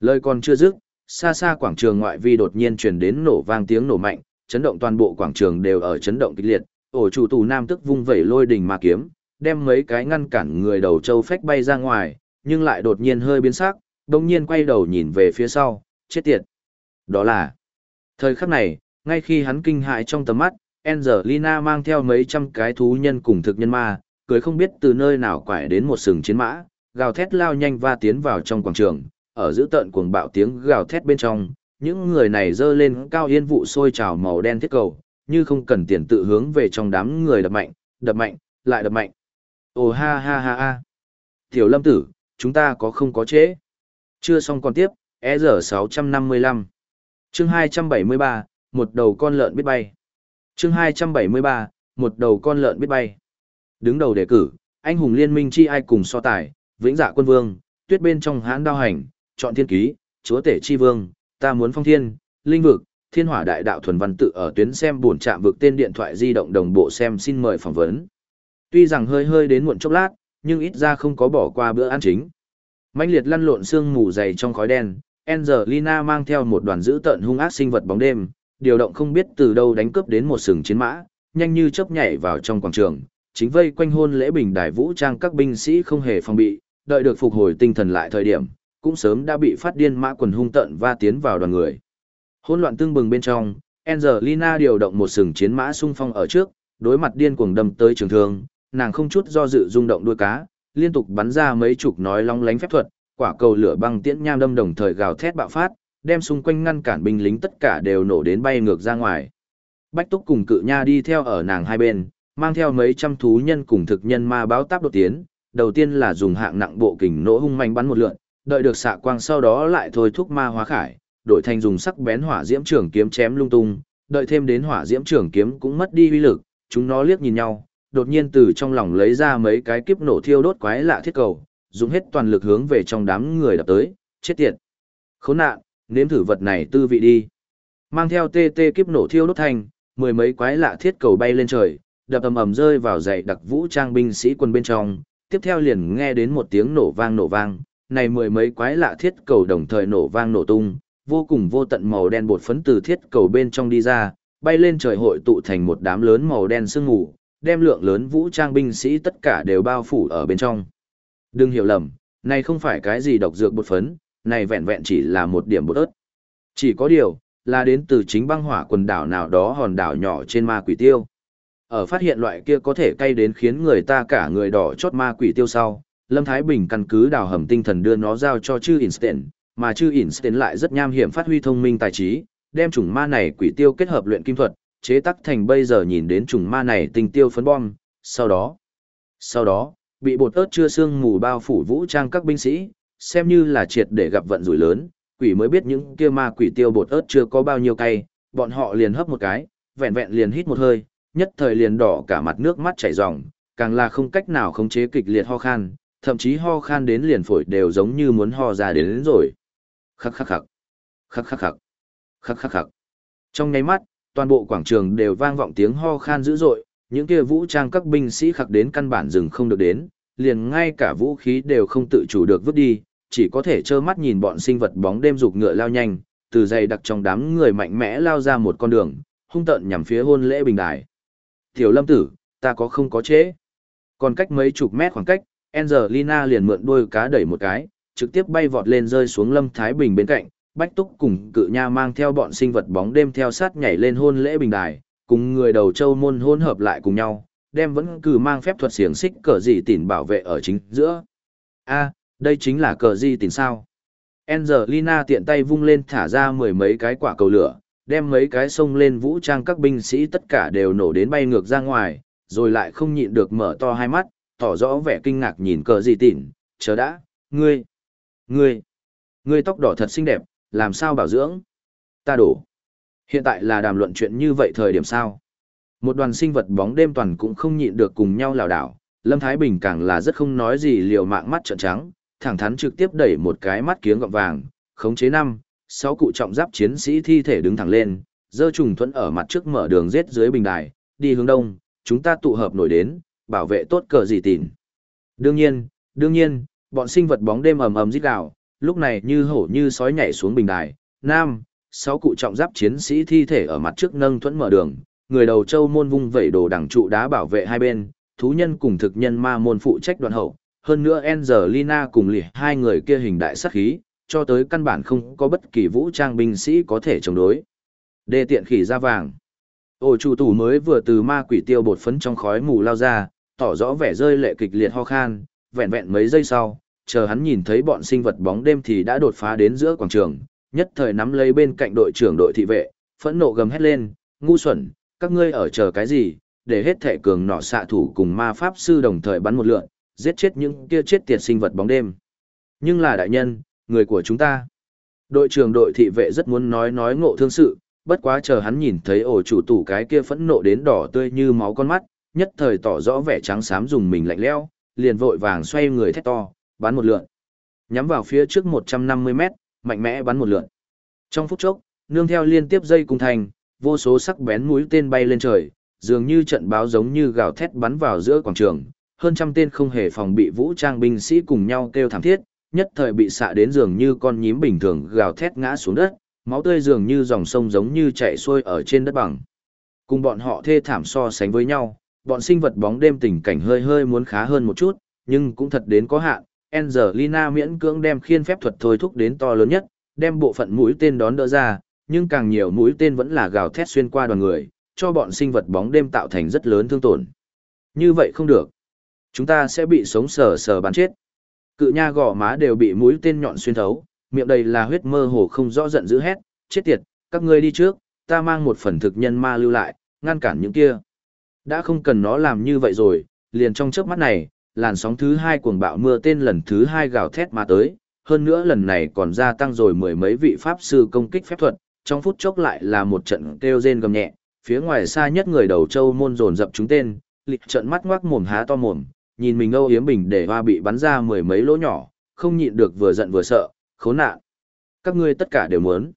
S1: Lời còn chưa dứt, xa xa quảng trường ngoại vi đột nhiên truyền đến nổ vang tiếng nổ mạnh, chấn động toàn bộ quảng trường đều ở chấn động kịch liệt, ổ chủ tù nam tức vung vẩy lôi đỉnh ma kiếm, đem mấy cái ngăn cản người đầu châu phách bay ra ngoài, nhưng lại đột nhiên hơi biến sắc, đồng nhiên quay đầu nhìn về phía sau, chết tiệt. Đó là, thời khắc này, ngay khi hắn kinh hại trong tầm mắt, Angelina mang theo mấy trăm cái thú nhân cùng thực nhân ma, cười không biết từ nơi nào quải đến một sừng chiến mã, gào thét lao nhanh và tiến vào trong quảng trường, ở giữa tận cuồng bạo tiếng gào thét bên trong, những người này dơ lên cao yên vụ sôi trào màu đen thiết cầu, như không cần tiền tự hướng về trong đám người đập mạnh, đập mạnh, lại đập mạnh. Ồ ha ha ha ha. Tiểu lâm tử, chúng ta có không có chế? Chưa xong còn tiếp, e giờ 655. Chương 273, một đầu con lợn biết bay. Chương 273, một đầu con lợn biết bay. Đứng đầu đề cử, anh hùng liên minh chi ai cùng so tài, vĩnh dạ quân vương, tuyết bên trong hãn đao hành, chọn thiên ký, chúa tể chi vương, ta muốn phong thiên, linh vực, thiên hỏa đại đạo thuần văn tự ở tuyến xem buồn chạm vực tên điện thoại di động đồng bộ xem xin mời phỏng vấn. Tuy rằng hơi hơi đến muộn chốc lát, nhưng ít ra không có bỏ qua bữa ăn chính. Mạnh liệt lăn lộn xương mù dày trong khói đen, Angelina mang theo một đoàn dữ tợn hung ác sinh vật bóng đêm, điều động không biết từ đâu đánh cướp đến một sừng chiến mã, nhanh như chớp nhảy vào trong quảng trường, chính vây quanh hôn lễ bình đài vũ trang các binh sĩ không hề phòng bị, đợi được phục hồi tinh thần lại thời điểm, cũng sớm đã bị phát điên mã quần hung tận và tiến vào đoàn người. Hỗn loạn tương bừng bên trong, Angelina điều động một sừng chiến mã xung phong ở trước, đối mặt điên cuồng đâm tới trường thương, nàng không chút do dự rung động đuôi cá, liên tục bắn ra mấy chục nói long lánh phép thuật, quả cầu lửa băng tiễn nham đâm đồng thời gào thét bạo phát, đem xung quanh ngăn cản binh lính tất cả đều nổ đến bay ngược ra ngoài. Bách Túc cùng cự nha đi theo ở nàng hai bên, mang theo mấy trăm thú nhân cùng thực nhân ma báo táp đột tiến, đầu tiên là dùng hạng nặng bộ kình nỗ hung manh bắn một lượn, đợi được xạ quang sau đó lại thôi thúc ma hóa khải, đổi thành dùng sắc bén hỏa diễm trường kiếm chém lung tung, đợi thêm đến hỏa diễm trường kiếm cũng mất đi uy lực, chúng nó liếc nhìn nhau, đột nhiên từ trong lòng lấy ra mấy cái kiếp nổ thiêu đốt quái lạ thiết cầu, dùng hết toàn lực hướng về trong đám người đập tới, chết tiệt. Khốn nạn, nếm thử vật này tư vị đi. Mang theo tê tê kiếp nổ thiêu đốt thành, mười mấy quái lạ thiết cầu bay lên trời, đập ầm ầm rơi vào dãy đặc vũ trang binh sĩ quân bên trong, tiếp theo liền nghe đến một tiếng nổ vang nổ vang, này mười mấy quái lạ thiết cầu đồng thời nổ vang nổ tung, vô cùng vô tận màu đen bột phấn từ thiết cầu bên trong đi ra, bay lên trời hội tụ thành một đám lớn màu đen sương mù, đem lượng lớn vũ trang binh sĩ tất cả đều bao phủ ở bên trong. Đừng hiểu lầm, này không phải cái gì độc dược bột phấn, này vẹn vẹn chỉ là một điểm bột ớt. Chỉ có điều, là đến từ chính băng hỏa quần đảo nào đó hòn đảo nhỏ trên ma quỷ tiêu. Ở phát hiện loại kia có thể cay đến khiến người ta cả người đỏ chót ma quỷ tiêu sau, Lâm Thái Bình căn cứ đào hầm tinh thần đưa nó giao cho chư Einstein, mà chư Einstein lại rất nham hiểm phát huy thông minh tài trí, đem chủng ma này quỷ tiêu kết hợp luyện kim thuật, chế tắc thành bây giờ nhìn đến trùng ma này tình tiêu phấn bom, sau đó, sau đó, bị bột ớt chưa xương mù bao phủ vũ trang các binh sĩ, xem như là triệt để gặp vận rủi lớn, quỷ mới biết những kia ma quỷ tiêu bột ớt chưa có bao nhiêu cay, bọn họ liền hấp một cái, vẹn vẹn liền hít một hơi, nhất thời liền đỏ cả mặt nước mắt chảy ròng, càng là không cách nào khống chế kịch liệt ho khan, thậm chí ho khan đến liền phổi đều giống như muốn ho ra đến, đến rồi. Khắc khắc khắc. Khắc khắc khắc. Khắc khắc khắc. Trong nháy mắt, toàn bộ quảng trường đều vang vọng tiếng ho khan dữ dội, những kia vũ trang các binh sĩ khắc đến căn bản dừng không được đến, liền ngay cả vũ khí đều không tự chủ được vứt đi, chỉ có thể trơ mắt nhìn bọn sinh vật bóng đêm rục ngựa lao nhanh, từ dày đặc trong đám người mạnh mẽ lao ra một con đường, hung tợn nhằm phía hôn lễ bình đài. Tiểu lâm tử, ta có không có chế. Còn cách mấy chục mét khoảng cách, Angelina liền mượn đuôi cá đẩy một cái, trực tiếp bay vọt lên rơi xuống Lâm Thái Bình bên cạnh, Bách Túc cùng cự nha mang theo bọn sinh vật bóng đêm theo sát nhảy lên hôn lễ bình đài, cùng người đầu châu môn hôn hợp lại cùng nhau, đem vẫn cứ mang phép thuật xiềng xích cờ gì tỉn bảo vệ ở chính giữa. A, đây chính là cờ gì tỉn sao? Angelina tiện tay vung lên thả ra mười mấy cái quả cầu lửa, đem mấy cái sông lên vũ trang các binh sĩ tất cả đều nổ đến bay ngược ra ngoài, rồi lại không nhịn được mở to hai mắt, tỏ rõ vẻ kinh ngạc nhìn cờ gì tỉn, chờ đã, ngươi, ngươi, ngươi tóc đỏ thật xinh đẹp, làm sao bảo dưỡng? Ta đổ. Hiện tại là đàm luận chuyện như vậy thời điểm sao? Một đoàn sinh vật bóng đêm toàn cũng không nhịn được cùng nhau lảo đảo, Lâm Thái Bình càng là rất không nói gì liều mạng mắt trợn trắng, thẳng thắn trực tiếp đẩy một cái mắt kiếng gọng vàng, khống chế năm, sáu cụ trọng giáp chiến sĩ thi thể đứng thẳng lên, dơ trùng thuẫn ở mặt trước mở đường giết dưới bình đài, đi hướng đông, chúng ta tụ hợp nổi đến, bảo vệ tốt cờ gì tìn. Đương nhiên, đương nhiên, bọn sinh vật bóng đêm ầm ầm rít gào, lúc này như hổ như sói nhảy xuống bình đài, nam, sáu cụ trọng giáp chiến sĩ thi thể ở mặt trước nâng thuẫn mở đường, người đầu châu môn vung vẩy đồ đằng trụ đá bảo vệ hai bên, thú nhân cùng thực nhân ma môn phụ trách đoạn hậu, hơn nữa Angelina cùng lì hai người kia hình đại sát khí, cho tới căn bản không có bất kỳ vũ trang binh sĩ có thể chống đối. Đê tiện khỉ ra vàng. Ổ chủ tủ mới vừa từ ma quỷ tiêu bột phấn trong khói mù lao ra, tỏ rõ vẻ rơi lệ kịch liệt ho khan, vẹn vẹn mấy giây sau, chờ hắn nhìn thấy bọn sinh vật bóng đêm thì đã đột phá đến giữa quảng trường, nhất thời nắm lấy bên cạnh đội trưởng đội thị vệ, phẫn nộ gầm hét lên, ngu xuẩn, các ngươi ở chờ cái gì, để hết thể cường nọ xạ thủ cùng ma pháp sư đồng thời bắn một lượn, giết chết những kia chết tiệt sinh vật bóng đêm. Nhưng là đại nhân, người của chúng ta. Đội trưởng đội thị vệ rất muốn nói nói ngộ thương sự, bất quá chờ hắn nhìn thấy ổ chủ tủ cái kia phẫn nộ đến đỏ tươi như máu con mắt, nhất thời tỏ rõ vẻ trắng xám dùng mình lạnh lẽo, liền vội vàng xoay người thét to, bắn một lượn. Nhắm vào phía trước 150 mét, mạnh mẽ bắn một lượn. Trong phút chốc, nương theo liên tiếp dây cung thành, vô số sắc bén mũi tên bay lên trời, dường như trận báo giống như gào thét bắn vào giữa quảng trường, hơn trăm tên không hề phòng bị vũ trang binh sĩ cùng nhau kêu thảm thiết, nhất thời bị xạ đến dường như con nhím bình thường gào thét ngã xuống đất, máu tươi dường như dòng sông giống như chảy xuôi ở trên đất bằng. Cùng bọn họ thê thảm so sánh với nhau, bọn sinh vật bóng đêm tình cảnh hơi hơi muốn khá hơn một chút, nhưng cũng thật đến có hạn. Angelina miễn cưỡng đem khiên phép thuật thôi thúc đến to lớn nhất, đem bộ phận mũi tên đón đỡ ra, nhưng càng nhiều mũi tên vẫn là gào thét xuyên qua đoàn người, cho bọn sinh vật bóng đêm tạo thành rất lớn thương tổn. Như vậy không được. Chúng ta sẽ bị sống sờ sờ bắn chết. Cự nha gò má đều bị mũi tên nhọn xuyên thấu, miệng đầy là huyết mơ hồ không rõ giận dữ hét, chết tiệt, các ngươi đi trước, ta mang một phần thực nhân ma lưu lại, ngăn cản những kia. Đã không cần nó làm như vậy rồi, liền trong chớp mắt này, làn sóng thứ hai cuồng bạo mưa tên lần thứ hai gào thét mà tới, hơn nữa lần này còn gia tăng rồi mười mấy vị pháp sư công kích phép thuật, trong phút chốc lại là một trận kêu rên gầm nhẹ, phía ngoài xa nhất người đầu châu môn dồn dập chúng tên, lịch trận mắt ngoác mồm há to mồm, nhìn mình âu yếm bình để hoa bị bắn ra mười mấy lỗ nhỏ, không nhịn được vừa giận vừa sợ, khốn nạn. Các ngươi tất cả đều muốn.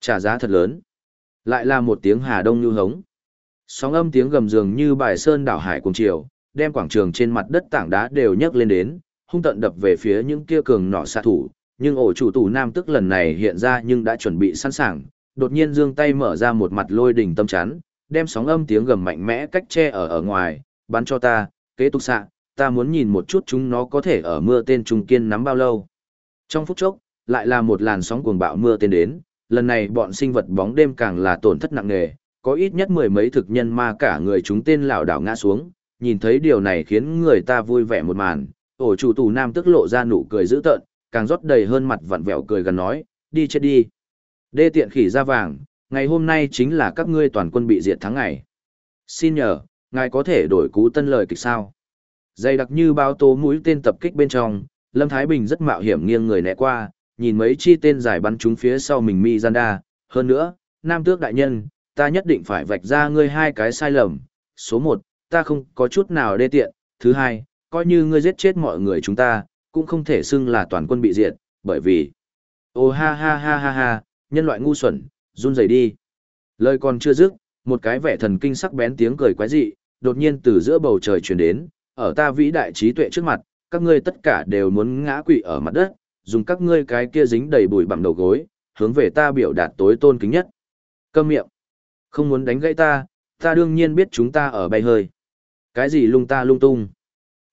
S1: Trả giá thật lớn. Lại là một tiếng hà đông như hống. Sóng âm tiếng gầm dường như bài sơn đảo hải cùng chiều, đem quảng trường trên mặt đất tảng đá đều nhấc lên đến, hung tận đập về phía những kia cường nọ xạ thủ, nhưng ổ chủ tù nam tức lần này hiện ra nhưng đã chuẩn bị sẵn sàng, đột nhiên giương tay mở ra một mặt lôi đỉnh tâm chắn, đem sóng âm tiếng gầm mạnh mẽ cách che ở ở ngoài, bắn cho ta, kế tục xạ, ta muốn nhìn một chút chúng nó có thể ở mưa tên trung kiên nắm bao lâu. Trong phút chốc, lại là một làn sóng cuồng bạo mưa tên đến, lần này bọn sinh vật bóng đêm càng là tổn thất nặng nề, có ít nhất mười mấy thực nhân ma cả người chúng tên lảo đảo ngã xuống, nhìn thấy điều này khiến người ta vui vẻ một màn, ổ chủ tù nam tức lộ ra nụ cười dữ tợn, càng rót đầy hơn mặt vặn vẹo cười gần nói, đi chết đi. Đê tiện khỉ ra vàng, ngày hôm nay chính là các ngươi toàn quân bị diệt tháng ngày. Xin nhờ, ngài có thể đổi cú tân lời kịch sao? Dày đặc như bao tố mũi tên tập kích bên trong, Lâm Thái Bình rất mạo hiểm nghiêng người né qua, nhìn mấy chi tên giải bắn chúng phía sau mình Mizanda, hơn nữa, nam tước đại nhân, ta nhất định phải vạch ra ngươi hai cái sai lầm. Số một, ta không có chút nào đê tiện. Thứ hai, coi như ngươi giết chết mọi người chúng ta, cũng không thể xưng là toàn quân bị diệt, bởi vì... Ô ha ha ha ha ha, nhân loại ngu xuẩn, run rẩy đi. Lời còn chưa dứt, một cái vẻ thần kinh sắc bén tiếng cười quái dị, đột nhiên từ giữa bầu trời truyền đến, ở ta vĩ đại trí tuệ trước mặt, các ngươi tất cả đều muốn ngã quỵ ở mặt đất, dùng các ngươi cái kia dính đầy bụi bặm đầu gối, hướng về ta biểu đạt tối tôn kính nhất. Câm miệng. Không muốn đánh gãy ta, ta đương nhiên biết chúng ta ở bay hơi. Cái gì lung ta lung tung.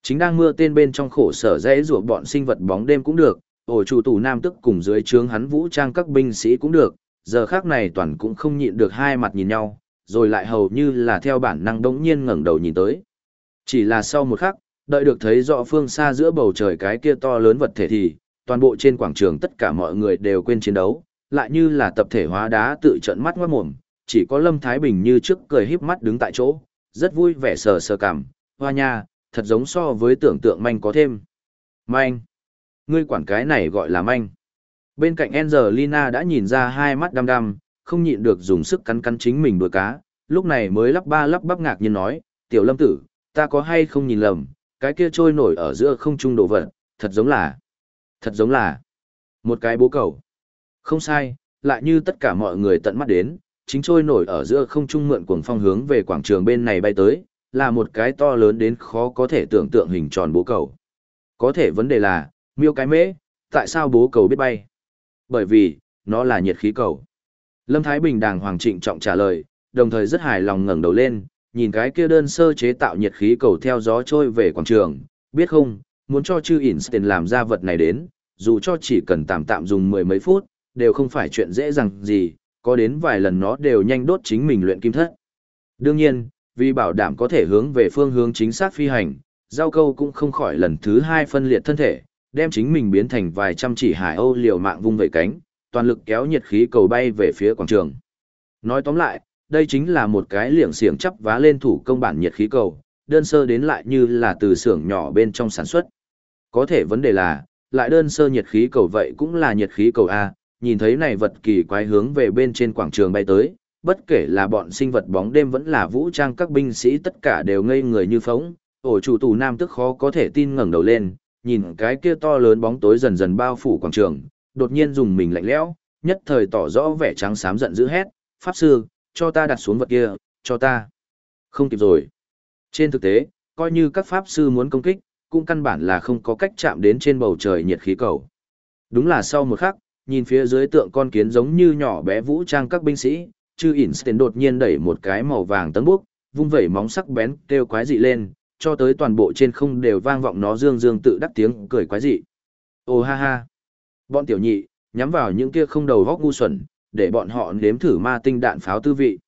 S1: Chính đang mưa tên bên trong khổ sở dễ rủa bọn sinh vật bóng đêm cũng được, ổ chủ tù nam tức cùng dưới trướng hắn vũ trang các binh sĩ cũng được, giờ khác này toàn cũng không nhịn được hai mặt nhìn nhau, rồi lại hầu như là theo bản năng đống nhiên ngẩng đầu nhìn tới. Chỉ là sau một khắc, đợi được thấy rõ phương xa giữa bầu trời cái kia to lớn vật thể thì, toàn bộ trên quảng trường tất cả mọi người đều quên chiến đấu, lại như là tập thể hóa đá tự trận mắt ngoát mồm, chỉ có Lâm Thái Bình như trước cười híp mắt đứng tại chỗ, rất vui vẻ sờ sờ cảm, hoa nha, thật giống so với tưởng tượng manh có thêm. Manh. Ngươi quản cái này gọi là manh. Bên cạnh Angelina đã nhìn ra hai mắt đăm đăm, không nhịn được dùng sức cắn cắn chính mình đuôi cá, lúc này mới lắp ba lắp bắp ngạc nhiên nói, tiểu lâm tử, ta có hay không nhìn lầm, cái kia trôi nổi ở giữa không trung đồ vật, thật giống là, thật giống là, một cái bố cầu. Không sai, lại như tất cả mọi người tận mắt đến, chính trôi nổi ở giữa không trung mượn cuồng phong hướng về quảng trường bên này bay tới, là một cái to lớn đến khó có thể tưởng tượng hình tròn bố cầu. Có thể vấn đề là, miêu cái mễ, tại sao bố cầu biết bay? Bởi vì, nó là nhiệt khí cầu. Lâm Thái Bình đàng hoàng trịnh trọng trả lời, đồng thời rất hài lòng ngẩng đầu lên, nhìn cái kia đơn sơ chế tạo nhiệt khí cầu theo gió trôi về quảng trường, biết không, muốn cho chư Einstein làm ra vật này đến, dù cho chỉ cần tạm tạm dùng mười mấy phút, đều không phải chuyện dễ dàng gì, có đến vài lần nó đều nhanh đốt chính mình luyện kim thất. Đương nhiên, vì bảo đảm có thể hướng về phương hướng chính xác phi hành, giao câu cũng không khỏi lần thứ hai phân liệt thân thể, đem chính mình biến thành vài trăm chỉ hải âu liều mạng vung vẩy cánh, toàn lực kéo nhiệt khí cầu bay về phía quảng trường. Nói tóm lại, đây chính là một cái liệng xiềng chắp vá lên thủ công bản nhiệt khí cầu, đơn sơ đến lại như là từ xưởng nhỏ bên trong sản xuất. Có thể vấn đề là, lại đơn sơ nhiệt khí cầu vậy cũng là nhiệt khí cầu A, nhìn thấy này vật kỳ quái hướng về bên trên quảng trường bay tới, bất kể là bọn sinh vật bóng đêm vẫn là vũ trang các binh sĩ tất cả đều ngây người như phóng, ổ chủ tù nam tức khó có thể tin ngẩng đầu lên, nhìn cái kia to lớn bóng tối dần dần bao phủ quảng trường, đột nhiên dùng mình lạnh lẽo, nhất thời tỏ rõ vẻ trắng xám giận dữ hét, "Pháp sư, cho ta đặt xuống vật kia, cho ta." Không kịp rồi. Trên thực tế, coi như các pháp sư muốn công kích, cũng căn bản là không có cách chạm đến trên bầu trời nhiệt khí cầu. Đúng là sau một khắc, nhìn phía dưới tượng con kiến giống như nhỏ bé vũ trang các binh sĩ, chư Einstein đột nhiên đẩy một cái màu vàng tấn bốc, vung vẩy móng sắc bén kêu quái dị lên, cho tới toàn bộ trên không đều vang vọng nó dương dương tự đắc tiếng cười quái dị. Ô ha ha. Bọn tiểu nhị, nhắm vào những kia không đầu góc ngu xuẩn, để bọn họ nếm thử ma tinh đạn pháo tư vị.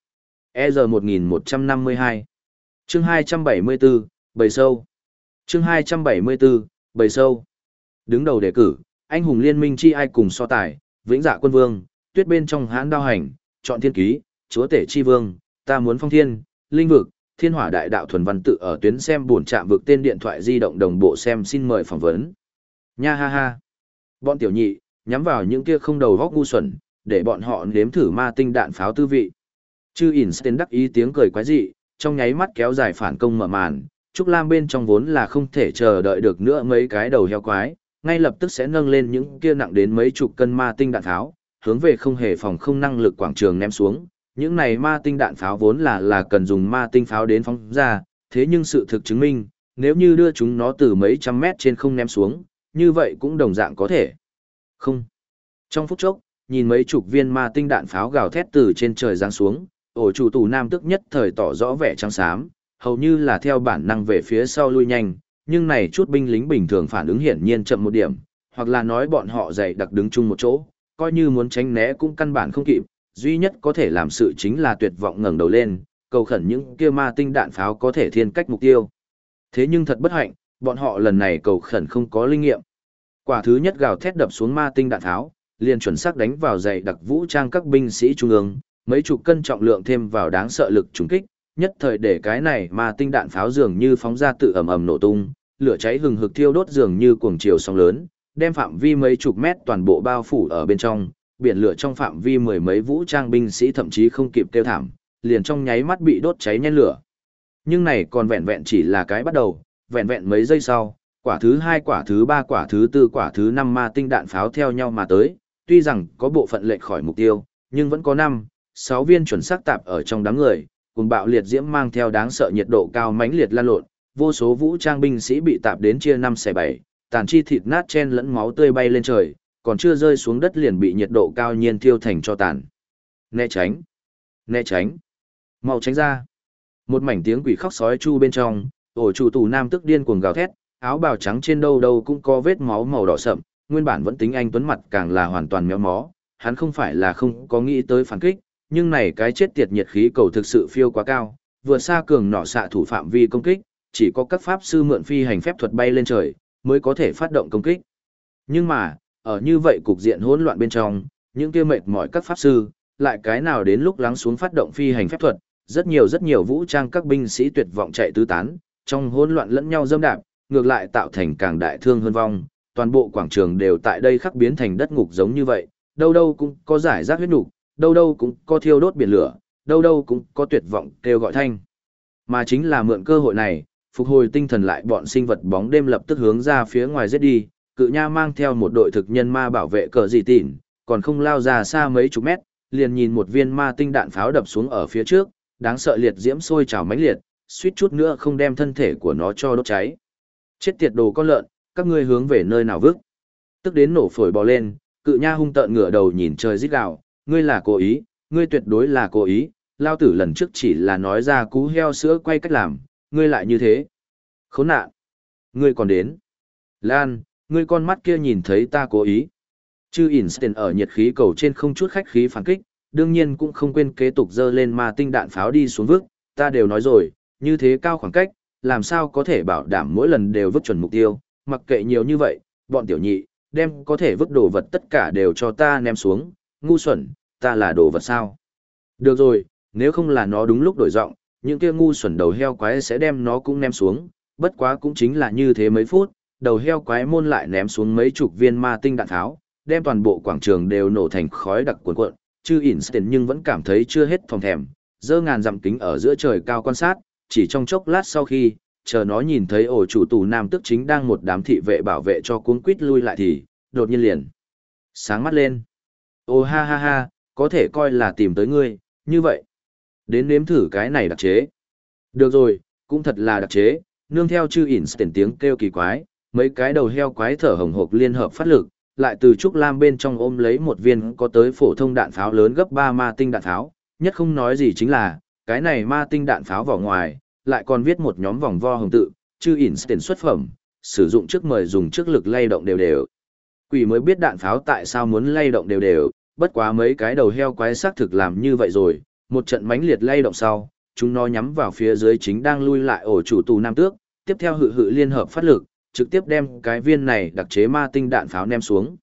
S1: EZ1152 Chương 274, Bầy Sâu Chương 274, Bầy Sâu Đứng đầu đề cử, anh hùng liên minh chi ai cùng so tài, vĩnh dạ quân vương, tuyết bên trong hãn đao hành, chọn thiên ký, chúa tể chi vương, ta muốn phong thiên, linh vực, thiên hỏa đại đạo thuần văn tự ở tuyến xem buồn chạm vực tên điện thoại di động đồng bộ xem xin mời phỏng vấn. Nha ha ha. Bọn tiểu nhị, nhắm vào những kia không đầu góc ngu xuẩn, để bọn họ nếm thử ma tinh đạn pháo tư vị. Chư Einstein đắc ý tiếng cười quái dị, trong nháy mắt kéo dài phản công mở màn, Trúc Lam bên trong vốn là không thể chờ đợi được nữa mấy cái đầu heo quái, ngay lập tức sẽ nâng lên những kia nặng đến mấy chục cân ma tinh đạn pháo, hướng về không hề phòng không năng lực quảng trường ném xuống. Những này ma tinh đạn pháo vốn là là cần dùng ma tinh pháo đến phóng ra, thế nhưng sự thực chứng minh, nếu như đưa chúng nó từ mấy trăm mét trên không ném xuống, như vậy cũng đồng dạng có thể. Không. Trong phút chốc, nhìn mấy chục viên ma tinh đạn pháo gào thét từ trên trời giáng xuống, ổ chủ tù nam tức nhất thời tỏ rõ vẻ trắng xám, hầu như là theo bản năng về phía sau lui nhanh, nhưng này chút binh lính bình thường phản ứng hiển nhiên chậm một điểm, hoặc là nói bọn họ dày đặc đứng chung một chỗ, coi như muốn tránh né cũng căn bản không kịp, duy nhất có thể làm sự chính là tuyệt vọng ngẩng đầu lên, cầu khẩn những kia ma tinh đạn pháo có thể thiên cách mục tiêu. Thế nhưng thật bất hạnh, bọn họ lần này cầu khẩn không có linh nghiệm. Quả thứ nhất gào thét đập xuống ma tinh đạn tháo, liền chuẩn xác đánh vào dày đặc vũ trang các binh sĩ trung ương, mấy chục cân trọng lượng thêm vào đáng sợ lực trùng kích, nhất thời để cái này mà tinh đạn pháo dường như phóng ra tự ầm ầm nổ tung, lửa cháy hừng hực thiêu đốt dường như cuồng chiều sóng lớn, đem phạm vi mấy chục mét toàn bộ bao phủ ở bên trong, biển lửa trong phạm vi mười mấy vũ trang binh sĩ thậm chí không kịp kêu thảm, liền trong nháy mắt bị đốt cháy nhen lửa. Nhưng này còn vẹn vẹn chỉ là cái bắt đầu, vẹn vẹn mấy giây sau, quả thứ hai quả thứ ba quả thứ tư quả thứ năm ma tinh đạn pháo theo nhau mà tới, tuy rằng có bộ phận lệch khỏi mục tiêu, nhưng vẫn có năm, sáu viên chuẩn xác tạp ở trong đám người, cùng bạo liệt diễm mang theo đáng sợ nhiệt độ cao mãnh liệt lan lộn, vô số vũ trang binh sĩ bị tạp đến chia năm xẻ bảy, tàn chi thịt nát chen lẫn máu tươi bay lên trời, còn chưa rơi xuống đất liền bị nhiệt độ cao nhiên thiêu thành cho tàn. Né tránh, né tránh, mau tránh ra. Một mảnh tiếng quỷ khóc sói chu bên trong, ổ chủ tù nam tức điên cuồng gào thét, áo bào trắng trên đâu đâu cũng có vết máu màu đỏ sậm, nguyên bản vẫn tính anh tuấn mặt càng là hoàn toàn méo mó, hắn không phải là không có nghĩ tới phản kích, nhưng này cái chết tiệt nhiệt khí cầu thực sự phiêu quá cao, vừa xa cường nỏ xạ thủ phạm vi công kích, chỉ có các pháp sư mượn phi hành phép thuật bay lên trời, mới có thể phát động công kích. Nhưng mà, ở như vậy cục diện hỗn loạn bên trong, những kia mệt mỏi các pháp sư, lại cái nào đến lúc lắng xuống phát động phi hành phép thuật, rất nhiều rất nhiều vũ trang các binh sĩ tuyệt vọng chạy tứ tán, trong hỗn loạn lẫn nhau dâm đạp, ngược lại tạo thành càng đại thương hơn vong, toàn bộ quảng trường đều tại đây khắc biến thành đất ngục giống như vậy, đâu đâu cũng có giải rác huyết nục, đâu đâu cũng có thiêu đốt biển lửa, đâu đâu cũng có tuyệt vọng kêu gọi thanh. Mà chính là mượn cơ hội này, phục hồi tinh thần lại bọn sinh vật bóng đêm lập tức hướng ra phía ngoài giết đi, cự nha mang theo một đội thực nhân ma bảo vệ cờ dị tỉn, còn không lao ra xa mấy chục mét, liền nhìn một viên ma tinh đạn pháo đập xuống ở phía trước, đáng sợ liệt diễm sôi trào mãnh liệt, suýt chút nữa không đem thân thể của nó cho đốt cháy. Chết tiệt đồ con lợn, các ngươi hướng về nơi nào vứt? Tức đến nổ phổi bò lên, cự nha hung tợn ngửa đầu nhìn trời rít gào, ngươi là cố ý, ngươi tuyệt đối là cố ý, lao tử lần trước chỉ là nói ra cú heo sữa quay cách làm, ngươi lại như thế. Khốn nạn. Ngươi còn đến. Lan, ngươi con mắt kia nhìn thấy ta cố ý. Chư Einstein ở nhiệt khí cầu trên không chút khách khí phản kích, đương nhiên cũng không quên kế tục dơ lên ma tinh đạn pháo đi xuống vước, ta đều nói rồi, như thế cao khoảng cách, làm sao có thể bảo đảm mỗi lần đều vứt chuẩn mục tiêu, mặc kệ nhiều như vậy, bọn tiểu nhị, đem có thể vứt đồ vật tất cả đều cho ta ném xuống, ngu xuẩn, ta là đồ vật sao. Được rồi, nếu không là nó đúng lúc đổi giọng, những kia ngu xuẩn đầu heo quái sẽ đem nó cũng ném xuống, bất quá cũng chính là như thế mấy phút, đầu heo quái môn lại ném xuống mấy chục viên ma tinh đạn tháo, đem toàn bộ quảng trường đều nổ thành khói đặc cuồn cuộn, chư Einstein nhưng vẫn cảm thấy chưa hết phòng thèm, dơ ngàn dặm kính ở giữa trời cao quan sát, chỉ trong chốc lát sau khi, chờ nó nhìn thấy ổ chủ tù nam tức chính đang một đám thị vệ bảo vệ cho cuốn quýt lui lại thì, đột nhiên liền. Sáng mắt lên. Ô ha ha ha, có thể coi là tìm tới ngươi, như vậy. Đến nếm thử cái này đặc chế. Được rồi, cũng thật là đặc chế, nương theo chư ỉn tiền tiếng kêu kỳ quái, mấy cái đầu heo quái thở hồng hộc liên hợp phát lực, lại từ trúc lam bên trong ôm lấy một viên có tới phổ thông đạn pháo lớn gấp 3 ma tinh đạn pháo, nhất không nói gì chính là, cái này ma tinh đạn pháo vào ngoài, lại còn viết một nhóm vòng vo hồng tự, chư ỉn tiền xuất phẩm, sử dụng trước mời dùng trước lực lay động đều đều. Quỷ mới biết đạn pháo tại sao muốn lay động đều đều, bất quá mấy cái đầu heo quái xác thực làm như vậy rồi, một trận mãnh liệt lay động sau, chúng nó nhắm vào phía dưới chính đang lui lại ổ chủ tù nam tước, tiếp theo hự hự liên hợp phát lực, trực tiếp đem cái viên này đặc chế ma tinh đạn pháo ném xuống.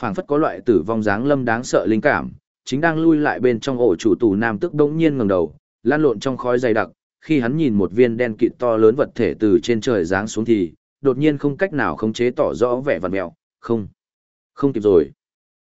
S1: Phảng phất có loại tử vong dáng lâm đáng sợ linh cảm, chính đang lui lại bên trong ổ chủ tù nam tước đống nhiên ngẩng đầu, lan lộn trong khói dày đặc, khi hắn nhìn một viên đen kịt to lớn vật thể từ trên trời giáng xuống thì, đột nhiên không cách nào khống chế tỏ rõ vẻ vặn mèo, không, không kịp rồi.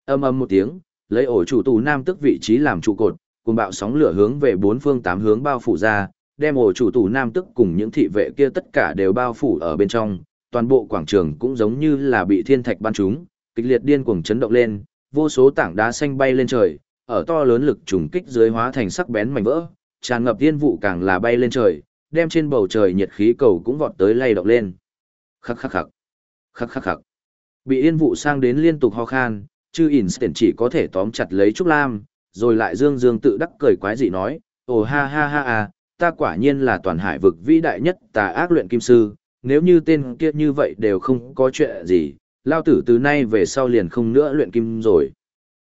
S1: Âm âm một tiếng, lấy ổ chủ tù nam tức vị trí làm trụ cột, cùng bạo sóng lửa hướng về bốn phương tám hướng bao phủ ra, đem ổ chủ tù nam tức cùng những thị vệ kia tất cả đều bao phủ ở bên trong, toàn bộ quảng trường cũng giống như là bị thiên thạch ban trúng, kịch liệt điên cuồng chấn động lên, vô số tảng đá xanh bay lên trời, ở to lớn lực trùng kích dưới hóa thành sắc bén mảnh vỡ, tràn ngập thiên vụ càng là bay lên trời, đem trên bầu trời nhiệt khí cầu cũng vọt tới lay động lên. Khắc khắc khắc. Khắc khắc khắc. Bị yên vụ sang đến liên tục ho khan, chư Instant chỉ có thể tóm chặt lấy Trúc Lam, rồi lại dương dương tự đắc cười quái dị nói, ồ ha ha ha à, ta quả nhiên là toàn hải vực vĩ đại nhất tà ác luyện kim sư, nếu như tên kia như vậy đều không có chuyện gì, lao tử từ nay về sau liền không nữa luyện kim rồi.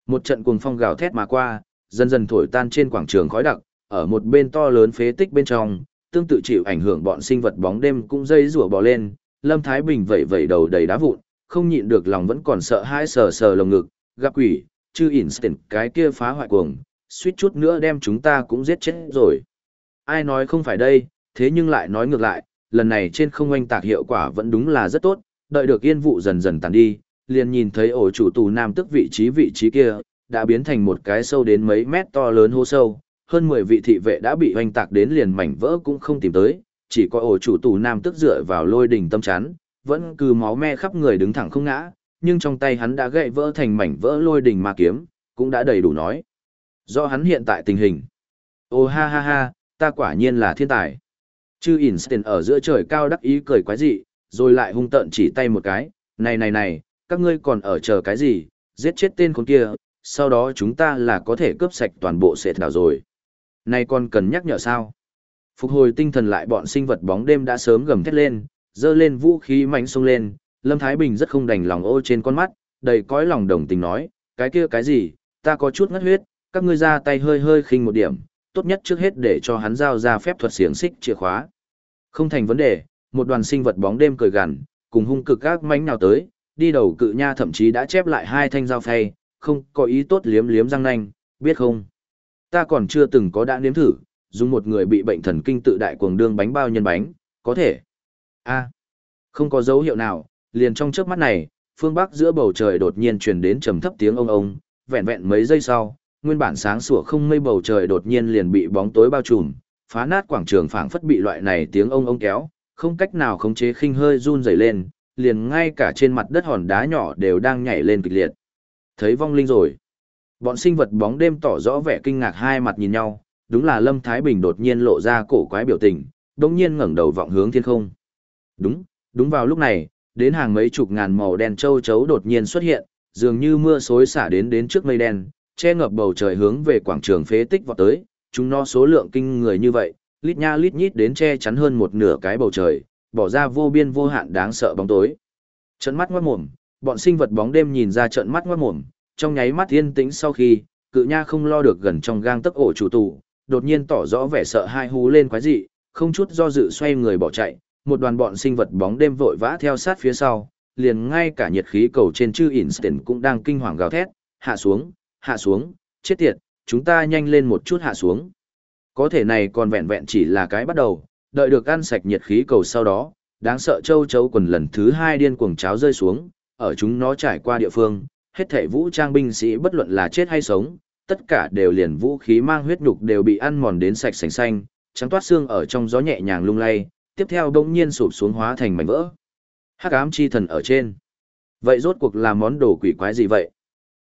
S1: Một trận cuồng phong gào thét mà qua, dần dần thổi tan trên quảng trường khói đặc, ở một bên to lớn phế tích bên trong, tương tự chịu ảnh hưởng bọn sinh vật bóng đêm cũng dây rủa bò lên, Lâm Thái Bình vẩy vẩy đầu đầy đá vụn, không nhịn được lòng vẫn còn sợ hãi sờ sờ lồng ngực, gặp quỷ, chứ instant cái kia phá hoại cuồng, suýt chút nữa đem chúng ta cũng giết chết rồi. Ai nói không phải đây, thế nhưng lại nói ngược lại, lần này trên không oanh tạc hiệu quả vẫn đúng là rất tốt, đợi được yên vụ dần dần tàn đi, liền nhìn thấy ổ chủ tù nam tức vị trí vị trí kia, đã biến thành một cái sâu đến mấy mét to lớn hố sâu, hơn 10 vị thị vệ đã bị oanh tạc đến liền mảnh vỡ cũng không tìm tới, chỉ có ổ chủ tù nam tức dựa vào lôi đỉnh tâm chắn, vẫn cứ máu me khắp người đứng thẳng không ngã, nhưng trong tay hắn đã gãy vỡ thành mảnh vỡ lôi đỉnh ma kiếm, cũng đã đầy đủ nói. Do hắn hiện tại tình hình. Ô ha ha ha, ta quả nhiên là thiên tài. Chư Einstein ở giữa trời cao đắc ý cười quái dị, rồi lại hung tợn chỉ tay một cái, này này này, các ngươi còn ở chờ cái gì, giết chết tên con kia, sau đó chúng ta là có thể cướp sạch toàn bộ sệt đảo rồi. Này còn cần nhắc nhở sao? Phục hồi tinh thần lại bọn sinh vật bóng đêm đã sớm gầm thét lên, dơ lên vũ khí mảnh xông lên, Lâm Thái Bình rất không đành lòng ô trên con mắt, đầy cõi lòng đồng tình nói, cái kia cái gì, ta có chút ngất huyết, các ngươi ra tay hơi hơi khinh một điểm, tốt nhất trước hết để cho hắn giao ra phép thuật xiềng xích chìa khóa. Không thành vấn đề, một đoàn sinh vật bóng đêm cười gằn, cùng hung cực các mánh nào tới, đi đầu cự nha thậm chí đã chép lại hai thanh dao phay, không có ý tốt liếm liếm răng nanh, biết không? Ta còn chưa từng có đã nếm thử, dùng một người bị bệnh thần kinh tự đại cuồng đương bánh bao nhân bánh, có thể a không có dấu hiệu nào, liền trong chớp mắt này, phương bắc giữa bầu trời đột nhiên truyền đến trầm thấp tiếng ông ông, vẹn vẹn mấy giây sau, nguyên bản sáng sủa không mây bầu trời đột nhiên liền bị bóng tối bao trùm, phá nát quảng trường phảng phất bị loại này tiếng ông ông kéo, không cách nào khống chế khinh hơi run rẩy lên, liền ngay cả trên mặt đất hòn đá nhỏ đều đang nhảy lên kịch liệt. Thấy vong linh rồi. Bọn sinh vật bóng đêm tỏ rõ vẻ kinh ngạc hai mặt nhìn nhau, đúng là Lâm Thái Bình đột nhiên lộ ra cổ quái biểu tình, đồng nhiên ngẩng đầu vọng hướng thiên không. Đúng, đúng vào lúc này, đến hàng mấy chục ngàn màu đen châu chấu đột nhiên xuất hiện, dường như mưa xối xả đến đến trước mây đen, che ngập bầu trời hướng về quảng trường phế tích vọt tới, chúng nó số lượng kinh người như vậy, lít nha lít nhít đến che chắn hơn một nửa cái bầu trời, bỏ ra vô biên vô hạn đáng sợ bóng tối. Trận mắt ngoát mồm, bọn sinh vật bóng đêm nhìn ra trận mắt ngoát mồm, trong nháy mắt yên tĩnh sau khi, cự nha không lo được gần trong gang tấc ổ chủ tù, đột nhiên tỏ rõ vẻ sợ hai hú lên quái dị, không chút do dự xoay người bỏ chạy, một đoàn bọn sinh vật bóng đêm vội vã theo sát phía sau, liền ngay cả nhiệt khí cầu trên chư Instant cũng đang kinh hoàng gào thét, hạ xuống, hạ xuống, chết tiệt, chúng ta nhanh lên một chút hạ xuống. Có thể này còn vẹn vẹn chỉ là cái bắt đầu, đợi được ăn sạch nhiệt khí cầu sau đó, đáng sợ châu chấu quần lần thứ hai điên cuồng cháo rơi xuống, ở chúng nó trải qua địa phương, hết thảy vũ trang binh sĩ bất luận là chết hay sống, tất cả đều liền vũ khí mang huyết nhục đều bị ăn mòn đến sạch sành xanh, trắng toát xương ở trong gió nhẹ nhàng lung lay, tiếp theo bỗng nhiên sụp xuống hóa thành mảnh vỡ. Hắc ám chi thần ở trên. Vậy rốt cuộc là món đồ quỷ quái gì vậy?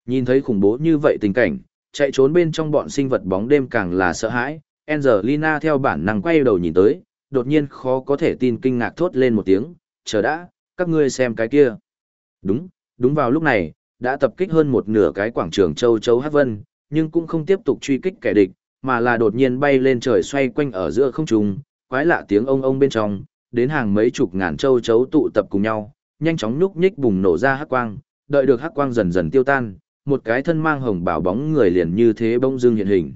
S1: Nhìn thấy khủng bố như vậy tình cảnh, chạy trốn bên trong bọn sinh vật bóng đêm càng là sợ hãi, Angelina theo bản năng quay đầu nhìn tới, đột nhiên khó có thể tin kinh ngạc thốt lên một tiếng, chờ đã, các ngươi xem cái kia. Đúng, đúng vào lúc này, đã tập kích hơn một nửa cái quảng trường châu châu Hát Vân, nhưng cũng không tiếp tục truy kích kẻ địch, mà là đột nhiên bay lên trời xoay quanh ở giữa không trung, quái lạ tiếng ông ông bên trong, đến hàng mấy chục ngàn châu chấu tụ tập cùng nhau, nhanh chóng nhúc nhích bùng nổ ra hắc quang, đợi được hắc quang dần dần tiêu tan, một cái thân mang hồng bảo bóng người liền như thế bỗng dưng hiện hình.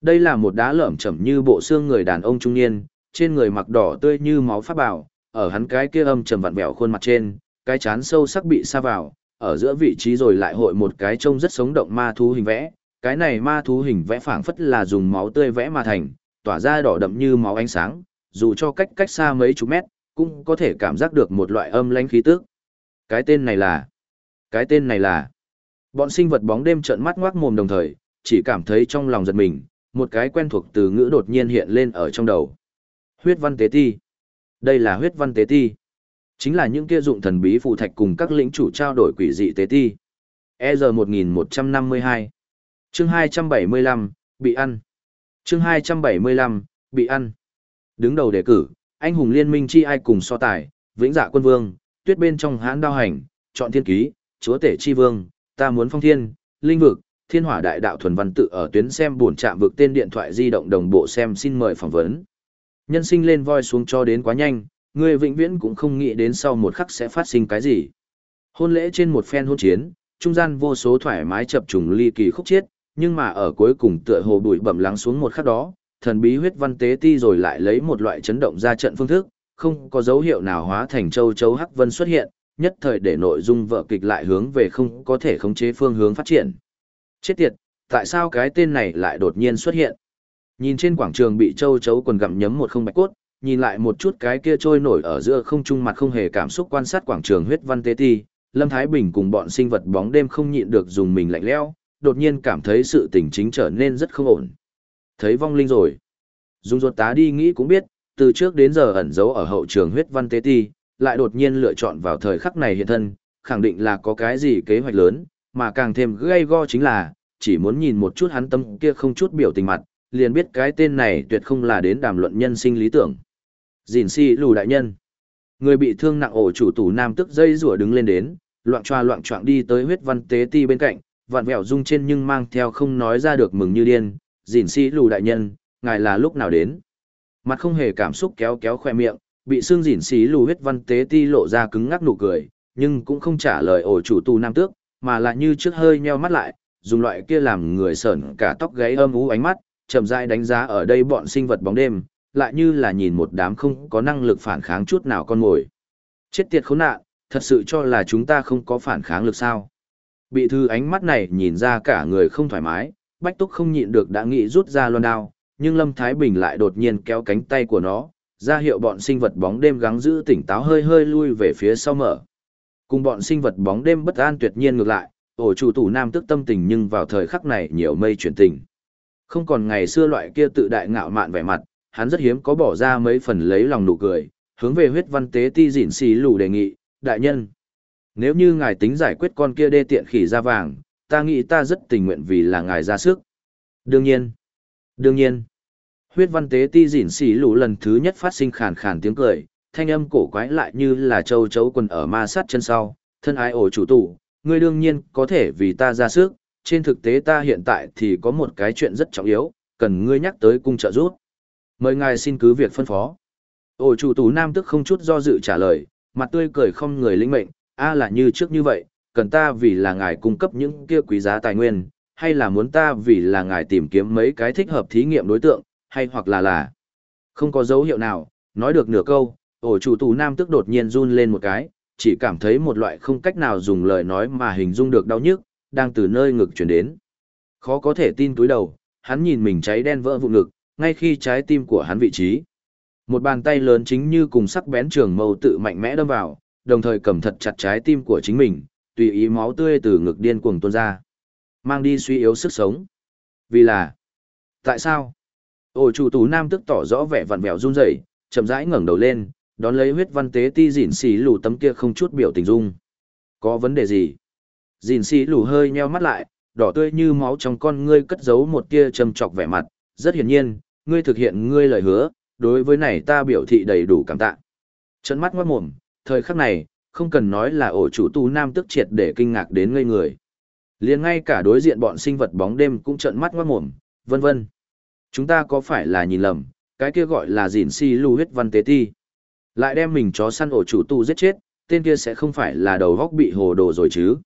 S1: Đây là một đá lởm chởm như bộ xương người đàn ông trung niên, trên người mặc đỏ tươi như máu pháp bảo, ở hắn cái kia âm trầm vặn vẹo khuôn mặt trên, cái chán sâu sắc bị sa vào, ở giữa vị trí rồi lại hội một cái trông rất sống động ma thú hình vẽ, cái này ma thú hình vẽ phảng phất là dùng máu tươi vẽ mà thành, tỏa ra đỏ đậm như máu ánh sáng, dù cho cách cách xa mấy chục mét, cũng có thể cảm giác được một loại âm lãnh khí tức. Cái tên này là... Cái tên này là... Bọn sinh vật bóng đêm trợn mắt ngoác mồm đồng thời, chỉ cảm thấy trong lòng giật mình, một cái quen thuộc từ ngữ đột nhiên hiện lên ở trong đầu. Huyết văn tế ti. Đây là huyết văn tế ti. Chính là những kia dụng thần bí phù thạch cùng các lĩnh chủ trao đổi quỷ dị tế ti. EZ1152. Chương 275, bị ăn. Chương 275, bị ăn. Đứng đầu đề cử, anh hùng liên minh chi ai cùng so tài, vĩnh dạ quân vương, tuyết bên trong hãn đao hành, chọn thiên ký, chúa tể chi vương, ta muốn phong thiên, linh vực, thiên hỏa đại đạo thuần văn tự ở tuyến xem buồn chạm vực tên điện thoại di động đồng bộ xem xin mời phỏng vấn. Nhân sinh lên voi xuống cho đến quá nhanh, người vĩnh viễn cũng không nghĩ đến sau một khắc sẽ phát sinh cái gì. Hôn lễ trên một phen hôn chiến, trung gian vô số thoải mái chập trùng ly kỳ khúc chiết, nhưng mà ở cuối cùng tựa hồ bụi bẩm lắng xuống một khắc đó, thần bí huyết văn tế ti rồi lại lấy một loại chấn động ra trận phương thức, không có dấu hiệu nào hóa thành châu chấu hắc vân xuất hiện, nhất thời để nội dung vợ kịch lại hướng về không có thể khống chế phương hướng phát triển. Chết tiệt, tại sao cái tên này lại đột nhiên xuất hiện? Nhìn trên quảng trường bị châu chấu quần gặm nhấm một không bạch cốt, nhìn lại một chút cái kia trôi nổi ở giữa không trung mặt không hề cảm xúc quan sát quảng trường huyết văn tế ti, Lâm Thái Bình cùng bọn sinh vật bóng đêm không nhịn được dùng mình lạnh lẽo, đột nhiên cảm thấy sự tình chính trở nên rất không ổn. Thấy vong linh rồi. Dung ruột tá đi nghĩ cũng biết, từ trước đến giờ ẩn giấu ở hậu trường huyết văn tế ti, lại đột nhiên lựa chọn vào thời khắc này hiện thân, khẳng định là có cái gì kế hoạch lớn, mà càng thêm gây go chính là, chỉ muốn nhìn một chút hắn tâm kia không chút biểu tình mặt, liền biết cái tên này tuyệt không là đến đàm luận nhân sinh lý tưởng. Dìn si lù đại nhân. Người bị thương nặng ổ chủ tủ nam tức dây rủa đứng lên đến, loạn choa loạn choạng đi tới huyết văn tế ti bên cạnh, vặn vẹo rung trên nhưng mang theo không nói ra được mừng như điên, dìn sĩ lù đại nhân, ngài là lúc nào đến. Mặt không hề cảm xúc kéo kéo khoe miệng, bị xương dìn sĩ lù huyết văn tế ti lộ ra cứng ngắc nụ cười, nhưng cũng không trả lời ổ chủ tù nam tước, mà là như trước hơi nheo mắt lại, dùng loại kia làm người sởn cả tóc gáy âm ú ánh mắt, chậm rãi đánh giá ở đây bọn sinh vật bóng đêm, lại như là nhìn một đám không có năng lực phản kháng chút nào con mồi. Chết tiệt khốn nạn, thật sự cho là chúng ta không có phản kháng lực sao? Bị thư ánh mắt này nhìn ra cả người không thoải mái, Bách Túc không nhịn được đã nghĩ rút ra loan đao, nhưng Lâm Thái Bình lại đột nhiên kéo cánh tay của nó, ra hiệu bọn sinh vật bóng đêm gắng giữ tỉnh táo hơi hơi lui về phía sau mở. Cùng bọn sinh vật bóng đêm bất an tuyệt nhiên ngược lại, ổ chủ tủ nam tức tâm tình nhưng vào thời khắc này nhiều mây chuyển tình. Không còn ngày xưa loại kia tự đại ngạo mạn vẻ mặt, hắn rất hiếm có bỏ ra mấy phần lấy lòng nụ cười, hướng về huyết văn tế ti dịn xì lù đề nghị, đại nhân. Nếu như ngài tính giải quyết con kia đê tiện khỉ ra vàng, ta nghĩ ta rất tình nguyện vì là ngài ra sức. Đương nhiên, đương nhiên, huyết văn tế ti dỉn xỉ lũ lần thứ nhất phát sinh khàn khàn tiếng cười, thanh âm cổ quái lại như là châu chấu quần ở ma sát chân sau, thân ái ổ chủ tụ, ngươi đương nhiên có thể vì ta ra sức, trên thực tế ta hiện tại thì có một cái chuyện rất trọng yếu, cần ngươi nhắc tới cung trợ giúp. Mời ngài xin cứ việc phân phó. Ổ chủ tù nam tức không chút do dự trả lời, mặt tươi cười không người linh mệnh, a là như trước như vậy, cần ta vì là ngài cung cấp những kia quý giá tài nguyên, hay là muốn ta vì là ngài tìm kiếm mấy cái thích hợp thí nghiệm đối tượng, hay hoặc là là không có dấu hiệu nào, nói được nửa câu, ổ chủ tù nam tức đột nhiên run lên một cái, chỉ cảm thấy một loại không cách nào dùng lời nói mà hình dung được đau nhức, đang từ nơi ngực chuyển đến. Khó có thể tin túi đầu, hắn nhìn mình cháy đen vỡ vụ ngực, ngay khi trái tim của hắn vị trí. Một bàn tay lớn chính như cùng sắc bén trường mâu tự mạnh mẽ đâm vào, đồng thời cầm thật chặt trái tim của chính mình, tùy ý máu tươi từ ngực điên cuồng tuôn ra. Mang đi suy yếu sức sống. Vì là... Tại sao? Ổ chủ tù nam tức tỏ rõ vẻ vặn vẹo run rẩy, chậm rãi ngẩng đầu lên, đón lấy huyết văn tế ti dỉn xì lù tấm kia không chút biểu tình dung. Có vấn đề gì? Dỉn xì lù hơi nheo mắt lại, đỏ tươi như máu trong con ngươi cất giấu một tia trầm trọc vẻ mặt, rất hiển nhiên, ngươi thực hiện ngươi lời hứa, đối với này ta biểu thị đầy đủ cảm tạ. Trận mắt ngoát mồm, thời khắc này, không cần nói là ổ chủ tu nam tức triệt để kinh ngạc đến ngây người. liền ngay cả đối diện bọn sinh vật bóng đêm cũng trợn mắt ngoát mồm, vân vân. Chúng ta có phải là nhìn lầm, cái kia gọi là dìn si lưu huyết văn tế ti. Lại đem mình chó săn ổ chủ tu giết chết, tên kia sẽ không phải là đầu góc bị hồ đồ rồi chứ.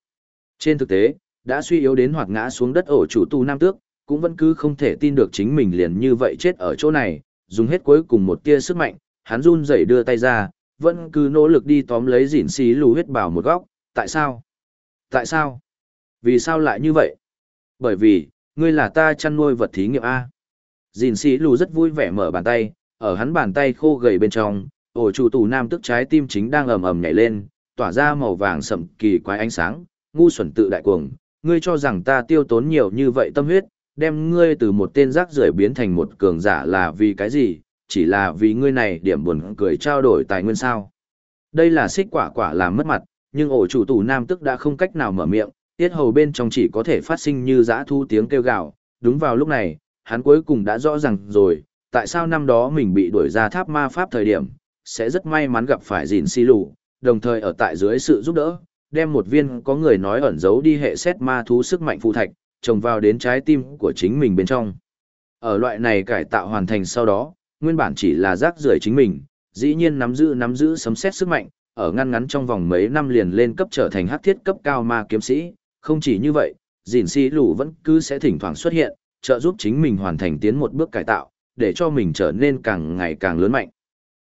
S1: Trên thực tế, đã suy yếu đến hoặc ngã xuống đất ổ chủ tu nam tước, cũng vẫn cứ không thể tin được chính mình liền như vậy chết ở chỗ này, dùng hết cuối cùng một tia sức mạnh, hắn run rẩy đưa tay ra, vẫn cứ nỗ lực đi tóm lấy dỉn xí lù huyết bảo một góc, tại sao? Tại sao? Vì sao lại như vậy? Bởi vì, ngươi là ta chăn nuôi vật thí nghiệm A. Dìn xí lù rất vui vẻ mở bàn tay, ở hắn bàn tay khô gầy bên trong, ổ chủ tù nam tức trái tim chính đang ầm ầm nhảy lên, tỏa ra màu vàng sậm kỳ quái ánh sáng, ngu xuẩn tự đại cuồng, ngươi cho rằng ta tiêu tốn nhiều như vậy tâm huyết, đem ngươi từ một tên rác rưởi biến thành một cường giả là vì cái gì, chỉ là vì ngươi này điểm buồn cười trao đổi tài nguyên sao. Đây là xích quả quả làm mất mặt, nhưng ổ chủ tù nam tức đã không cách nào mở miệng, tiết hầu bên trong chỉ có thể phát sinh như dã thu tiếng kêu gào, đúng vào lúc này, hắn cuối cùng đã rõ ràng rồi, tại sao năm đó mình bị đuổi ra tháp ma pháp thời điểm, sẽ rất may mắn gặp phải dìn si lù, đồng thời ở tại dưới sự giúp đỡ, đem một viên có người nói ẩn giấu đi hệ xét ma thú sức mạnh phù thạch, trồng vào đến trái tim của chính mình bên trong. Ở loại này cải tạo hoàn thành sau đó, nguyên bản chỉ là rác rưởi chính mình, dĩ nhiên nắm giữ nắm giữ sấm xét sức mạnh, ở ngăn ngắn trong vòng mấy năm liền lên cấp trở thành hắc thiết cấp cao ma kiếm sĩ, không chỉ như vậy, dìn si lù vẫn cứ sẽ thỉnh thoảng xuất hiện, trợ giúp chính mình hoàn thành tiến một bước cải tạo, để cho mình trở nên càng ngày càng lớn mạnh.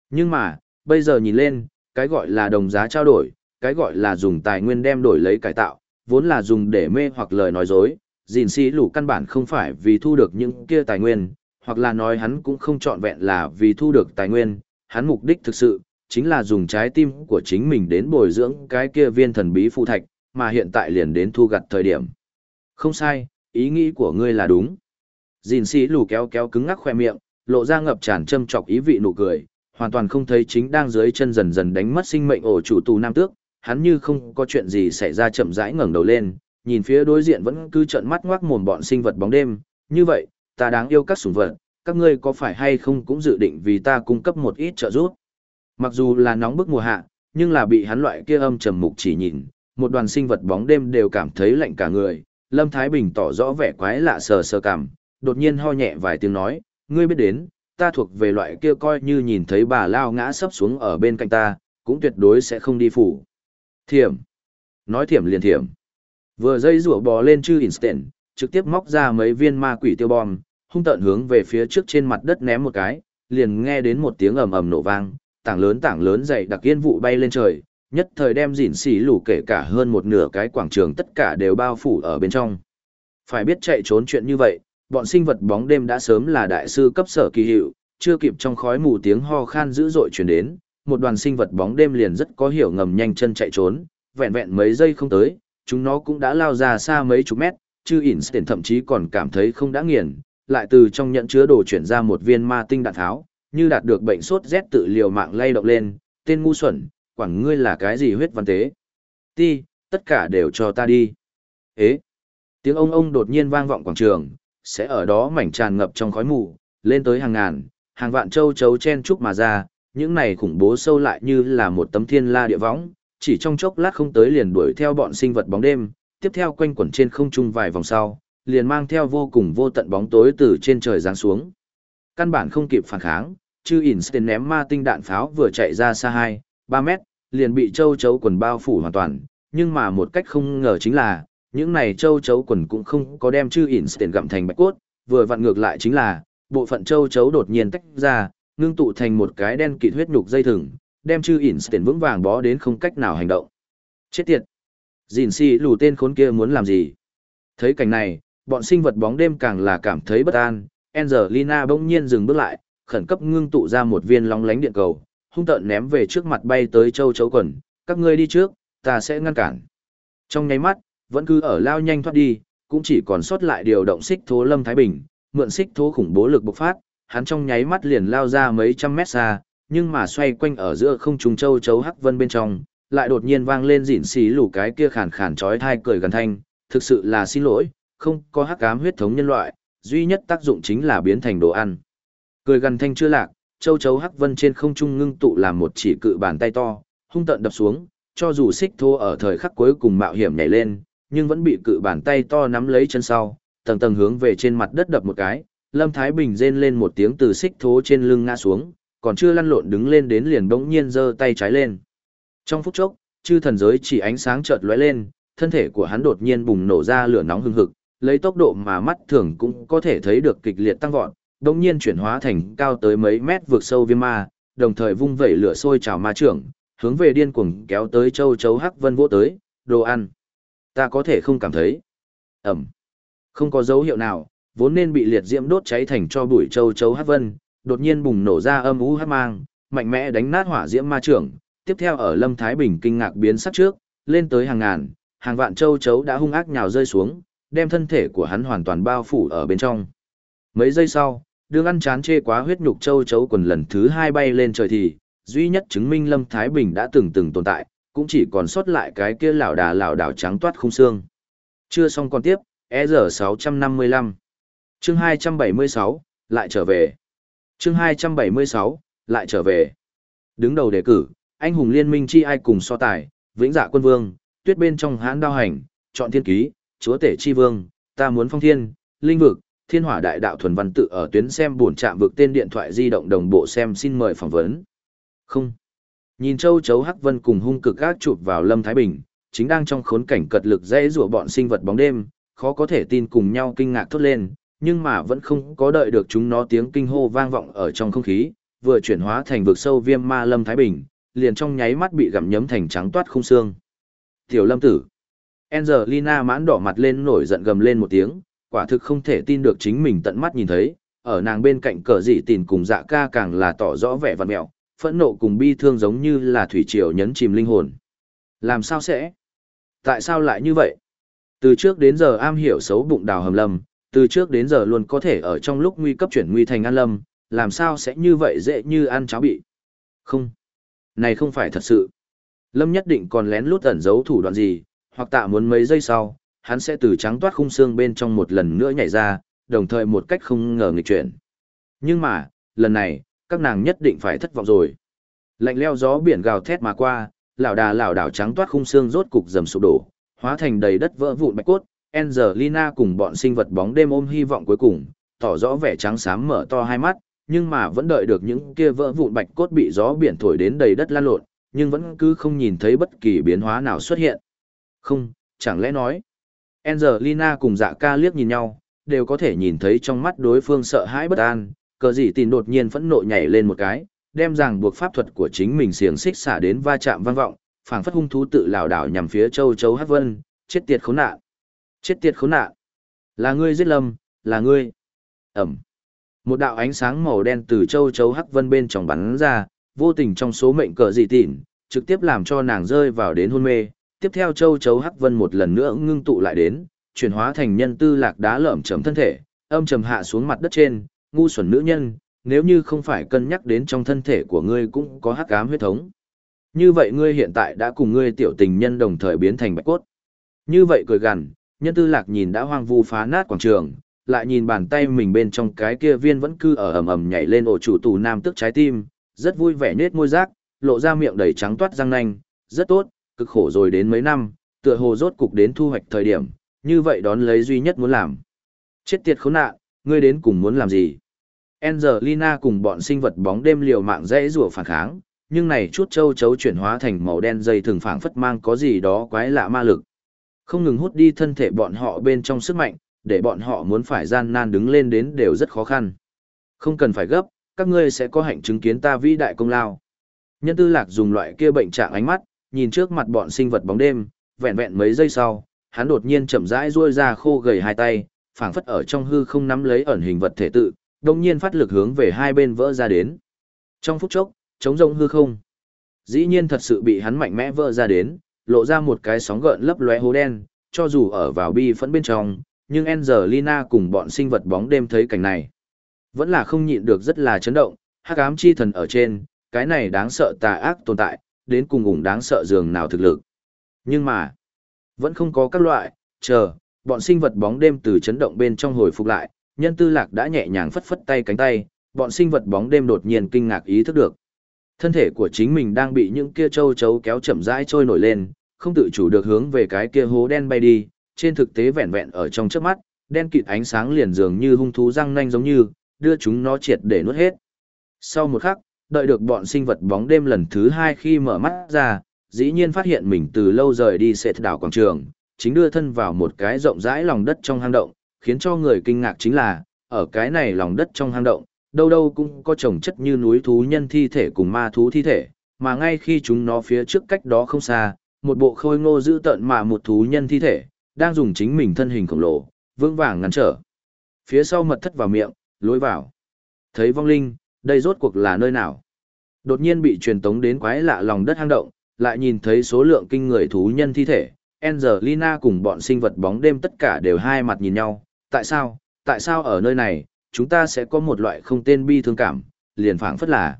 S1: Nhưng mà, bây giờ nhìn lên, cái gọi là đồng giá trao đổi, cái gọi là dùng tài nguyên đem đổi lấy cải tạo, vốn là dùng để mê hoặc lời nói dối, dìn xì lũ căn bản không phải vì thu được những kia tài nguyên, hoặc là nói hắn cũng không trọn vẹn là vì thu được tài nguyên, hắn mục đích thực sự, chính là dùng trái tim của chính mình đến bồi dưỡng cái kia viên thần bí phụ thạch, mà hiện tại liền đến thu gặt thời điểm. Không sai, ý nghĩ của ngươi là đúng. Dìn sĩ lù kéo kéo cứng ngắc khoe miệng, lộ ra ngập tràn châm chọc ý vị nụ cười, hoàn toàn không thấy chính đang dưới chân dần dần đánh mất sinh mệnh ổ chủ tù nam tước, hắn như không có chuyện gì xảy ra chậm rãi ngẩng đầu lên, nhìn phía đối diện vẫn cứ trợn mắt ngoác mồm bọn sinh vật bóng đêm, như vậy, ta đáng yêu các sủng vật, các ngươi có phải hay không cũng dự định vì ta cung cấp một ít trợ giúp. Mặc dù là nóng bức mùa hạ, nhưng là bị hắn loại kia âm trầm mục chỉ nhìn, một đoàn sinh vật bóng đêm đều cảm thấy lạnh cả người. Lâm Thái Bình tỏ rõ vẻ quái lạ sờ sờ cảm, đột nhiên ho nhẹ vài tiếng nói, ngươi biết đến, ta thuộc về loại kia coi như nhìn thấy bà lao ngã sấp xuống ở bên cạnh ta, cũng tuyệt đối sẽ không đi phủ. Thiểm. Nói thiểm liền thiểm. Vừa dây rủa bò lên chư instant, trực tiếp móc ra mấy viên ma quỷ tiêu bom, hung tợn hướng về phía trước trên mặt đất ném một cái, liền nghe đến một tiếng ầm ầm nổ vang, tảng lớn tảng lớn dày đặc yên vụ bay lên trời, nhất thời đem dỉn xỉ lù kể cả hơn một nửa cái quảng trường tất cả đều bao phủ ở bên trong. Phải biết chạy trốn chuyện như vậy, bọn sinh vật bóng đêm đã sớm là đại sư cấp sở kỳ hiệu, chưa kịp trong khói mù tiếng ho khan dữ dội truyền đến, một đoàn sinh vật bóng đêm liền rất có hiểu ngầm nhanh chân chạy trốn, vẹn vẹn mấy giây không tới, chúng nó cũng đã lao ra xa mấy chục mét, chứ Einstein thậm chí còn cảm thấy không đã nghiền, lại từ trong nhận chứa đồ chuyển ra một viên ma tinh đạn tháo, như đạt được bệnh sốt rét tự liều mạng lay động lên, tên ngu xuẩn, quảng ngươi là cái gì huyết văn tế. Ti, tất cả đều cho ta đi. Ế, tiếng ông ông đột nhiên vang vọng quảng trường, sẽ ở đó mảnh tràn ngập trong khói mù, lên tới hàng ngàn, hàng vạn châu chấu chen chúc mà ra, những này khủng bố sâu lại như là một tấm thiên la địa võng, chỉ trong chốc lát không tới liền đuổi theo bọn sinh vật bóng đêm, tiếp theo quanh quẩn trên không trung vài vòng sau, liền mang theo vô cùng vô tận bóng tối từ trên trời giáng xuống. Căn bản không kịp phản kháng, chư Einstein ném ma tinh đạn pháo vừa chạy ra xa 2, 3 mét, liền bị châu chấu quần bao phủ hoàn toàn, nhưng mà một cách không ngờ chính là, những này châu chấu quần cũng không có đem chư Einstein gặm thành bạch cốt, vừa vặn ngược lại chính là, bộ phận châu chấu đột nhiên tách ra, ngưng tụ thành một cái đen kịt huyết nhục dây thừng, đem chư Einstein vững vàng bó đến không cách nào hành động. Chết tiệt! Dìn si lù tên khốn kia muốn làm gì? Thấy cảnh này, bọn sinh vật bóng đêm càng là cảm thấy bất an, Angelina bỗng nhiên dừng bước lại, khẩn cấp ngưng tụ ra một viên lóng lánh điện cầu, hung tợn ném về trước mặt bay tới châu chấu quần, các ngươi đi trước, ta sẽ ngăn cản. Trong nháy mắt, vẫn cứ ở lao nhanh thoát đi, cũng chỉ còn sót lại điều động xích thố Lâm Thái Bình, mượn xích thố khủng bố lực bộc phát, hắn trong nháy mắt liền lao ra mấy trăm mét xa, nhưng mà xoay quanh ở giữa không trùng châu chấu hắc vân bên trong, lại đột nhiên vang lên rỉn xì lù cái kia khàn khàn chói thai cười gần thanh, thực sự là xin lỗi, không có hắc ám huyết thống nhân loại, duy nhất tác dụng chính là biến thành đồ ăn. Cười gần thanh chưa lạc, châu chấu hắc vân trên không trung ngưng tụ làm một chỉ cự bàn tay to, hung tận đập xuống, cho dù xích thô ở thời khắc cuối cùng mạo hiểm nhảy lên, nhưng vẫn bị cự bàn tay to nắm lấy chân sau, tầng tầng hướng về trên mặt đất đập một cái, Lâm Thái Bình rên lên một tiếng từ xích thố trên lưng ngã xuống, còn chưa lăn lộn đứng lên đến liền bỗng nhiên giơ tay trái lên. Trong phút chốc, chư thần giới chỉ ánh sáng chợt lóe lên, thân thể của hắn đột nhiên bùng nổ ra lửa nóng hừng hực, lấy tốc độ mà mắt thường cũng có thể thấy được kịch liệt tăng vọt, đột nhiên chuyển hóa thành cao tới mấy mét vượt sâu viêm ma, đồng thời vung vẩy lửa sôi trào ma trưởng, hướng về điên cuồng kéo tới châu chấu hắc vân vỗ tới, đồ ăn. Ta có thể không cảm thấy. Ẩm. Không có dấu hiệu nào, vốn nên bị liệt diễm đốt cháy thành cho bụi châu chấu hắc vân, đột nhiên bùng nổ ra âm u hắc mang, mạnh mẽ đánh nát hỏa diễm ma trưởng, tiếp theo ở Lâm Thái Bình kinh ngạc biến sắc trước, lên tới hàng ngàn, hàng vạn châu chấu đã hung ác nhào rơi xuống, đem thân thể của hắn hoàn toàn bao phủ ở bên trong. Mấy giây sau, đương ăn chán chê quá huyết nhục châu chấu quần lần thứ hai bay lên trời thì, duy nhất chứng minh Lâm Thái Bình đã từng từng tồn tại, cũng chỉ còn sót lại cái kia lão đà lão đảo trắng toát không xương. Chưa xong còn tiếp, EZ655. Chương 276, lại trở về. Chương 276, lại trở về. Đứng đầu đề cử, anh hùng liên minh chi ai cùng so tài, vĩnh dạ quân vương, tuyết bên trong hãn đao hành, chọn thiên ký, chúa tể chi vương, ta muốn phong thiên, linh vực, thiên hỏa đại đạo thuần văn tự ở tuyến xem buồn chạm vực tên điện thoại di động đồng bộ xem xin mời phỏng vấn. Không. Nhìn châu chấu hắc vân cùng hung cực gác chụp vào lâm thái bình, chính đang trong khốn cảnh cật lực dễ rủa bọn sinh vật bóng đêm, khó có thể tin cùng nhau kinh ngạc thốt lên, nhưng mà vẫn không có đợi được chúng nó tiếng kinh hô vang vọng ở trong không khí, vừa chuyển hóa thành vực sâu viêm ma lâm thái bình, liền trong nháy mắt bị gặm nhấm thành trắng toát không xương. Tiểu lâm tử. Angelina mãn đỏ mặt lên nổi giận gầm lên một tiếng, quả thực không thể tin được chính mình tận mắt nhìn thấy, ở nàng bên cạnh cờ dị tìn cùng dạ ca càng là tỏ rõ vẻ văn mẹo, phẫn nộ cùng bi thương giống như là thủy triều nhấn chìm linh hồn. Làm sao sẽ? Tại sao lại như vậy? Từ trước đến giờ am hiểu xấu bụng đào hầm lâm, từ trước đến giờ luôn có thể ở trong lúc nguy cấp chuyển nguy thành an lâm, làm sao sẽ như vậy dễ như ăn cháo bị? Không. Này không phải thật sự. Lâm nhất định còn lén lút ẩn giấu thủ đoạn gì, hoặc tạ muốn mấy giây sau, hắn sẽ từ trắng toát khung xương bên trong một lần nữa nhảy ra, đồng thời một cách không ngờ nghịch chuyển. Nhưng mà, lần này, các nàng nhất định phải thất vọng rồi. Lạnh leo gió biển gào thét mà qua, lão đà lão đảo trắng toát khung xương rốt cục dầm sụp đổ, hóa thành đầy đất vỡ vụn bạch cốt. Angelina cùng bọn sinh vật bóng đêm ôm hy vọng cuối cùng, tỏ rõ vẻ trắng xám mở to hai mắt, nhưng mà vẫn đợi được những kia vỡ vụn bạch cốt bị gió biển thổi đến đầy đất lan lộn, nhưng vẫn cứ không nhìn thấy bất kỳ biến hóa nào xuất hiện. Không, chẳng lẽ nói. Angelina cùng dạ ca liếc nhìn nhau, đều có thể nhìn thấy trong mắt đối phương sợ hãi bất an, cờ gì tin đột nhiên phẫn nộ nhảy lên một cái, đem ràng buộc pháp thuật của chính mình xiềng xích xả đến va chạm vang vọng, phảng phất hung thú tự lảo đảo nhằm phía châu chấu hát vân, chết tiệt khốn nạn. Chết tiệt khốn nạn. Là ngươi giết lâm, là ngươi. Ẩm. Một đạo ánh sáng màu đen từ châu chấu hắc vân bên trong bắn ra, vô tình trong số mệnh cờ dị tỉn, trực tiếp làm cho nàng rơi vào đến hôn mê. Tiếp theo châu chấu hắc vân một lần nữa ngưng tụ lại đến, chuyển hóa thành nhân tư lạc đá lởm chấm thân thể, âm trầm hạ xuống mặt đất trên, ngu xuẩn nữ nhân, nếu như không phải cân nhắc đến trong thân thể của ngươi cũng có hắc ám huyết thống. Như vậy ngươi hiện tại đã cùng ngươi tiểu tình nhân đồng thời biến thành bạch cốt. Như vậy cười gằn, nhân tư lạc nhìn đã hoang vu phá nát quảng trường, lại nhìn bàn tay mình bên trong cái kia viên vẫn cư ở ầm ầm nhảy lên ổ chủ tù nam tức trái tim, rất vui vẻ nết môi rác, lộ ra miệng đầy trắng toát răng nanh, rất tốt, cực khổ rồi đến mấy năm, tựa hồ rốt cục đến thu hoạch thời điểm, như vậy đón lấy duy nhất muốn làm. Chết tiệt khốn nạn, ngươi đến cùng muốn làm gì? Angelina cùng bọn sinh vật bóng đêm liều mạng dễ rủa phản kháng, nhưng này chút châu chấu chuyển hóa thành màu đen dây thường phảng phất mang có gì đó quái lạ ma lực. Không ngừng hút đi thân thể bọn họ bên trong sức mạnh, để bọn họ muốn phải gian nan đứng lên đến đều rất khó khăn. Không cần phải gấp, các ngươi sẽ có hạnh chứng kiến ta vĩ đại công lao. Nhân tư lạc dùng loại kia bệnh trạng ánh mắt, nhìn trước mặt bọn sinh vật bóng đêm, vẹn vẹn mấy giây sau, hắn đột nhiên chậm rãi duỗi ra khô gầy hai tay, phảng phất ở trong hư không nắm lấy ẩn hình vật thể tự, đồng nhiên phát lực hướng về hai bên vỡ ra đến. Trong phút chốc, chống rông hư không. Dĩ nhiên thật sự bị hắn mạnh mẽ vỡ ra đến, lộ ra một cái sóng gợn lấp lóe hố đen, cho dù ở vào bi phẫn bên trong, nhưng Angelina cùng bọn sinh vật bóng đêm thấy cảnh này. Vẫn là không nhịn được rất là chấn động, hắc ám chi thần ở trên, cái này đáng sợ tà ác tồn tại, đến cùng ủng đáng sợ dường nào thực lực. Nhưng mà, vẫn không có các loại, chờ, bọn sinh vật bóng đêm từ chấn động bên trong hồi phục lại, nhân tư lạc đã nhẹ nhàng phất phất tay cánh tay, bọn sinh vật bóng đêm đột nhiên kinh ngạc ý thức được. Thân thể của chính mình đang bị những kia châu chấu kéo chậm rãi trôi nổi lên, không tự chủ được hướng về cái kia hố đen bay đi, trên thực tế vẹn vẹn ở trong trước mắt, đen kịt ánh sáng liền dường như hung thú răng nanh giống như, đưa chúng nó triệt để nuốt hết. Sau một khắc, đợi được bọn sinh vật bóng đêm lần thứ hai khi mở mắt ra, dĩ nhiên phát hiện mình từ lâu rời đi sẽ đảo quảng trường, chính đưa thân vào một cái rộng rãi lòng đất trong hang động, khiến cho người kinh ngạc chính là, ở cái này lòng đất trong hang động, đâu đâu cũng có trồng chất như núi thú nhân thi thể cùng ma thú thi thể, mà ngay khi chúng nó phía trước cách đó không xa, một bộ khôi ngô giữ tợn mà một thú nhân thi thể, đang dùng chính mình thân hình khổng lồ, vững vàng ngăn trở. Phía sau mật thất vào miệng, lối vào. Thấy vong linh, đây rốt cuộc là nơi nào? Đột nhiên bị truyền tống đến quái lạ lòng đất hang động, lại nhìn thấy số lượng kinh người thú nhân thi thể. Angelina cùng bọn sinh vật bóng đêm tất cả đều hai mặt nhìn nhau. Tại sao? Tại sao ở nơi này, chúng ta sẽ có một loại không tên bi thương cảm, liền phảng phất là.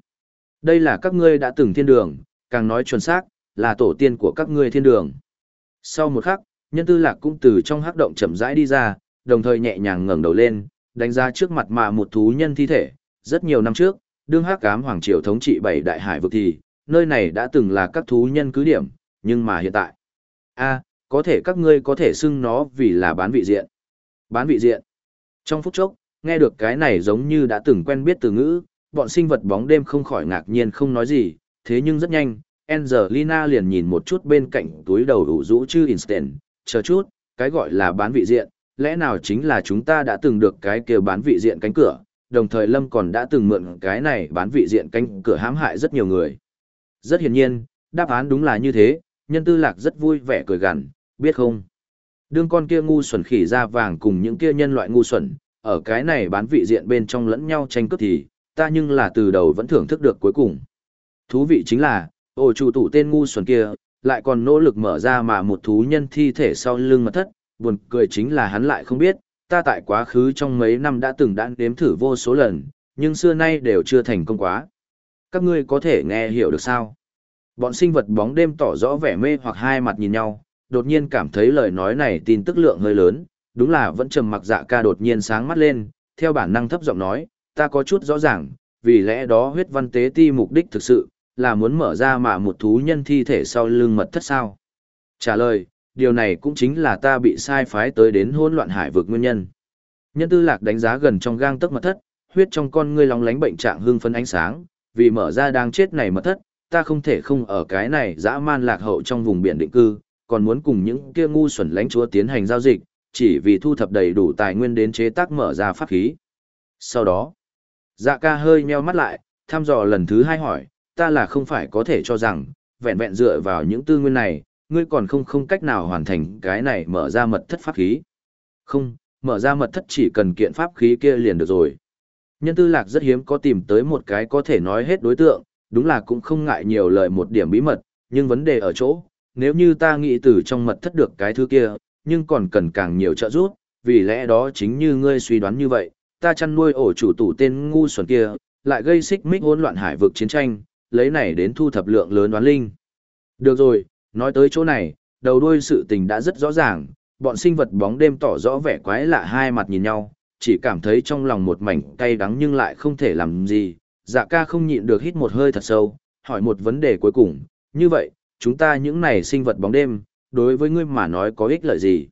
S1: Đây là các ngươi đã từng thiên đường, càng nói chuẩn xác, là tổ tiên của các ngươi thiên đường. Sau một khắc, nhân tư lạc cũng từ trong hắc động chậm rãi đi ra, đồng thời nhẹ nhàng ngẩng đầu lên, đánh ra trước mặt mà một thú nhân thi thể. Rất nhiều năm trước, đương hắc ám hoàng triều thống trị bảy đại hải vực thì, nơi này đã từng là các thú nhân cứ điểm, nhưng mà hiện tại. a có thể các ngươi có thể xưng nó vì là bán vị diện. Bán vị diện. Trong phút chốc, nghe được cái này giống như đã từng quen biết từ ngữ, bọn sinh vật bóng đêm không khỏi ngạc nhiên không nói gì, thế nhưng rất nhanh, Angelina liền nhìn một chút bên cạnh túi đầu ủ rũ chư Instant, chờ chút, cái gọi là bán vị diện, lẽ nào chính là chúng ta đã từng được cái kia bán vị diện cánh cửa, đồng thời Lâm còn đã từng mượn cái này bán vị diện cánh cửa hãm hại rất nhiều người. Rất hiển nhiên, đáp án đúng là như thế, nhân tư lạc rất vui vẻ cười gằn, biết không? Đương con kia ngu xuẩn khỉ da vàng cùng những kia nhân loại ngu xuẩn, ở cái này bán vị diện bên trong lẫn nhau tranh cướp thì, ta nhưng là từ đầu vẫn thưởng thức được cuối cùng. Thú vị chính là, ổ chủ tủ tên ngu xuẩn kia, lại còn nỗ lực mở ra mà một thú nhân thi thể sau lưng mật thất, buồn cười chính là hắn lại không biết, ta tại quá khứ trong mấy năm đã từng đã đếm thử vô số lần, nhưng xưa nay đều chưa thành công quá. Các ngươi có thể nghe hiểu được sao? Bọn sinh vật bóng đêm tỏ rõ vẻ mê hoặc hai mặt nhìn nhau, đột nhiên cảm thấy lời nói này tin tức lượng hơi lớn, đúng là vẫn trầm mặc dạ ca đột nhiên sáng mắt lên, theo bản năng thấp giọng nói, ta có chút rõ ràng, vì lẽ đó huyết văn tế ti mục đích thực sự, là muốn mở ra mà một thú nhân thi thể sau lưng mật thất sao. Trả lời, điều này cũng chính là ta bị sai phái tới đến hỗn loạn hải vực nguyên nhân. Nhân tư lạc đánh giá gần trong gang tấc mật thất, huyết trong con ngươi lóng lánh bệnh trạng hương phấn ánh sáng, vì mở ra đang chết này mật thất, ta không thể không ở cái này dã man lạc hậu trong vùng biển định cư, còn muốn cùng những kia ngu xuẩn lãnh chúa tiến hành giao dịch, chỉ vì thu thập đầy đủ tài nguyên đến chế tác mở ra pháp khí. Sau đó, dạ ca hơi nheo mắt lại, thăm dò lần thứ hai hỏi, ta là không phải có thể cho rằng, vẹn vẹn dựa vào những tư nguyên này, ngươi còn không không cách nào hoàn thành cái này mở ra mật thất pháp khí. Không, mở ra mật thất chỉ cần kiện pháp khí kia liền được rồi. Nhân tư lạc rất hiếm có tìm tới một cái có thể nói hết đối tượng, đúng là cũng không ngại nhiều lời một điểm bí mật, nhưng vấn đề ở chỗ, nếu như ta nghĩ từ trong mật thất được cái thứ kia, nhưng còn cần càng nhiều trợ giúp, vì lẽ đó chính như ngươi suy đoán như vậy, ta chăn nuôi ổ chủ tủ tên ngu xuẩn kia, lại gây xích mích hỗn loạn hải vực chiến tranh, lấy này đến thu thập lượng lớn đoán linh. Được rồi, nói tới chỗ này, đầu đuôi sự tình đã rất rõ ràng, bọn sinh vật bóng đêm tỏ rõ vẻ quái lạ hai mặt nhìn nhau, chỉ cảm thấy trong lòng một mảnh cay đắng nhưng lại không thể làm gì. Dạ ca không nhịn được hít một hơi thật sâu, hỏi một vấn đề cuối cùng, như vậy, chúng ta những này sinh vật bóng đêm, đối với ngươi mà nói có ích lợi gì?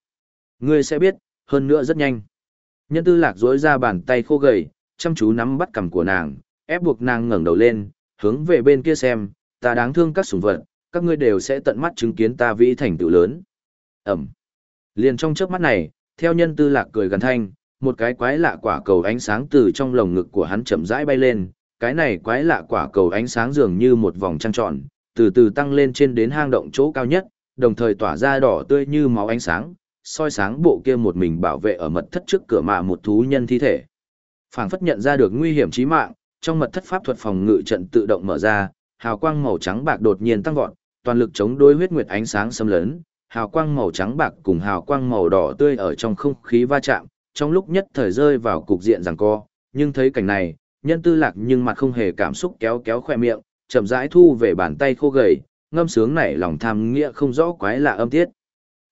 S1: Ngươi sẽ biết, hơn nữa rất nhanh. Nhân tư lạc dối ra bàn tay khô gầy, chăm chú nắm bắt cằm của nàng, ép buộc nàng ngẩng đầu lên, hướng về bên kia xem, ta đáng thương các sủng vật, các ngươi đều sẽ tận mắt chứng kiến ta vĩ thành tựu lớn. Ẩm. Liền trong chớp mắt này, theo nhân tư lạc cười gần thanh, một cái quái lạ quả cầu ánh sáng từ trong lồng ngực của hắn chậm rãi bay lên, cái này quái lạ quả cầu ánh sáng dường như một vòng trăng tròn, từ từ tăng lên trên đến hang động chỗ cao nhất, đồng thời tỏa ra đỏ tươi như máu ánh sáng, soi sáng bộ kia một mình bảo vệ ở mật thất trước cửa mạ một thú nhân thi thể. Phảng phất nhận ra được nguy hiểm chí mạng, trong mật thất pháp thuật phòng ngự trận tự động mở ra, hào quang màu trắng bạc đột nhiên tăng vọt, toàn lực chống đối huyết nguyệt ánh sáng xâm lấn, hào quang màu trắng bạc cùng hào quang màu đỏ tươi ở trong không khí va chạm, trong lúc nhất thời rơi vào cục diện giằng co, nhưng thấy cảnh này, nhân tư lạc nhưng mặt không hề cảm xúc kéo kéo khoe miệng, chậm rãi thu về bàn tay khô gầy, ngâm sướng nảy lòng tham nghĩa không rõ quái lạ âm tiết.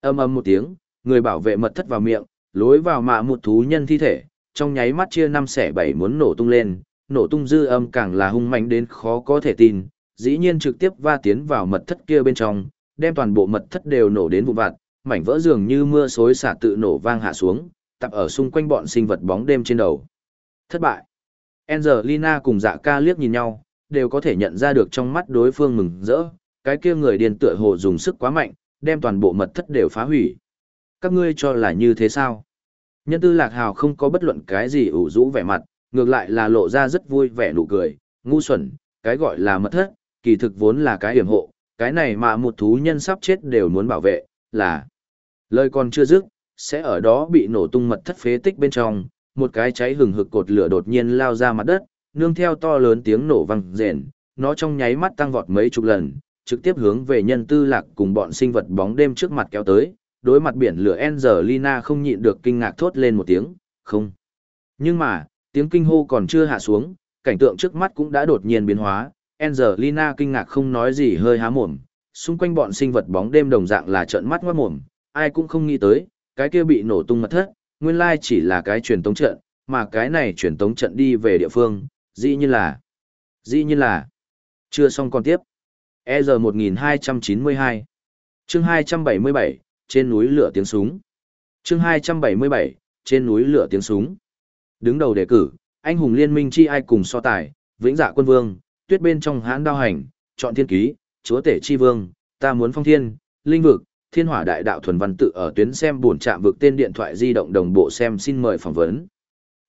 S1: Âm âm một tiếng, người bảo vệ mật thất vào miệng, lối vào mạ một thú nhân thi thể, trong nháy mắt chia năm xẻ bảy muốn nổ tung lên, nổ tung dư âm càng là hung mạnh đến khó có thể tin, dĩ nhiên trực tiếp va tiến vào mật thất kia bên trong, đem toàn bộ mật thất đều nổ đến vụn vặt, mảnh vỡ dường như mưa xối xả tự nổ vang hạ xuống, tập ở xung quanh bọn sinh vật bóng đêm trên đầu. Thất bại. Angelina cùng dạ ca liếc nhìn nhau, đều có thể nhận ra được trong mắt đối phương mừng rỡ, cái kia người điền tựa hồ dùng sức quá mạnh, đem toàn bộ mật thất đều phá hủy. Các ngươi cho là như thế sao? Nhân tư lạc hào không có bất luận cái gì ủ rũ vẻ mặt, ngược lại là lộ ra rất vui vẻ nụ cười, ngu xuẩn, cái gọi là mật thất, kỳ thực vốn là cái hiểm hộ, cái này mà một thú nhân sắp chết đều muốn bảo vệ, là lời còn chưa dứt, sẽ ở đó bị nổ tung mật thất phế tích bên trong, một cái cháy hừng hực cột lửa đột nhiên lao ra mặt đất, nương theo to lớn tiếng nổ vang rền, nó trong nháy mắt tăng vọt mấy chục lần, trực tiếp hướng về nhân tư lạc cùng bọn sinh vật bóng đêm trước mặt kéo tới, đối mặt biển lửa Angelina không nhịn được kinh ngạc thốt lên một tiếng, không. Nhưng mà, tiếng kinh hô còn chưa hạ xuống, cảnh tượng trước mắt cũng đã đột nhiên biến hóa, Angelina kinh ngạc không nói gì hơi há mồm, xung quanh bọn sinh vật bóng đêm đồng dạng là trợn mắt ngoát mồm, ai cũng không nghĩ tới, cái kia bị nổ tung mật thất, nguyên lai chỉ là cái truyền tống trận, mà cái này truyền tống trận đi về địa phương, dĩ như là, dĩ như là, chưa xong còn tiếp. EG 1292 chương 277, trên núi lửa tiếng súng. chương 277, trên núi lửa tiếng súng. Đứng đầu đề cử, anh hùng liên minh chi ai cùng so tài, vĩnh dạ quân vương, tuyết bên trong hãn đao hành, chọn thiên ký, chúa tể chi vương, ta muốn phong thiên, linh vực, thiên hỏa đại đạo thuần văn tự ở tuyến xem buồn chạm vực tên điện thoại di động đồng bộ xem xin mời phỏng vấn.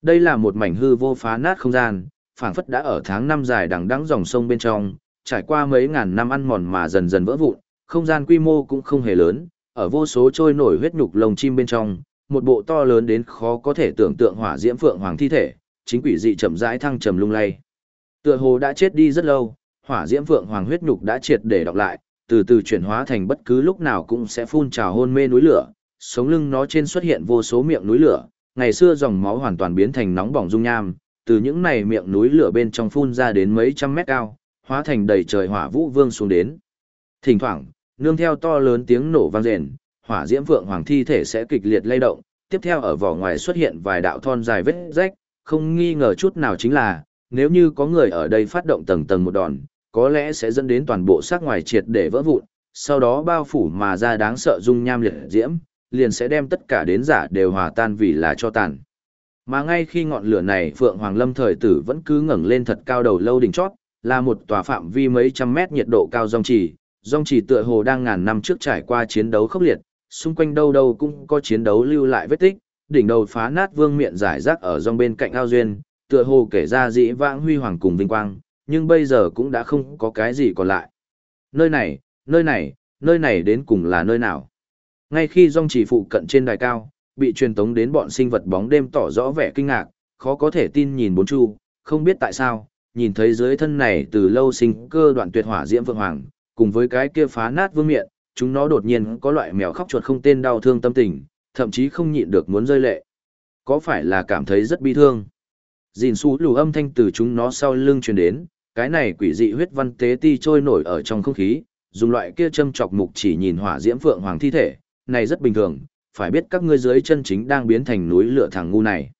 S1: Đây là một mảnh hư vô phá nát không gian, phảng phất đã ở tháng năm dài đằng đẵng dòng sông bên trong, trải qua mấy ngàn năm ăn mòn mà dần dần vỡ vụn, không gian quy mô cũng không hề lớn, ở vô số trôi nổi huyết nhục lồng chim bên trong, một bộ to lớn đến khó có thể tưởng tượng hỏa diễm phượng hoàng thi thể, chính quỷ dị chậm rãi thăng trầm lung lay. Tựa hồ đã chết đi rất lâu, hỏa diễm phượng hoàng huyết nhục đã triệt để đọc lại, từ từ chuyển hóa thành bất cứ lúc nào cũng sẽ phun trào hôn mê núi lửa, sống lưng nó trên xuất hiện vô số miệng núi lửa, ngày xưa dòng máu hoàn toàn biến thành nóng bỏng dung nham, từ những này miệng núi lửa bên trong phun ra đến mấy trăm mét cao, hóa thành đầy trời hỏa vũ vương xuống đến. Thỉnh thoảng, nương theo to lớn tiếng nổ vang rền, hỏa diễm vượng hoàng thi thể sẽ kịch liệt lay động, tiếp theo ở vỏ ngoài xuất hiện vài đạo thon dài vết rách, không nghi ngờ chút nào chính là, nếu như có người ở đây phát động tầng tầng một đòn, có lẽ sẽ dẫn đến toàn bộ xác ngoài triệt để vỡ vụn, sau đó bao phủ mà ra đáng sợ dung nham liệt diễm, liền sẽ đem tất cả đến giả đều hòa tan vì là cho tàn. Mà ngay khi ngọn lửa này Phượng Hoàng Lâm thời tử vẫn cứ ngẩng lên thật cao đầu lâu đỉnh chót, là một tòa phạm vi mấy trăm mét nhiệt độ cao rong trì, rong trì tựa hồ đang ngàn năm trước trải qua chiến đấu khốc liệt, xung quanh đâu đâu cũng có chiến đấu lưu lại vết tích, đỉnh đầu phá nát vương miện giải rác ở rong bên cạnh ao duyên, tựa hồ kể ra dĩ vãng huy hoàng cùng vinh quang, nhưng bây giờ cũng đã không có cái gì còn lại. Nơi này, nơi này, nơi này đến cùng là nơi nào? Ngay khi rong chỉ phụ cận trên đài cao, bị truyền tống đến bọn sinh vật bóng đêm tỏ rõ vẻ kinh ngạc, khó có thể tin nhìn bốn chu, không biết tại sao, nhìn thấy dưới thân này từ lâu sinh cơ đoạn tuyệt hỏa diễm vượng hoàng, cùng với cái kia phá nát vương miện, chúng nó đột nhiên có loại mèo khóc chuột không tên đau thương tâm tình, thậm chí không nhịn được muốn rơi lệ. Có phải là cảm thấy rất bi thương? Dìn xú lù âm thanh từ chúng nó sau lưng truyền đến, cái này quỷ dị huyết văn tế ti trôi nổi ở trong không khí, dùng loại kia châm chọc mục chỉ nhìn hỏa diễm phượng hoàng thi thể, này rất bình thường, phải biết các ngươi dưới chân chính đang biến thành núi lửa thằng ngu này.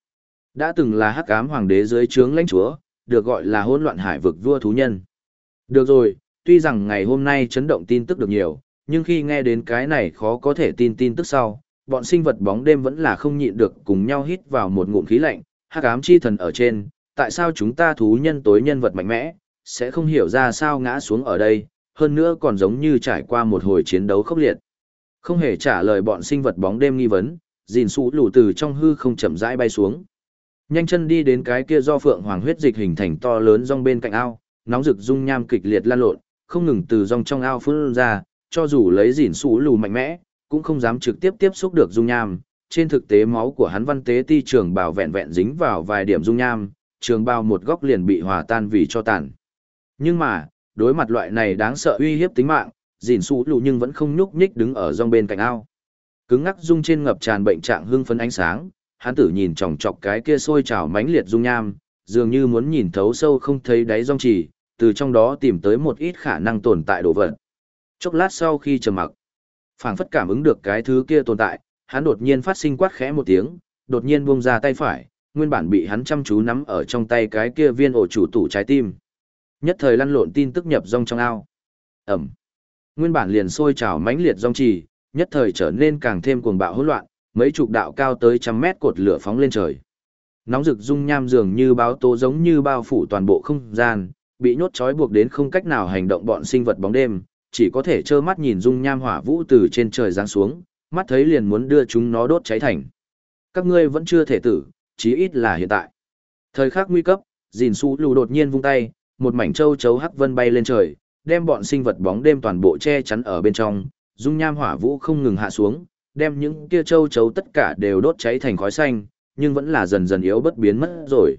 S1: Đã từng là hắc ám hoàng đế dưới trướng lãnh chúa, được gọi là hỗn loạn hải vực vua thú nhân. Được rồi, tuy rằng ngày hôm nay chấn động tin tức được nhiều, nhưng khi nghe đến cái này khó có thể tin tin tức sau, bọn sinh vật bóng đêm vẫn là không nhịn được cùng nhau hít vào một ngụm khí lạnh, hắc ám chi thần ở trên, tại sao chúng ta thú nhân tối nhân vật mạnh mẽ, sẽ không hiểu ra sao ngã xuống ở đây, hơn nữa còn giống như trải qua một hồi chiến đấu khốc liệt. Không hề trả lời bọn sinh vật bóng đêm nghi vấn, dìn sụ lù từ trong hư không chậm rãi bay xuống. Nhanh chân đi đến cái kia do phượng hoàng huyết dịch hình thành to lớn rong bên cạnh ao, nóng rực dung nham kịch liệt lan lộn, không ngừng từ rong trong ao phun ra, cho dù lấy dỉn sụ lù mạnh mẽ, cũng không dám trực tiếp tiếp xúc được dung nham. Trên thực tế máu của hắn văn tế ti trường bào vẹn vẹn dính vào vài điểm dung nham, trường bào một góc liền bị hòa tan vì cho tàn. Nhưng mà, đối mặt loại này đáng sợ uy hiếp tính mạng, dỉn xú lù nhưng vẫn không nhúc nhích đứng ở rong bên cạnh ao. Cứng ngắc dung trên ngập tràn bệnh trạng hưng phấn ánh sáng, hắn tử nhìn chòng chọc cái kia sôi trào mãnh liệt dung nham, dường như muốn nhìn thấu sâu không thấy đáy rong chỉ, từ trong đó tìm tới một ít khả năng tồn tại đồ vật. Chốc lát sau khi trầm mặc, phảng phất cảm ứng được cái thứ kia tồn tại, hắn đột nhiên phát sinh quát khẽ một tiếng, đột nhiên buông ra tay phải, nguyên bản bị hắn chăm chú nắm ở trong tay cái kia viên ổ chủ tủ trái tim. Nhất thời lăn lộn tin tức nhập rong trong ao. Ẩm. Nguyên bản liền sôi trào mãnh liệt rong trì, nhất thời trở nên càng thêm cuồng bạo hỗn loạn, mấy chục đạo cao tới trăm mét cột lửa phóng lên trời. Nóng rực dung nham dường như báo tố giống như bao phủ toàn bộ không gian, bị nhốt trói buộc đến không cách nào hành động bọn sinh vật bóng đêm, chỉ có thể trơ mắt nhìn dung nham hỏa vũ từ trên trời giáng xuống, mắt thấy liền muốn đưa chúng nó đốt cháy thành. Các ngươi vẫn chưa thể tử, chí ít là hiện tại. Thời khắc nguy cấp, Dìn Su Lù đột nhiên vung tay, một mảnh châu chấu hắc vân bay lên trời, đem bọn sinh vật bóng đêm toàn bộ che chắn ở bên trong, dung nham hỏa vũ không ngừng hạ xuống, đem những kia châu chấu tất cả đều đốt cháy thành khói xanh, nhưng vẫn là dần dần yếu bất biến mất rồi.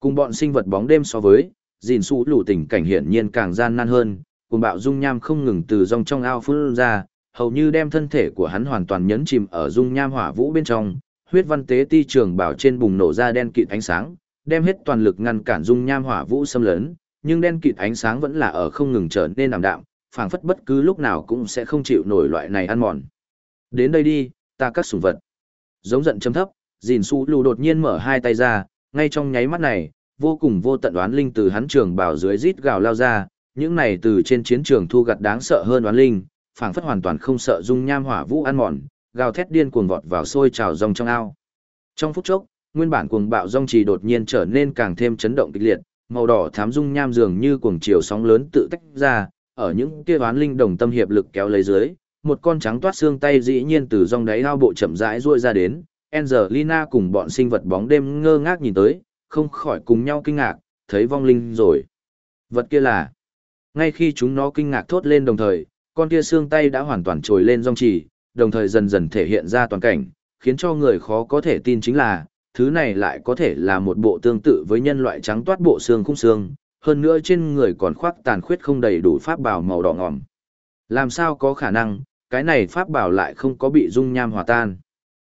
S1: Cùng bọn sinh vật bóng đêm so với, Dìn su lù tình cảnh hiển nhiên càng gian nan hơn, cùng bạo dung nham không ngừng từ dòng trong ao phun ra, hầu như đem thân thể của hắn hoàn toàn nhấn chìm ở dung nham hỏa vũ bên trong, huyết văn tế ti trường bảo trên bùng nổ ra đen kịt ánh sáng, đem hết toàn lực ngăn cản dung nham hỏa vũ xâm lấn, nhưng đen kịt ánh sáng vẫn là ở không ngừng trở nên ảm đạm, phảng phất bất cứ lúc nào cũng sẽ không chịu nổi loại này ăn mòn. Đến đây đi, ta các sủng vật. Giống giận chấm thấp, Dìn Su Lù đột nhiên mở hai tay ra, ngay trong nháy mắt này, vô cùng vô tận đoán linh từ hắn trường bảo dưới rít gào lao ra, những này từ trên chiến trường thu gặt đáng sợ hơn đoán linh, phảng phất hoàn toàn không sợ dung nham hỏa vũ ăn mòn, gào thét điên cuồng vọt vào sôi trào rong trong ao. Trong phút chốc, nguyên bản cuồng bạo rong trì đột nhiên trở nên càng thêm chấn động kịch liệt, màu đỏ thám dung nham dường như cuồng chiều sóng lớn tự tách ra, ở những kia oán linh đồng tâm hiệp lực kéo lấy dưới, một con trắng toát xương tay dĩ nhiên từ rong đáy ao bộ chậm rãi ruôi ra đến, Angelina cùng bọn sinh vật bóng đêm ngơ ngác nhìn tới, không khỏi cùng nhau kinh ngạc, thấy vong linh rồi. Vật kia là... Ngay khi chúng nó kinh ngạc thốt lên đồng thời, con kia xương tay đã hoàn toàn trồi lên rong chỉ, đồng thời dần dần thể hiện ra toàn cảnh, khiến cho người khó có thể tin chính là, thứ này lại có thể là một bộ tương tự với nhân loại trắng toát bộ xương khung xương, hơn nữa trên người còn khoác tàn khuyết không đầy đủ pháp bảo màu đỏ ngòm. Làm sao có khả năng, cái này pháp bảo lại không có bị dung nham hòa tan.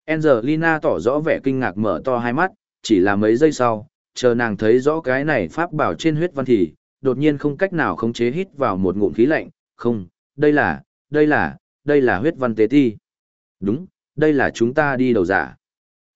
S1: Angelina tỏ rõ vẻ kinh ngạc mở to hai mắt, chỉ là mấy giây sau, chờ nàng thấy rõ cái này pháp bảo trên huyết văn thì, đột nhiên không cách nào khống chế hít vào một ngụm khí lạnh, không, đây là, đây là, đây là huyết văn tế thi. Đúng, đây là chúng ta đi đầu giả.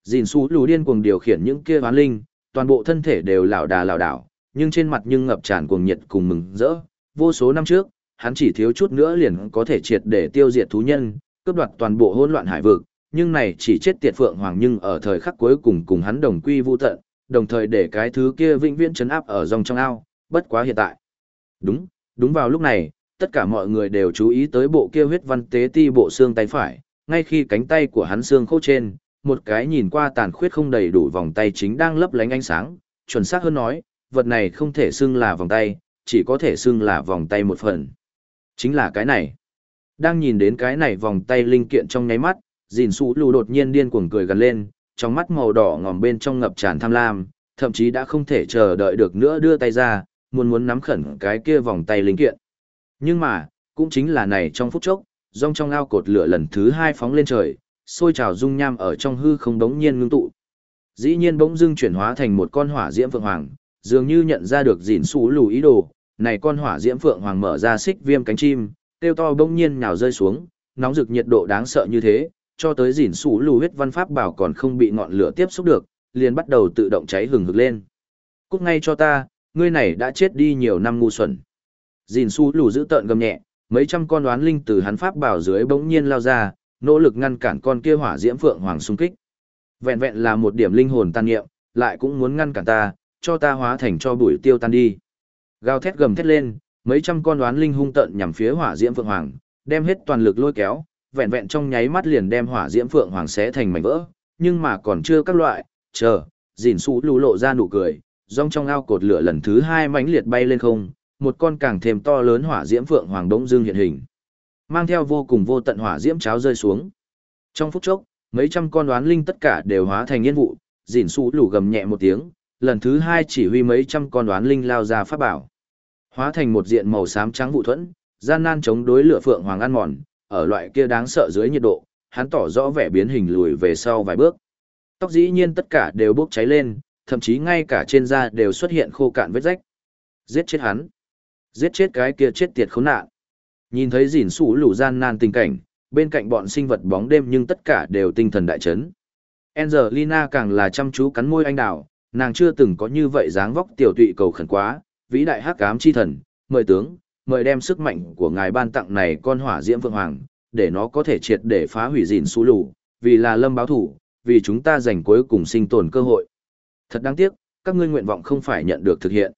S1: Dìn xú lù điên cuồng điều khiển những kia hoán linh, toàn bộ thân thể đều lảo đà lảo đảo, nhưng trên mặt nhưng ngập tràn cuồng nhiệt cùng mừng rỡ. Vô số năm trước, hắn chỉ thiếu chút nữa liền có thể triệt để tiêu diệt thú nhân, cướp đoạt toàn bộ hỗn loạn hải vực, nhưng này chỉ chết tiệt phượng hoàng nhưng ở thời khắc cuối cùng cùng hắn đồng quy vu tận, đồng thời để cái thứ kia vĩnh viễn chấn áp ở dòng trong ao, bất quá hiện tại. Đúng, đúng vào lúc này, tất cả mọi người đều chú ý tới bộ kia huyết văn tế ti bộ xương tay phải, ngay khi cánh tay của hắn xương khô trên, một cái nhìn qua tàn khuyết không đầy đủ vòng tay chính đang lấp lánh ánh sáng, chuẩn xác hơn nói, vật này không thể xưng là vòng tay, chỉ có thể xưng là vòng tay một phần. Chính là cái này. Đang nhìn đến cái này vòng tay linh kiện trong nháy mắt, dìn sụ lù đột nhiên điên cuồng cười gần lên, trong mắt màu đỏ ngòm bên trong ngập tràn tham lam, thậm chí đã không thể chờ đợi được nữa đưa tay ra, muốn muốn nắm khẩn cái kia vòng tay linh kiện. Nhưng mà, cũng chính là này trong phút chốc, rong trong ao cột lửa lần thứ hai phóng lên trời, sôi trào dung nham ở trong hư không đống nhiên ngưng tụ. Dĩ nhiên bỗng dưng chuyển hóa thành một con hỏa diễm phượng hoàng, dường như nhận ra được gìn xú lù ý đồ, này con hỏa diễm phượng hoàng mở ra xích viêm cánh chim, tiêu to bỗng nhiên nhào rơi xuống, nóng rực nhiệt độ đáng sợ như thế, cho tới gìn xú lù huyết văn pháp bảo còn không bị ngọn lửa tiếp xúc được, liền bắt đầu tự động cháy hừng hực lên. Cút ngay cho ta, ngươi này đã chết đi nhiều năm ngu xuẩn. Dìn Su lù giữ tợn gầm nhẹ, mấy trăm con đoán linh từ hắn pháp bảo dưới bỗng nhiên lao ra, nỗ lực ngăn cản con kia hỏa diễm phượng hoàng xung kích. Vẹn vẹn là một điểm linh hồn tan nghiệm, lại cũng muốn ngăn cản ta, cho ta hóa thành cho bụi tiêu tan đi. Gào thét gầm thét lên, mấy trăm con đoán linh hung tận nhằm phía hỏa diễm phượng hoàng, đem hết toàn lực lôi kéo, vẹn vẹn trong nháy mắt liền đem hỏa diễm phượng hoàng xé thành mảnh vỡ, nhưng mà còn chưa các loại, chờ, dìn su lù lộ ra nụ cười, rong trong ao cột lửa lần thứ hai mãnh liệt bay lên không, một con càng thêm to lớn hỏa diễm phượng hoàng đống dương hiện hình. Mang theo vô cùng vô tận hỏa diễm cháo rơi xuống. Trong phút chốc, mấy trăm con đoán linh tất cả đều hóa thành yên vụ, dỉn xú lù gầm nhẹ một tiếng, lần thứ hai chỉ huy mấy trăm con đoán linh lao ra pháp bảo. Hóa thành một diện màu xám trắng vụ thuẫn, gian nan chống đối lửa phượng hoàng ăn mòn, ở loại kia đáng sợ dưới nhiệt độ, hắn tỏ rõ vẻ biến hình lùi về sau vài bước. Tóc dĩ nhiên tất cả đều bốc cháy lên, thậm chí ngay cả trên da đều xuất hiện khô cạn vết rách. Giết chết hắn. Giết chết cái kia chết tiệt khốn nạn. Nhìn thấy dìn sủ lù gian nan tình cảnh, bên cạnh bọn sinh vật bóng đêm nhưng tất cả đều tinh thần đại chấn. Angelina càng là chăm chú cắn môi anh đào, nàng chưa từng có như vậy dáng vóc tiểu tụy cầu khẩn quá, vĩ đại hắc ám chi thần, mời tướng, mời đem sức mạnh của ngài ban tặng này con hỏa diễm vương hoàng, để nó có thể triệt để phá hủy dìn sủ lù, vì là lâm báo thủ, vì chúng ta giành cuối cùng sinh tồn cơ hội. Thật đáng tiếc, các ngươi nguyện vọng không phải nhận được thực hiện.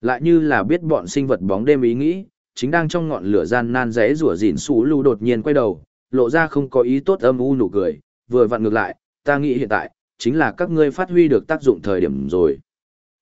S1: Lại như là biết bọn sinh vật bóng đêm ý nghĩ, chính đang trong ngọn lửa gian nan rẽ rủa dìn xú lù đột nhiên quay đầu, lộ ra không có ý tốt âm u nụ cười, vừa vặn ngược lại, ta nghĩ hiện tại, chính là các ngươi phát huy được tác dụng thời điểm rồi.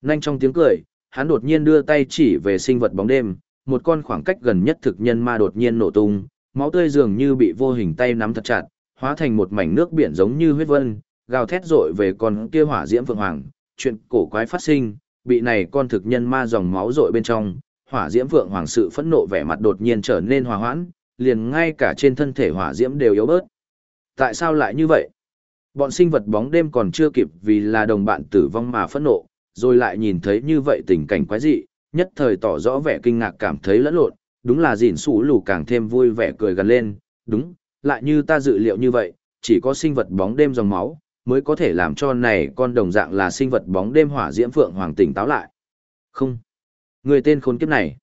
S1: Nhanh trong tiếng cười, hắn đột nhiên đưa tay chỉ về sinh vật bóng đêm, một con khoảng cách gần nhất thực nhân ma đột nhiên nổ tung, máu tươi dường như bị vô hình tay nắm thật chặt, hóa thành một mảnh nước biển giống như huyết vân, gào thét rội về con kia hỏa diễm phượng hoàng, chuyện cổ quái phát sinh, bị này con thực nhân ma dòng máu rội bên trong, hỏa diễm vượng hoàng sự phẫn nộ vẻ mặt đột nhiên trở nên hòa hoãn, liền ngay cả trên thân thể hỏa diễm đều yếu bớt. Tại sao lại như vậy? Bọn sinh vật bóng đêm còn chưa kịp vì là đồng bạn tử vong mà phẫn nộ, rồi lại nhìn thấy như vậy tình cảnh quái dị, nhất thời tỏ rõ vẻ kinh ngạc cảm thấy lẫn lộn, đúng là dỉn sủ lù càng thêm vui vẻ cười gần lên, đúng, lại như ta dự liệu như vậy, chỉ có sinh vật bóng đêm dòng máu, mới có thể làm cho này con đồng dạng là sinh vật bóng đêm hỏa diễm phượng hoàng tỉnh táo lại. Không. Người tên khốn kiếp này.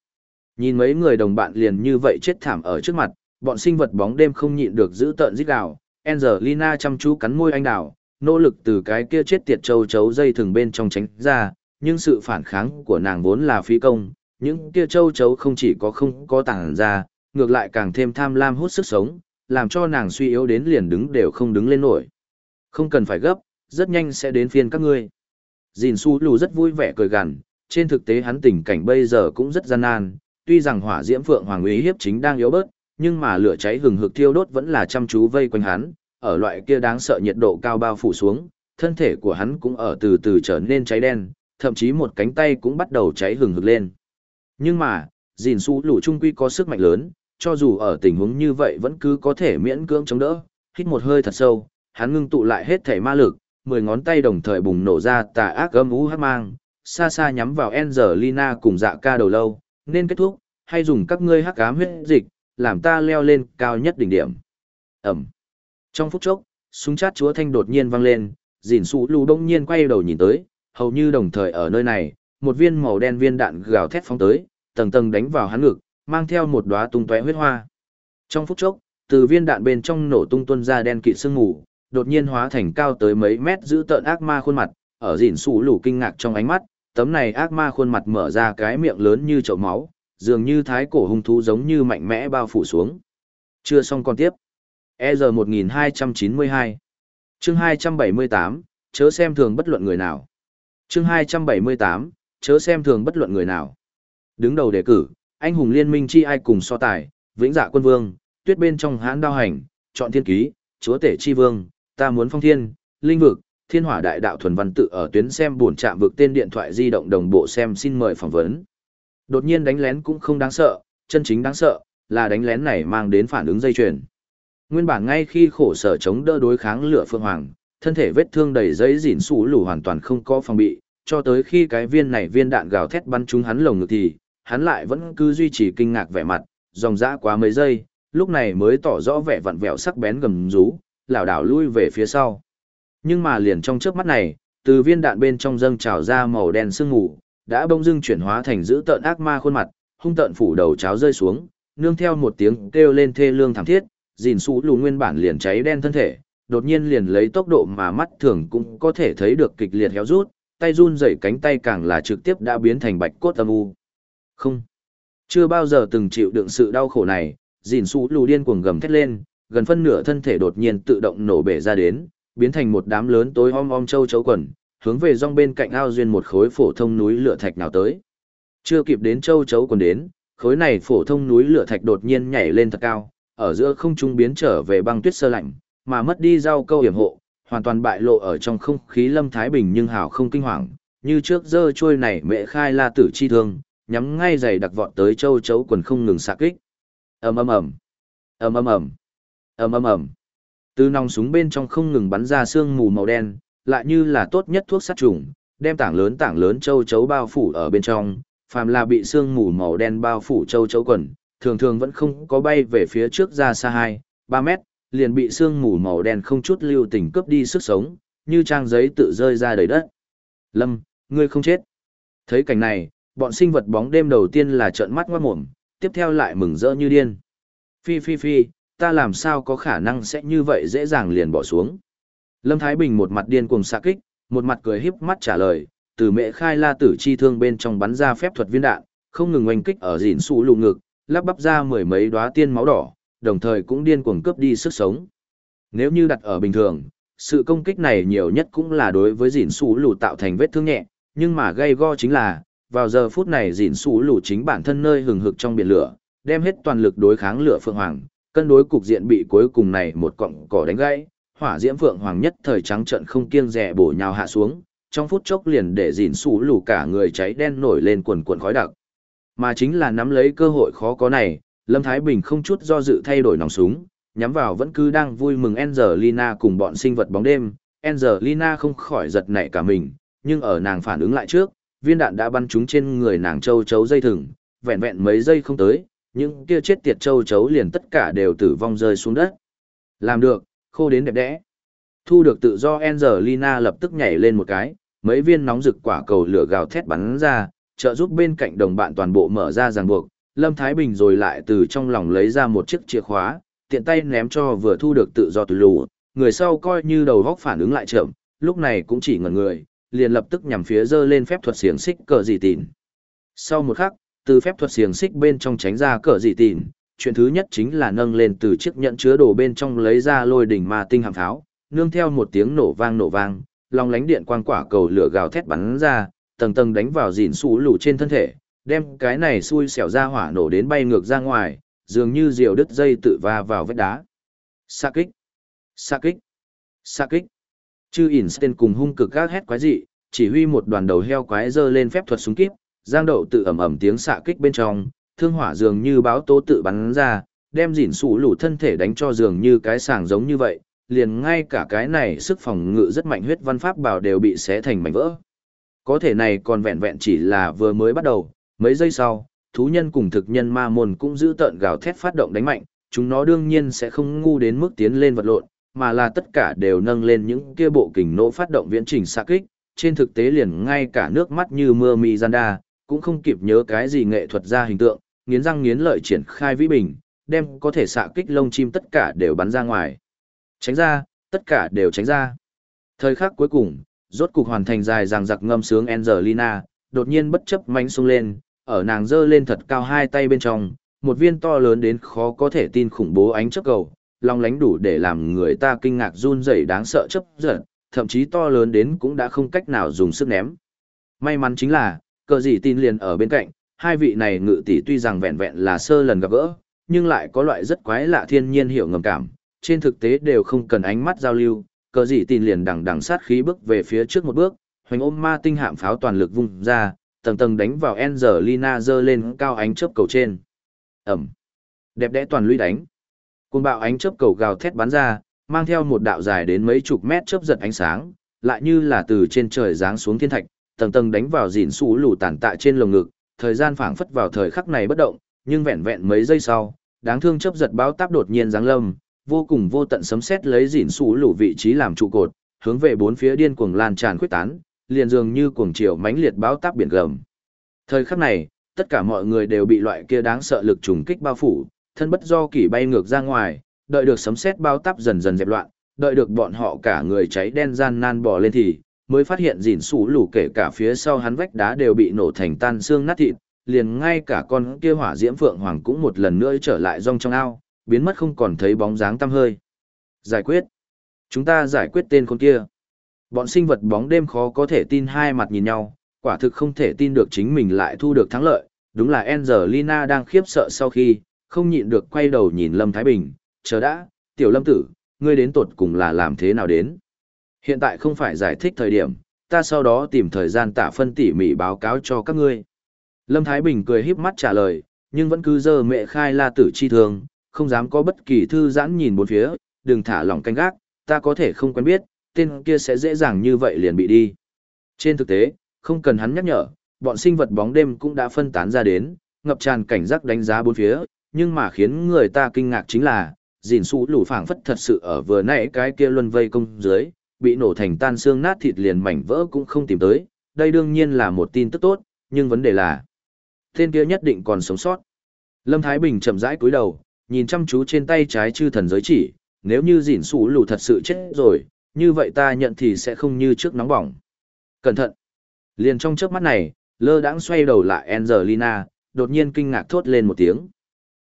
S1: Nhìn mấy người đồng bạn liền như vậy chết thảm ở trước mặt, bọn sinh vật bóng đêm không nhịn được giữ tợn giết gào, Angelina chăm chú cắn môi anh đào, nỗ lực từ cái kia chết tiệt châu chấu dây thừng bên trong tránh ra, nhưng sự phản kháng của nàng vốn là phí công, những kia châu chấu không chỉ có không có tàng ra, ngược lại càng thêm tham lam hút sức sống, làm cho nàng suy yếu đến liền đứng đều không đứng lên nổi. Không cần phải gấp, rất nhanh sẽ đến phiên các ngươi. Dìn su lù rất vui vẻ cười gằn, trên thực tế hắn tình cảnh bây giờ cũng rất gian nan, tuy rằng hỏa diễm phượng hoàng uy hiếp chính đang yếu bớt, nhưng mà lửa cháy hừng hực thiêu đốt vẫn là chăm chú vây quanh hắn, ở loại kia đáng sợ nhiệt độ cao bao phủ xuống, thân thể của hắn cũng ở từ từ trở nên cháy đen, thậm chí một cánh tay cũng bắt đầu cháy hừng hực lên. Nhưng mà, dìn su lù trung quy có sức mạnh lớn, cho dù ở tình huống như vậy vẫn cứ có thể miễn cưỡng chống đỡ, hít một hơi thật sâu, hắn ngưng tụ lại hết thể ma lực, mười ngón tay đồng thời bùng nổ ra tà ác âm u hát mang, xa xa nhắm vào Angelina cùng dạ ca đầu lâu, nên kết thúc, hay dùng các ngươi hắc ám huyết dịch, làm ta leo lên cao nhất đỉnh điểm. Ẩm. Trong phút chốc, súng chát chúa thanh đột nhiên vang lên, dìn su lù đông nhiên quay đầu nhìn tới, hầu như đồng thời ở nơi này, một viên màu đen viên đạn gào thét phóng tới, tầng tầng đánh vào hắn ngực, mang theo một đóa tung tóe huyết hoa. Trong phút chốc, từ viên đạn bên trong nổ tung tuôn ra đen kịt sương mù, đột nhiên hóa thành cao tới mấy mét giữ tợn ác ma khuôn mặt, ở dìn sủ lù kinh ngạc trong ánh mắt, tấm này ác ma khuôn mặt mở ra cái miệng lớn như chậu máu, dường như thái cổ hung thú giống như mạnh mẽ bao phủ xuống. Chưa xong còn tiếp. EZ 1292 Chương 278, chớ xem thường bất luận người nào. Chương 278, chớ xem thường bất luận người nào. Đứng đầu đề cử, anh hùng liên minh chi ai cùng so tài, vĩnh dạ quân vương, tuyết bên trong hãn đao hành, chọn thiên ký, chúa tể chi vương, ta muốn phong thiên, linh vực, thiên hỏa đại đạo thuần văn tự ở tuyến xem buồn chạm vực tên điện thoại di động đồng bộ xem xin mời phỏng vấn. Đột nhiên đánh lén cũng không đáng sợ, chân chính đáng sợ, là đánh lén này mang đến phản ứng dây chuyền. Nguyên bản ngay khi khổ sở chống đỡ đối kháng lửa phương hoàng, thân thể vết thương đầy giấy dỉn sủ lù hoàn toàn không có phòng bị, cho tới khi cái viên này viên đạn gào thét bắn trúng hắn lồng ngực thì, hắn lại vẫn cứ duy trì kinh ngạc vẻ mặt, dòng dã quá mấy giây, lúc này mới tỏ rõ vẻ vặn vẹo sắc bén gầm rú, lảo đảo lui về phía sau. Nhưng mà liền trong chớp mắt này, từ viên đạn bên trong dâng trào ra màu đen sương mù, đã bỗng dưng chuyển hóa thành dữ tợn ác ma khuôn mặt, hung tợn phủ đầu cháo rơi xuống, nương theo một tiếng kêu lên thê lương thảm thiết, dìn sú lù nguyên bản liền cháy đen thân thể, đột nhiên liền lấy tốc độ mà mắt thường cũng có thể thấy được kịch liệt héo rút, tay run rẩy cánh tay càng là trực tiếp đã biến thành bạch cốt âm u. Không, chưa bao giờ từng chịu đựng sự đau khổ này, dìn sú lù điên cuồng gầm thét lên, gần phân nửa thân thể đột nhiên tự động nổ bể ra đến, biến thành một đám lớn tối om om châu chấu quần, hướng về rong bên cạnh ao duyên một khối phổ thông núi lửa thạch nào tới. Chưa kịp đến châu chấu quần đến, khối này phổ thông núi lửa thạch đột nhiên nhảy lên thật cao, ở giữa không trung biến trở về băng tuyết sơ lạnh, mà mất đi rau câu hiểm hộ, hoàn toàn bại lộ ở trong không khí lâm thái bình nhưng hào không kinh hoàng, như trước dơ trôi này mẹ khai la tử chi thương, nhắm ngay giày đặc vọt tới châu chấu quần không ngừng xạ kích. ầm ầm ầm, ầm ầm ầm, ầm ầm ầm. Từ nòng súng bên trong không ngừng bắn ra sương mù màu đen, lại như là tốt nhất thuốc sát trùng, đem tảng lớn tảng lớn châu chấu bao phủ ở bên trong, phàm là bị sương mù màu đen bao phủ châu chấu quần, thường thường vẫn không có bay về phía trước ra xa 2, 3 mét, liền bị sương mù màu đen không chút lưu tình cướp đi sức sống, như trang giấy tự rơi ra đầy đất. Lâm, ngươi không chết. Thấy cảnh này, bọn sinh vật bóng đêm đầu tiên là trợn mắt ngoắt mồm, tiếp theo lại mừng rỡ như điên. Phi phi phi, ta làm sao có khả năng sẽ như vậy dễ dàng liền bỏ xuống. Lâm Thái Bình một mặt điên cuồng xạ kích, một mặt cười híp mắt trả lời, từ mẹ khai la tử chi thương bên trong bắn ra phép thuật viên đạn, không ngừng oanh kích ở dịn sụ lù ngực, lắp bắp ra mười mấy đóa tiên máu đỏ, đồng thời cũng điên cuồng cướp đi sức sống. Nếu như đặt ở bình thường, sự công kích này nhiều nhất cũng là đối với dịn sụ lù tạo thành vết thương nhẹ, nhưng mà gây go chính là, vào giờ phút này dịn sụ lù chính bản thân nơi hừng hực trong biển lửa, đem hết toàn lực đối kháng lửa phượng hoàng, cân đối cục diện bị cuối cùng này một cọng cỏ đánh gãy, hỏa diễm phượng hoàng nhất thời trắng trận không kiêng dè bổ nhào hạ xuống, trong phút chốc liền để dìn sủ lù cả người cháy đen nổi lên quần quần khói đặc. Mà chính là nắm lấy cơ hội khó có này, Lâm Thái Bình không chút do dự thay đổi nòng súng, nhắm vào vẫn cứ đang vui mừng Angelina cùng bọn sinh vật bóng đêm. Angelina không khỏi giật nảy cả mình, nhưng ở nàng phản ứng lại trước, viên đạn đã bắn trúng trên người nàng châu chấu dây thừng, vẹn vẹn mấy giây không tới, những kia chết tiệt châu chấu liền tất cả đều tử vong rơi xuống đất. Làm được, khô đến đẹp đẽ. Thu được tự do Angelina lập tức nhảy lên một cái, mấy viên nóng rực quả cầu lửa gào thét bắn ra, trợ giúp bên cạnh đồng bạn toàn bộ mở ra ràng buộc. Lâm Thái Bình rồi lại từ trong lòng lấy ra một chiếc chìa khóa, tiện tay ném cho vừa thu được tự do từ lù. Người sau coi như đầu góc phản ứng lại chậm, lúc này cũng chỉ ngẩn người, liền lập tức nhằm phía dơ lên phép thuật xiềng xích cờ gì tìn. Sau một khắc, từ phép thuật xiềng xích bên trong tránh ra cờ dị tìn, chuyện thứ nhất chính là nâng lên từ chiếc nhẫn chứa đồ bên trong lấy ra lôi đỉnh ma tinh hàm tháo. nương theo một tiếng nổ vang nổ vang, long lánh điện quang quả cầu lửa gào thét bắn ra, tầng tầng đánh vào dìn xù lù trên thân thể, đem cái này xui xẻo ra hỏa nổ đến bay ngược ra ngoài, dường như diều đứt dây tự va vào vách đá. Sa kích, sa kích, sa kích. Chư ỉn tên cùng hung cực gác hét quái dị, chỉ huy một đoàn đầu heo quái dơ lên phép thuật súng kíp, giang đậu tự ẩm ẩm tiếng xạ kích bên trong, thương hỏa dường như báo tố tự bắn ra, đem dỉn sủ lũ thân thể đánh cho dường như cái sàng giống như vậy, liền ngay cả cái này sức phòng ngự rất mạnh huyết văn pháp bảo đều bị xé thành mảnh vỡ. Có thể này còn vẹn vẹn chỉ là vừa mới bắt đầu, mấy giây sau, thú nhân cùng thực nhân ma môn cũng giữ tợn gào thét phát động đánh mạnh, chúng nó đương nhiên sẽ không ngu đến mức tiến lên vật lộn, mà là tất cả đều nâng lên những kia bộ kình nỗ phát động viễn trình xạ kích, trên thực tế liền ngay cả nước mắt như mưa mì Zanda, cũng không kịp nhớ cái gì nghệ thuật ra hình tượng, nghiến răng nghiến lợi triển khai vĩ bình, đem có thể xạ kích lông chim tất cả đều bắn ra ngoài. Tránh ra, tất cả đều tránh ra. Thời khắc cuối cùng, rốt cục hoàn thành dài dằng giặc ngâm sướng Angelina, đột nhiên bất chấp mánh sung lên, ở nàng giơ lên thật cao hai tay bên trong, một viên to lớn đến khó có thể tin khủng bố ánh chớp cầu, long lánh đủ để làm người ta kinh ngạc run rẩy đáng sợ chấp giật, thậm chí to lớn đến cũng đã không cách nào dùng sức ném. May mắn chính là, cờ gì tin liền ở bên cạnh, hai vị này ngự tỷ tuy rằng vẹn vẹn là sơ lần gặp gỡ, nhưng lại có loại rất quái lạ thiên nhiên hiểu ngầm cảm, trên thực tế đều không cần ánh mắt giao lưu, cờ gì tin liền đằng đằng sát khí bước về phía trước một bước, hoành ôm ma tinh hạm pháo toàn lực vung ra, tầng tầng đánh vào Angelina dơ lên cao ánh chớp cầu trên. Ẩm. Đẹp đẽ toàn lũy đánh. Cuồng bạo ánh chớp cầu gào thét bắn ra, mang theo một đạo dài đến mấy chục mét chớp giật ánh sáng, lại như là từ trên trời giáng xuống thiên thạch, tầng tầng đánh vào dìn xù lù tàn tạ trên lồng ngực, thời gian phảng phất vào thời khắc này bất động, nhưng vẹn vẹn mấy giây sau, đáng thương chớp giật báo táp đột nhiên giáng lâm, vô cùng vô tận sấm sét lấy dìn xù lù vị trí làm trụ cột, hướng về bốn phía điên cuồng lan tràn khuếch tán, liền dường như cuồng chiều mãnh liệt báo táp biển gầm. Thời khắc này, tất cả mọi người đều bị loại kia đáng sợ lực trùng kích bao phủ, thân bất do kỷ bay ngược ra ngoài, đợi được sấm sét bao táp dần dần dẹp loạn, đợi được bọn họ cả người cháy đen gian nan bò lên thì, mới phát hiện dìn sủ lù kể cả phía sau hắn vách đá đều bị nổ thành tan xương nát thịt, liền ngay cả con kia hỏa diễm phượng hoàng cũng một lần nữa trở lại rong trong ao, biến mất không còn thấy bóng dáng tăm hơi. Giải quyết. Chúng ta giải quyết tên con kia. Bọn sinh vật bóng đêm khó có thể tin hai mặt nhìn nhau, quả thực không thể tin được chính mình lại thu được thắng lợi. Đúng là Angelina đang khiếp sợ sau khi, không nhịn được quay đầu nhìn Lâm Thái Bình, chờ đã, tiểu lâm tử, ngươi đến tột cùng là làm thế nào đến. Hiện tại không phải giải thích thời điểm, ta sau đó tìm thời gian tả phân tỉ mỉ báo cáo cho các ngươi. Lâm Thái Bình cười híp mắt trả lời, nhưng vẫn cứ dơ mẹ khai la tử chi thường, không dám có bất kỳ thư giãn nhìn bốn phía, đừng thả lỏng canh gác, ta có thể không quen biết, tên kia sẽ dễ dàng như vậy liền bị đi. Trên thực tế, không cần hắn nhắc nhở, bọn sinh vật bóng đêm cũng đã phân tán ra đến, ngập tràn cảnh giác đánh giá bốn phía, nhưng mà khiến người ta kinh ngạc chính là, dìn su lũ phảng phất thật sự ở vừa nãy cái kia luân vây công dưới, bị nổ thành tan xương nát thịt liền mảnh vỡ cũng không tìm tới, đây đương nhiên là một tin tức tốt, nhưng vấn đề là, tên kia nhất định còn sống sót. Lâm Thái Bình chậm rãi cúi đầu, nhìn chăm chú trên tay trái chư thần giới chỉ, nếu như dỉn sủ lù thật sự chết rồi, như vậy ta nhận thì sẽ không như trước nóng bỏng. Cẩn thận! Liền trong chớp mắt này, lơ đãng xoay đầu lại Angelina, đột nhiên kinh ngạc thốt lên một tiếng.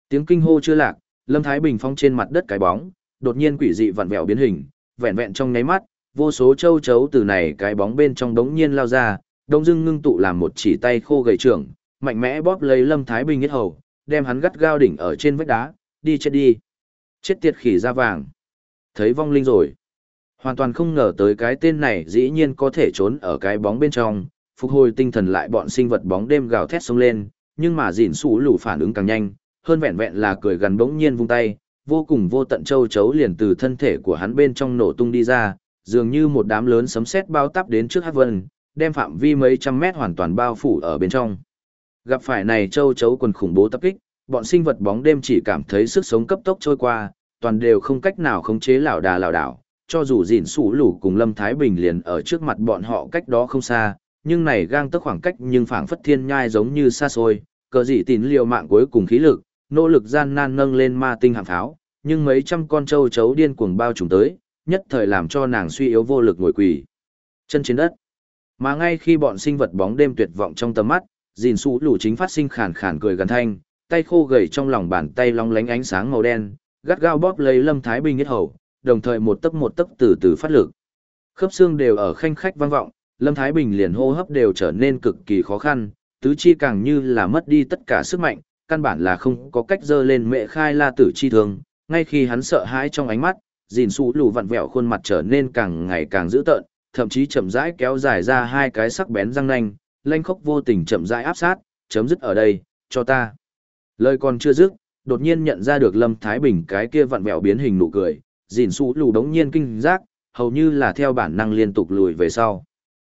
S1: Tiếng kinh hô chưa lạc, Lâm Thái Bình phong trên mặt đất cái bóng, đột nhiên quỷ dị vặn vẹo biến hình, vẹn vẹn trong nháy mắt, vô số châu chấu từ này cái bóng bên trong đống nhiên lao ra, đông dưng ngưng tụ làm một chỉ tay khô gầy trưởng, mạnh mẽ bóp lấy Lâm Thái Bình nhất hầu, đem hắn gắt gao đỉnh ở trên vách đá, đi chết đi. Chết tiệt khỉ da vàng. Thấy vong linh rồi. Hoàn toàn không ngờ tới cái tên này dĩ nhiên có thể trốn ở cái bóng bên trong, phục hồi tinh thần lại bọn sinh vật bóng đêm gào thét xông lên, nhưng mà dỉn sủ lù phản ứng càng nhanh, hơn vẹn vẹn là cười gần bỗng nhiên vung tay, vô cùng vô tận châu chấu liền từ thân thể của hắn bên trong nổ tung đi ra, dường như một đám lớn sấm sét bao tắp đến trước hát vân, đem phạm vi mấy trăm mét hoàn toàn bao phủ ở bên trong. Gặp phải này châu chấu quần khủng bố tập kích, bọn sinh vật bóng đêm chỉ cảm thấy sức sống cấp tốc trôi qua, toàn đều không cách nào khống chế lảo đà lảo đảo, cho dù dỉn sủ lủ cùng Lâm Thái Bình liền ở trước mặt bọn họ cách đó không xa, nhưng này gang tức khoảng cách nhưng phảng phất thiên nhai giống như xa xôi, cờ dị tín liều mạng cuối cùng khí lực, nỗ lực gian nan nâng lên ma tinh hạng pháo, nhưng mấy trăm con trâu chấu điên cuồng bao trùm tới, nhất thời làm cho nàng suy yếu vô lực ngồi quỳ. Chân trên đất. Mà ngay khi bọn sinh vật bóng đêm tuyệt vọng trong tầm mắt, dìn sủ lù chính phát sinh khàn khàn cười gần thanh, tay khô gầy trong lòng bàn tay long lánh ánh sáng màu đen, gắt gao bóp lấy Lâm Thái Bình nhất hầu, đồng thời một tấc một tấc từ từ phát lực. Khớp xương đều ở khanh khách vang vọng, Lâm Thái Bình liền hô hấp đều trở nên cực kỳ khó khăn, tứ chi càng như là mất đi tất cả sức mạnh, căn bản là không có cách dơ lên mẹ khai la tử chi thường, ngay khi hắn sợ hãi trong ánh mắt, dìn su lù vặn vẹo khuôn mặt trở nên càng ngày càng dữ tợn, thậm chí chậm rãi kéo dài ra hai cái sắc bén răng nanh, lanh khốc vô tình chậm rãi áp sát, chấm dứt ở đây, cho ta. Lời còn chưa dứt, đột nhiên nhận ra được Lâm Thái Bình cái kia vặn vẹo biến hình nụ cười, dìn su lù đống nhiên kinh giác, hầu như là theo bản năng liên tục lùi về sau.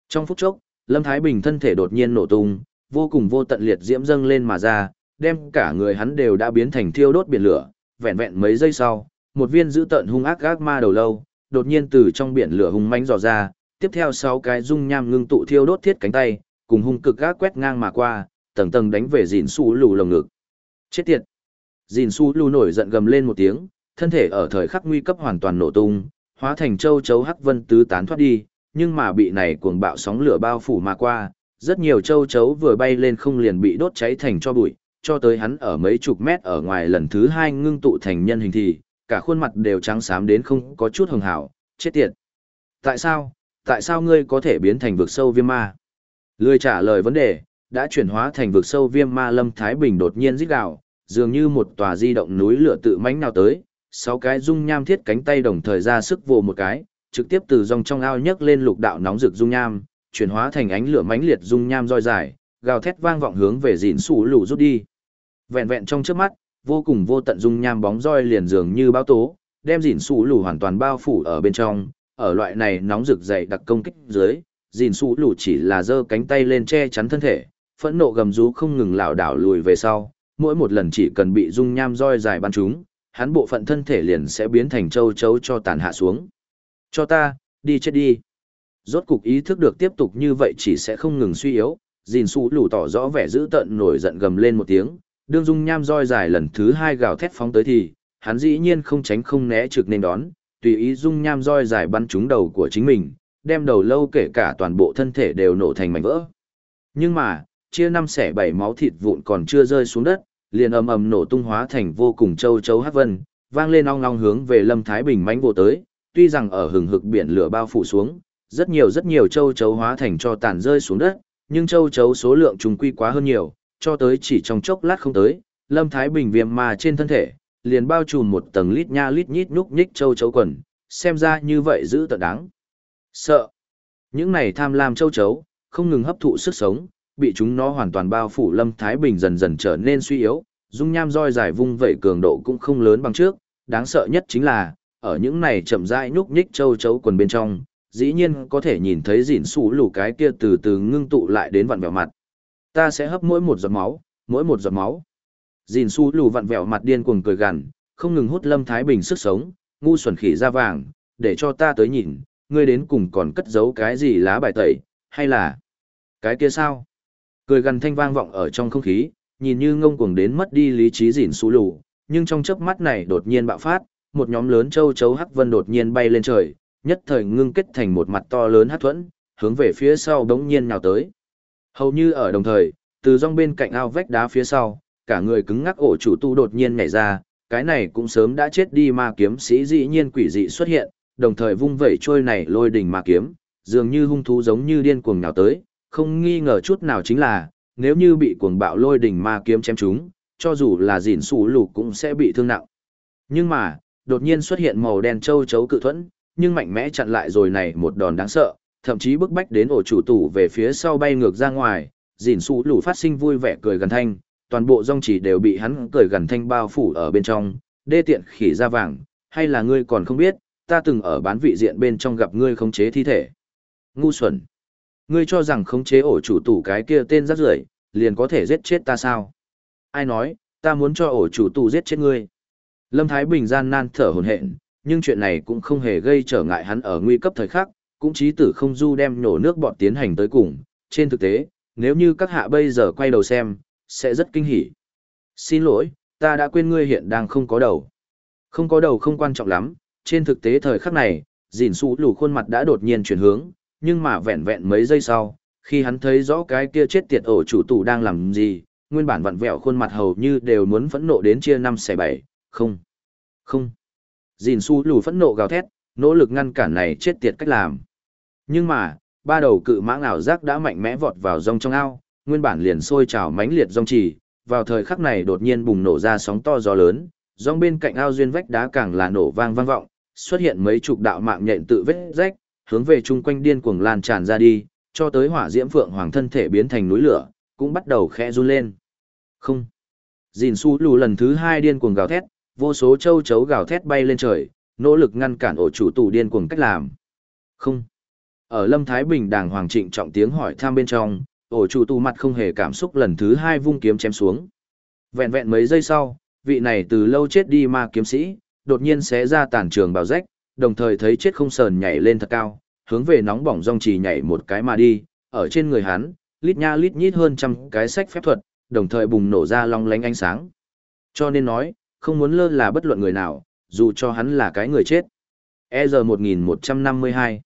S1: Trong phút chốc, Lâm Thái Bình thân thể đột nhiên nổ tung, vô cùng vô tận liệt diễm dâng lên mà ra, đem cả người hắn đều đã biến thành thiêu đốt biển lửa, vẹn vẹn mấy giây sau, một viên dữ tận hung ác gác ma đầu lâu, đột nhiên từ trong biển lửa hung mãnh dò ra, tiếp theo sáu cái dung nham ngưng tụ thiêu đốt thiết cánh tay, cùng hung cực gác quét ngang mà qua, tầng tầng đánh về dìn su lù lồng ngực. Chết tiệt! Dìn su lù nổi giận gầm lên một tiếng, thân thể ở thời khắc nguy cấp hoàn toàn nổ tung, hóa thành châu chấu hắc vân tứ tán thoát đi, nhưng mà bị này cuồng bạo sóng lửa bao phủ mà qua, rất nhiều châu chấu vừa bay lên không liền bị đốt cháy thành cho bụi, cho tới hắn ở mấy chục mét ở ngoài lần thứ hai ngưng tụ thành nhân hình thì, cả khuôn mặt đều trắng xám đến không có chút hường hảo, chết tiệt. Tại sao, tại sao ngươi có thể biến thành vực sâu viêm ma? Lười trả lời vấn đề, đã chuyển hóa thành vực sâu viêm ma lâm Thái Bình đột nhiên rít gào, dường như một tòa di động núi lửa tự mãnh nào tới, sáu cái dung nham thiết cánh tay đồng thời ra sức vồ một cái, trực tiếp từ dòng trong ao nhấc lên lục đạo nóng rực dung nham, chuyển hóa thành ánh lửa mãnh liệt dung nham roi dài, gào thét vang vọng hướng về dịn sủ lù rút đi. Vẹn vẹn trong trước mắt, vô cùng vô tận dung nham bóng roi liền dường như bão tố, đem dịn sủ lù hoàn toàn bao phủ ở bên trong, ở loại này nóng rực dày đặc công kích dưới, dịn sủ lù chỉ là giơ cánh tay lên che chắn thân thể, phẫn nộ gầm rú không ngừng lảo đảo lùi về sau, mỗi một lần chỉ cần bị dung nham roi dài bắn trúng, hắn bộ phận thân thể liền sẽ biến thành châu chấu cho tàn hạ xuống. Cho ta, đi chết đi. Rốt cục ý thức được tiếp tục như vậy chỉ sẽ không ngừng suy yếu, dìn su lù tỏ rõ vẻ dữ tợn nổi giận gầm lên một tiếng, đương dung nham roi dài lần thứ hai gào thét phóng tới thì, hắn dĩ nhiên không tránh không né trực nên đón, tùy ý dung nham roi dài bắn trúng đầu của chính mình, đem đầu lâu kể cả toàn bộ thân thể đều nổ thành mảnh vỡ. Nhưng mà, chia năm xẻ bảy máu thịt vụn còn chưa rơi xuống đất, liền ầm ầm nổ tung hóa thành vô cùng châu chấu hát vân, vang lên ong ong hướng về Lâm Thái Bình mãnh vô tới, tuy rằng ở hừng hực biển lửa bao phủ xuống, rất nhiều rất nhiều châu chấu hóa thành cho tàn rơi xuống đất, nhưng châu chấu số lượng trùng quy quá hơn nhiều, cho tới chỉ trong chốc lát không tới, Lâm Thái Bình viêm mà trên thân thể, liền bao trùm một tầng lít nha lít nhít nhúc nhích châu chấu quần, xem ra như vậy giữ tận đáng. Sợ. Những này tham lam châu chấu, không ngừng hấp thụ sức sống, bị chúng nó hoàn toàn bao phủ Lâm Thái Bình dần dần trở nên suy yếu, dung nham roi dài vung vậy cường độ cũng không lớn bằng trước, đáng sợ nhất chính là, ở những này chậm rãi nhúc nhích châu chấu quần bên trong, dĩ nhiên có thể nhìn thấy dịn sủ lù cái kia từ từ ngưng tụ lại đến vặn vẹo mặt. Ta sẽ hấp mỗi một giọt máu, mỗi một giọt máu. Dìn Su lù vặn vẹo mặt điên cuồng cười gằn, không ngừng hút Lâm Thái Bình sức sống, ngu xuẩn khỉ ra vàng, để cho ta tới nhìn, ngươi đến cùng còn cất giấu cái gì lá bài tẩy, hay là cái kia sao? Cười gằn thanh vang vọng ở trong không khí, nhìn như ngông cuồng đến mất đi lý trí Dìn Su lù, nhưng trong chớp mắt này đột nhiên bạo phát, một nhóm lớn châu chấu hắc vân đột nhiên bay lên trời, nhất thời ngưng kết thành một mặt to lớn hắc thuẫn, hướng về phía sau đống nhiên nào tới. Hầu như ở đồng thời, từ rong bên cạnh ao vách đá phía sau, cả người cứng ngắc ổ chủ tu đột nhiên nhảy ra, cái này cũng sớm đã chết đi ma kiếm sĩ dĩ nhiên quỷ dị xuất hiện, đồng thời vung vẩy trôi này lôi đỉnh ma kiếm, dường như hung thú giống như điên cuồng nào tới, không nghi ngờ chút nào chính là, nếu như bị cuồng bạo lôi đỉnh ma kiếm chém chúng, cho dù là dỉn sủ lục cũng sẽ bị thương nặng. Nhưng mà, đột nhiên xuất hiện màu đen châu chấu cự thuẫn, nhưng mạnh mẽ chặn lại rồi này một đòn đáng sợ, thậm chí bức bách đến ổ chủ tủ về phía sau bay ngược ra ngoài, dìn xù lù phát sinh vui vẻ cười gần thanh, toàn bộ rong chỉ đều bị hắn cười gần thanh bao phủ ở bên trong, đê tiện khỉ da vàng, hay là ngươi còn không biết, ta từng ở bán vị diện bên trong gặp ngươi khống chế thi thể. Ngu xuẩn. Ngươi cho rằng khống chế ổ chủ tủ cái kia tên rắc rưởi liền có thể giết chết ta sao? Ai nói, ta muốn cho ổ chủ tủ giết chết ngươi? Lâm Thái Bình gian nan thở hổn hển, nhưng chuyện này cũng không hề gây trở ngại hắn ở nguy cấp thời khắc, cũng chí tử không du đem nổ nước bọt tiến hành tới cùng. Trên thực tế, nếu như các hạ bây giờ quay đầu xem, sẽ rất kinh hỉ. Xin lỗi, ta đã quên ngươi hiện đang không có đầu. Không có đầu không quan trọng lắm, trên thực tế thời khắc này, dìn su lù khuôn mặt đã đột nhiên chuyển hướng, nhưng mà vẹn vẹn mấy giây sau, khi hắn thấy rõ cái kia chết tiệt ổ chủ tủ đang làm gì, nguyên bản vặn vẹo khuôn mặt hầu như đều muốn phẫn nộ đến chia năm xẻ bảy, không, không. Dìn su lù phẫn nộ gào thét, nỗ lực ngăn cản này chết tiệt cách làm. Nhưng mà, ba đầu cự mãng ảo giác đã mạnh mẽ vọt vào rông trong ao, nguyên bản liền sôi trào mãnh liệt rông trì, vào thời khắc này đột nhiên bùng nổ ra sóng to gió lớn, rong bên cạnh ao duyên vách đá càng là nổ vang vang vọng, xuất hiện mấy chục đạo mạng nhện tự vết rách, hướng về chung quanh điên cuồng lan tràn ra đi, cho tới hỏa diễm phượng hoàng thân thể biến thành núi lửa, cũng bắt đầu khẽ run lên. Không. Dìn su lù lần thứ hai điên cuồng gào thét, vô số châu chấu gào thét bay lên trời, nỗ lực ngăn cản ổ chủ tù điên cuồng cách làm. Không. Ở Lâm Thái Bình đàng hoàng trịnh trọng tiếng hỏi thăm bên trong, ổ chủ tù mặt không hề cảm xúc lần thứ hai vung kiếm chém xuống. Vẹn vẹn mấy giây sau, vị này từ lâu chết đi ma kiếm sĩ, đột nhiên xé ra tàn trường bào rách, đồng thời thấy chết không sờn nhảy lên thật cao, hướng về nóng bỏng rong trì nhảy một cái mà đi, ở trên người hắn, lít nha lít nhít hơn trăm cái sách phép thuật, đồng thời bùng nổ ra long lánh ánh sáng. Cho nên nói, không muốn lơ là bất luận người nào, dù cho hắn là cái người chết. EZ 1152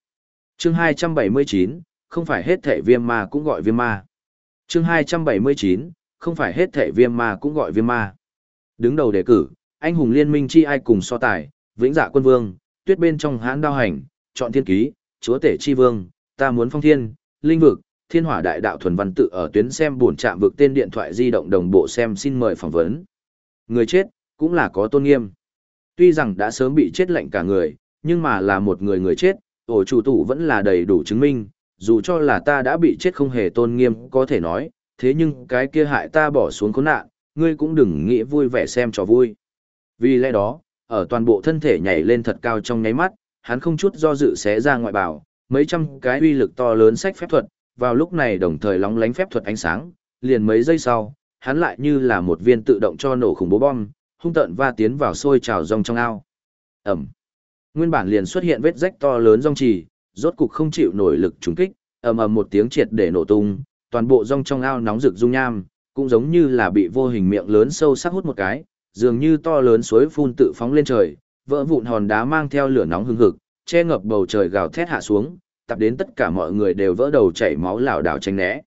S1: chương 279, không phải hết thể viêm ma cũng gọi viêm ma. chương 279, không phải hết thể viêm ma cũng gọi viêm ma. Đứng đầu đề cử, anh hùng liên minh chi ai cùng so tài, vĩnh dạ quân vương, tuyết bên trong hãn đao hành, chọn thiên ký, chúa tể chi vương, ta muốn phong thiên, linh vực, thiên hỏa đại đạo thuần văn tự ở tuyến xem buồn chạm vực tên điện thoại di động đồng bộ xem xin mời phỏng vấn. Người chết, cũng là có tôn nghiêm. Tuy rằng đã sớm bị chết lạnh cả người, nhưng mà là một người người chết, ổ chủ tủ vẫn là đầy đủ chứng minh, dù cho là ta đã bị chết không hề tôn nghiêm có thể nói, thế nhưng cái kia hại ta bỏ xuống khốn nạn, ngươi cũng đừng nghĩ vui vẻ xem trò vui. Vì lẽ đó, ở toàn bộ thân thể nhảy lên thật cao trong nháy mắt, hắn không chút do dự xé ra ngoại bảo, mấy trăm cái uy lực to lớn sách phép thuật, vào lúc này đồng thời lóng lánh phép thuật ánh sáng, liền mấy giây sau, hắn lại như là một viên tự động cho nổ khủng bố bom, hung tợn va tiến vào sôi trào rong trong ao. Ẩm. Nguyên bản liền xuất hiện vết rách to lớn rong trì, rốt cục không chịu nổi lực trùng kích, ầm ầm một tiếng triệt để nổ tung, toàn bộ rong trong ao nóng rực dung nham, cũng giống như là bị vô hình miệng lớn sâu sắc hút một cái, dường như to lớn suối phun tự phóng lên trời, vỡ vụn hòn đá mang theo lửa nóng hừng hực, che ngập bầu trời gào thét hạ xuống, tập đến tất cả mọi người đều vỡ đầu chảy máu lảo đảo tránh né.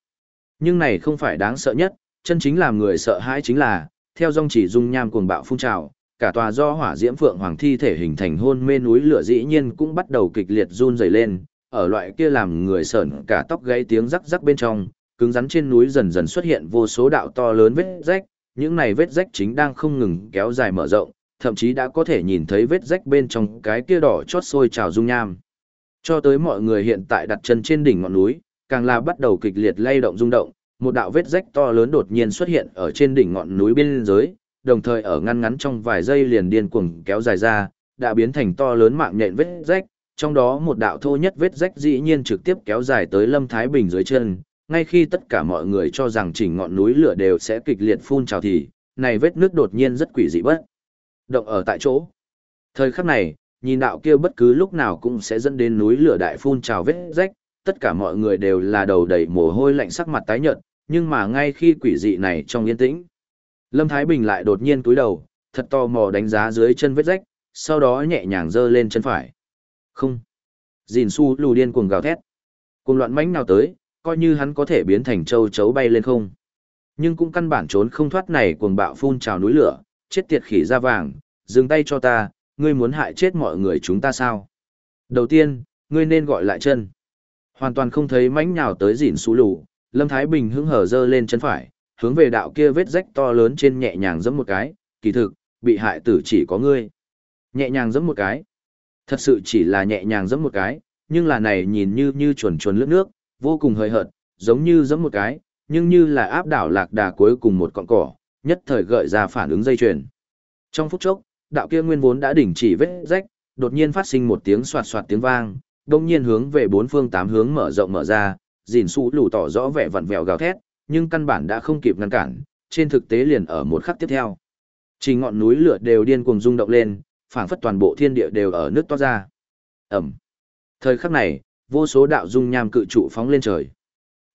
S1: Nhưng này không phải đáng sợ nhất, chân chính làm người sợ hãi chính là, theo dòng chỉ dung nham cuồng bạo phun trào, cả tòa do hỏa diễm phượng hoàng thi thể hình thành hôn mê núi lửa dĩ nhiên cũng bắt đầu kịch liệt run rẩy lên, ở loại kia làm người sởn cả tóc gáy tiếng rắc rắc bên trong, cứng rắn trên núi dần dần xuất hiện vô số đạo to lớn vết rách, những này vết rách chính đang không ngừng kéo dài mở rộng, thậm chí đã có thể nhìn thấy vết rách bên trong cái kia đỏ chót sôi trào dung nham. Cho tới mọi người hiện tại đặt chân trên đỉnh ngọn núi, càng là bắt đầu kịch liệt lay động rung động, một đạo vết rách to lớn đột nhiên xuất hiện ở trên đỉnh ngọn núi bên dưới, đồng thời ở ngăn ngắn trong vài giây liền điên cuồng kéo dài ra, đã biến thành to lớn mạng nhện vết rách, trong đó một đạo thô nhất vết rách dĩ nhiên trực tiếp kéo dài tới Lâm Thái Bình dưới chân, ngay khi tất cả mọi người cho rằng chỉnh ngọn núi lửa đều sẽ kịch liệt phun trào thì, này vết nước đột nhiên rất quỷ dị bất. Động ở tại chỗ. Thời khắc này, nhìn đạo kia bất cứ lúc nào cũng sẽ dẫn đến núi lửa đại phun trào vết rách, tất cả mọi người đều là đầu đầy mồ hôi lạnh sắc mặt tái nhợt, nhưng mà ngay khi quỷ dị này trong yên tĩnh, Lâm Thái Bình lại đột nhiên cúi đầu, thật to mò đánh giá dưới chân vết rách, sau đó nhẹ nhàng giơ lên chân phải. Không. Dìn su lù điên cuồng gào thét. Cùng loạn mãnh nào tới, coi như hắn có thể biến thành châu chấu bay lên không. Nhưng cũng căn bản trốn không thoát này cuồng bạo phun trào núi lửa, chết tiệt khỉ da vàng, dừng tay cho ta, ngươi muốn hại chết mọi người chúng ta sao? Đầu tiên, ngươi nên gọi lại chân. Hoàn toàn không thấy mãnh nào tới dìn su lù, Lâm Thái Bình hứng hở giơ lên chân phải, hướng về đạo kia vết rách to lớn trên nhẹ nhàng giẫm một cái, kỳ thực, bị hại tử chỉ có ngươi. Nhẹ nhàng giẫm một cái. Thật sự chỉ là nhẹ nhàng giẫm một cái, nhưng là này nhìn như như chuồn chuồn lướt nước, vô cùng hơi hợt, giống như giẫm một cái, nhưng như là áp đảo lạc đà cuối cùng một con cỏ, nhất thời gợi ra phản ứng dây chuyền. Trong phút chốc, đạo kia nguyên vốn đã đỉnh chỉ vết rách, đột nhiên phát sinh một tiếng xoạt xoạt tiếng vang, đồng nhiên hướng về bốn phương tám hướng mở rộng mở ra, dìn su lù tỏ rõ vẻ vặn vẹo gào thét, nhưng căn bản đã không kịp ngăn cản, trên thực tế liền ở một khắc tiếp theo. Chỉ ngọn núi lửa đều điên cuồng rung động lên, phảng phất toàn bộ thiên địa đều ở nước toát ra. Ẩm. Thời khắc này, vô số đạo dung nham cự trụ phóng lên trời.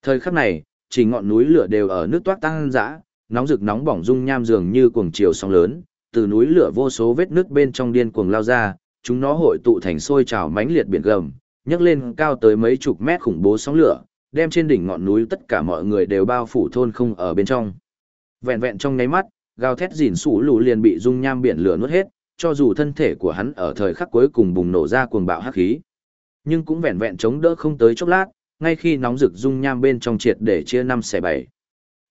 S1: Thời khắc này, chỉ ngọn núi lửa đều ở nước toát tăng dã, nóng rực nóng bỏng dung nham dường như cuồng chiều sóng lớn, từ núi lửa vô số vết nước bên trong điên cuồng lao ra, chúng nó hội tụ thành sôi trào mãnh liệt biển gầm, nhấc lên cao tới mấy chục mét khủng bố sóng lửa, đem trên đỉnh ngọn núi tất cả mọi người đều bao phủ thôn không ở bên trong. Vẹn vẹn trong nháy mắt, gào thét rỉn sủ lù liền bị dung nham biển lửa nuốt hết, cho dù thân thể của hắn ở thời khắc cuối cùng bùng nổ ra cuồng bạo hắc khí. Nhưng cũng vẹn vẹn chống đỡ không tới chốc lát, ngay khi nóng rực dung nham bên trong triệt để chia năm xẻ bảy.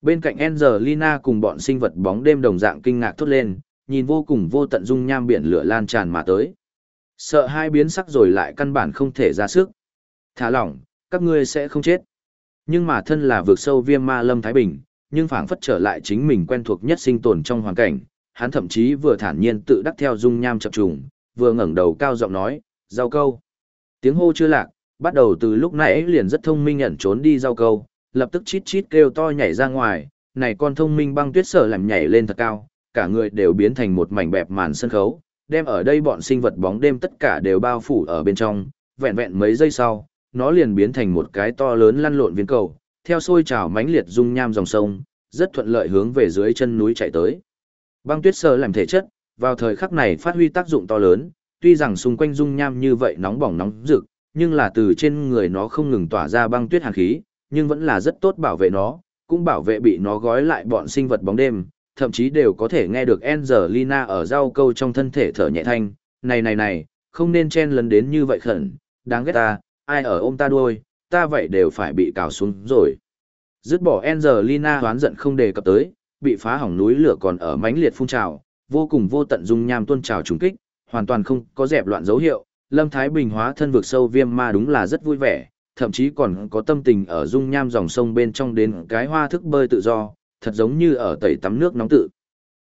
S1: Bên cạnh Angelina cùng bọn sinh vật bóng đêm đồng dạng kinh ngạc thốt lên, nhìn vô cùng vô tận dung nham biển lửa lan tràn mà tới. Sợ hai biến sắc rồi lại căn bản không thể ra sức. Thả lỏng, các ngươi sẽ không chết. Nhưng mà thân là vượt sâu viêm ma lâm Thái Bình, nhưng phảng phất trở lại chính mình quen thuộc nhất sinh tồn trong hoàn cảnh, hắn thậm chí vừa thản nhiên tự đắc theo dung nham chập trùng, vừa ngẩng đầu cao giọng nói, giao câu. Tiếng hô chưa lạc, bắt đầu từ lúc nãy liền rất thông minh ẩn trốn đi giao câu, lập tức chít chít kêu to nhảy ra ngoài, này con thông minh băng tuyết sở làm nhảy lên thật cao, cả người đều biến thành một mảnh bẹp màn sân khấu, đem ở đây bọn sinh vật bóng đêm tất cả đều bao phủ ở bên trong, vẹn vẹn mấy giây sau, nó liền biến thành một cái to lớn lăn lộn viên cầu, theo sôi trào mãnh liệt dung nham dòng sông, rất thuận lợi hướng về dưới chân núi chạy tới. Băng tuyết sơ làm thể chất, vào thời khắc này phát huy tác dụng to lớn, tuy rằng xung quanh dung nham như vậy nóng bỏng nóng rực, nhưng là từ trên người nó không ngừng tỏa ra băng tuyết hàn khí, nhưng vẫn là rất tốt bảo vệ nó, cũng bảo vệ bị nó gói lại bọn sinh vật bóng đêm, thậm chí đều có thể nghe được Angelina ở rau câu trong thân thể thở nhẹ thanh, này này này, không nên chen lấn đến như vậy khẩn, đáng ghét ta, ai ở ôm ta đuôi, ta vậy đều phải bị cào xuống rồi. Dứt bỏ Angelina hoán giận không đề cập tới, bị phá hỏng núi lửa còn ở mãnh liệt phun trào, vô cùng vô tận dung nham tuôn trào trùng kích, hoàn toàn không có dẹp loạn dấu hiệu. Lâm Thái Bình hóa thân vực sâu viêm ma đúng là rất vui vẻ, thậm chí còn có tâm tình ở dung nham dòng sông bên trong đến cái hoa thức bơi tự do, thật giống như ở tẩy tắm nước nóng tự.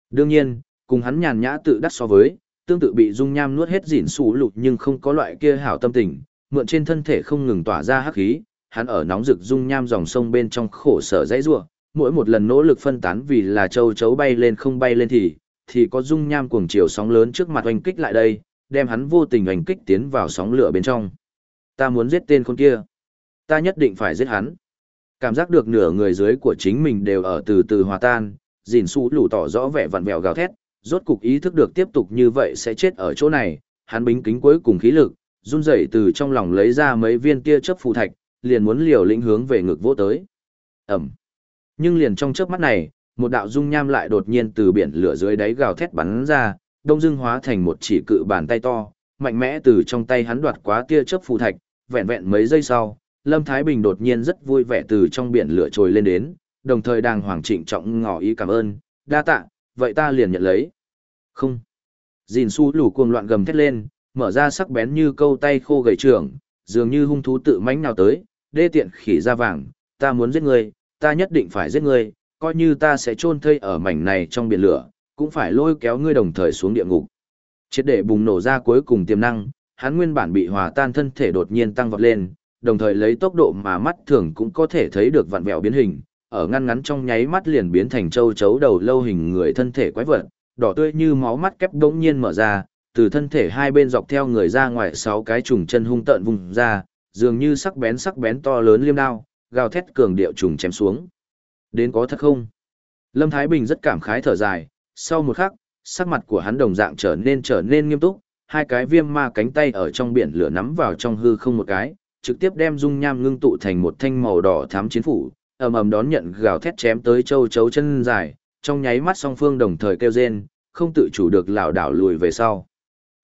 S1: Đương nhiên, cùng hắn nhàn nhã tự đắc so với, tương tự bị dung nham nuốt hết dỉn sủ lụt nhưng không có loại kia hảo tâm tình, mượn trên thân thể không ngừng tỏa ra hắc khí, hắn ở nóng rực dung nham dòng sông bên trong khổ sở dãy rủa, mỗi một lần nỗ lực phân tán vì là châu chấu bay lên không bay lên thì thì có dung nham cuồng chiều sóng lớn trước mặt oanh kích lại đây, đem hắn vô tình oanh kích tiến vào sóng lửa bên trong. Ta muốn giết tên con kia. Ta nhất định phải giết hắn. Cảm giác được nửa người dưới của chính mình đều ở từ từ hòa tan, dìn su lủ tỏ rõ vẻ vặn vẹo gào thét, rốt cục ý thức được tiếp tục như vậy sẽ chết ở chỗ này, hắn bính kính cuối cùng khí lực, run rẩy từ trong lòng lấy ra mấy viên tia chớp phù thạch, liền muốn liều lĩnh hướng về ngực vỗ tới. Ẩm. Nhưng liền trong chớp mắt này, một đạo dung nham lại đột nhiên từ biển lửa dưới đáy gào thét bắn ra, đông dương hóa thành một chỉ cự bàn tay to, mạnh mẽ từ trong tay hắn đoạt quá tia chớp phù thạch, vẹn vẹn mấy giây sau, Lâm Thái Bình đột nhiên rất vui vẻ từ trong biển lửa trồi lên đến, đồng thời đàng hoàng trịnh trọng ngỏ ý cảm ơn, đa tạ, vậy ta liền nhận lấy. Không. Dìn su lù cuồng loạn gầm thét lên, mở ra sắc bén như câu tay khô gầy trưởng, dường như hung thú tự mãnh nào tới, đê tiện khỉ da vàng, ta muốn giết ngươi, ta nhất định phải giết ngươi, coi như ta sẽ chôn thây ở mảnh này trong biển lửa, cũng phải lôi kéo ngươi đồng thời xuống địa ngục. Chết để bùng nổ ra cuối cùng tiềm năng, hắn nguyên bản bị hòa tan thân thể đột nhiên tăng vọt lên, đồng thời lấy tốc độ mà mắt thường cũng có thể thấy được vặn vẹo biến hình, ở ngăn ngắn trong nháy mắt liền biến thành châu chấu đầu lâu hình người thân thể quái vật, đỏ tươi như máu mắt kép đống nhiên mở ra, từ thân thể hai bên dọc theo người ra ngoài sáu cái trùng chân hung tợn vùng ra, dường như sắc bén sắc bén to lớn liêm đao, gào thét cường điệu trùng chém xuống. Đến có thật không? Lâm Thái Bình rất cảm khái thở dài, sau một khắc, sắc mặt của hắn đồng dạng trở nên trở nên nghiêm túc, hai cái viêm ma cánh tay ở trong biển lửa nắm vào trong hư không một cái, trực tiếp đem dung nham ngưng tụ thành một thanh màu đỏ thám chiến phủ, ầm ầm đón nhận gào thét chém tới châu chấu chân dài, trong nháy mắt song phương đồng thời kêu rên, không tự chủ được lảo đảo lùi về sau.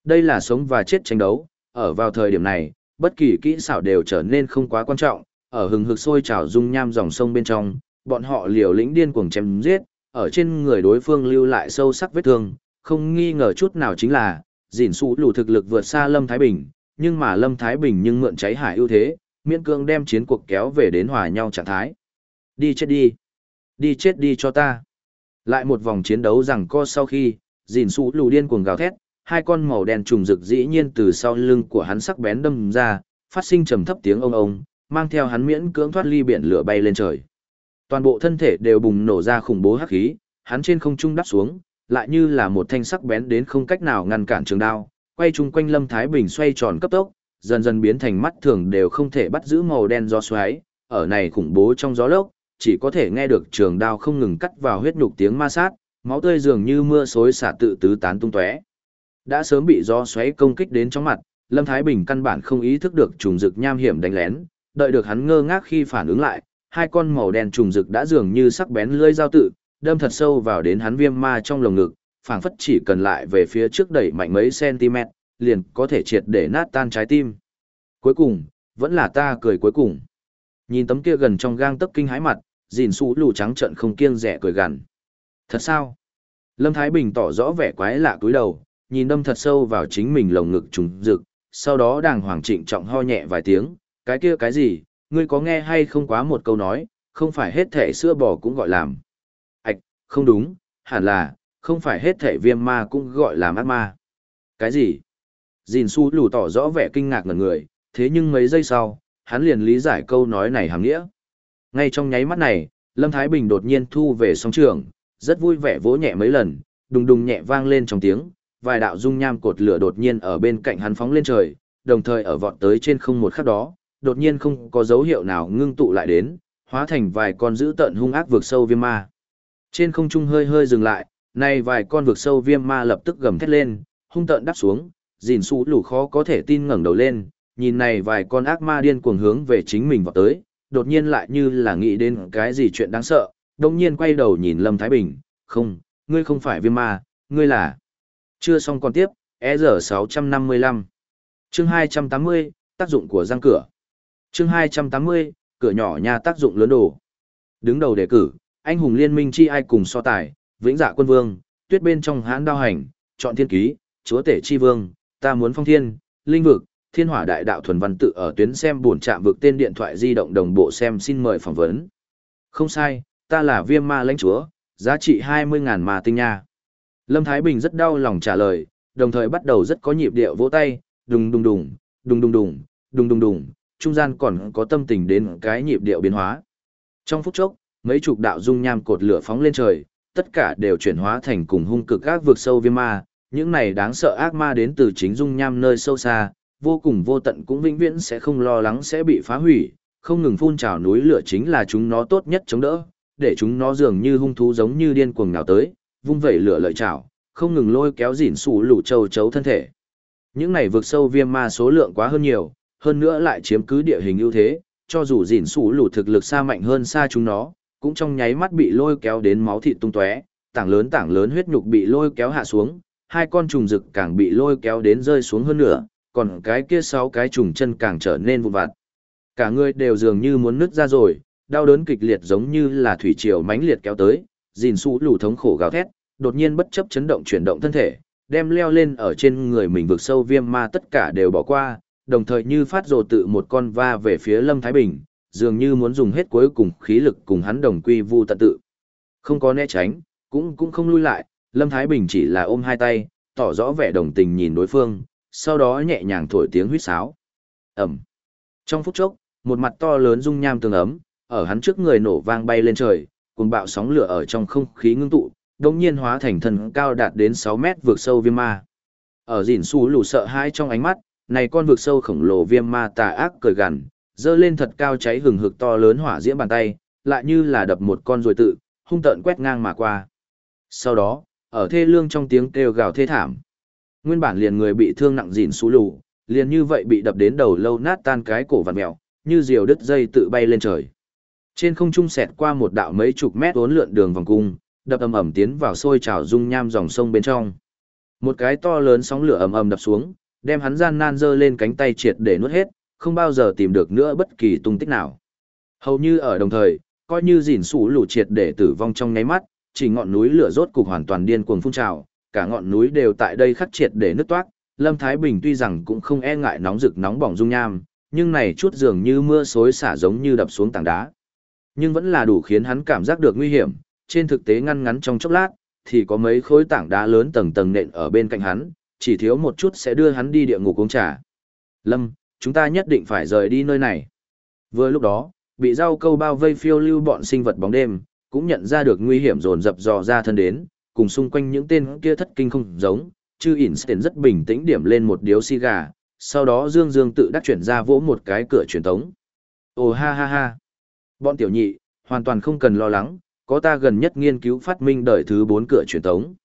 S1: Đây là sống và chết tranh đấu, ở vào thời điểm này, bất kỳ kỹ xảo đều trở nên không quá quan trọng, ở hừng hực sôi trào dung nham dòng sông bên trong, bọn họ liều lĩnh điên cuồng chém giết, ở trên người đối phương lưu lại sâu sắc vết thương, không nghi ngờ chút nào chính là, dỉn Sụ lù thực lực vượt xa Lâm Thái Bình, nhưng mà Lâm Thái Bình nhưng mượn cháy hải ưu thế, miễn cương đem chiến cuộc kéo về đến hòa nhau trạng thái. Đi chết đi. Đi chết đi cho ta. Lại một vòng chiến đấu rằng co sau khi, Dỉn Sụ lù điên cuồng gào thét, hai con màu đen trùng rực dĩ nhiên từ sau lưng của hắn sắc bén đâm ra, phát sinh trầm thấp tiếng ông ông, mang theo hắn miễn cưỡng thoát ly biển lửa bay lên trời. Toàn bộ thân thể đều bùng nổ ra khủng bố hắc khí, hắn trên không trung đáp xuống, lại như là một thanh sắc bén đến không cách nào ngăn cản trường đao, quay chung quanh Lâm Thái Bình xoay tròn cấp tốc, dần dần biến thành mắt thường đều không thể bắt giữ màu đen gió xoáy, ở này khủng bố trong gió lốc, chỉ có thể nghe được trường đao không ngừng cắt vào huyết nhục tiếng ma sát, máu tươi dường như mưa xối xả tự tứ tán tung tóe. Đã sớm bị gió xoáy công kích đến trong mặt, Lâm Thái Bình căn bản không ý thức được trùng dực nham hiểm đánh lén, đợi được hắn ngơ ngác khi phản ứng lại, hai con màu đen trùng dực đã dường như sắc bén lưỡi dao tự, đâm thật sâu vào đến hắn viêm ma trong lồng ngực, phảng phất chỉ cần lại về phía trước đẩy mạnh mấy cm, liền có thể triệt để nát tan trái tim. Cuối cùng, vẫn là ta cười cuối cùng. Nhìn tấm kia gần trong gang tấc kinh hãi mặt, dìn xú lù trắng trận không kiêng rẻ cười gằn. Thật sao? Lâm Thái Bình tỏ rõ vẻ quái lạ túi đầu, nhìn đâm thật sâu vào chính mình lồng ngực trùng rực, sau đó đàng hoàng trịnh trọng ho nhẹ vài tiếng, cái kia cái gì, ngươi có nghe hay không quá một câu nói, không phải hết thể sữa bò cũng gọi làm. Ảch, không đúng, hẳn là, không phải hết thể viêm ma cũng gọi làm ác ma. Cái gì? Dìn su lù tỏ rõ vẻ kinh ngạc ngần người, thế nhưng mấy giây sau, hắn liền lý giải câu nói này hàm nghĩa. Ngay trong nháy mắt này, Lâm Thái Bình đột nhiên thu về song trường, rất vui vẻ vỗ nhẹ mấy lần, đùng đùng nhẹ vang lên trong tiếng, vài đạo dung nham cột lửa đột nhiên ở bên cạnh hắn phóng lên trời, đồng thời ở vọt tới trên không một khắc đó, đột nhiên không có dấu hiệu nào ngưng tụ lại đến, hóa thành vài con dữ tợn hung ác vượt sâu viêm ma. Trên không trung hơi hơi dừng lại, nay vài con vượt sâu viêm ma lập tức gầm thét lên, hung tợn đáp xuống, dìn su lù khó có thể tin ngẩng đầu lên, nhìn này vài con ác ma điên cuồng hướng về chính mình vọt tới, đột nhiên lại như là nghĩ đến cái gì chuyện đáng sợ, đột nhiên quay đầu nhìn Lâm Thái Bình, không, ngươi không phải viêm ma, ngươi là... Chưa xong còn tiếp, EZ655. Chương 280, tác dụng của răng cửa. Chương 280, cửa nhỏ nhà tác dụng lớn đồ. Đứng đầu đề cử, anh hùng liên minh chi ai cùng so tài, vĩnh dạ quân vương, tuyết bên trong hãn đao hành, chọn thiên ký, chúa tể chi vương, ta muốn phong thiên, linh vực, thiên hỏa đại đạo thuần văn tự ở tuyến xem buồn chạm vực tên điện thoại di động đồng bộ xem xin mời phỏng vấn. Không sai, ta là viêm ma lãnh chúa, giá trị 20.000 ma tinh nha. Lâm Thái Bình rất đau lòng trả lời, đồng thời bắt đầu rất có nhịp điệu vỗ tay, đùng đùng đùng, đùng đùng đùng, đùng đùng đùng, trung gian còn có tâm tình đến cái nhịp điệu biến hóa. Trong phút chốc, mấy chục đạo dung nham cột lửa phóng lên trời, tất cả đều chuyển hóa thành cùng hung cực ác vượt sâu viêm ma, những này đáng sợ ác ma đến từ chính dung nham nơi sâu xa, vô cùng vô tận cũng vĩnh viễn sẽ không lo lắng sẽ bị phá hủy, không ngừng phun trào núi lửa chính là chúng nó tốt nhất chống đỡ, để chúng nó dường như hung thú giống như điên cuồng nào tới, vung vẩy lửa lợi chảo, không ngừng lôi kéo dỉn sủ lũ châu chấu thân thể. Những này vượt sâu viêm ma số lượng quá hơn nhiều, hơn nữa lại chiếm cứ địa hình ưu thế, cho dù dỉn sủ lũ thực lực xa mạnh hơn xa chúng nó, cũng trong nháy mắt bị lôi kéo đến máu thịt tung tóe, tảng lớn tảng lớn huyết nhục bị lôi kéo hạ xuống, hai con trùng rực càng bị lôi kéo đến rơi xuống hơn nữa, còn cái kia sáu cái trùng chân càng trở nên vụn vặt. Cả người đều dường như muốn nứt ra rồi, đau đớn kịch liệt giống như là thủy triều mãnh liệt kéo tới, dìn su lù thống khổ gào thét, đột nhiên bất chấp chấn động chuyển động thân thể, đem leo lên ở trên người mình vực sâu viêm ma tất cả đều bỏ qua, đồng thời như phát rồ tự một con va về phía Lâm Thái Bình, dường như muốn dùng hết cuối cùng khí lực cùng hắn đồng quy vu tận tự. Không có né tránh, cũng cũng không lui lại, Lâm Thái Bình chỉ là ôm hai tay, tỏ rõ vẻ đồng tình nhìn đối phương, sau đó nhẹ nhàng thổi tiếng huýt sáo. Ẩm. Trong phút chốc, một mặt to lớn dung nham tương ấm, ở hắn trước người nổ vang bay lên trời, cùng bạo sóng lửa ở trong không khí ngưng tụ, đồng nhiên hóa thành thần cao đạt đến 6 mét vượt sâu viêm ma. Ở dìn xú lù sợ hãi trong ánh mắt, này con vượt sâu khổng lồ viêm ma tà ác cười gằn, dơ lên thật cao cháy hừng hực to lớn hỏa diễm bàn tay, lại như là đập một con rồi tự, hung tợn quét ngang mà qua. Sau đó, ở thê lương trong tiếng kêu gào thê thảm. Nguyên bản liền người bị thương nặng dìn xú lù, liền như vậy bị đập đến đầu lâu nát tan cái cổ vặn mèo, như diều đứt dây tự bay lên trời. Trên không trung xẹt qua một đạo mấy chục mét uốn lượn đường vòng cung, đập ầm ầm tiến vào sôi trào dung nham dòng sông bên trong. Một cái to lớn sóng lửa ầm ầm đập xuống, đem hắn gian nan giơ lên cánh tay triệt để nuốt hết, không bao giờ tìm được nữa bất kỳ tung tích nào. Hầu như ở đồng thời, coi như dìn sủ lũ triệt để tử vong trong nháy mắt, chỉ ngọn núi lửa rốt cục hoàn toàn điên cuồng phun trào, cả ngọn núi đều tại đây khắc triệt để nứt toát. Lâm Thái Bình tuy rằng cũng không e ngại nóng rực nóng bỏng dung nham, nhưng này chút dường như mưa xối xả giống như đập xuống tảng đá. Nhưng vẫn là đủ khiến hắn cảm giác được nguy hiểm, trên thực tế ngăn ngắn trong chốc lát, thì có mấy khối tảng đá lớn tầng tầng nện ở bên cạnh hắn, chỉ thiếu một chút sẽ đưa hắn đi địa ngục uống trà. Lâm, chúng ta nhất định phải rời đi nơi này. Vừa lúc đó, bị rau câu bao vây phiêu lưu bọn sinh vật bóng đêm, cũng nhận ra được nguy hiểm dồn dập dò ra thân đến, cùng xung quanh những tên kia thất kinh không giống, chư Einstein rất bình tĩnh điểm lên một điếu xì gà, sau đó Dương Dương tự đắc chuyển ra vỗ một cái cửa truyền tống. Ồ ha ha ha. Bọn tiểu nhị, hoàn toàn không cần lo lắng, có ta gần nhất nghiên cứu phát minh đời thứ 4 cửa truyền tống.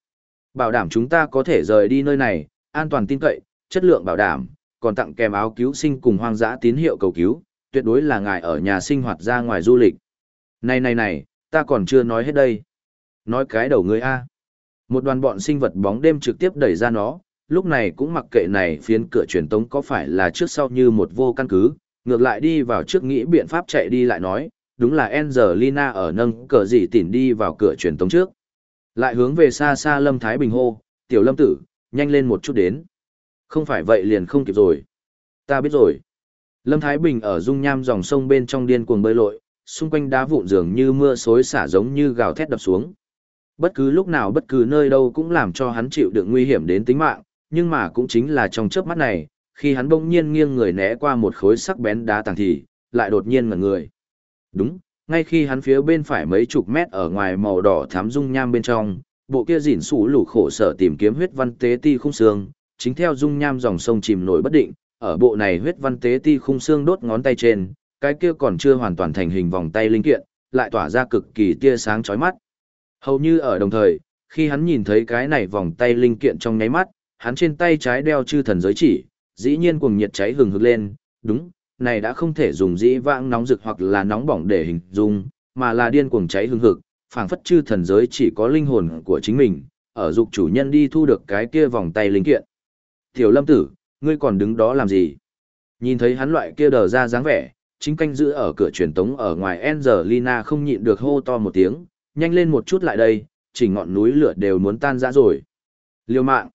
S1: Bảo đảm chúng ta có thể rời đi nơi này, an toàn tin cậy, chất lượng bảo đảm, còn tặng kèm áo cứu sinh cùng hoang dã tín hiệu cầu cứu, tuyệt đối là ngài ở nhà sinh hoạt ra ngoài du lịch. Này này này, ta còn chưa nói hết đây. Nói cái đầu ngươi A. Một đoàn bọn sinh vật bóng đêm trực tiếp đẩy ra nó, lúc này cũng mặc kệ này phiến cửa truyền tống có phải là trước sau như một vô căn cứ, ngược lại đi vào trước nghĩ biện pháp chạy đi lại nói, đúng là Angelina ở nâng cờ gì tỉn đi vào cửa truyền tống trước. Lại hướng về xa xa Lâm Thái Bình hô, tiểu lâm tử, nhanh lên một chút đến. Không phải vậy liền không kịp rồi. Ta biết rồi. Lâm Thái Bình ở dung nham dòng sông bên trong điên cuồng bơi lội, xung quanh đá vụn dường như mưa xối xả giống như gào thét đập xuống. Bất cứ lúc nào bất cứ nơi đâu cũng làm cho hắn chịu được nguy hiểm đến tính mạng, nhưng mà cũng chính là trong chớp mắt này, khi hắn bỗng nhiên nghiêng người né qua một khối sắc bén đá tàng thì, lại đột nhiên ngẩn người. Đúng, ngay khi hắn phía bên phải mấy chục mét ở ngoài màu đỏ thám dung nham bên trong, bộ kia dỉn sủ lủ khổ sở tìm kiếm huyết văn tế ti khung xương, chính theo dung nham dòng sông chìm nổi bất định, ở bộ này huyết văn tế ti khung xương đốt ngón tay trên, cái kia còn chưa hoàn toàn thành hình vòng tay linh kiện, lại tỏa ra cực kỳ tia sáng chói mắt. Hầu như ở đồng thời, khi hắn nhìn thấy cái này vòng tay linh kiện trong nháy mắt, hắn trên tay trái đeo chư thần giới chỉ, dĩ nhiên cuồng nhiệt cháy hừng hực lên, đúng, này đã không thể dùng dĩ vãng nóng rực hoặc là nóng bỏng để hình dung, mà là điên cuồng cháy hương hực, phảng phất chư thần giới chỉ có linh hồn của chính mình, ở dục chủ nhân đi thu được cái kia vòng tay linh kiện. Tiểu lâm tử, ngươi còn đứng đó làm gì? Nhìn thấy hắn loại kia đờ ra dáng vẻ, chính canh giữ ở cửa truyền tống ở ngoài Angelina không nhịn được hô to một tiếng, nhanh lên một chút lại đây, chỉ ngọn núi lửa đều muốn tan ra rồi. Liêu mạng.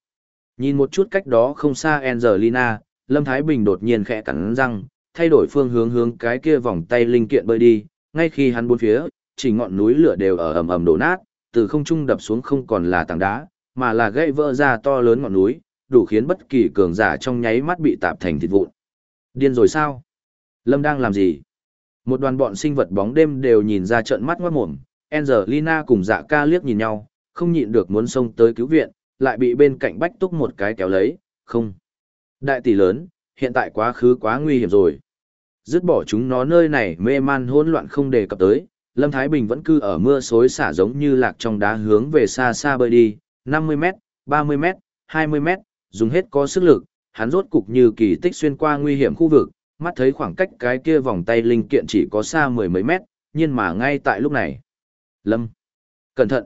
S1: Nhìn một chút cách đó không xa Angelina, Lâm Thái Bình đột nhiên khẽ cắn răng, thay đổi phương hướng hướng cái kia vòng tay linh kiện bơi đi, ngay khi hắn bốn phía, chỉ ngọn núi lửa đều ở ầm ầm đổ nát, từ không trung đập xuống không còn là tảng đá, mà là gãy vỡ ra to lớn ngọn núi, đủ khiến bất kỳ cường giả trong nháy mắt bị tạp thành thịt vụn. Điên rồi sao? Lâm đang làm gì? Một đoàn bọn sinh vật bóng đêm đều nhìn ra trợn mắt ngoát mồm, Angelina cùng dạ ca liếc nhìn nhau, không nhịn được muốn xông tới cứu viện, lại bị bên cạnh bách túc một cái kéo lấy, không. Đại tỷ lớn, hiện tại quá khứ quá nguy hiểm rồi. Dứt bỏ chúng nó nơi này mê man hỗn loạn không đề cập tới, Lâm Thái Bình vẫn cứ ở mưa xối xả giống như lạc trong đá hướng về xa xa bơi đi, 50m, 30m, 20m, dùng hết có sức lực, hắn rốt cục như kỳ tích xuyên qua nguy hiểm khu vực, mắt thấy khoảng cách cái kia vòng tay linh kiện chỉ có xa mười mấy mét, nhưng mà ngay tại lúc này. Lâm! Cẩn thận!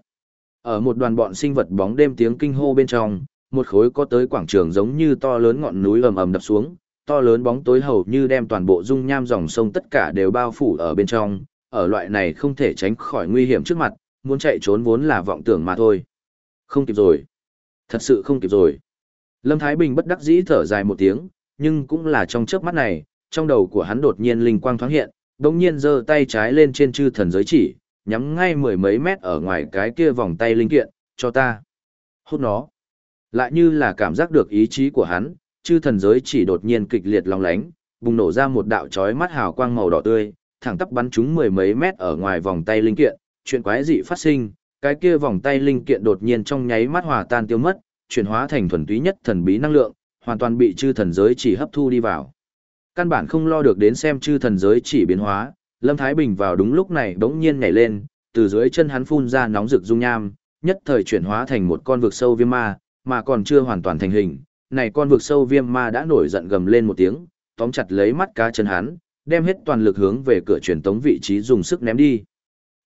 S1: Ở một đoàn bọn sinh vật bóng đêm tiếng kinh hô bên trong, một khối có tới quảng trường giống như to lớn ngọn núi ầm ầm đập xuống, to lớn bóng tối hầu như đem toàn bộ dung nham dòng sông tất cả đều bao phủ ở bên trong, ở loại này không thể tránh khỏi nguy hiểm trước mặt, muốn chạy trốn vốn là vọng tưởng mà thôi. Không kịp rồi. Thật sự không kịp rồi. Lâm Thái Bình bất đắc dĩ thở dài một tiếng, nhưng cũng là trong chớp mắt này, trong đầu của hắn đột nhiên linh quang thoáng hiện, đồng nhiên giơ tay trái lên trên chư thần giới chỉ, nhắm ngay mười mấy mét ở ngoài cái kia vòng tay linh kiện, cho ta. Hút nó. Lại như là cảm giác được ý chí của hắn, chư thần giới chỉ đột nhiên kịch liệt long lánh, bùng nổ ra một đạo chói mắt hào quang màu đỏ tươi, thẳng tắp bắn chúng mười mấy mét ở ngoài vòng tay linh kiện, chuyện quái dị phát sinh, cái kia vòng tay linh kiện đột nhiên trong nháy mắt hòa tan tiêu mất, chuyển hóa thành thuần túy nhất thần bí năng lượng, hoàn toàn bị chư thần giới chỉ hấp thu đi vào. Căn bản không lo được đến xem chư thần giới chỉ biến hóa, Lâm Thái Bình vào đúng lúc này bỗng nhiên nhảy lên, từ dưới chân hắn phun ra nóng rực dung nham, nhất thời chuyển hóa thành một con vực sâu viêm ma, mà còn chưa hoàn toàn thành hình. Này con vực sâu viêm ma đã nổi giận gầm lên một tiếng, tóm chặt lấy mắt cá chân hắn, đem hết toàn lực hướng về cửa truyền tống vị trí dùng sức ném đi.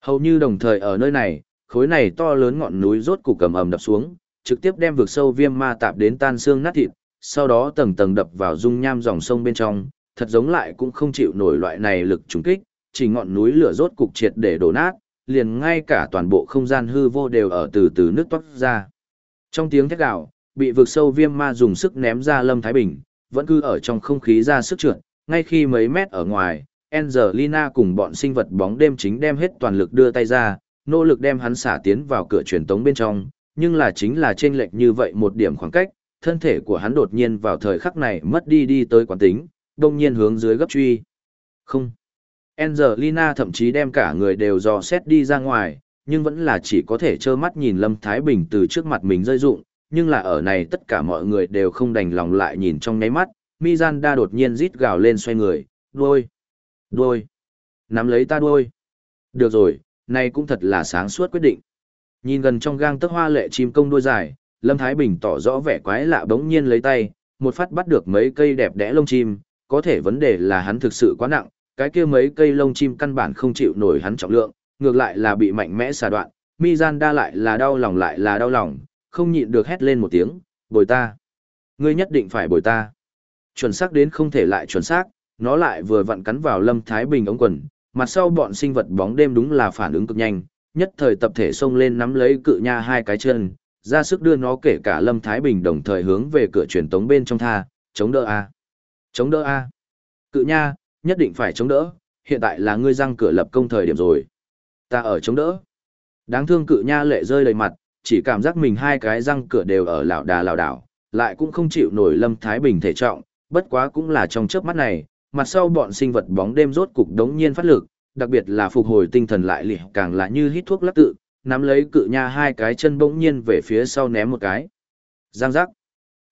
S1: Hầu như đồng thời ở nơi này, khối này to lớn ngọn núi rốt cục cầm ầm đập xuống, trực tiếp đem vực sâu viêm ma tạp đến tan xương nát thịt, sau đó tầng tầng đập vào dung nham dòng sông bên trong, thật giống lại cũng không chịu nổi loại này lực trùng kích, chỉ ngọn núi lửa rốt cục triệt để đổ nát, liền ngay cả toàn bộ không gian hư vô đều ở từ từ nước toát ra. Trong tiếng thét gạo, bị vực sâu viêm ma dùng sức ném ra Lâm Thái Bình, vẫn cứ ở trong không khí ra sức trượt, ngay khi mấy mét ở ngoài, Angelina cùng bọn sinh vật bóng đêm chính đem hết toàn lực đưa tay ra, nỗ lực đem hắn xả tiến vào cửa truyền tống bên trong, nhưng là chính là trên lệch như vậy một điểm khoảng cách, thân thể của hắn đột nhiên vào thời khắc này mất đi đi tới quán tính, đông nhiên hướng dưới gấp truy. Không. Angelina thậm chí đem cả người đều dò xét đi ra ngoài, nhưng vẫn là chỉ có thể trơ mắt nhìn Lâm Thái Bình từ trước mặt mình rơi rụng, nhưng là ở này tất cả mọi người đều không đành lòng lại nhìn trong nháy mắt, Mizanda đột nhiên rít gào lên xoay người, đuôi, đuôi, nắm lấy ta đuôi. Được rồi, này cũng thật là sáng suốt quyết định. Nhìn gần trong gang tấc hoa lệ chim công đuôi dài, Lâm Thái Bình tỏ rõ vẻ quái lạ bỗng nhiên lấy tay, một phát bắt được mấy cây đẹp đẽ lông chim, có thể vấn đề là hắn thực sự quá nặng, cái kia mấy cây lông chim căn bản không chịu nổi hắn trọng lượng, ngược lại là bị mạnh mẽ xà đoạn, Mizanda lại là đau lòng lại là đau lòng, không nhịn được hét lên một tiếng, bồi ta. Ngươi nhất định phải bồi ta. Chuẩn xác đến không thể lại chuẩn xác, nó lại vừa vặn cắn vào Lâm Thái Bình ống quần, mặt sau bọn sinh vật bóng đêm đúng là phản ứng cực nhanh, nhất thời tập thể xông lên nắm lấy cự nha hai cái chân, ra sức đưa nó kể cả Lâm Thái Bình đồng thời hướng về cửa truyền tống bên trong tha, chống đỡ A. Chống đỡ A. Cự nha, nhất định phải chống đỡ, hiện tại là ngươi răng cửa lập công thời điểm rồi. Ta ở chống đỡ. Đáng thương cự nha lệ rơi đầy mặt, chỉ cảm giác mình hai cái răng cửa đều ở lảo đà lảo đảo, lại cũng không chịu nổi Lâm Thái Bình thể trọng, bất quá cũng là trong chớp mắt này, mặt sau bọn sinh vật bóng đêm rốt cục đống nhiên phát lực, đặc biệt là phục hồi tinh thần lại liệt càng là như hít thuốc lắc tự, nắm lấy cự nha hai cái chân bỗng nhiên về phía sau ném một cái. Giang giác.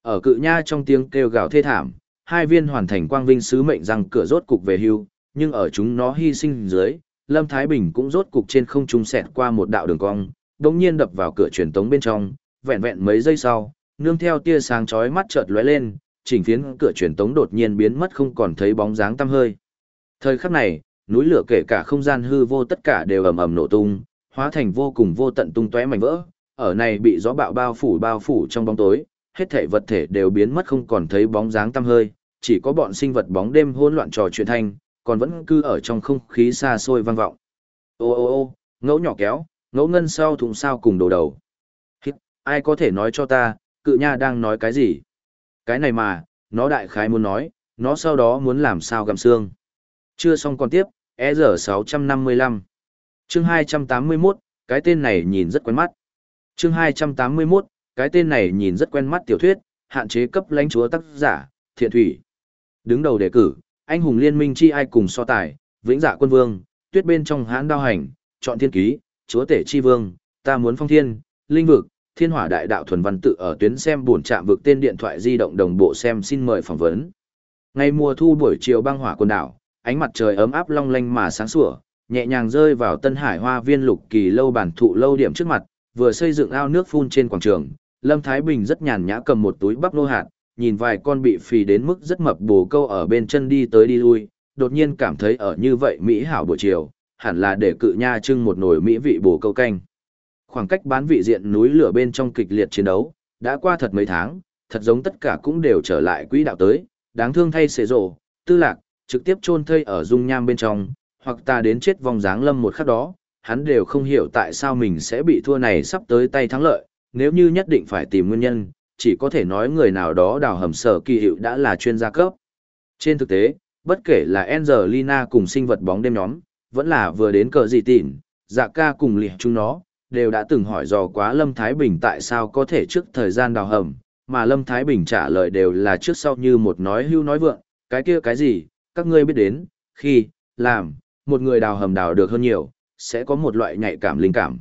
S1: Ở cự nha trong tiếng kêu gào thê thảm, hai viên hoàn thành quang vinh sứ mệnh răng cửa rốt cục về hưu, nhưng ở chúng nó hy sinh dưới, Lâm Thái Bình cũng rốt cục trên không trung xẹt qua một đạo đường cong, đồng nhiên đập vào cửa truyền tống bên trong, vẹn vẹn mấy giây sau, nương theo tia sáng chói mắt chợt lóe lên, chỉnh phiến cửa truyền tống đột nhiên biến mất không còn thấy bóng dáng tăm hơi. Thời khắc này, núi lửa kể cả không gian hư vô tất cả đều ầm ầm nổ tung, hóa thành vô cùng vô tận tung tóe mảnh vỡ, ở này bị gió bạo bao phủ bao phủ trong bóng tối, hết thảy vật thể đều biến mất không còn thấy bóng dáng tăm hơi, chỉ có bọn sinh vật bóng đêm hỗn loạn trò chuyện thanh, còn vẫn cư ở trong không khí xa xôi vang vọng. Ô ô ô, ngẫu nhỏ kéo, ngẫu ngân sau thùng sao cùng đồ đầu. Hít, ai có thể nói cho ta, cự nha đang nói cái gì? Cái này mà, nó đại khái muốn nói, nó sau đó muốn làm sao gặm xương. Chưa xong còn tiếp, e giờ 655. Chương 281, cái tên này nhìn rất quen mắt. Chương 281, cái tên này nhìn rất quen mắt tiểu thuyết, hạn chế cấp lãnh chúa tác giả, thiện thủy. Đứng đầu đề cử, anh hùng liên minh chi ai cùng so tài, vĩnh dạ quân vương, tuyết bên trong hãn đao hành, chọn thiên ký, chúa tể chi vương, ta muốn phong thiên, linh vực, thiên hỏa đại đạo thuần văn tự ở tuyến xem buồn chạm vực tên điện thoại di động đồng bộ xem xin mời phỏng vấn. Ngày mùa thu buổi chiều băng hỏa quần đảo, ánh mặt trời ấm áp long lanh mà sáng sủa, nhẹ nhàng rơi vào Tân Hải Hoa Viên Lục Kỳ lâu bản thụ lâu điểm trước mặt, vừa xây dựng ao nước phun trên quảng trường, Lâm Thái Bình rất nhàn nhã cầm một túi bắp nô hạt, nhìn vài con bị phì đến mức rất mập bồ câu ở bên chân đi tới đi lui, đột nhiên cảm thấy ở như vậy mỹ hảo buổi chiều, hẳn là để cự nha trưng một nồi mỹ vị bồ câu canh. Khoảng cách bán vị diện núi lửa bên trong kịch liệt chiến đấu, đã qua thật mấy tháng, thật giống tất cả cũng đều trở lại quỹ đạo tới, đáng thương thay xế rổ tư lạc, trực tiếp chôn thây ở dung nham bên trong, hoặc ta đến chết vòng dáng lâm một khắc đó, hắn đều không hiểu tại sao mình sẽ bị thua này sắp tới tay thắng lợi, nếu như nhất định phải tìm nguyên nhân, chỉ có thể nói người nào đó đào hầm sở kỳ hiệu đã là chuyên gia cấp. Trên thực tế, bất kể là Angelina cùng sinh vật bóng đêm nhóm, vẫn là vừa đến cờ gì tỉn, dạ ca cùng liệt chúng nó, đều đã từng hỏi dò quá Lâm Thái Bình tại sao có thể trước thời gian đào hầm, mà Lâm Thái Bình trả lời đều là trước sau như một nói hưu nói vượng, cái kia cái gì, các ngươi biết đến, khi, làm, một người đào hầm đào được hơn nhiều, sẽ có một loại nhạy cảm linh cảm.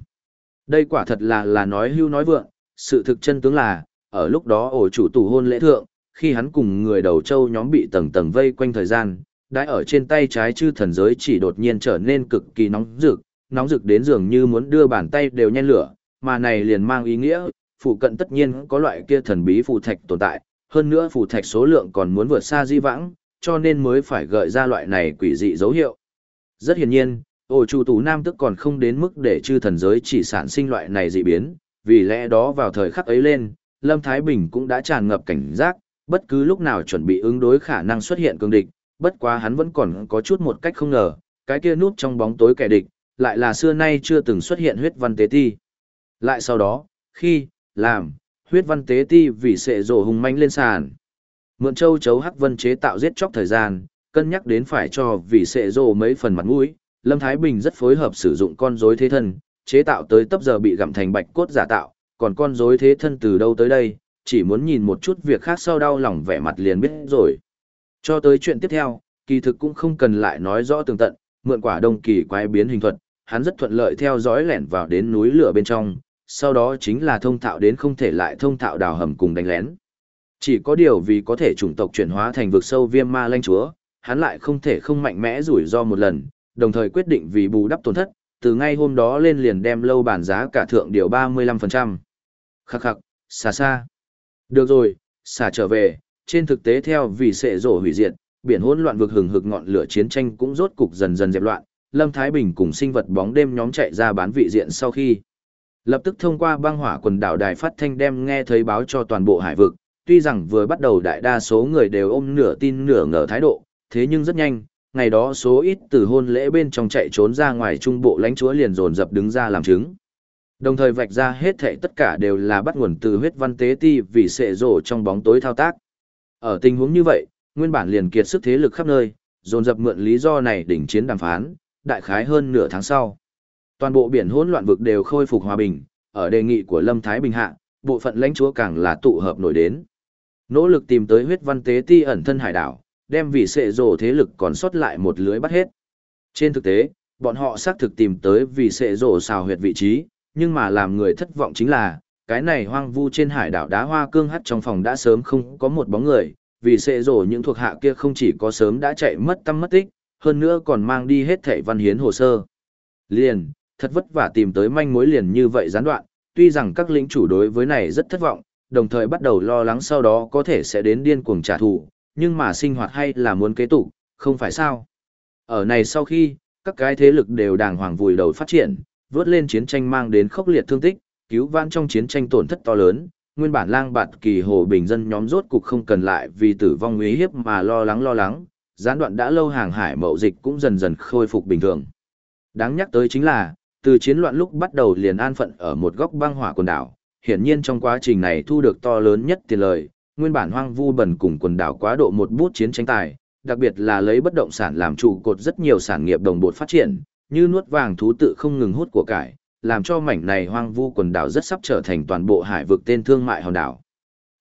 S1: Đây quả thật là là nói hưu nói vượng, sự thực chân tướng là, ở lúc đó ổ chủ tù hôn lễ thượng, khi hắn cùng người đầu châu nhóm bị tầng tầng vây quanh thời gian, đãi ở trên tay trái chư thần giới chỉ đột nhiên trở nên cực kỳ nóng rực, nóng rực đến dường như muốn đưa bàn tay đều nhen lửa, mà này liền mang ý nghĩa, phụ cận tất nhiên có loại kia thần bí phù thạch tồn tại, hơn nữa phù thạch số lượng còn muốn vượt xa di vãng, cho nên mới phải gợi ra loại này quỷ dị dấu hiệu. Rất hiển nhiên, ổ chủ tù nam tức còn không đến mức để chư thần giới chỉ sản sinh loại này dị biến, vì lẽ đó vào thời khắc ấy lên, Lâm Thái Bình cũng đã tràn ngập cảnh giác, bất cứ lúc nào chuẩn bị ứng đối khả năng xuất hiện cường địch, bất quá hắn vẫn còn có chút một cách không ngờ, cái kia núp trong bóng tối kẻ địch, lại là xưa nay chưa từng xuất hiện huyết văn tế ti. Lại sau đó, khi, làm, huyết văn tế ti vì sệ rổ hùng manh lên sàn. Mượn châu chấu hắc vân chế tạo giết chóc thời gian, cân nhắc đến phải cho vì sệ rổ mấy phần mặt mũi, Lâm Thái Bình rất phối hợp sử dụng con rối thế thân, chế tạo tới tấp giờ bị gặm thành bạch cốt giả tạo, còn con rối thế thân từ đâu tới đây, chỉ muốn nhìn một chút việc khác sau đau lòng vẻ mặt liền biết rồi. Cho tới chuyện tiếp theo, kỳ thực cũng không cần lại nói rõ tường tận, mượn quả đông kỳ quái biến hình thuật, hắn rất thuận lợi theo dõi lẻn vào đến núi lửa bên trong, sau đó chính là thông thạo đến không thể lại thông thạo đào hầm cùng đánh lén. Chỉ có điều vì có thể chủng tộc chuyển hóa thành vực sâu viêm ma lanh chúa, hắn lại không thể không mạnh mẽ rủi ro một lần, đồng thời quyết định vì bù đắp tổn thất, từ ngay hôm đó lên liền đem lâu bản giá cả thượng điều 35%. Khắc khắc, xa xa. Được rồi, xả trở về, trên thực tế theo vì sệ rổ hủy diệt, biển hỗn loạn vực hừng hực ngọn lửa chiến tranh cũng rốt cục dần dần dẹp loạn, Lâm Thái Bình cùng sinh vật bóng đêm nhóm chạy ra bán vị diện sau khi. Lập tức thông qua băng hỏa quần đảo đài phát thanh đem nghe thấy báo cho toàn bộ hải vực, tuy rằng vừa bắt đầu đại đa số người đều ôm nửa tin nửa ngờ thái độ, thế nhưng rất nhanh, ngày đó số ít từ hôn lễ bên trong chạy trốn ra ngoài trung bộ lãnh chúa liền dồn dập đứng ra làm chứng. Đồng thời vạch ra hết thảy tất cả đều là bắt nguồn từ huyết văn tế ti vì sệ rổ trong bóng tối thao tác. Ở tình huống như vậy, nguyên bản liền kiệt sức thế lực khắp nơi, dồn dập mượn lý do này đỉnh chiến đàm phán, đại khái hơn nửa tháng sau. Toàn bộ biển hỗn loạn vực đều khôi phục hòa bình, ở đề nghị của Lâm Thái Bình hạ, bộ phận lãnh chúa càng là tụ hợp nổi đến. Nỗ lực tìm tới huyết văn tế ti ẩn thân hải đảo, đem vì sệ rổ thế lực còn sót lại một lưới bắt hết. Trên thực tế, bọn họ xác thực tìm tới vì sệ rổ xào huyệt vị trí, nhưng mà làm người thất vọng chính là, cái này hoang vu trên hải đảo đá hoa cương hắt trong phòng đã sớm không có một bóng người, vì sệ rổ những thuộc hạ kia không chỉ có sớm đã chạy mất tâm mất tích, hơn nữa còn mang đi hết thẻ văn hiến hồ sơ. Liền, thật vất vả tìm tới manh mối liền như vậy gián đoạn, tuy rằng các lĩnh chủ đối với này rất thất vọng, đồng thời bắt đầu lo lắng sau đó có thể sẽ đến điên cuồng trả thù, nhưng mà sinh hoạt hay là muốn kế tục, không phải sao. Ở này sau khi, các cái thế lực đều đàng hoàng vùi đầu phát triển, vớt lên chiến tranh mang đến khốc liệt thương tích, cứu vãn trong chiến tranh tổn thất to lớn, nguyên bản lang bạt kỳ hồ bình dân nhóm rốt cục không cần lại vì tử vong nguy hiếp mà lo lắng lo lắng, gián đoạn đã lâu hàng hải mậu dịch cũng dần dần khôi phục bình thường. Đáng nhắc tới chính là, từ chiến loạn lúc bắt đầu liền an phận ở một góc băng hỏa quần đảo, hiển nhiên trong quá trình này thu được to lớn nhất tiền lời, nguyên bản hoang vu bẩn cùng quần đảo quá độ một bút chiến tranh tài, đặc biệt là lấy bất động sản làm trụ cột rất nhiều sản nghiệp đồng bộ phát triển, như nuốt vàng thú tự không ngừng hút của cải, làm cho mảnh này hoang vu quần đảo rất sắp trở thành toàn bộ hải vực tên thương mại hòn đảo.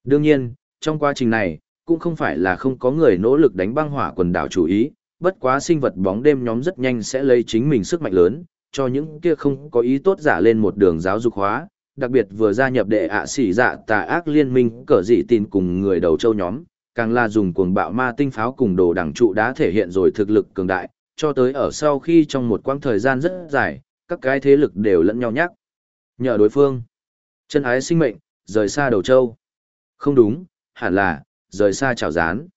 S1: Đương nhiên, trong quá trình này, cũng không phải là không có người nỗ lực đánh băng hỏa quần đảo chủ ý, bất quá sinh vật bóng đêm nhóm rất nhanh sẽ lấy chính mình sức mạnh lớn, cho những kia không có ý tốt giả lên một đường giáo dục hóa, đặc biệt vừa gia nhập đệ ạ xỉ dạ tà ác liên minh cờ dị tin cùng người đầu châu nhóm, càng là dùng cuồng bạo ma tinh pháo cùng đồ đằng trụ đã thể hiện rồi thực lực cường đại, cho tới ở sau khi trong một quãng thời gian rất dài, các cái thế lực đều lẫn nhau nhắc. Nhờ đối phương, chân ái sinh mệnh, rời xa đầu châu. Không đúng, hẳn là, rời xa chảo rán.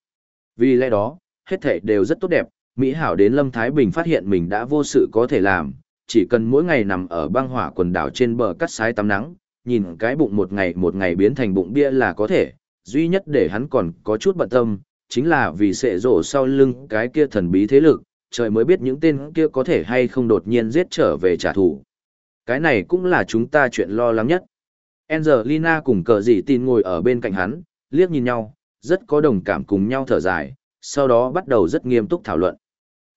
S1: Vì lẽ đó, hết thể đều rất tốt đẹp, Mỹ Hảo đến Lâm Thái Bình phát hiện mình đã vô sự có thể làm, chỉ cần mỗi ngày nằm ở băng hỏa quần đảo trên bờ cắt sái tắm nắng, nhìn cái bụng một ngày một ngày biến thành bụng bia là có thể, duy nhất để hắn còn có chút bận tâm, chính là vì sệ rổ sau lưng cái kia thần bí thế lực, trời mới biết những tên kia có thể hay không đột nhiên giết trở về trả thù. Cái này cũng là chúng ta chuyện lo lắng nhất. Angelina cùng cờ dị tin ngồi ở bên cạnh hắn, liếc nhìn nhau, rất có đồng cảm cùng nhau thở dài, sau đó bắt đầu rất nghiêm túc thảo luận.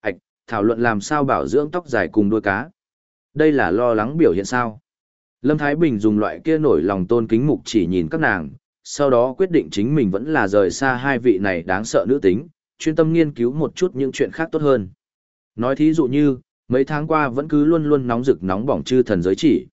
S1: Ảch, thảo luận làm sao bảo dưỡng tóc dài cùng đuôi cá. Đây là lo lắng biểu hiện sao. Lâm Thái Bình dùng loại kia nổi lòng tôn kính mục chỉ nhìn các nàng, sau đó quyết định chính mình vẫn là rời xa hai vị này đáng sợ nữ tính, chuyên tâm nghiên cứu một chút những chuyện khác tốt hơn. Nói thí dụ như, mấy tháng qua vẫn cứ luôn luôn nóng rực nóng bỏng chư thần giới chỉ.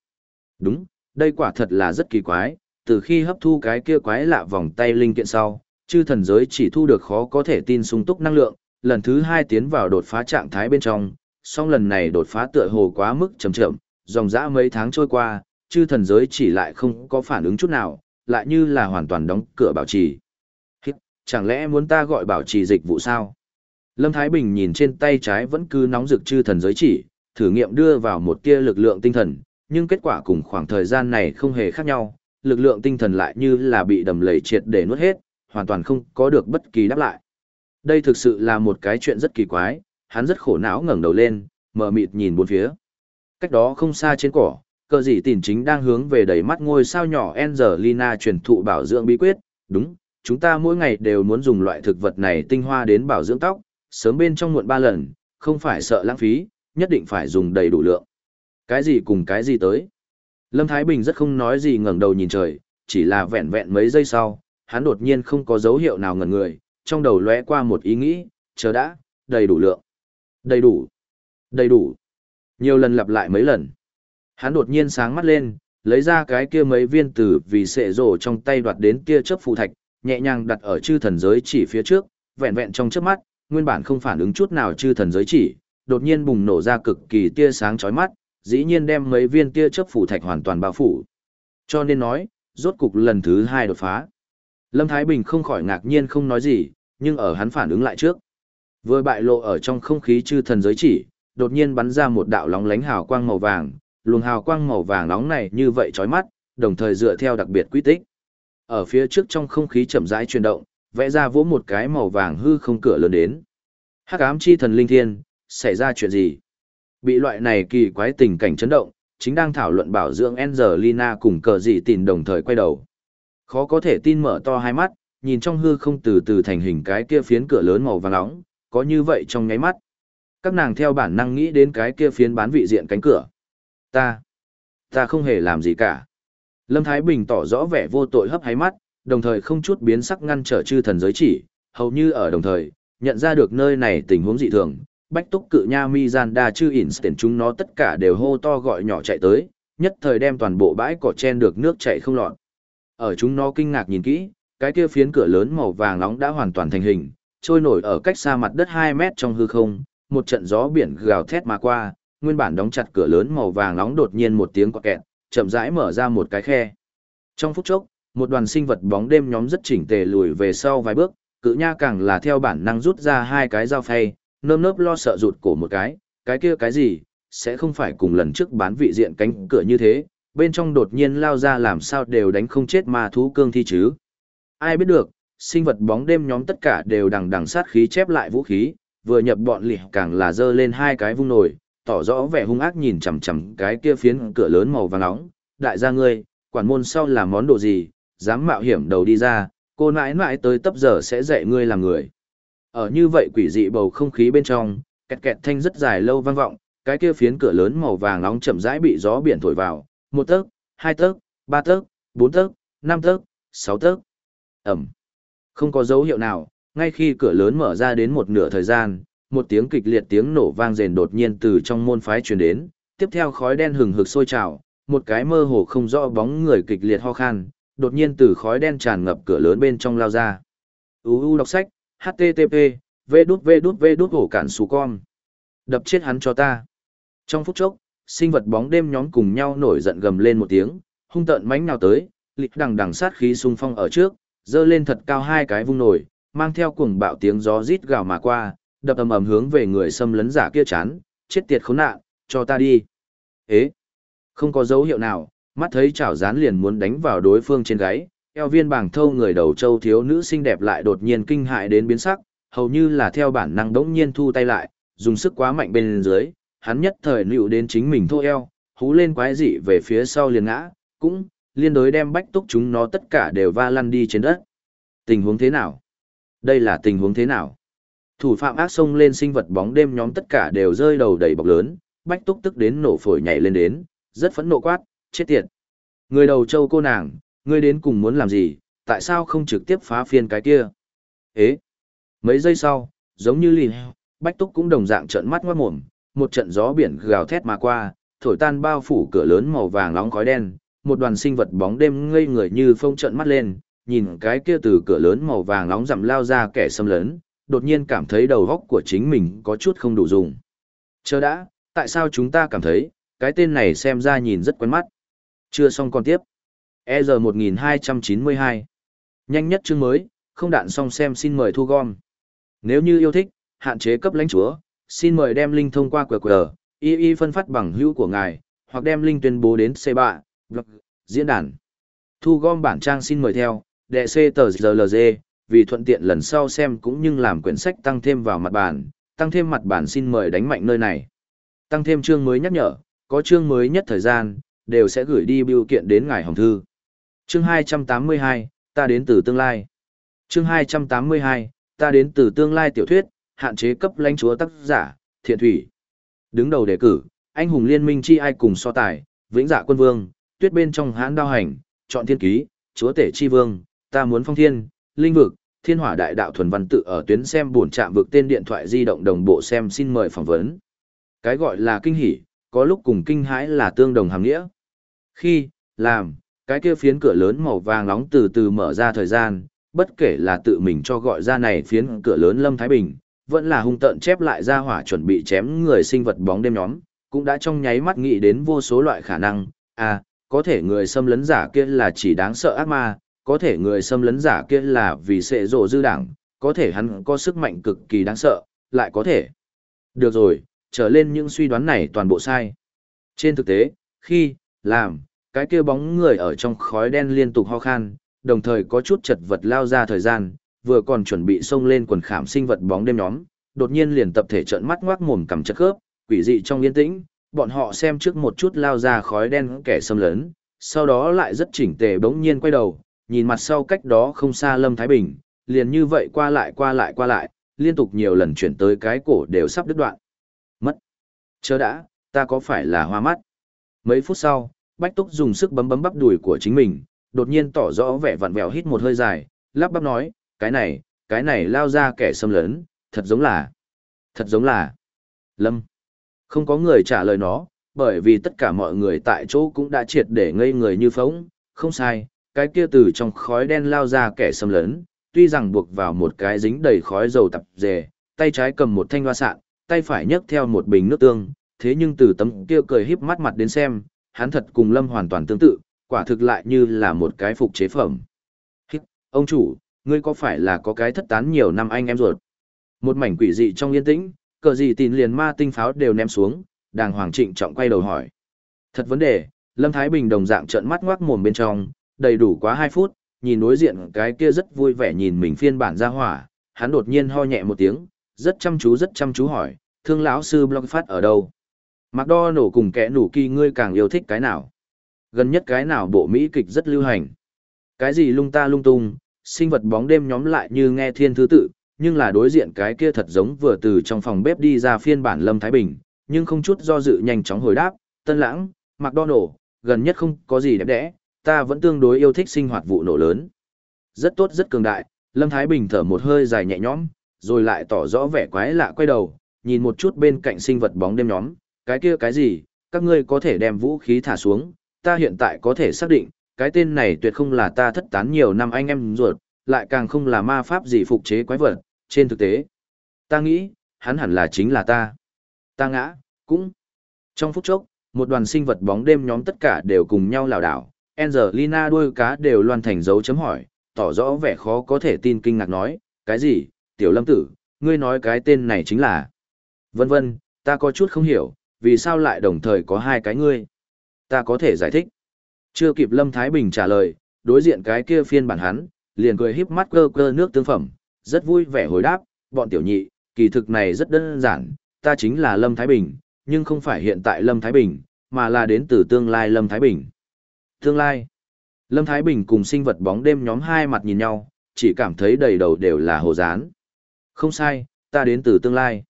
S1: Đúng, đây quả thật là rất kỳ quái, từ khi hấp thu cái kia quái lạ vòng tay linh kiện sau, chư thần giới chỉ thu được khó có thể tin sung túc năng lượng, lần thứ hai tiến vào đột phá trạng thái bên trong, song lần này đột phá tựa hồ quá mức chậm chậm, dòng dã mấy tháng trôi qua, chư thần giới chỉ lại không có phản ứng chút nào, lại như là hoàn toàn đóng cửa bảo trì. Chẳng lẽ muốn ta gọi bảo trì dịch vụ sao? Lâm Thái Bình nhìn trên tay trái vẫn cứ nóng rực chư thần giới chỉ, thử nghiệm đưa vào một tia lực lượng tinh thần, nhưng kết quả cùng khoảng thời gian này không hề khác nhau, lực lượng tinh thần lại như là bị đầm lầy triệt để nuốt hết, hoàn toàn không có được bất kỳ đáp lại. Đây thực sự là một cái chuyện rất kỳ quái, hắn rất khổ não ngẩng đầu lên, mờ mịt nhìn bốn phía. Cách đó không xa trên cỏ, cờ dị tỉn chính đang hướng về đầy mắt ngôi sao nhỏ Angelina truyền thụ bảo dưỡng bí quyết, đúng, chúng ta mỗi ngày đều muốn dùng loại thực vật này tinh hoa đến bảo dưỡng tóc, sớm bên trong muộn ba lần, không phải sợ lãng phí, nhất định phải dùng đầy đủ lượng. Cái gì cùng cái gì tới? Lâm Thái Bình rất không nói gì ngẩng đầu nhìn trời, chỉ là vẹn vẹn mấy giây sau, hắn đột nhiên không có dấu hiệu nào ngẩn người, trong đầu lóe qua một ý nghĩ, chờ đã, đầy đủ lượng. Đầy đủ. Đầy đủ. Nhiều lần lặp lại mấy lần. Hắn đột nhiên sáng mắt lên, lấy ra cái kia mấy viên tử vì sệ rổ trong tay đoạt đến kia chớp phù thạch, nhẹ nhàng đặt ở chư thần giới chỉ phía trước, vẹn vẹn trong chớp mắt, nguyên bản không phản ứng chút nào chư thần giới chỉ, đột nhiên bùng nổ ra cực kỳ tia sáng chói mắt, dĩ nhiên đem mấy viên tia chớp phủ thạch hoàn toàn bao phủ. Cho nên nói, rốt cục lần thứ hai đột phá. Lâm Thái Bình không khỏi ngạc nhiên không nói gì, nhưng ở hắn phản ứng lại trước. Vừa bại lộ ở trong không khí chư thần giới chỉ, đột nhiên bắn ra một đạo lóng lánh hào quang màu vàng, luồng hào quang màu vàng nóng này như vậy chói mắt, đồng thời dựa theo đặc biệt quy tích. Ở phía trước trong không khí chậm rãi chuyển động, vẽ ra vỗ một cái màu vàng hư không cửa lớn đến. Hắc ám chi thần linh thiên, xảy ra chuyện gì? Bị loại này kỳ quái tình cảnh chấn động, chính đang thảo luận bảo dưỡng Angelina cùng cờ dị tìm đồng thời quay đầu. Khó có thể tin mở to hai mắt, nhìn trong hư không từ từ thành hình cái kia phiến cửa lớn màu vàng nóng, có như vậy trong nháy mắt. Các nàng theo bản năng nghĩ đến cái kia phiến bán vị diện cánh cửa. Ta, ta không hề làm gì cả. Lâm Thái Bình tỏ rõ vẻ vô tội hấp háy mắt, đồng thời không chút biến sắc ngăn trở chư thần giới chỉ, hầu như ở đồng thời, nhận ra được nơi này tình huống dị thường. Bách túc cự nha mi gian đa chư tiền chúng nó tất cả đều hô to gọi nhỏ chạy tới, nhất thời đem toàn bộ bãi cỏ chen được nước chảy không lọt. Ở chúng nó kinh ngạc nhìn kỹ, cái kia phiến cửa lớn màu vàng nóng đã hoàn toàn thành hình, trôi nổi ở cách xa mặt đất 2 mét trong hư không, một trận gió biển gào thét mà qua, nguyên bản đóng chặt cửa lớn màu vàng nóng đột nhiên một tiếng quạt kẹt, chậm rãi mở ra một cái khe. Trong phút chốc, một đoàn sinh vật bóng đêm nhóm rất chỉnh tề lùi về sau vài bước, cự nha càng là theo bản năng rút ra hai cái dao phay, nơm nớp lo sợ rụt cổ một cái, cái kia cái gì, sẽ không phải cùng lần trước bán vị diện cánh cửa như thế, bên trong đột nhiên lao ra làm sao đều đánh không chết ma thú cương thi chứ. Ai biết được, sinh vật bóng đêm nhóm tất cả đều đằng đằng sát khí chép lại vũ khí, vừa nhập bọn lì càng là dơ lên hai cái vung nổi, tỏ rõ vẻ hung ác nhìn chằm chằm cái kia phiến cửa lớn màu vàng nóng, đại gia ngươi, quản môn sau là món đồ gì, dám mạo hiểm đầu đi ra, cô nãi nãi tới tấp giờ sẽ dạy ngươi làm người. Ở như vậy quỷ dị bầu không khí bên trong, kẹt kẹt thanh rất dài lâu vang vọng, cái kia phiến cửa lớn màu vàng nóng chậm rãi bị gió biển thổi vào, một tấc, hai tấc, ba tấc, bốn tấc, năm tấc, sáu tấc. Ẩm. Không có dấu hiệu nào, ngay khi cửa lớn mở ra đến một nửa thời gian, một tiếng kịch liệt tiếng nổ vang rền đột nhiên từ trong môn phái truyền đến, tiếp theo khói đen hừng hực sôi trào, một cái mơ hồ không rõ bóng người kịch liệt ho khan, đột nhiên từ khói đen tràn ngập cửa lớn bên trong lao ra. UU đọc sách, http, v đút v đút v đút hổ cản xù con. Đập chết hắn cho ta. Trong phút chốc, sinh vật bóng đêm nhóm cùng nhau nổi giận gầm lên một tiếng, hung tợn mánh nào tới, lịch đằng đằng sát khí xung phong ở trước, dơ lên thật cao hai cái vung nổi, mang theo cuồng bạo tiếng gió rít gào mà qua, đập ầm ầm hướng về người xâm lấn giả kia chán, chết tiệt khốn nạn, cho ta đi. Ế, không có dấu hiệu nào, mắt thấy chảo rán liền muốn đánh vào đối phương trên gáy, eo viên bảng thâu người đầu châu thiếu nữ xinh đẹp lại đột nhiên kinh hại đến biến sắc, hầu như là theo bản năng đống nhiên thu tay lại, dùng sức quá mạnh bên dưới, hắn nhất thời nịu đến chính mình thô eo, hú lên quái dị về phía sau liền ngã, cũng, liên đối đem bách túc chúng nó tất cả đều va lăn đi trên đất. Tình huống thế nào? Đây là tình huống thế nào? Thủ phạm ác xông lên sinh vật bóng đêm nhóm tất cả đều rơi đầu đầy bọc lớn, bách túc tức đến nổ phổi nhảy lên đến, rất phẫn nộ quát, chết tiệt. Người đầu châu cô nàng, ngươi đến cùng muốn làm gì, tại sao không trực tiếp phá phiên cái kia? Ế! Mấy giây sau, giống như lì bách túc cũng đồng dạng trợn mắt ngoát mồm, một trận gió biển gào thét mà qua, thổi tan bao phủ cửa lớn màu vàng nóng khói đen, một đoàn sinh vật bóng đêm ngây người như phông trợn mắt lên, nhìn cái kia từ cửa lớn màu vàng nóng dặm lao ra kẻ xâm lấn, đột nhiên cảm thấy đầu góc của chính mình có chút không đủ dùng. Chờ đã, tại sao chúng ta cảm thấy, cái tên này xem ra nhìn rất quen mắt. Chưa xong còn tiếp. EZ1292. Nhanh nhất chương mới, không đạn xong xem xin mời thu gom. Nếu như yêu thích, hạn chế cấp lãnh chúa, xin mời đem link thông qua QR, y y phân phát bằng hữu của ngài, hoặc đem link tuyên bố đến C3, blog, diễn đàn. Thu gom bản trang xin mời theo, đệ C tờ GLG, vì thuận tiện lần sau xem cũng như làm quyển sách tăng thêm vào mặt bản, tăng thêm mặt bản xin mời đánh mạnh nơi này. Tăng thêm chương mới nhắc nhở, có chương mới nhất thời gian, đều sẽ gửi đi biểu kiện đến ngài hồng thư. Chương 282, ta đến từ tương lai. Chương 282, ta đến từ tương lai tiểu thuyết, hạn chế cấp lãnh chúa tác giả, thiện thủy. Đứng đầu đề cử, anh hùng liên minh chi ai cùng so tài, vĩnh dạ quân vương, tuyết bên trong hãn đao hành, chọn thiên ký, chúa tể chi vương, ta muốn phong thiên, linh vực, thiên hỏa đại đạo thuần văn tự ở tuyến xem buồn chạm vực tên điện thoại di động đồng bộ xem xin mời phỏng vấn. Cái gọi là kinh hỉ, có lúc cùng kinh hãi là tương đồng hàm nghĩa. Khi, làm, cái kia phiến cửa lớn màu vàng nóng từ từ mở ra thời gian, bất kể là tự mình cho gọi ra này phiến cửa lớn Lâm Thái Bình, vẫn là hung tợn chép lại ra hỏa chuẩn bị chém người sinh vật bóng đêm nhóm, cũng đã trong nháy mắt nghĩ đến vô số loại khả năng, à, có thể người xâm lấn giả kia là chỉ đáng sợ ác ma, có thể người xâm lấn giả kia là vì sệ rộ dư đảng, có thể hắn có sức mạnh cực kỳ đáng sợ, lại có thể. Được rồi, trở lên những suy đoán này toàn bộ sai. Trên thực tế, khi, làm, cái kia bóng người ở trong khói đen liên tục ho khan, đồng thời có chút chật vật lao ra thời gian, vừa còn chuẩn bị xông lên quần khảm sinh vật bóng đêm nhóm, đột nhiên liền tập thể trợn mắt ngoác mồm cầm chất khớp, quỷ dị trong yên tĩnh, bọn họ xem trước một chút lao ra khói đen kẻ xâm lấn, sau đó lại rất chỉnh tề bỗng nhiên quay đầu, nhìn mặt sau cách đó không xa Lâm Thái Bình, liền như vậy qua lại qua lại qua lại, liên tục nhiều lần chuyển tới cái cổ đều sắp đứt đoạn. Mất. Chớ đã, ta có phải là hoa mắt? Mấy phút sau, Bách Túc dùng sức bấm bấm bắp đùi của chính mình, đột nhiên tỏ rõ vẻ vặn vẹo hít một hơi dài, lắp bắp nói, cái này, cái này lao ra kẻ xâm lấn, thật giống là, thật giống là, Lâm. Không có người trả lời nó, bởi vì tất cả mọi người tại chỗ cũng đã triệt để ngây người như phóng, không sai, cái kia từ trong khói đen lao ra kẻ xâm lấn, tuy rằng buộc vào một cái dính đầy khói dầu tập dề, tay trái cầm một thanh hoa sạn, tay phải nhấc theo một bình nước tương, thế nhưng từ tấm kia cười híp mắt mặt đến xem, hắn thật cùng Lâm hoàn toàn tương tự, quả thực lại như là một cái phục chế phẩm. Hít, ông chủ, ngươi có phải là có cái thất tán nhiều năm anh em ruột? Một mảnh quỷ dị trong yên tĩnh, cờ gì tin liền ma tinh pháo đều ném xuống, đàng hoàng trịnh trọng quay đầu hỏi. Thật vấn đề, Lâm Thái Bình đồng dạng trợn mắt ngoác mồm bên trong, đầy đủ quá 2 phút, nhìn đối diện cái kia rất vui vẻ nhìn mình phiên bản ra hỏa, hắn đột nhiên ho nhẹ một tiếng, rất chăm chú rất chăm chú hỏi, thương lão sư blog phát ở đâu? Mặc đo nổ cùng kẻ nủ kỳ ngươi càng yêu thích cái nào? Gần nhất cái nào bộ Mỹ kịch rất lưu hành? Cái gì lung ta lung tung, sinh vật bóng đêm nhóm lại như nghe thiên thứ tự, nhưng là đối diện cái kia thật giống vừa từ trong phòng bếp đi ra phiên bản Lâm Thái Bình, nhưng không chút do dự nhanh chóng hồi đáp, tân lãng, mặc đo nổ, gần nhất không có gì đẹp đẽ, ta vẫn tương đối yêu thích sinh hoạt vụ nổ lớn. Rất tốt rất cường đại, Lâm Thái Bình thở một hơi dài nhẹ nhõm, rồi lại tỏ rõ vẻ quái lạ quay đầu, nhìn một chút bên cạnh sinh vật bóng đêm nhóm, cái kia cái gì, các ngươi có thể đem vũ khí thả xuống, ta hiện tại có thể xác định, cái tên này tuyệt không là ta thất tán nhiều năm anh em ruột, lại càng không là ma pháp gì phục chế quái vật, trên thực tế. Ta nghĩ, hắn hẳn là chính là ta. Ta ngã, cũng. Trong phút chốc, một đoàn sinh vật bóng đêm nhóm tất cả đều cùng nhau lảo đảo, Angelina đuôi cá đều loan thành dấu chấm hỏi, tỏ rõ vẻ khó có thể tin kinh ngạc nói, cái gì, tiểu lâm tử, ngươi nói cái tên này chính là. Vân vân, ta có chút không hiểu, vì sao lại đồng thời có hai cái ngươi. Ta có thể giải thích. Chưa kịp Lâm Thái Bình trả lời, đối diện cái kia phiên bản hắn, liền cười híp mắt cơ cơ nước tương phẩm, rất vui vẻ hồi đáp, bọn tiểu nhị, kỳ thực này rất đơn giản, ta chính là Lâm Thái Bình, nhưng không phải hiện tại Lâm Thái Bình, mà là đến từ tương lai Lâm Thái Bình. Tương lai. Lâm Thái Bình cùng sinh vật bóng đêm nhóm hai mặt nhìn nhau, chỉ cảm thấy đầy đầu đều là hồ dán. Không sai, ta đến từ tương lai.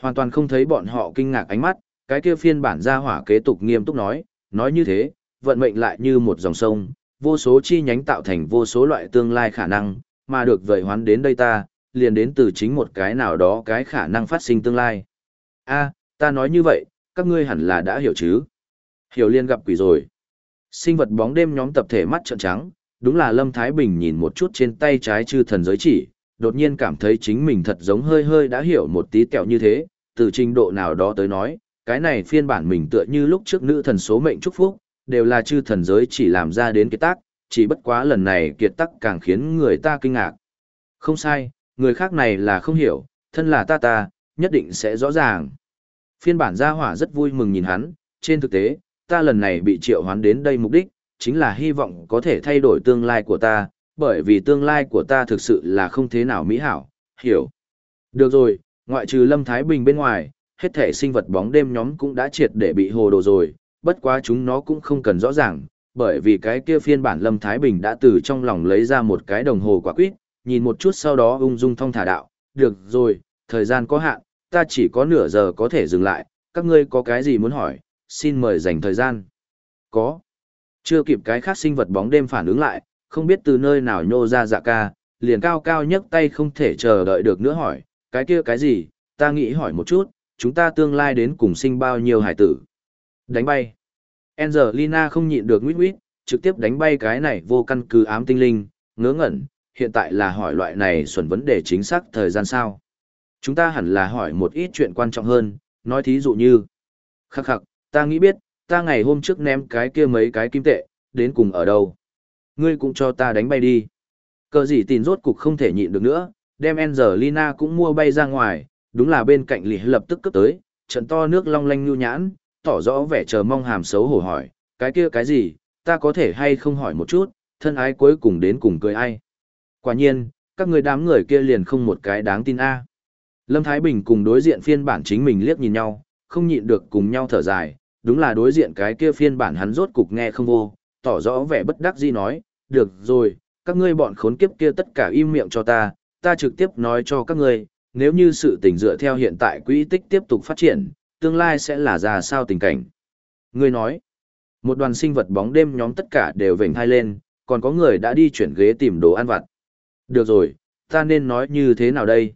S1: Hoàn toàn không thấy bọn họ kinh ngạc ánh mắt, cái kia phiên bản gia hỏa kế tục nghiêm túc nói, nói như thế, vận mệnh lại như một dòng sông, vô số chi nhánh tạo thành vô số loại tương lai khả năng, mà được vời hoán đến đây ta, liền đến từ chính một cái nào đó cái khả năng phát sinh tương lai. a ta nói như vậy, các ngươi hẳn là đã hiểu chứ. Hiểu liên gặp quỷ rồi. Sinh vật bóng đêm nhóm tập thể mắt trợn trắng, đúng là Lâm Thái Bình nhìn một chút trên tay trái chư thần giới chỉ, đột nhiên cảm thấy chính mình thật giống hơi hơi đã hiểu một tí kẹo như thế, từ trình độ nào đó tới nói, cái này phiên bản mình tựa như lúc trước nữ thần số mệnh chúc phúc, đều là chư thần giới chỉ làm ra đến kiệt tác, chỉ bất quá lần này kiệt tác càng khiến người ta kinh ngạc. Không sai, người khác này là không hiểu, thân là ta ta, nhất định sẽ rõ ràng. Phiên bản gia hỏa rất vui mừng nhìn hắn, trên thực tế, ta lần này bị triệu hoán đến đây mục đích, chính là hy vọng có thể thay đổi tương lai của ta, bởi vì tương lai của ta thực sự là không thế nào mỹ hảo, hiểu. Được rồi, ngoại trừ Lâm Thái Bình bên ngoài, hết thể sinh vật bóng đêm nhóm cũng đã triệt để bị hồ đồ rồi, bất quá chúng nó cũng không cần rõ ràng, bởi vì cái kia phiên bản Lâm Thái Bình đã từ trong lòng lấy ra một cái đồng hồ quả quýt, nhìn một chút sau đó ung dung thong thả đạo, được rồi, thời gian có hạn, ta chỉ có nửa giờ có thể dừng lại, các ngươi có cái gì muốn hỏi, xin mời dành thời gian. Có. Chưa kịp cái khác sinh vật bóng đêm phản ứng lại, không biết từ nơi nào nhô ra dạ ca, liền cao cao nhấc tay không thể chờ đợi được nữa hỏi, cái kia cái gì, ta nghĩ hỏi một chút, chúng ta tương lai đến cùng sinh bao nhiêu hải tử. Đánh bay. Angelina không nhịn được nguyết nguyết, trực tiếp đánh bay cái này vô căn cứ ám tinh linh, ngớ ngẩn, hiện tại là hỏi loại này xuẩn vấn đề chính xác thời gian sao. Chúng ta hẳn là hỏi một ít chuyện quan trọng hơn, nói thí dụ như. Khắc khắc, ta nghĩ biết, ta ngày hôm trước ném cái kia mấy cái kim tệ, đến cùng ở đâu. Ngươi cũng cho ta đánh bay đi. Cờ gì tin rốt cục không thể nhịn được nữa, đem Angelina cũng mua bay ra ngoài, đúng là bên cạnh lì lập tức cướp tới, trận to nước long lanh nhu nhãn, tỏ rõ vẻ chờ mong hàm xấu hổ hỏi, cái kia cái gì, ta có thể hay không hỏi một chút, thân ái cuối cùng đến cùng cười ai. Quả nhiên, các người đám người kia liền không một cái đáng tin a. Lâm Thái Bình cùng đối diện phiên bản chính mình liếc nhìn nhau, không nhịn được cùng nhau thở dài, đúng là đối diện cái kia phiên bản hắn rốt cục nghe không vô, tỏ rõ vẻ bất đắc dĩ nói, được rồi, các ngươi bọn khốn kiếp kia tất cả im miệng cho ta, ta trực tiếp nói cho các ngươi, nếu như sự tình dựa theo hiện tại quỹ tích tiếp tục phát triển, tương lai sẽ là ra sao tình cảnh. Người nói, một đoàn sinh vật bóng đêm nhóm tất cả đều vểnh hai lên, còn có người đã đi chuyển ghế tìm đồ ăn vặt. Được rồi, ta nên nói như thế nào đây?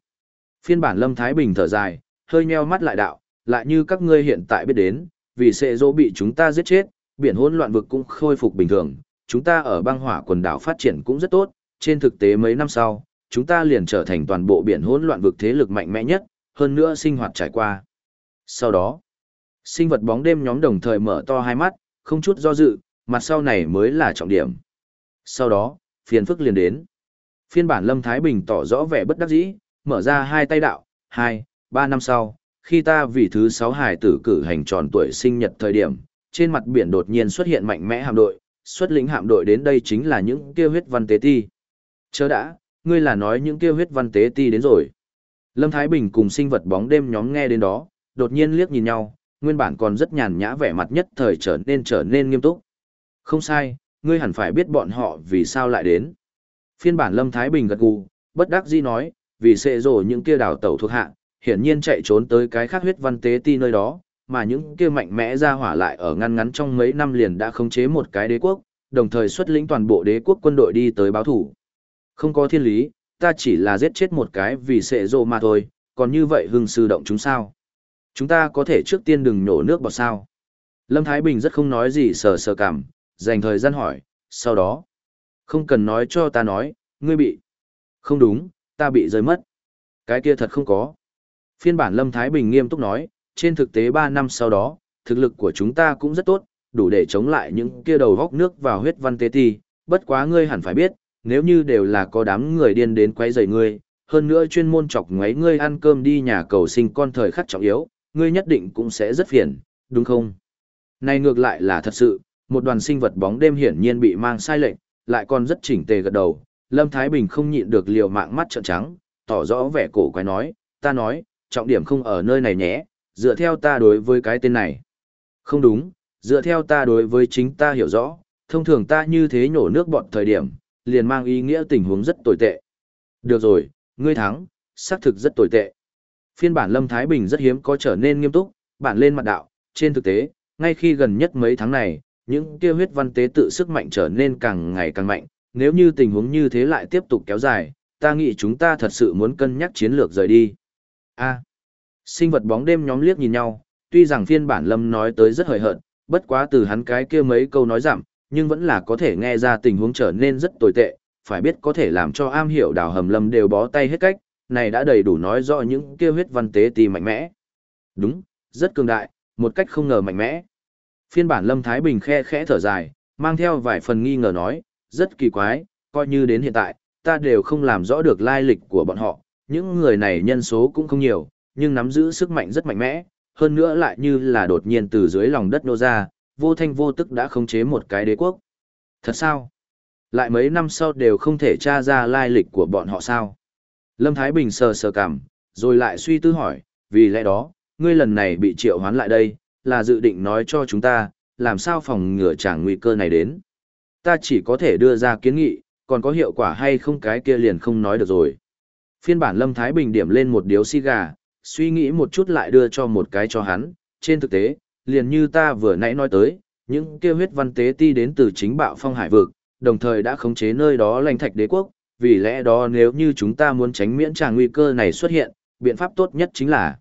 S1: Phiên bản Lâm Thái Bình thở dài, hơi nheo mắt lại đạo, lại như các ngươi hiện tại biết đến, vì sẽ dỗ bị chúng ta giết chết, biển hỗn loạn vực cũng khôi phục bình thường, chúng ta ở băng hỏa quần đảo phát triển cũng rất tốt, trên thực tế mấy năm sau, chúng ta liền trở thành toàn bộ biển hỗn loạn vực thế lực mạnh mẽ nhất, hơn nữa sinh hoạt trải qua. Sau đó, sinh vật bóng đêm nhóm đồng thời mở to hai mắt, không chút do dự, mặt sau này mới là trọng điểm. Sau đó, phiền phức liền đến. Phiên bản Lâm Thái Bình tỏ rõ vẻ bất đắc dĩ, mở ra hai tay đạo, hai, ba năm sau, khi ta vì thứ sáu hải tử cử hành tròn tuổi sinh nhật thời điểm, trên mặt biển đột nhiên xuất hiện mạnh mẽ hạm đội, xuất lĩnh hạm đội đến đây chính là những kia huyết văn tế ti. Chớ đã, ngươi là nói những kia huyết văn tế ti đến rồi. Lâm Thái Bình cùng sinh vật bóng đêm nhóm nghe đến đó, đột nhiên liếc nhìn nhau, nguyên bản còn rất nhàn nhã vẻ mặt nhất thời trở nên trở nên nghiêm túc. Không sai, ngươi hẳn phải biết bọn họ vì sao lại đến. Phiên bản Lâm Thái Bình gật gù, bất đắc dĩ nói, vì sẽ rồi những kia đảo tẩu thuộc hạ, hiển nhiên chạy trốn tới cái khác huyết văn tế ti nơi đó, mà những kia mạnh mẽ ra hỏa lại ở ngăn ngắn trong mấy năm liền đã khống chế một cái đế quốc, đồng thời xuất lĩnh toàn bộ đế quốc quân đội đi tới báo thủ. Không có thiên lý, ta chỉ là giết chết một cái vì sệ rộ mà thôi, còn như vậy hưng sư động chúng sao? Chúng ta có thể trước tiên đừng nổ nước bọt sao? Lâm Thái Bình rất không nói gì sờ sờ cảm, dành thời gian hỏi, sau đó. Không cần nói cho ta nói, ngươi bị. Không đúng, ta bị rơi mất. Cái kia thật không có. Phiên bản Lâm Thái Bình nghiêm túc nói, trên thực tế 3 năm sau đó, thực lực của chúng ta cũng rất tốt, đủ để chống lại những kia đầu góc nước vào huyết văn tế ti. Bất quá ngươi hẳn phải biết, nếu như đều là có đám người điên đến quấy rầy ngươi, hơn nữa chuyên môn chọc ngoáy ngươi ăn cơm đi nhà cầu sinh con thời khắc trọng yếu, ngươi nhất định cũng sẽ rất phiền, đúng không? Này ngược lại là thật sự, một đoàn sinh vật bóng đêm hiển nhiên bị mang sai lệnh, lại còn rất chỉnh tề gật đầu. Lâm Thái Bình không nhịn được liều mạng mắt trợn trắng, tỏ rõ vẻ cổ quái nói, ta nói, trọng điểm không ở nơi này nhé, dựa theo ta đối với cái tên này. Không đúng, dựa theo ta đối với chính ta hiểu rõ, thông thường ta như thế nhổ nước bọt thời điểm, liền mang ý nghĩa tình huống rất tồi tệ. Được rồi, ngươi thắng, xác thực rất tồi tệ. Phiên bản Lâm Thái Bình rất hiếm có trở nên nghiêm túc, bản lên mặt đạo, trên thực tế, ngay khi gần nhất mấy tháng này, những kia huyết văn tế tự sức mạnh trở nên càng ngày càng mạnh, nếu như tình huống như thế lại tiếp tục kéo dài, ta nghĩ chúng ta thật sự muốn cân nhắc chiến lược rời đi. A. sinh vật bóng đêm nhóm liếc nhìn nhau, tuy rằng phiên bản Lâm nói tới rất hời hợt, bất quá từ hắn cái kia mấy câu nói giảm, nhưng vẫn là có thể nghe ra tình huống trở nên rất tồi tệ, phải biết có thể làm cho am hiểu đào hầm lâm đều bó tay hết cách, này đã đầy đủ nói rõ những kia huyết văn tế tì mạnh mẽ. Đúng, rất cường đại, một cách không ngờ mạnh mẽ. Phiên bản Lâm Thái Bình khe khẽ thở dài, mang theo vài phần nghi ngờ nói, rất kỳ quái, coi như đến hiện tại, ta đều không làm rõ được lai lịch của bọn họ, những người này nhân số cũng không nhiều, nhưng nắm giữ sức mạnh rất mạnh mẽ, hơn nữa lại như là đột nhiên từ dưới lòng đất nô ra, vô thanh vô tức đã khống chế một cái đế quốc. Thật sao? Lại mấy năm sau đều không thể tra ra lai lịch của bọn họ sao? Lâm Thái Bình sờ sờ cảm, rồi lại suy tư hỏi, vì lẽ đó, ngươi lần này bị triệu hoán lại đây, là dự định nói cho chúng ta, làm sao phòng ngừa chẳng nguy cơ này đến. Ta chỉ có thể đưa ra kiến nghị, còn có hiệu quả hay không cái kia liền không nói được rồi. Phiên bản Lâm Thái Bình điểm lên một điếu xi gà, suy nghĩ một chút lại đưa cho một cái cho hắn, trên thực tế, liền như ta vừa nãy nói tới, những kia huyết văn tế ti đến từ chính bạo phong hải vực, đồng thời đã khống chế nơi đó lãnh thạch đế quốc, vì lẽ đó nếu như chúng ta muốn tránh miễn tràng nguy cơ này xuất hiện, biện pháp tốt nhất chính là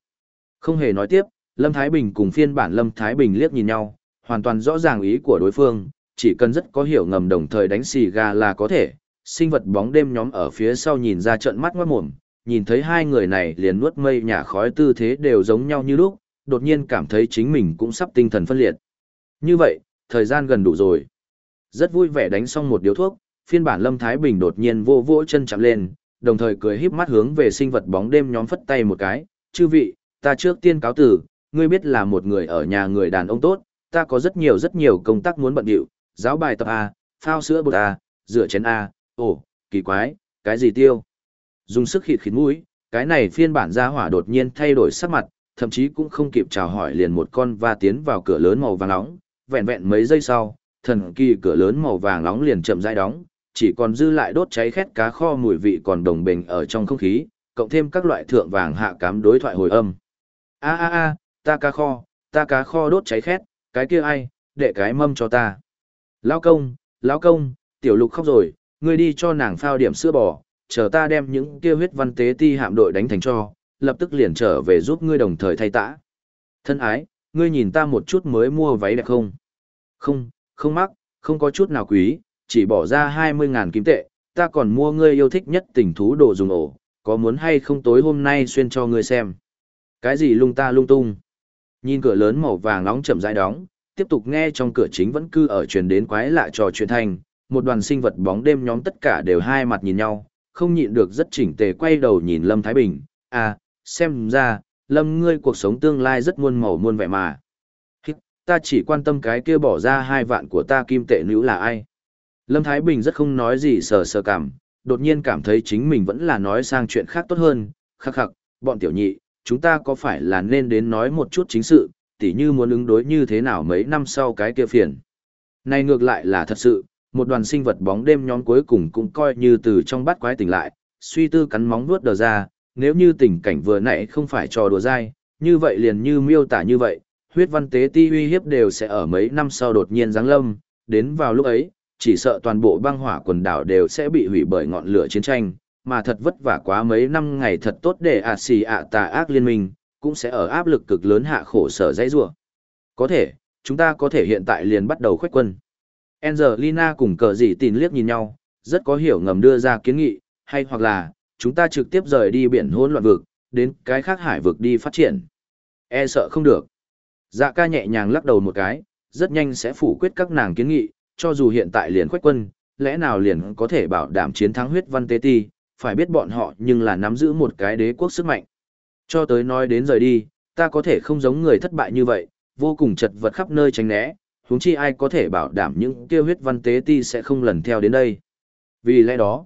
S1: không hề nói tiếp, Lâm Thái Bình cùng phiên bản Lâm Thái Bình liếc nhìn nhau, hoàn toàn rõ ràng ý của đối phương, chỉ cần rất có hiểu ngầm đồng thời đánh xì gà là có thể. Sinh vật bóng đêm nhóm ở phía sau nhìn ra trận mắt ngoát mồm, nhìn thấy hai người này liền nuốt mây nhà khói tư thế đều giống nhau như lúc, đột nhiên cảm thấy chính mình cũng sắp tinh thần phân liệt. Như vậy, thời gian gần đủ rồi. Rất vui vẻ đánh xong một điếu thuốc, phiên bản Lâm Thái Bình đột nhiên vô vỗ chân chạm lên, đồng thời cười híp mắt hướng về sinh vật bóng đêm nhóm phất tay một cái, chư vị, ta trước tiên cáo tử, ngươi biết là một người ở nhà người đàn ông tốt, ta có rất nhiều rất nhiều công tác muốn bận điệu, giáo bài tập A, phao sữa bột A, rửa chén A, ồ, kỳ quái, cái gì tiêu? Dùng sức khịt khịt mũi, cái này phiên bản gia hỏa đột nhiên thay đổi sắc mặt, thậm chí cũng không kịp chào hỏi liền một con va tiến vào cửa lớn màu vàng nóng, vẹn vẹn mấy giây sau, thần kỳ cửa lớn màu vàng nóng liền chậm rãi đóng, chỉ còn dư lại đốt cháy khét cá kho mùi vị còn đồng bình ở trong không khí, cộng thêm các loại thượng vàng hạ cám đối thoại hồi âm. A a a, ta cá kho, ta cá kho đốt cháy khét, cái kia ai, để cái mâm cho ta. Lão công, lão công, tiểu lục khóc rồi, ngươi đi cho nàng phao điểm sữa bò, chờ ta đem những kia huyết văn tế ti hạm đội đánh thành cho, lập tức liền trở về giúp ngươi đồng thời thay tã. Thân ái, ngươi nhìn ta một chút mới mua váy đẹp không? Không, không mắc, không có chút nào quý, chỉ bỏ ra 20.000 kim tệ, ta còn mua ngươi yêu thích nhất tình thú đồ dùng ổ, có muốn hay không tối hôm nay xuyên cho ngươi xem. Cái gì lung ta lung tung? Nhìn cửa lớn màu vàng nóng chậm rãi đóng, tiếp tục nghe trong cửa chính vẫn cư ở truyền đến quái lạ trò chuyện thành, một đoàn sinh vật bóng đêm nhóm tất cả đều hai mặt nhìn nhau, không nhịn được rất chỉnh tề quay đầu nhìn Lâm Thái Bình, à, xem ra, Lâm ngươi cuộc sống tương lai rất muôn màu muôn vẻ mà. Hít, ta chỉ quan tâm cái kia bỏ ra hai vạn của ta kim tệ nữ là ai. Lâm Thái Bình rất không nói gì sờ sờ cảm, đột nhiên cảm thấy chính mình vẫn là nói sang chuyện khác tốt hơn, khắc khắc, bọn tiểu nhị, chúng ta có phải là nên đến nói một chút chính sự, tỉ như muốn ứng đối như thế nào mấy năm sau cái kia phiền. Này ngược lại là thật sự, một đoàn sinh vật bóng đêm nhóm cuối cùng cũng coi như từ trong bát quái tỉnh lại, suy tư cắn móng vuốt đờ ra, nếu như tình cảnh vừa nãy không phải trò đùa dai, như vậy liền như miêu tả như vậy, huyết văn tế ti uy hiếp đều sẽ ở mấy năm sau đột nhiên giáng lâm, đến vào lúc ấy, chỉ sợ toàn bộ băng hỏa quần đảo đều sẽ bị hủy bởi ngọn lửa chiến tranh, mà thật vất vả quá mấy năm ngày thật tốt để ạt xì ạ tà ác liên minh, cũng sẽ ở áp lực cực lớn hạ khổ sở dãy rủa. Có thể, chúng ta có thể hiện tại liền bắt đầu khuếch quân. Angelina cùng cờ dì tin liếc nhìn nhau, rất có hiểu ngầm đưa ra kiến nghị, hay hoặc là, chúng ta trực tiếp rời đi biển hỗn loạn vực, đến cái khác hải vực đi phát triển. E sợ không được. Dạ ca nhẹ nhàng lắc đầu một cái, rất nhanh sẽ phủ quyết các nàng kiến nghị, cho dù hiện tại liền khuếch quân, lẽ nào liền có thể bảo đảm chiến thắng huyết văn tế ti, phải biết bọn họ nhưng là nắm giữ một cái đế quốc sức mạnh. Cho tới nói đến rời đi, ta có thể không giống người thất bại như vậy, vô cùng chật vật khắp nơi tránh né, huống chi ai có thể bảo đảm những kêu huyết văn tế ti sẽ không lần theo đến đây. Vì lẽ đó,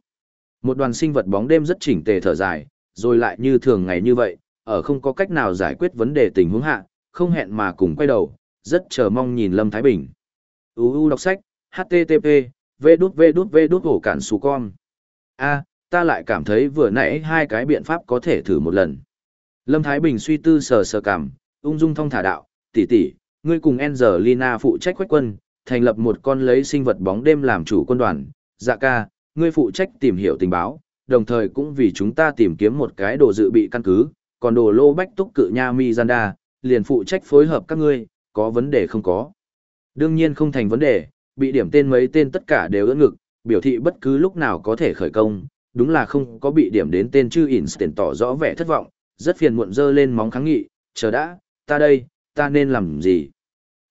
S1: một đoàn sinh vật bóng đêm rất chỉnh tề thở dài, rồi lại như thường ngày như vậy, ở không có cách nào giải quyết vấn đề tình huống hạ, không hẹn mà cùng quay đầu, rất chờ mong nhìn Lâm Thái Bình. UU đọc sách, HTTP, V đút V đút V đút hổ cản xù con. A, ta lại cảm thấy vừa nãy hai cái biện pháp có thể thử một lần. Lâm Thái Bình suy tư sờ sờ cảm, ung dung thong thả đạo, tỷ tỷ, ngươi cùng Angelina phụ trách quách quân, thành lập một con lấy sinh vật bóng đêm làm chủ quân đoàn, dạ ca, ngươi phụ trách tìm hiểu tình báo, đồng thời cũng vì chúng ta tìm kiếm một cái đồ dự bị căn cứ, còn đồ lô bách túc cự nha Mizanda, liền phụ trách phối hợp các ngươi, có vấn đề không có. Đương nhiên không thành vấn đề, bị điểm tên mấy tên tất cả đều ưỡn ngực, biểu thị bất cứ lúc nào có thể khởi công, đúng là không có bị điểm đến tên chư tiền tỏ rõ vẻ thất vọng, rất phiền muộn dơ lên móng kháng nghị, chờ đã, ta đây, ta nên làm gì?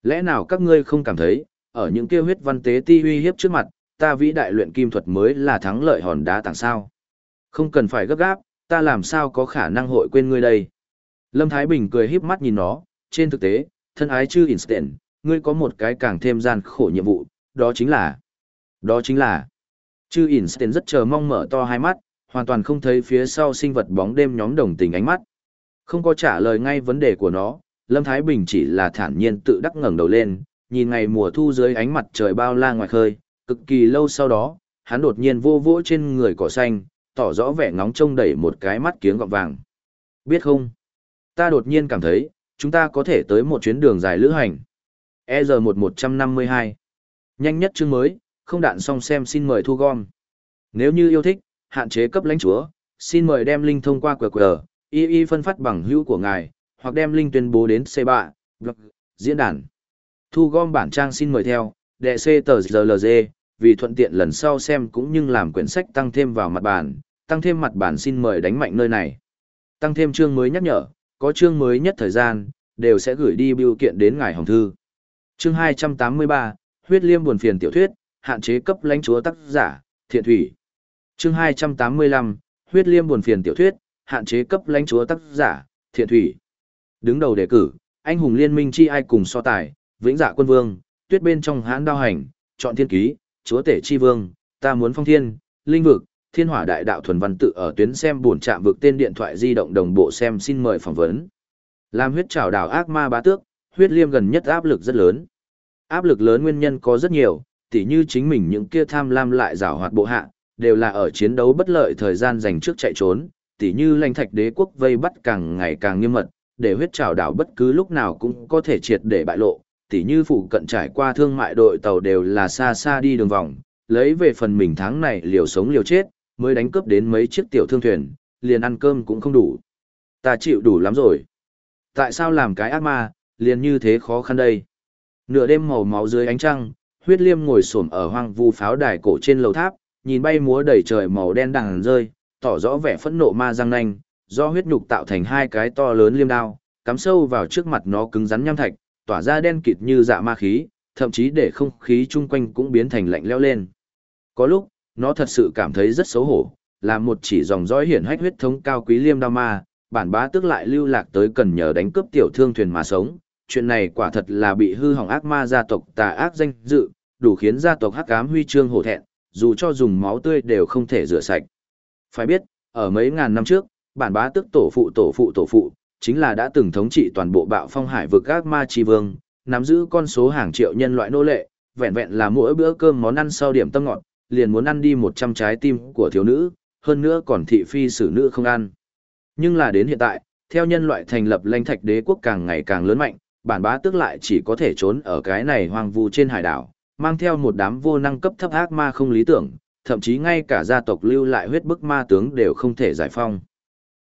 S1: Lẽ nào các ngươi không cảm thấy, ở những kêu huyết văn tế ti uy hiếp trước mặt, ta vĩ đại luyện kim thuật mới là thắng lợi hòn đá tặng sao? Không cần phải gấp gáp, ta làm sao có khả năng hội quên ngươi đây? Lâm Thái Bình cười híp mắt nhìn nó, trên thực tế, thân ái chư Instant, ngươi có một cái càng thêm gian khổ nhiệm vụ, đó chính là... Đó chính là... Chư Instant rất chờ mong mở to hai mắt, hoàn toàn không thấy phía sau sinh vật bóng đêm nhóm đồng tình ánh mắt. Không có trả lời ngay vấn đề của nó, Lâm Thái Bình chỉ là thản nhiên tự đắc ngẩng đầu lên, nhìn ngày mùa thu dưới ánh mặt trời bao la ngoài khơi, cực kỳ lâu sau đó, hắn đột nhiên vô vỗ trên người cỏ xanh, tỏ rõ vẻ ngóng trông đẩy một cái mắt kiếng gọng vàng. Biết không? Ta đột nhiên cảm thấy, chúng ta có thể tới một chuyến đường dài lữ hành. EZ1152 Nhanh nhất chương mới, không đạn xong xem xin mời thu gom. Nếu như yêu thích, hạn chế cấp lãnh chúa, xin mời đem link thông qua QR, y y phân phát bằng hữu của ngài, hoặc đem link tuyên bố đến C3, blog, diễn đàn. Thu gom bản trang xin mời theo, đệ C tờ GLG, vì thuận tiện lần sau xem cũng như làm quyển sách tăng thêm vào mặt bản, tăng thêm mặt bản xin mời đánh mạnh nơi này. Tăng thêm chương mới nhắc nhở, có chương mới nhất thời gian, đều sẽ gửi đi biểu kiện đến ngài hồng thư. Chương 283, huyết liêm buồn phiền tiểu thuyết, hạn chế cấp lãnh chúa tác giả, thiện thủy. Chương 285, huyết liêm buồn phiền tiểu thuyết, hạn chế cấp lãnh chúa tác giả, thiện thủy. Đứng đầu đề cử, anh hùng liên minh chi ai cùng so tài, vĩnh dạ quân vương, tuyết bên trong hãn đao hành, chọn thiên ký, chúa tể chi vương, ta muốn phong thiên, linh vực, thiên hỏa đại đạo thuần văn tự ở tuyến xem buồn chạm vực tên điện thoại di động đồng bộ xem xin mời phỏng vấn. Làm huyết trảo đảo ác ma bá tước, huyết liêm gần nhất áp lực rất lớn. Áp lực lớn nguyên nhân có rất nhiều, tỉ như chính mình những kia tham lam lại rào hoạt bộ hạ, đều là ở chiến đấu bất lợi thời gian dành trước chạy trốn, tỉ như lãnh thạch đế quốc vây bắt càng ngày càng nghiêm mật, để huyết trảo đảo bất cứ lúc nào cũng có thể triệt để bại lộ, tỉ như phụ cận trải qua thương mại đội tàu đều là xa xa đi đường vòng, lấy về phần mình tháng này liều sống liều chết, mới đánh cướp đến mấy chiếc tiểu thương thuyền, liền ăn cơm cũng không đủ. Ta chịu đủ lắm rồi. Tại sao làm cái ác ma, liền như thế khó khăn đây? Nửa đêm màu máu dưới ánh trăng, huyết liêm ngồi xổm ở hoang vu pháo đài cổ trên lầu tháp, nhìn bay múa đầy trời màu đen đằng rơi, tỏ rõ vẻ phẫn nộ ma răng nanh, do huyết nhục tạo thành hai cái to lớn liêm đao, cắm sâu vào trước mặt nó cứng rắn nham thạch, tỏa ra đen kịt như dạ ma khí, thậm chí để không khí chung quanh cũng biến thành lạnh lẽo lên. Có lúc, nó thật sự cảm thấy rất xấu hổ, là một chỉ dòng dõi hiển hách huyết thống cao quý liêm đao ma, bản bá tức lại lưu lạc tới cần nhờ đánh cướp tiểu thương thuyền mà sống. Chuyện này quả thật là bị hư hỏng ác ma gia tộc tà ác danh dự, đủ khiến gia tộc hắc ám huy chương hổ thẹn, dù cho dùng máu tươi đều không thể rửa sạch. Phải biết, ở mấy ngàn năm trước, bản bá tức tổ phụ tổ phụ tổ phụ, chính là đã từng thống trị toàn bộ bạo phong hải vực ác ma chi vương, nắm giữ con số hàng triệu nhân loại nô lệ, vẹn vẹn là mỗi bữa cơm món ăn sau điểm tâm ngọt, liền muốn ăn đi 100 trái tim của thiếu nữ, hơn nữa còn thị phi xử nữ không ăn. Nhưng là đến hiện tại, theo nhân loại thành lập lãnh thạch đế quốc càng ngày càng lớn mạnh, bản bá tức lại chỉ có thể trốn ở cái này hoang vu trên hải đảo, mang theo một đám vô năng cấp thấp ác ma không lý tưởng, thậm chí ngay cả gia tộc lưu lại huyết bức ma tướng đều không thể giải phong.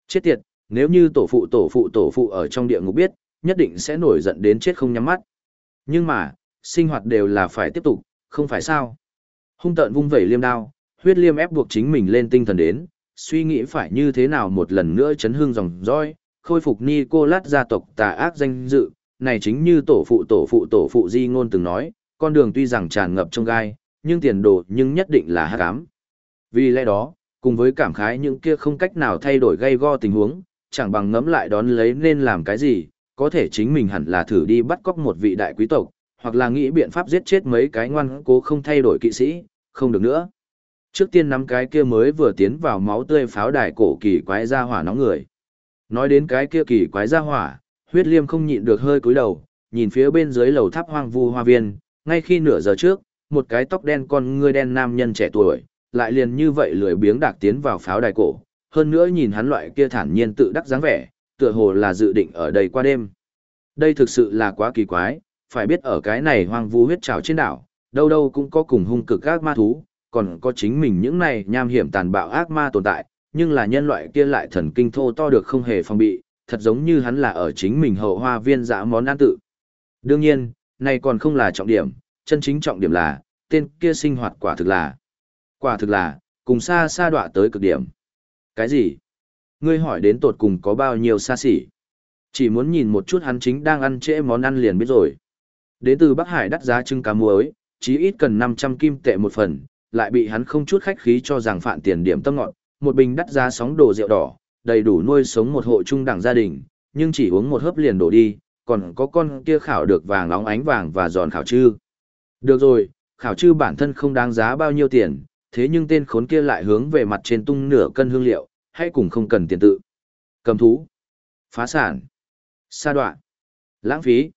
S1: Chết tiệt, nếu như tổ phụ tổ phụ tổ phụ ở trong địa ngục biết, nhất định sẽ nổi giận đến chết không nhắm mắt. Nhưng mà, sinh hoạt đều là phải tiếp tục, không phải sao. Hung tợn vung vẩy liêm đao, huyết liêm ép buộc chính mình lên tinh thần đến, suy nghĩ phải như thế nào một lần nữa chấn hương dòng roi, khôi phục ni cô lát gia tộc tà ác danh dự, này chính như tổ phụ tổ phụ tổ phụ di ngôn từng nói, con đường tuy rằng tràn ngập trong gai, nhưng tiền đồ nhưng nhất định là hát ám. Vì lẽ đó, cùng với cảm khái những kia không cách nào thay đổi gây go tình huống, chẳng bằng ngẫm lại đón lấy nên làm cái gì, có thể chính mình hẳn là thử đi bắt cóc một vị đại quý tộc, hoặc là nghĩ biện pháp giết chết mấy cái ngoan cố không thay đổi kỵ sĩ, không được nữa. Trước tiên nắm cái kia mới vừa tiến vào máu tươi pháo đài cổ kỳ quái ra hỏa nóng người. Nói đến cái kia kỳ quái ra hỏa, huyết liêm không nhịn được hơi cúi đầu, nhìn phía bên dưới lầu tháp hoang vu hoa viên, ngay khi nửa giờ trước, một cái tóc đen con ngươi đen nam nhân trẻ tuổi, lại liền như vậy lười biếng đạc tiến vào pháo đài cổ, hơn nữa nhìn hắn loại kia thản nhiên tự đắc dáng vẻ, tựa hồ là dự định ở đây qua đêm. Đây thực sự là quá kỳ quái, phải biết ở cái này hoang vu huyết trào trên đảo, đâu đâu cũng có cùng hung cực ác ma thú, còn có chính mình những này nham hiểm tàn bạo ác ma tồn tại, nhưng là nhân loại kia lại thần kinh thô to được không hề phòng bị, thật giống như hắn là ở chính mình hậu hoa viên dã món ăn tự. Đương nhiên, này còn không là trọng điểm, chân chính trọng điểm là, tên kia sinh hoạt quả thực là, quả thực là, cùng xa xa đọa tới cực điểm. Cái gì? Ngươi hỏi đến tột cùng có bao nhiêu xa xỉ? Chỉ muốn nhìn một chút hắn chính đang ăn trễ món ăn liền biết rồi. Đến từ Bắc Hải đắt giá trưng cá muối, chí ít cần 500 kim tệ một phần, lại bị hắn không chút khách khí cho rằng phạn tiền điểm tâm ngọn. một bình đắt giá sóng đồ rượu đỏ, đầy đủ nuôi sống một hộ trung đẳng gia đình, nhưng chỉ uống một hớp liền đổ đi, còn có con kia khảo được vàng óng ánh vàng và giòn khảo chư. Được rồi, khảo chư bản thân không đáng giá bao nhiêu tiền, thế nhưng tên khốn kia lại hướng về mặt trên tung nửa cân hương liệu, hay cùng không cần tiền tự. Cầm thú, phá sản, sa đoạn, lãng phí.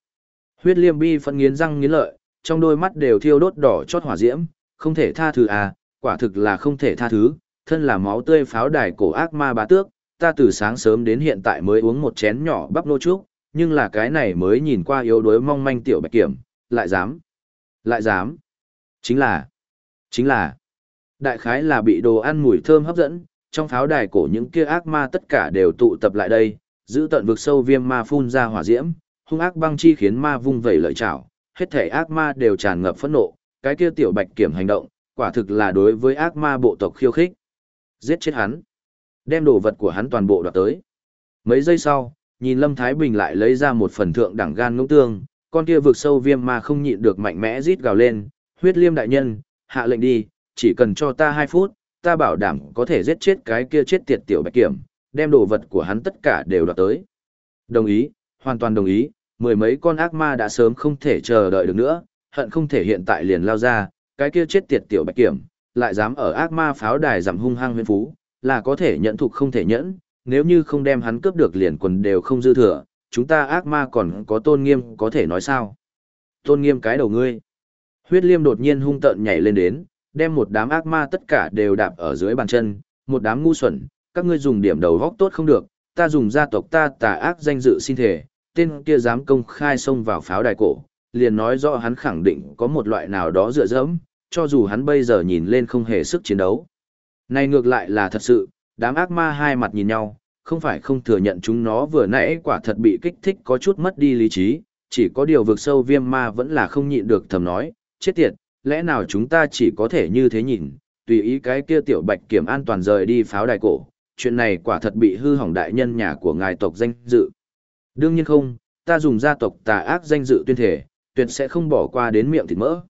S1: Huyết liêm bi phân nghiến răng nghiến lợi, trong đôi mắt đều thiêu đốt đỏ chót hỏa diễm, không thể tha thứ à, quả thực là không thể tha thứ, thân là máu tươi pháo đài cổ ác ma bá tước, ta từ sáng sớm đến hiện tại mới uống một chén nhỏ bắp nô trúc, nhưng là cái này mới nhìn qua yếu đuối mong manh tiểu bạch kiểm, lại dám, lại dám, chính là, chính là, đại khái là bị đồ ăn mùi thơm hấp dẫn, trong pháo đài cổ những kia ác ma tất cả đều tụ tập lại đây, giữ tận vực sâu viêm ma phun ra hỏa diễm, hung ác băng chi khiến ma vung vẩy lợi chảo, hết thể ác ma đều tràn ngập phẫn nộ, cái kia tiểu bạch kiểm hành động, quả thực là đối với ác ma bộ tộc khiêu khích. Giết chết hắn. Đem đồ vật của hắn toàn bộ đoạt tới. Mấy giây sau, nhìn Lâm Thái Bình lại lấy ra một phần thượng đẳng gan ngỗng tương, con kia vực sâu viêm ma không nhịn được mạnh mẽ rít gào lên, huyết liêm đại nhân, hạ lệnh đi, chỉ cần cho ta 2 phút, ta bảo đảm có thể giết chết cái kia chết tiệt tiểu bạch kiểm, đem đồ vật của hắn tất cả đều đoạt tới. Đồng ý, hoàn toàn đồng ý, mười mấy con ác ma đã sớm không thể chờ đợi được nữa, hận không thể hiện tại liền lao ra, cái kia chết tiệt tiểu bạch kiểm, lại dám ở ác ma pháo đài giảm hung hăng huyên phú, là có thể nhận thục không thể nhẫn, nếu như không đem hắn cướp được liền quần đều không dư thừa, chúng ta ác ma còn có tôn nghiêm có thể nói sao. Tôn nghiêm cái đầu ngươi. Huyết liêm đột nhiên hung tợn nhảy lên đến, đem một đám ác ma tất cả đều đạp ở dưới bàn chân, một đám ngu xuẩn, các ngươi dùng điểm đầu góc tốt không được, ta dùng gia tộc ta tà ác danh dự xin thể, tên kia dám công khai xông vào pháo đài cổ, liền nói rõ hắn khẳng định có một loại nào đó dựa dẫm, cho dù hắn bây giờ nhìn lên không hề sức chiến đấu. Này ngược lại là thật sự, đám ác ma hai mặt nhìn nhau, không phải không thừa nhận chúng nó vừa nãy quả thật bị kích thích có chút mất đi lý trí, chỉ có điều vực sâu viêm ma vẫn là không nhịn được thầm nói, chết tiệt, lẽ nào chúng ta chỉ có thể như thế nhìn, tùy ý cái kia tiểu bạch kiểm an toàn rời đi pháo đài cổ, chuyện này quả thật bị hư hỏng đại nhân nhà của ngài tộc danh dự. Đương nhiên không, ta dùng gia tộc tà ác danh dự tuyên thể, tuyệt sẽ không bỏ qua đến miệng thịt mỡ.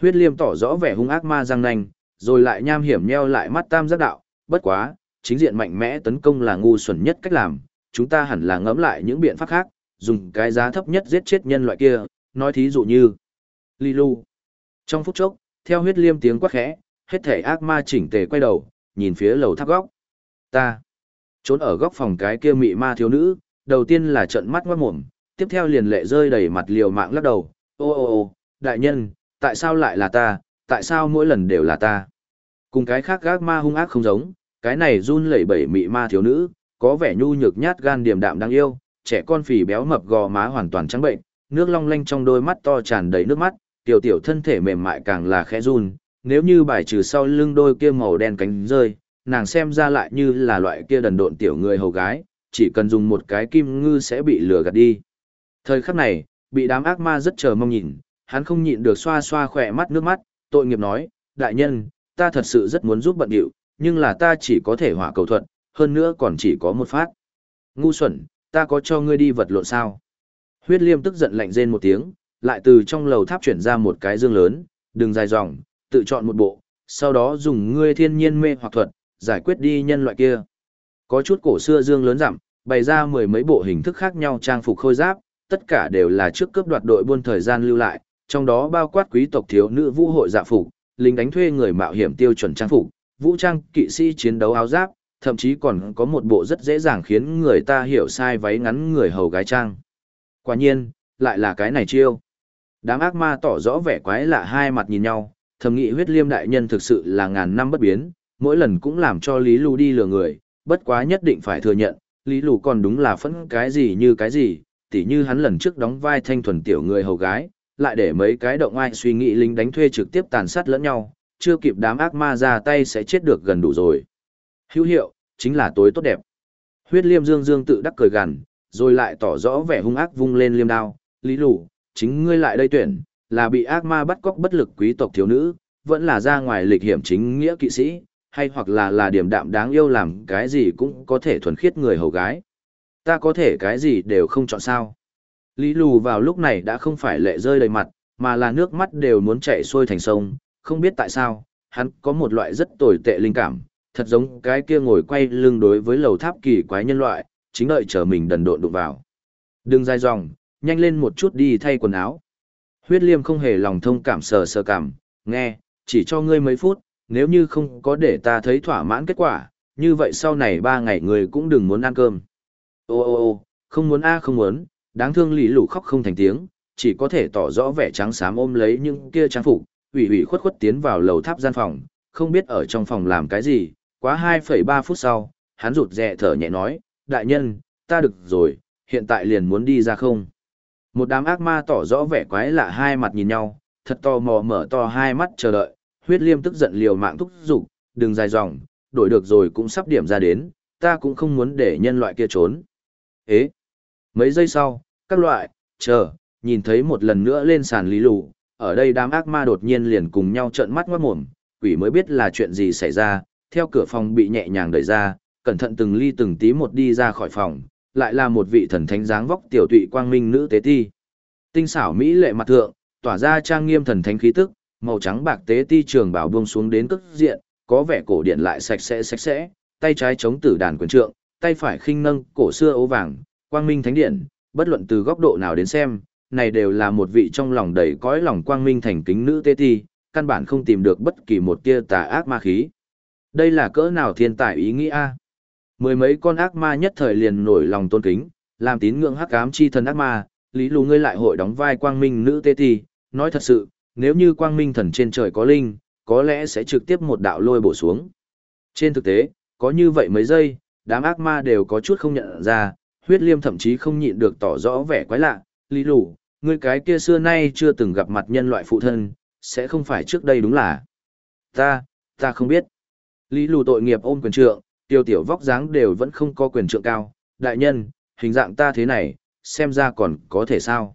S1: Huyết liêm tỏ rõ vẻ hung ác ma răng nanh, rồi lại nham hiểm nheo lại mắt tam giác đạo, bất quá, chính diện mạnh mẽ tấn công là ngu xuẩn nhất cách làm, chúng ta hẳn là ngẫm lại những biện pháp khác, dùng cái giá thấp nhất giết chết nhân loại kia, nói thí dụ như Lilu. Trong phút chốc, theo huyết liêm tiếng quát khẽ, hết thể ác ma chỉnh tề quay đầu, nhìn phía lầu tháp góc. Ta trốn ở góc phòng cái kia mị ma thiếu nữ, đầu tiên là trợn mắt ngoát mồm, tiếp theo liền lệ rơi đầy mặt liều mạng lắc đầu, ô ô ô, đại nhân, tại sao lại là ta, tại sao mỗi lần đều là ta? Cùng cái khác gác ma hung ác không giống, cái này run lẩy bẩy mị ma thiếu nữ, có vẻ nhu nhược nhát gan điềm đạm đáng yêu, trẻ con phì béo mập gò má hoàn toàn trắng bệnh, nước long lanh trong đôi mắt to tràn đầy nước mắt, tiểu tiểu thân thể mềm mại càng là khẽ run, nếu như bài trừ sau lưng đôi kia màu đen cánh rơi, nàng xem ra lại như là loại kia đần độn tiểu người hầu gái, chỉ cần dùng một cái kim ngư sẽ bị lừa gạt đi. Thời khắc này, bị đám ác ma rất chờ mong nhìn, hắn không nhịn được xoa xoa khỏe mắt nước mắt, tội nghiệp nói, đại nhân, ta thật sự rất muốn giúp bận điệu, nhưng là ta chỉ có thể hỏa cầu thuận, hơn nữa còn chỉ có một phát. Ngu xuẩn, ta có cho ngươi đi vật lộn sao? Huyết liêm tức giận lạnh rên một tiếng, lại từ trong lầu tháp chuyển ra một cái dương lớn, đừng dài dòng, tự chọn một bộ, sau đó dùng ngươi thiên nhiên mê hoặc thuật, giải quyết đi nhân loại kia. Có chút cổ xưa dương lớn giảm, bày ra mười mấy bộ hình thức khác nhau trang phục khôi giáp, tất cả đều là trước cướp đoạt đội buôn thời gian lưu lại, trong đó bao quát quý tộc thiếu nữ vũ hội dạ phục, lính đánh thuê người mạo hiểm tiêu chuẩn trang phục, vũ trang kỵ sĩ chiến đấu áo giáp, thậm chí còn có một bộ rất dễ dàng khiến người ta hiểu sai váy ngắn người hầu gái trang. Quả nhiên, lại là cái này chiêu. Đám ác ma tỏ rõ vẻ quái lạ hai mặt nhìn nhau, thầm nghĩ huyết liêm đại nhân thực sự là ngàn năm bất biến, mỗi lần cũng làm cho Lý Lù đi lừa người, bất quá nhất định phải thừa nhận, Lý Lù còn đúng là phẫn cái gì như cái gì, tỉ như hắn lần trước đóng vai thanh thuần tiểu người hầu gái, lại để mấy cái động ai suy nghĩ lính đánh thuê trực tiếp tàn sát lẫn nhau, chưa kịp đám ác ma ra tay sẽ chết được gần đủ rồi. Hữu hiệu, chính là tối tốt đẹp. Huyết liêm dương dương tự đắc cười gằn, rồi lại tỏ rõ vẻ hung ác vung lên liêm đao, lý lù, chính ngươi lại đây tuyển, là bị ác ma bắt cóc bất lực quý tộc thiếu nữ, vẫn là ra ngoài lịch hiểm chính nghĩa kỵ sĩ, hay hoặc là là điểm đạm đáng yêu làm cái gì cũng có thể thuần khiết người hầu gái. Ta có thể cái gì đều không chọn sao. Lý lù vào lúc này đã không phải lệ rơi đầy mặt, mà là nước mắt đều muốn chảy xuôi thành sông, không biết tại sao, hắn có một loại rất tồi tệ linh cảm, thật giống cái kia ngồi quay lưng đối với lầu tháp kỳ quái nhân loại, chính đợi chờ mình đần độn đụng vào. Đừng dài dòng, nhanh lên một chút đi thay quần áo. Huyết liêm không hề lòng thông cảm sờ sờ cảm, nghe, chỉ cho ngươi mấy phút, nếu như không có để ta thấy thỏa mãn kết quả, như vậy sau này ba ngày người cũng đừng muốn ăn cơm. Ô ô ô, không muốn a không muốn, đáng thương lì lũ khóc không thành tiếng, chỉ có thể tỏ rõ vẻ trắng xám ôm lấy những kia trang phục, ủy ủy khuất khuất tiến vào lầu tháp gian phòng, không biết ở trong phòng làm cái gì, quá 2,3 phút sau, hắn rụt rè thở nhẹ nói, đại nhân, ta được rồi, hiện tại liền muốn đi ra không. Một đám ác ma tỏ rõ vẻ quái lạ hai mặt nhìn nhau, thật to mò mở to hai mắt chờ đợi, huyết liêm tức giận liều mạng thúc giục, đừng dài dòng, đổi được rồi cũng sắp điểm ra đến, ta cũng không muốn để nhân loại kia trốn. Ế! Mấy giây sau, các loại, chờ, nhìn thấy một lần nữa lên sàn lý lù, ở đây đám ác ma đột nhiên liền cùng nhau trợn mắt ngoát mồm, quỷ mới biết là chuyện gì xảy ra, theo cửa phòng bị nhẹ nhàng đẩy ra, cẩn thận từng ly từng tí một đi ra khỏi phòng, lại là một vị thần thánh dáng vóc tiểu tụy quang minh nữ tế ti. Tinh xảo mỹ lệ mặt thượng, tỏa ra trang nghiêm thần thánh khí tức, màu trắng bạc tế ti trường bảo buông xuống đến cất diện, có vẻ cổ điển lại sạch sẽ sạch sẽ, tay trái chống tử đàn quyền trượng, tay phải khinh nâng cổ xưa ấu vàng, quang minh thánh điện, bất luận từ góc độ nào đến xem, này đều là một vị trong lòng đầy cõi lòng quang minh thành kính nữ tế ti, căn bản không tìm được bất kỳ một tia tà ác ma khí. Đây là cỡ nào thiên tài ý nghĩa a Mười mấy con ác ma nhất thời liền nổi lòng tôn kính, làm tín ngưỡng hắc ám chi thần ác ma, lý lù ngươi lại hội đóng vai quang minh nữ tê ti, nói thật sự, nếu như quang minh thần trên trời có linh, có lẽ sẽ trực tiếp một đạo lôi bổ xuống. Trên thực tế, có như vậy mấy giây, đám ác ma đều có chút không nhận ra, huyết liêm thậm chí không nhịn được tỏ rõ vẻ quái lạ, lý lù, ngươi cái kia xưa nay chưa từng gặp mặt nhân loại phụ thân, sẽ không phải trước đây đúng là. Ta, ta không biết. Lý lù tội nghiệp ôm quyền trượng, tiêu tiểu vóc dáng đều vẫn không có quyền trượng cao, đại nhân, hình dạng ta thế này, xem ra còn có thể sao.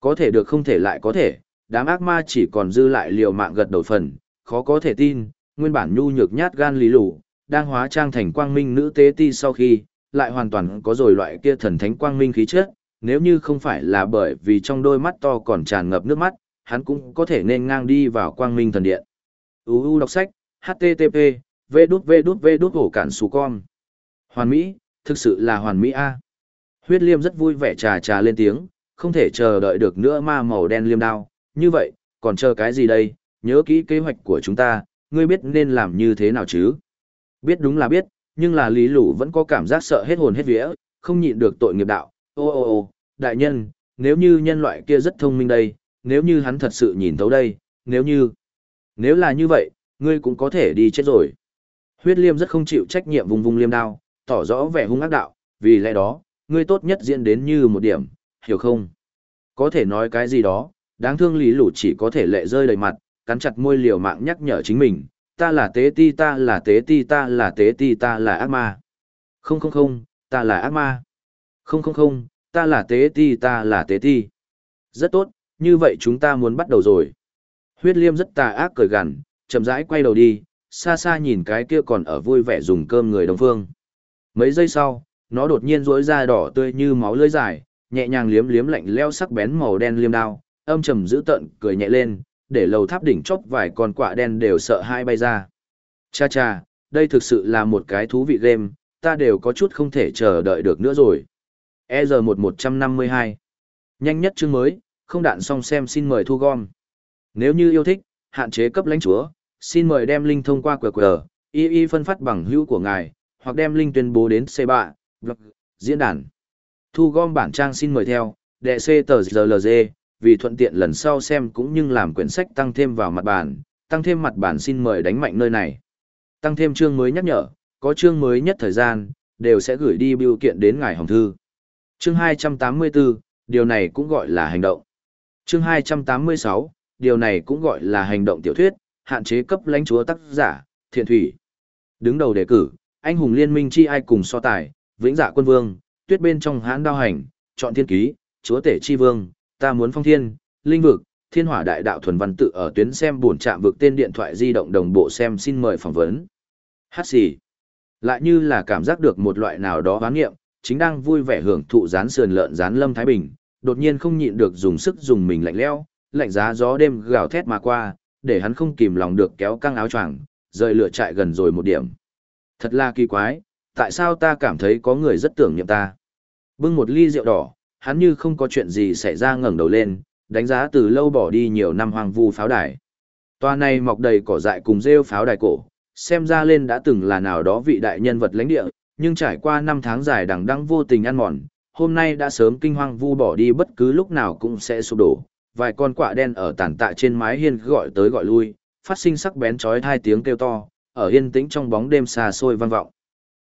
S1: Có thể được không thể lại có thể, đám ác ma chỉ còn dư lại liều mạng gật đầu phần, khó có thể tin, nguyên bản nhu nhược nhát gan lý lù, đang hóa trang thành quang minh nữ tế ti sau khi, lại hoàn toàn có rồi loại kia thần thánh quang minh khí chất, nếu như không phải là bởi vì trong đôi mắt to còn tràn ngập nước mắt, hắn cũng có thể nên ngang đi vào quang minh thần điện. UU đọc sách, HTTP, vê đút vê đút vê đút hổ cản xù con. Hoàn Mỹ, thực sự là hoàn Mỹ A. Huyết liêm rất vui vẻ trà trà lên tiếng, không thể chờ đợi được nữa ma màu đen liêm đao. Như vậy, còn chờ cái gì đây, nhớ kỹ kế hoạch của chúng ta, ngươi biết nên làm như thế nào chứ? Biết đúng là biết, nhưng là lý lũ vẫn có cảm giác sợ hết hồn hết vía, không nhịn được tội nghiệp đạo. Ô ô ô, đại nhân, nếu như nhân loại kia rất thông minh đây, nếu như hắn thật sự nhìn thấu đây, nếu như... Nếu là như vậy, ngươi cũng có thể đi chết rồi. Huyết liêm rất không chịu trách nhiệm vùng vùng liêm đao, tỏ rõ vẻ hung ác đạo, vì lẽ đó, ngươi tốt nhất diễn đến như một điểm, hiểu không? Có thể nói cái gì đó, đáng thương lý lũ chỉ có thể lệ rơi đầy mặt, cắn chặt môi liều mạng nhắc nhở chính mình, ta là tế ti ta là tế ti ta là tế ti ta là ác ma. Không không không, ta là ác ma. Không không không, ta là tế ti ta là tế ti. Rất tốt, như vậy chúng ta muốn bắt đầu rồi. Huyết liêm rất tà ác cười gằn, chậm rãi quay đầu đi, xa xa nhìn cái kia còn ở vui vẻ dùng cơm người đồng phương. Mấy giây sau, nó đột nhiên rỗi ra đỏ tươi như máu lưỡi dài, nhẹ nhàng liếm liếm lạnh leo sắc bén màu đen liêm đao, âm trầm dữ tợn cười nhẹ lên, để lầu tháp đỉnh chóp vài con quạ đen đều sợ hai bay ra. Cha cha, đây thực sự là một cái thú vị game, ta đều có chút không thể chờ đợi được nữa rồi. EZ1152 Nhanh nhất chương mới, không đạn xong xem xin mời thu gom. Nếu như yêu thích, hạn chế cấp lãnh chúa, xin mời đem link thông qua QR, y y phân phát bằng hữu của ngài, hoặc đem link tuyên bố đến C3, blog, diễn đàn. Thu gom bản trang xin mời theo, đệ C tờ GLG, vì thuận tiện lần sau xem cũng như làm quyển sách tăng thêm vào mặt bản, tăng thêm mặt bản xin mời đánh mạnh nơi này. Tăng thêm chương mới nhắc nhở, có chương mới nhất thời gian, đều sẽ gửi đi biểu kiện đến ngài hồng thư. Chương 284, điều này cũng gọi là hành động. Chương 286, điều này cũng gọi là hành động tiểu thuyết, hạn chế cấp lãnh chúa tác giả, thiện thủy. Đứng đầu đề cử, anh hùng liên minh chi ai cùng so tài, vĩnh dạ quân vương, tuyết bên trong hãn đao hành, chọn thiên ký, chúa tể chi vương, ta muốn phong thiên, linh vực, thiên hỏa đại đạo thuần văn tự ở tuyến xem buồn chạm vực tên điện thoại di động đồng bộ xem xin mời phỏng vấn. Hát xì. Lại như là cảm giác được một loại nào đó hoán nghiệm, chính đang vui vẻ hưởng thụ rán sườn lợn rán lâm Thái Bình, đột nhiên không nhịn được dùng sức dùng mình lạnh leo, lạnh giá gió đêm gào thét mà qua, để hắn không kìm lòng được kéo căng áo choàng, rời lửa chạy gần rồi một điểm. Thật là kỳ quái, tại sao ta cảm thấy có người rất tưởng niệm ta? Bưng một ly rượu đỏ, hắn như không có chuyện gì xảy ra ngẩng đầu lên, đánh giá từ lâu bỏ đi nhiều năm hoang vu pháo đài. Toa này mọc đầy cỏ dại cùng rêu pháo đài cổ, xem ra lên đã từng là nào đó vị đại nhân vật lãnh địa, nhưng trải qua năm tháng dài đằng đẵng vô tình ăn mòn, hôm nay đã sớm kinh hoang vu bỏ đi bất cứ lúc nào cũng sẽ sụp đổ. Vài con quạ đen ở tàn tạ trên mái hiên gọi tới gọi lui, phát sinh sắc bén chói hai tiếng kêu to, ở yên tĩnh trong bóng đêm xa xôi vang vọng.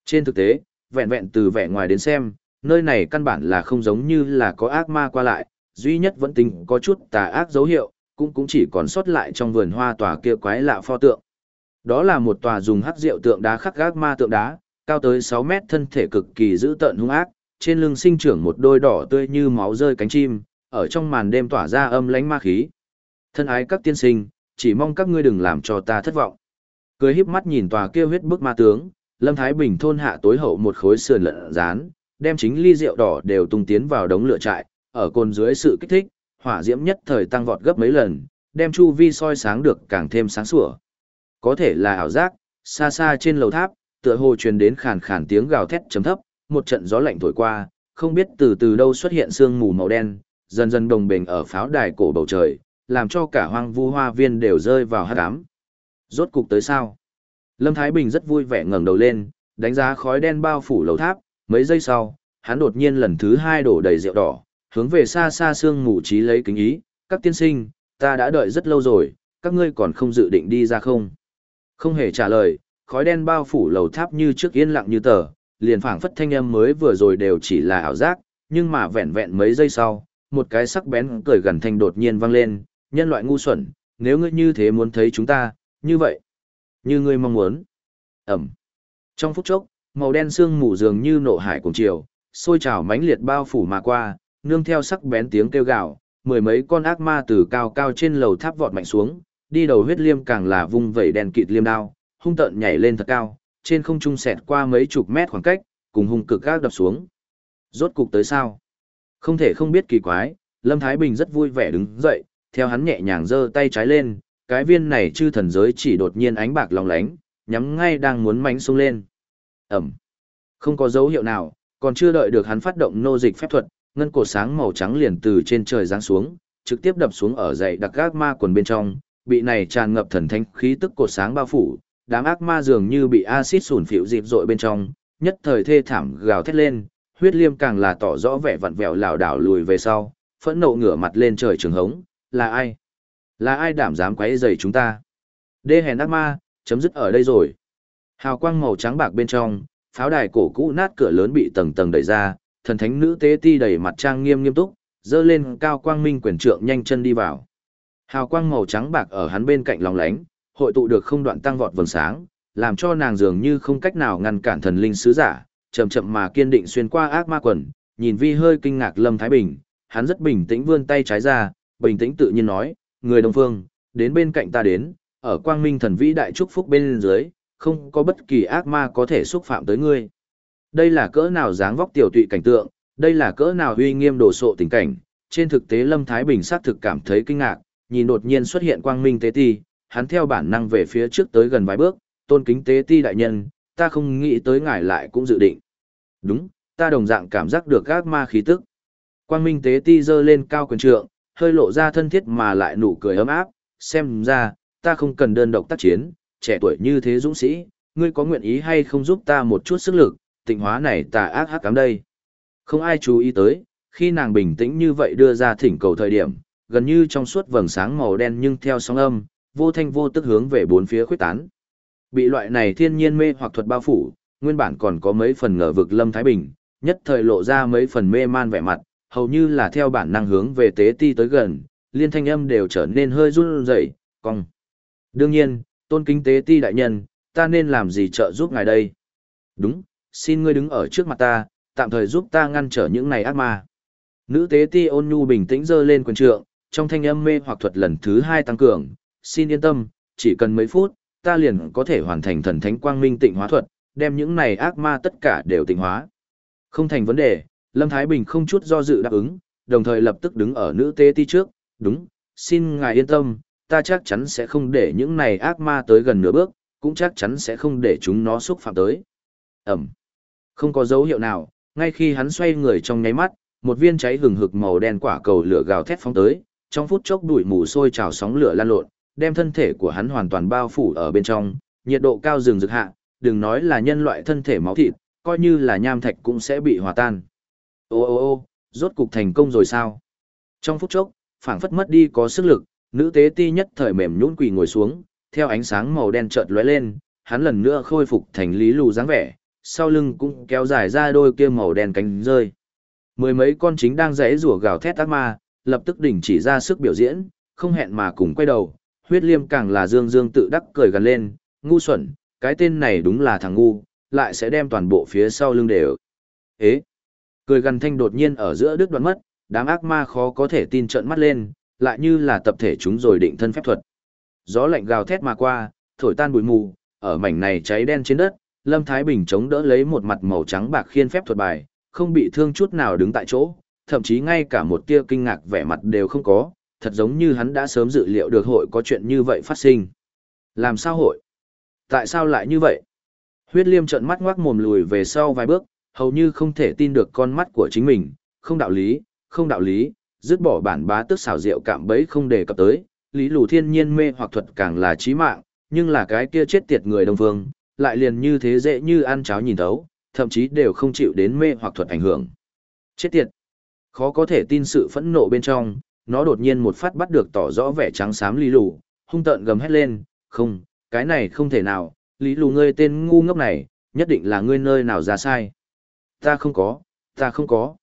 S1: Trên thực tế, vẹn vẹn từ vẻ ngoài đến xem, nơi này căn bản là không giống như là có ác ma qua lại, duy nhất vẫn tính có chút tà ác dấu hiệu, cũng cũng chỉ còn sót lại trong vườn hoa tòa kia quái lạ pho tượng. Đó là một tòa dùng hắc rượu tượng đá khắc ác ma tượng đá, cao tới 6 mét thân thể cực kỳ dữ tợn hung ác, trên lưng sinh trưởng một đôi đỏ tươi như máu rơi cánh chim, ở trong màn đêm tỏa ra âm lánh ma khí. Thân ái các tiên sinh, chỉ mong các ngươi đừng làm cho ta thất vọng. Cười híp mắt nhìn tòa kia huyết bức ma tướng, Lâm Thái Bình thôn hạ tối hậu một khối sườn lợn rán, đem chính ly rượu đỏ đều tung tiến vào đống lửa trại, ở cồn dưới sự kích thích, hỏa diễm nhất thời tăng vọt gấp mấy lần, đem chu vi soi sáng được càng thêm sáng sủa. Có thể là ảo giác, xa xa trên lầu tháp, tựa hồ truyền đến khàn khàn tiếng gào thét trầm thấp, một trận gió lạnh thổi qua, không biết từ từ đâu xuất hiện sương mù màu đen, dần dần đồng bền ở pháo đài cổ bầu trời, làm cho cả hoang vu hoa viên đều rơi vào hát ám. Rốt cục tới sao? Lâm Thái Bình rất vui vẻ ngẩng đầu lên, đánh giá khói đen bao phủ lầu tháp, mấy giây sau, hắn đột nhiên lần thứ hai đổ đầy rượu đỏ, hướng về xa xa sương mù trí lấy kính ý, các tiên sinh, ta đã đợi rất lâu rồi, các ngươi còn không dự định đi ra không? Không hề trả lời, khói đen bao phủ lầu tháp như trước yên lặng như tờ, liền phảng phất thanh âm mới vừa rồi đều chỉ là ảo giác, nhưng mà vẹn vẹn mấy giây sau, một cái sắc bén cười gần thanh đột nhiên vang lên, nhân loại ngu xuẩn, nếu ngươi như thế muốn thấy chúng ta, như vậy, như ngươi mong muốn. Ẩm. Trong phút chốc, màu đen xương mù dường như nộ hải cùng chiều, sôi trào mãnh liệt bao phủ mà qua, nương theo sắc bén tiếng kêu gào, mười mấy con ác ma từ cao cao trên lầu tháp vọt mạnh xuống, đi đầu huyết liêm càng là vung vẩy đèn kịt liêm đao, hung tợn nhảy lên thật cao, trên không trung xẹt qua mấy chục mét khoảng cách, cùng hung cực gác đập xuống. Rốt cục tới sao? Không thể không biết kỳ quái, Lâm Thái Bình rất vui vẻ đứng dậy, theo hắn nhẹ nhàng giơ tay trái lên, cái viên này chư thần giới chỉ đột nhiên ánh bạc lòng lánh, nhắm ngay đang muốn mánh xuống lên. Ẩm. Không có dấu hiệu nào, còn chưa đợi được hắn phát động nô dịch phép thuật, ngân cổ sáng màu trắng liền từ trên trời giáng xuống, trực tiếp đập xuống ở dãy đặc ác ma quần bên trong, bị này tràn ngập thần thánh khí tức cổ sáng bao phủ, đám ác ma dường như bị axit sủn phiểu dịp dội bên trong, nhất thời thê thảm gào thét lên, huyết liêm càng là tỏ rõ vẻ vặn vẹo lảo đảo lùi về sau, phẫn nộ ngửa mặt lên trời trường hống, là ai? Là ai đảm dám quấy rầy chúng ta? Đê hèn ác ma, chấm dứt ở đây rồi. Hào quang màu trắng bạc bên trong, pháo đài cổ cũ nát cửa lớn bị tầng tầng đẩy ra, thần thánh nữ tế ti đầy mặt trang nghiêm nghiêm túc, dơ lên cao quang minh quyền trượng nhanh chân đi vào. Hào quang màu trắng bạc ở hắn bên cạnh lòng lánh, hội tụ được không đoạn tăng vọt vầng sáng, làm cho nàng dường như không cách nào ngăn cản thần linh sứ giả, chậm chậm mà kiên định xuyên qua ác ma quần, nhìn vi hơi kinh ngạc Lâm Thái Bình, hắn rất bình tĩnh vươn tay trái ra, bình tĩnh tự nhiên nói, người đồng phương, đến bên cạnh ta đến, ở quang minh thần vĩ đại chúc phúc bên dưới, không có bất kỳ ác ma có thể xúc phạm tới ngươi. Đây là cỡ nào dáng vóc tiểu tụy cảnh tượng, đây là cỡ nào uy nghiêm đồ sộ tình cảnh, trên thực tế Lâm Thái Bình xác thực cảm thấy kinh ngạc, nhìn đột nhiên xuất hiện quang minh tế ti, hắn theo bản năng về phía trước tới gần vài bước, tôn kính tế ti đại nhân, ta không nghĩ tới ngài lại cũng dự định. Đúng, ta đồng dạng cảm giác được ác ma khí tức. Quang minh tế ti dơ lên cao quyền trượng, hơi lộ ra thân thiết mà lại nụ cười ấm áp, xem ra, ta không cần đơn độc tác chiến, trẻ tuổi như thế dũng sĩ, ngươi có nguyện ý hay không giúp ta một chút sức lực, tịnh hóa này tà ác hắc cám đây. Không ai chú ý tới, khi nàng bình tĩnh như vậy đưa ra thỉnh cầu thời điểm, gần như trong suốt vầng sáng màu đen nhưng theo sóng âm, vô thanh vô tức hướng về bốn phía khuyết tán. Bị loại này thiên nhiên mê hoặc thuật bao phủ, nguyên bản còn có mấy phần ngờ vực Lâm Thái Bình, nhất thời lộ ra mấy phần mê man vẻ mặt, hầu như là theo bản năng hướng về tế ti tới gần, liên thanh âm đều trở nên hơi run rẩy, cong. Đương nhiên, tôn kính tế ti đại nhân, ta nên làm gì trợ giúp ngài đây? Đúng, xin ngươi đứng ở trước mặt ta, tạm thời giúp ta ngăn trở những này ác ma. Nữ tế ti ôn nhu bình tĩnh giơ lên quyền trượng, trong thanh âm mê hoặc thuật lần thứ hai tăng cường, xin yên tâm, chỉ cần mấy phút, ta liền có thể hoàn thành thần thánh quang minh tịnh hóa thuật, đem những này ác ma tất cả đều tịnh hóa. Không thành vấn đề, Lâm Thái Bình không chút do dự đáp ứng, đồng thời lập tức đứng ở nữ tế ti trước, đúng, xin ngài yên tâm, ta chắc chắn sẽ không để những này ác ma tới gần nửa bước, cũng chắc chắn sẽ không để chúng nó xúc phạm tới. Ẩm. Không có dấu hiệu nào, ngay khi hắn xoay người trong nháy mắt, một viên cháy hừng hực màu đen quả cầu lửa gào thét phóng tới, trong phút chốc đuổi mù sôi trào sóng lửa lan lộn, đem thân thể của hắn hoàn toàn bao phủ ở bên trong, nhiệt độ cao rừng rực hạ, đừng nói là nhân loại thân thể máu thịt, coi như là nham thạch cũng sẽ bị hòa tan. Ô ô ô, rốt cục thành công rồi sao? Trong phút chốc, phảng phất mất đi có sức lực, nữ tế ti nhất thời mềm nhũn quỳ ngồi xuống, theo ánh sáng màu đen chợt lóe lên, hắn lần nữa khôi phục thành lý lù dáng vẻ, sau lưng cũng kéo dài ra đôi kia màu đen cánh rơi. Mười mấy con chính đang rẽ rủa gào thét ác ma, lập tức đình chỉ ra sức biểu diễn, không hẹn mà cùng quay đầu, huyết liêm càng là dương dương tự đắc cười gần lên, ngu xuẩn, cái tên này đúng là thằng ngu, lại sẽ đem toàn bộ phía sau lưng đều. Ế! Cười gần thanh đột nhiên ở giữa đứt đoạn mất, đám ác ma khó có thể tin trợn mắt lên, lại như là tập thể chúng rồi định thân phép thuật. Gió lạnh gào thét mà qua, thổi tan bụi mù, ở mảnh này cháy đen trên đất, Lâm Thái Bình chống đỡ lấy một mặt màu trắng bạc khiên phép thuật bài, không bị thương chút nào đứng tại chỗ, thậm chí ngay cả một tia kinh ngạc vẻ mặt đều không có, thật giống như hắn đã sớm dự liệu được hội có chuyện như vậy phát sinh. Làm sao hội? Tại sao lại như vậy? Huyết liêm trợn mắt ngoác mồm lùi về sau vài bước, hầu như không thể tin được con mắt của chính mình, không đạo lý, không đạo lý, dứt bỏ bản bá tức xảo diệu cảm bấy không đề cập tới, lý lù thiên nhiên mê hoặc thuật càng là chí mạng, nhưng là cái kia chết tiệt người đông phương, lại liền như thế dễ như ăn cháo nhìn thấu, thậm chí đều không chịu đến mê hoặc thuật ảnh hưởng. Chết tiệt! Khó có thể tin sự phẫn nộ bên trong, nó đột nhiên một phát bắt được tỏ rõ vẻ trắng xám lý lù, hung tợn gầm hét lên, không, cái này không thể nào, lý lù ngươi tên ngu ngốc này, nhất định là ngươi nơi nào ra sai. Ta không có, ta không có.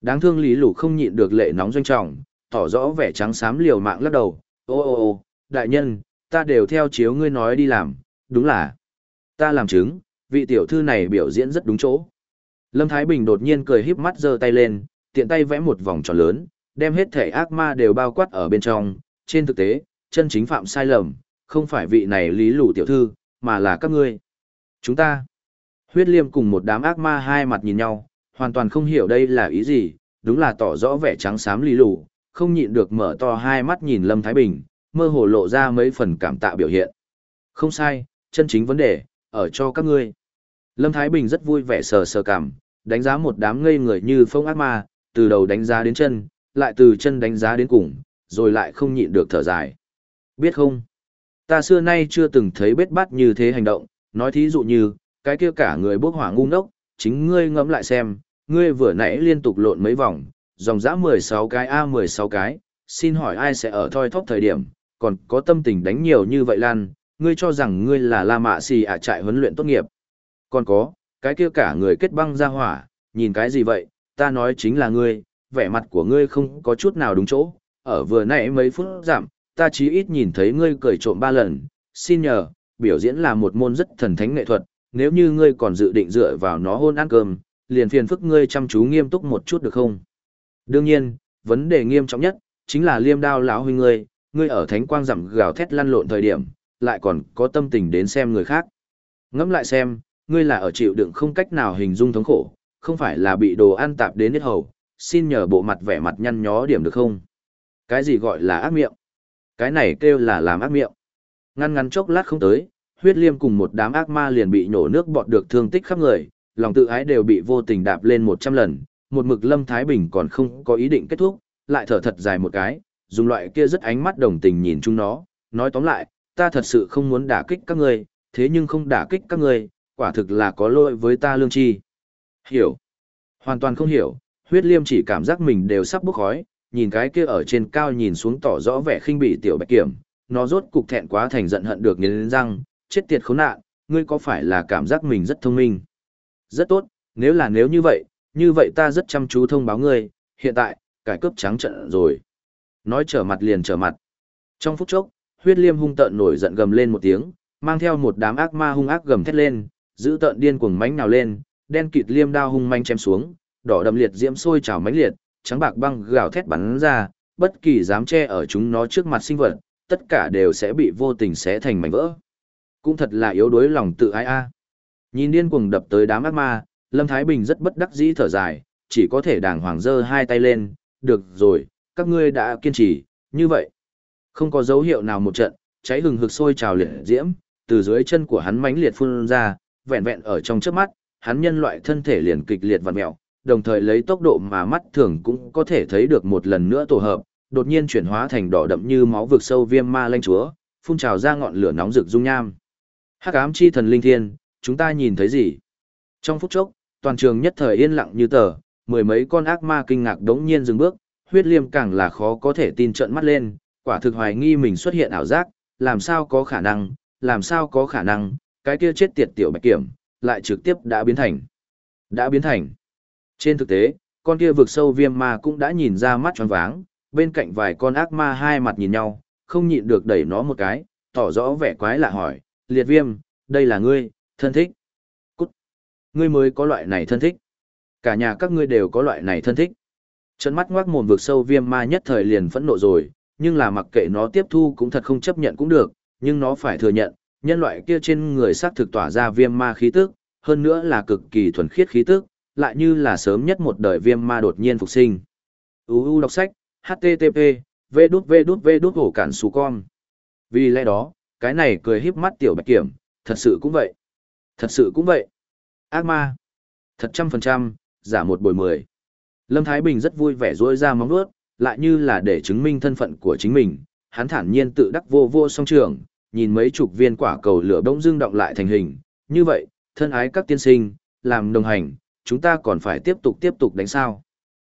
S1: Đáng thương lý lù không nhịn được lệ nóng doanh trọng, tỏ rõ vẻ trắng xám liều mạng lắc đầu, ô ô ô, đại nhân, ta đều theo chiếu ngươi nói đi làm, đúng là. Ta làm chứng, vị tiểu thư này biểu diễn rất đúng chỗ. Lâm Thái Bình đột nhiên cười híp mắt giơ tay lên, tiện tay vẽ một vòng tròn lớn, đem hết thể ác ma đều bao quát ở bên trong. Trên thực tế, chân chính phạm sai lầm, không phải vị này lý lù tiểu thư, mà là các ngươi. Chúng ta. Huyết liêm cùng một đám ác ma hai mặt nhìn nhau, hoàn toàn không hiểu đây là ý gì, đúng là tỏ rõ vẻ trắng xám lý lù, không nhịn được mở to hai mắt nhìn Lâm Thái Bình, mơ hồ lộ ra mấy phần cảm tạ biểu hiện. Không sai, chân chính vấn đề, ở cho các ngươi. Lâm Thái Bình rất vui vẻ sờ sờ cảm, đánh giá một đám ngây người như phong ác ma, từ đầu đánh giá đến chân, lại từ chân đánh giá đến cùng, rồi lại không nhịn được thở dài. Biết không? Ta xưa nay chưa từng thấy bết bát như thế hành động, nói thí dụ như, cái kia cả người bốc hỏa ngu ngốc, chính ngươi ngẫm lại xem, ngươi vừa nãy liên tục lộn mấy vòng, dòng dã 16 cái A 16 cái, xin hỏi ai sẽ ở thoi thóp thời điểm, còn có tâm tình đánh nhiều như vậy lan, ngươi cho rằng ngươi là La Mạ Xì ạ trại huấn luyện tốt nghiệp. Còn có, cái kia cả người kết băng ra hỏa, nhìn cái gì vậy, ta nói chính là ngươi, vẻ mặt của ngươi không có chút nào đúng chỗ, ở vừa nãy mấy phút giảm, ta chí ít nhìn thấy ngươi cười trộm ba lần, xin nhờ, biểu diễn là một môn rất thần thánh nghệ thuật, nếu như ngươi còn dự định dựa vào nó hôn ăn cơm, liền phiền phức ngươi chăm chú nghiêm túc một chút được không? Đương nhiên, vấn đề nghiêm trọng nhất, chính là liêm đao lão huynh ngươi, ngươi ở thánh quang giảm gào thét lăn lộn thời điểm, lại còn có tâm tình đến xem người khác. Ngẫm lại xem, ngươi là ở chịu đựng không cách nào hình dung thống khổ, không phải là bị đồ ăn tạp đến hết hầu, xin nhờ bộ mặt vẻ mặt nhăn nhó điểm được không? Cái gì gọi là ác miệng? Cái này kêu là làm ác miệng. Ngăn ngắn chốc lát không tới, huyết liêm cùng một đám ác ma liền bị nổ nước bọt được thương tích khắp người, lòng tự ái đều bị vô tình đạp lên 100 lần, một mực lâm thái bình còn không có ý định kết thúc, lại thở thật dài một cái, dùng loại kia rất ánh mắt đồng tình nhìn chúng nó, nói tóm lại, ta thật sự không muốn đả kích các ngươi, thế nhưng không đả kích các ngươi, quả thực là có lỗi với ta lương chi. Hiểu. Hoàn toàn không hiểu, huyết liêm chỉ cảm giác mình đều sắp bốc khói, nhìn cái kia ở trên cao nhìn xuống tỏ rõ vẻ khinh bỉ tiểu bạch kiểm, nó rốt cục thẹn quá thành giận hận được nghiến răng, chết tiệt khốn nạn, ngươi có phải là cảm giác mình rất thông minh? Rất tốt, nếu là nếu như vậy, như vậy ta rất chăm chú thông báo ngươi, hiện tại, cải cướp trắng trận rồi. Nói trở mặt liền trở mặt. Trong phút chốc, huyết liêm hung tợn nổi giận gầm lên một tiếng, mang theo một đám ác ma hung ác gầm thét lên, giữ tợn điên cuồng mánh nào lên, đen kịt liêm đao hung manh chém xuống, đỏ đậm liệt diễm sôi trào mãnh liệt, trắng bạc băng gào thét bắn ra, bất kỳ dám che ở chúng nó trước mặt sinh vật, tất cả đều sẽ bị vô tình xé thành mảnh vỡ. Cũng thật là yếu đuối lòng tự ai a. Nhìn điên cuồng đập tới đám ác ma, Lâm Thái Bình rất bất đắc dĩ thở dài, chỉ có thể đàng hoàng giơ hai tay lên, được rồi, các ngươi đã kiên trì, như vậy. Không có dấu hiệu nào một trận, cháy hừng hực sôi trào liệt diễm, từ dưới chân của hắn mãnh liệt phun ra, vẹn vẹn ở trong trước mắt, hắn nhân loại thân thể liền kịch liệt vặn mèo, đồng thời lấy tốc độ mà mắt thường cũng có thể thấy được một lần nữa tổ hợp, đột nhiên chuyển hóa thành đỏ đậm như máu vực sâu viêm ma lanh chúa, phun trào ra ngọn lửa nóng rực dung nham. Hắc ám chi thần linh thiên, chúng ta nhìn thấy gì? Trong phút chốc, toàn trường nhất thời yên lặng như tờ, mười mấy con ác ma kinh ngạc đống nhiên dừng bước, huyết liêm càng là khó có thể tin trợn mắt lên, quả thực hoài nghi mình xuất hiện ảo giác, làm sao có khả năng, làm sao có khả năng, cái kia chết tiệt tiểu bạch kiểm, lại trực tiếp đã biến thành. Đã biến thành. Trên thực tế, con kia vực sâu viêm ma cũng đã nhìn ra mắt tròn váng, bên cạnh vài con ác ma hai mặt nhìn nhau, không nhịn được đẩy nó một cái, tỏ rõ vẻ quái lạ hỏi, liệt viêm, đây là ngươi, thân thích. Cút. Ngươi mới có loại này thân thích. Cả nhà các ngươi đều có loại này thân thích. Trận mắt ngoác mồm vực sâu viêm ma nhất thời liền phẫn nộ rồi, nhưng là mặc kệ nó tiếp thu cũng thật không chấp nhận cũng được, nhưng nó phải thừa nhận, nhân loại kia trên người xác thực tỏa ra viêm ma khí tức, hơn nữa là cực kỳ thuần khiết khí tức, lại như là sớm nhất một đời viêm ma đột nhiên phục sinh. UU đọc sách, http, v đút v đút v đút hổ cản xù con. Vì lẽ đó, cái này cười híp mắt tiểu bạch kiểm, thật sự cũng vậy. Thật sự cũng vậy. Ác ma. Thật trăm phần trăm, giả một bồi mười. Lâm Thái Bình rất vui vẻ rôi ra móng vuốt, lại như là để chứng minh thân phận của chính mình, hắn thản nhiên tự đắc vô vô song trường, nhìn mấy chục viên quả cầu lửa bỗng dưng động lại thành hình, như vậy, thân ái các tiên sinh, làm đồng hành, chúng ta còn phải tiếp tục tiếp tục đánh sao.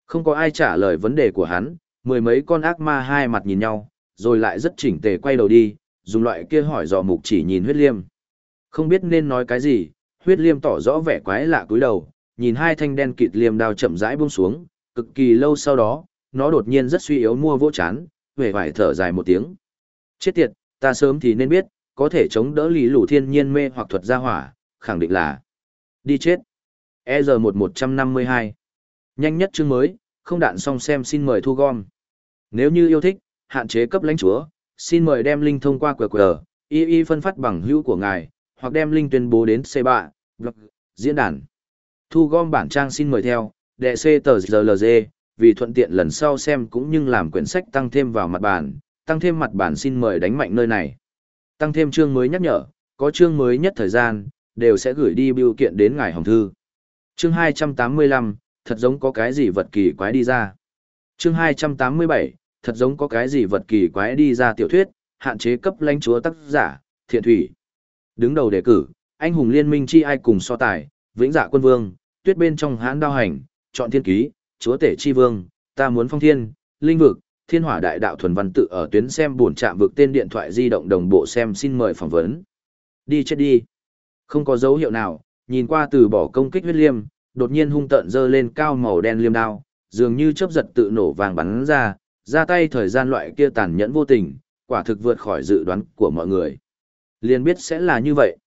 S1: Không có ai trả lời vấn đề của hắn, mười mấy con ác ma hai mặt nhìn nhau, rồi lại rất chỉnh tề quay đầu đi, dùng loại kia hỏi dò mục chỉ nhìn huyết liêm. Không biết nên nói cái gì, huyết liêm tỏ rõ vẻ quái lạ cúi đầu, nhìn hai thanh đen kịt liêm đao chậm rãi buông xuống, cực kỳ lâu sau đó, nó đột nhiên rất suy yếu mua vỗ chán, vẻ vải thở dài một tiếng. Chết tiệt, ta sớm thì nên biết, có thể chống đỡ lý lũ thiên nhiên mê hoặc thuật gia hỏa, khẳng định là đi chết. EG1152. Nhanh nhất chương mới, không đạn xong xem xin mời thu gom. Nếu như yêu thích, hạn chế cấp lãnh chúa, xin mời đem link thông qua QR, y y phân phát bằng hữu của ngài, hoặc đem link tuyên bố đến C3, blog, diễn đàn. Thu gom bản trang xin mời theo, đệ C tờ GLG, vì thuận tiện lần sau xem cũng như làm quyển sách tăng thêm vào mặt bản, tăng thêm mặt bản xin mời đánh mạnh nơi này. Tăng thêm chương mới nhắc nhở, có chương mới nhất thời gian, đều sẽ gửi đi biểu kiện đến ngài hồng thư. Chương 285, thật giống có cái gì vật kỳ quái đi ra. Chương 287, thật giống có cái gì vật kỳ quái đi ra tiểu thuyết, hạn chế cấp lãnh chúa tác giả, thiện thủy. Đứng đầu đề cử, anh hùng liên minh chi ai cùng so tài, vĩnh dạ quân vương, tuyết bên trong hãn đao hành, chọn thiên ký, chúa tể chi vương, ta muốn phong thiên, linh vực, thiên hỏa đại đạo thuần văn tự ở tuyến xem buồn chạm vực tên điện thoại di động đồng bộ xem xin mời phỏng vấn. Đi chết đi. Không có dấu hiệu nào, nhìn qua từ bỏ công kích huyết liêm, đột nhiên hung tợn dơ lên cao màu đen liêm đao, dường như chớp giật tự nổ vàng bắn ra, ra tay thời gian loại kia tàn nhẫn vô tình, quả thực vượt khỏi dự đoán của mọi người. Liền biết sẽ là như vậy.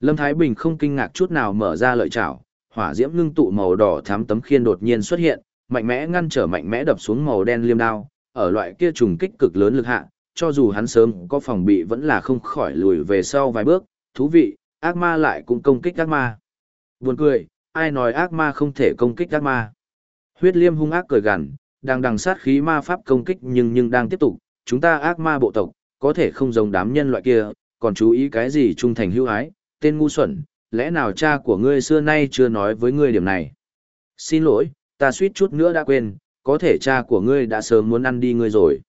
S1: Lâm Thái Bình không kinh ngạc chút nào mở ra lợi chảo, hỏa diễm ngưng tụ màu đỏ thắm tấm khiên đột nhiên xuất hiện, mạnh mẽ ngăn trở mạnh mẽ đập xuống màu đen liêm đao, ở loại kia trùng kích cực lớn lực hạ, cho dù hắn sớm có phòng bị vẫn là không khỏi lùi về sau vài bước, thú vị, ác ma lại cũng công kích ác ma. Buồn cười, ai nói ác ma không thể công kích ác ma. Huyết liêm hung ác cười gằn, đang đằng sát khí ma pháp công kích nhưng nhưng đang tiếp tục, chúng ta ác ma bộ tộc, có thể không giống đám nhân loại kia, còn chú ý cái gì trung thành hữu ái, tên ngu xuẩn, lẽ nào cha của ngươi xưa nay chưa nói với ngươi điểm này? Xin lỗi, ta suýt chút nữa đã quên, có thể cha của ngươi đã sớm muốn ăn đi ngươi rồi.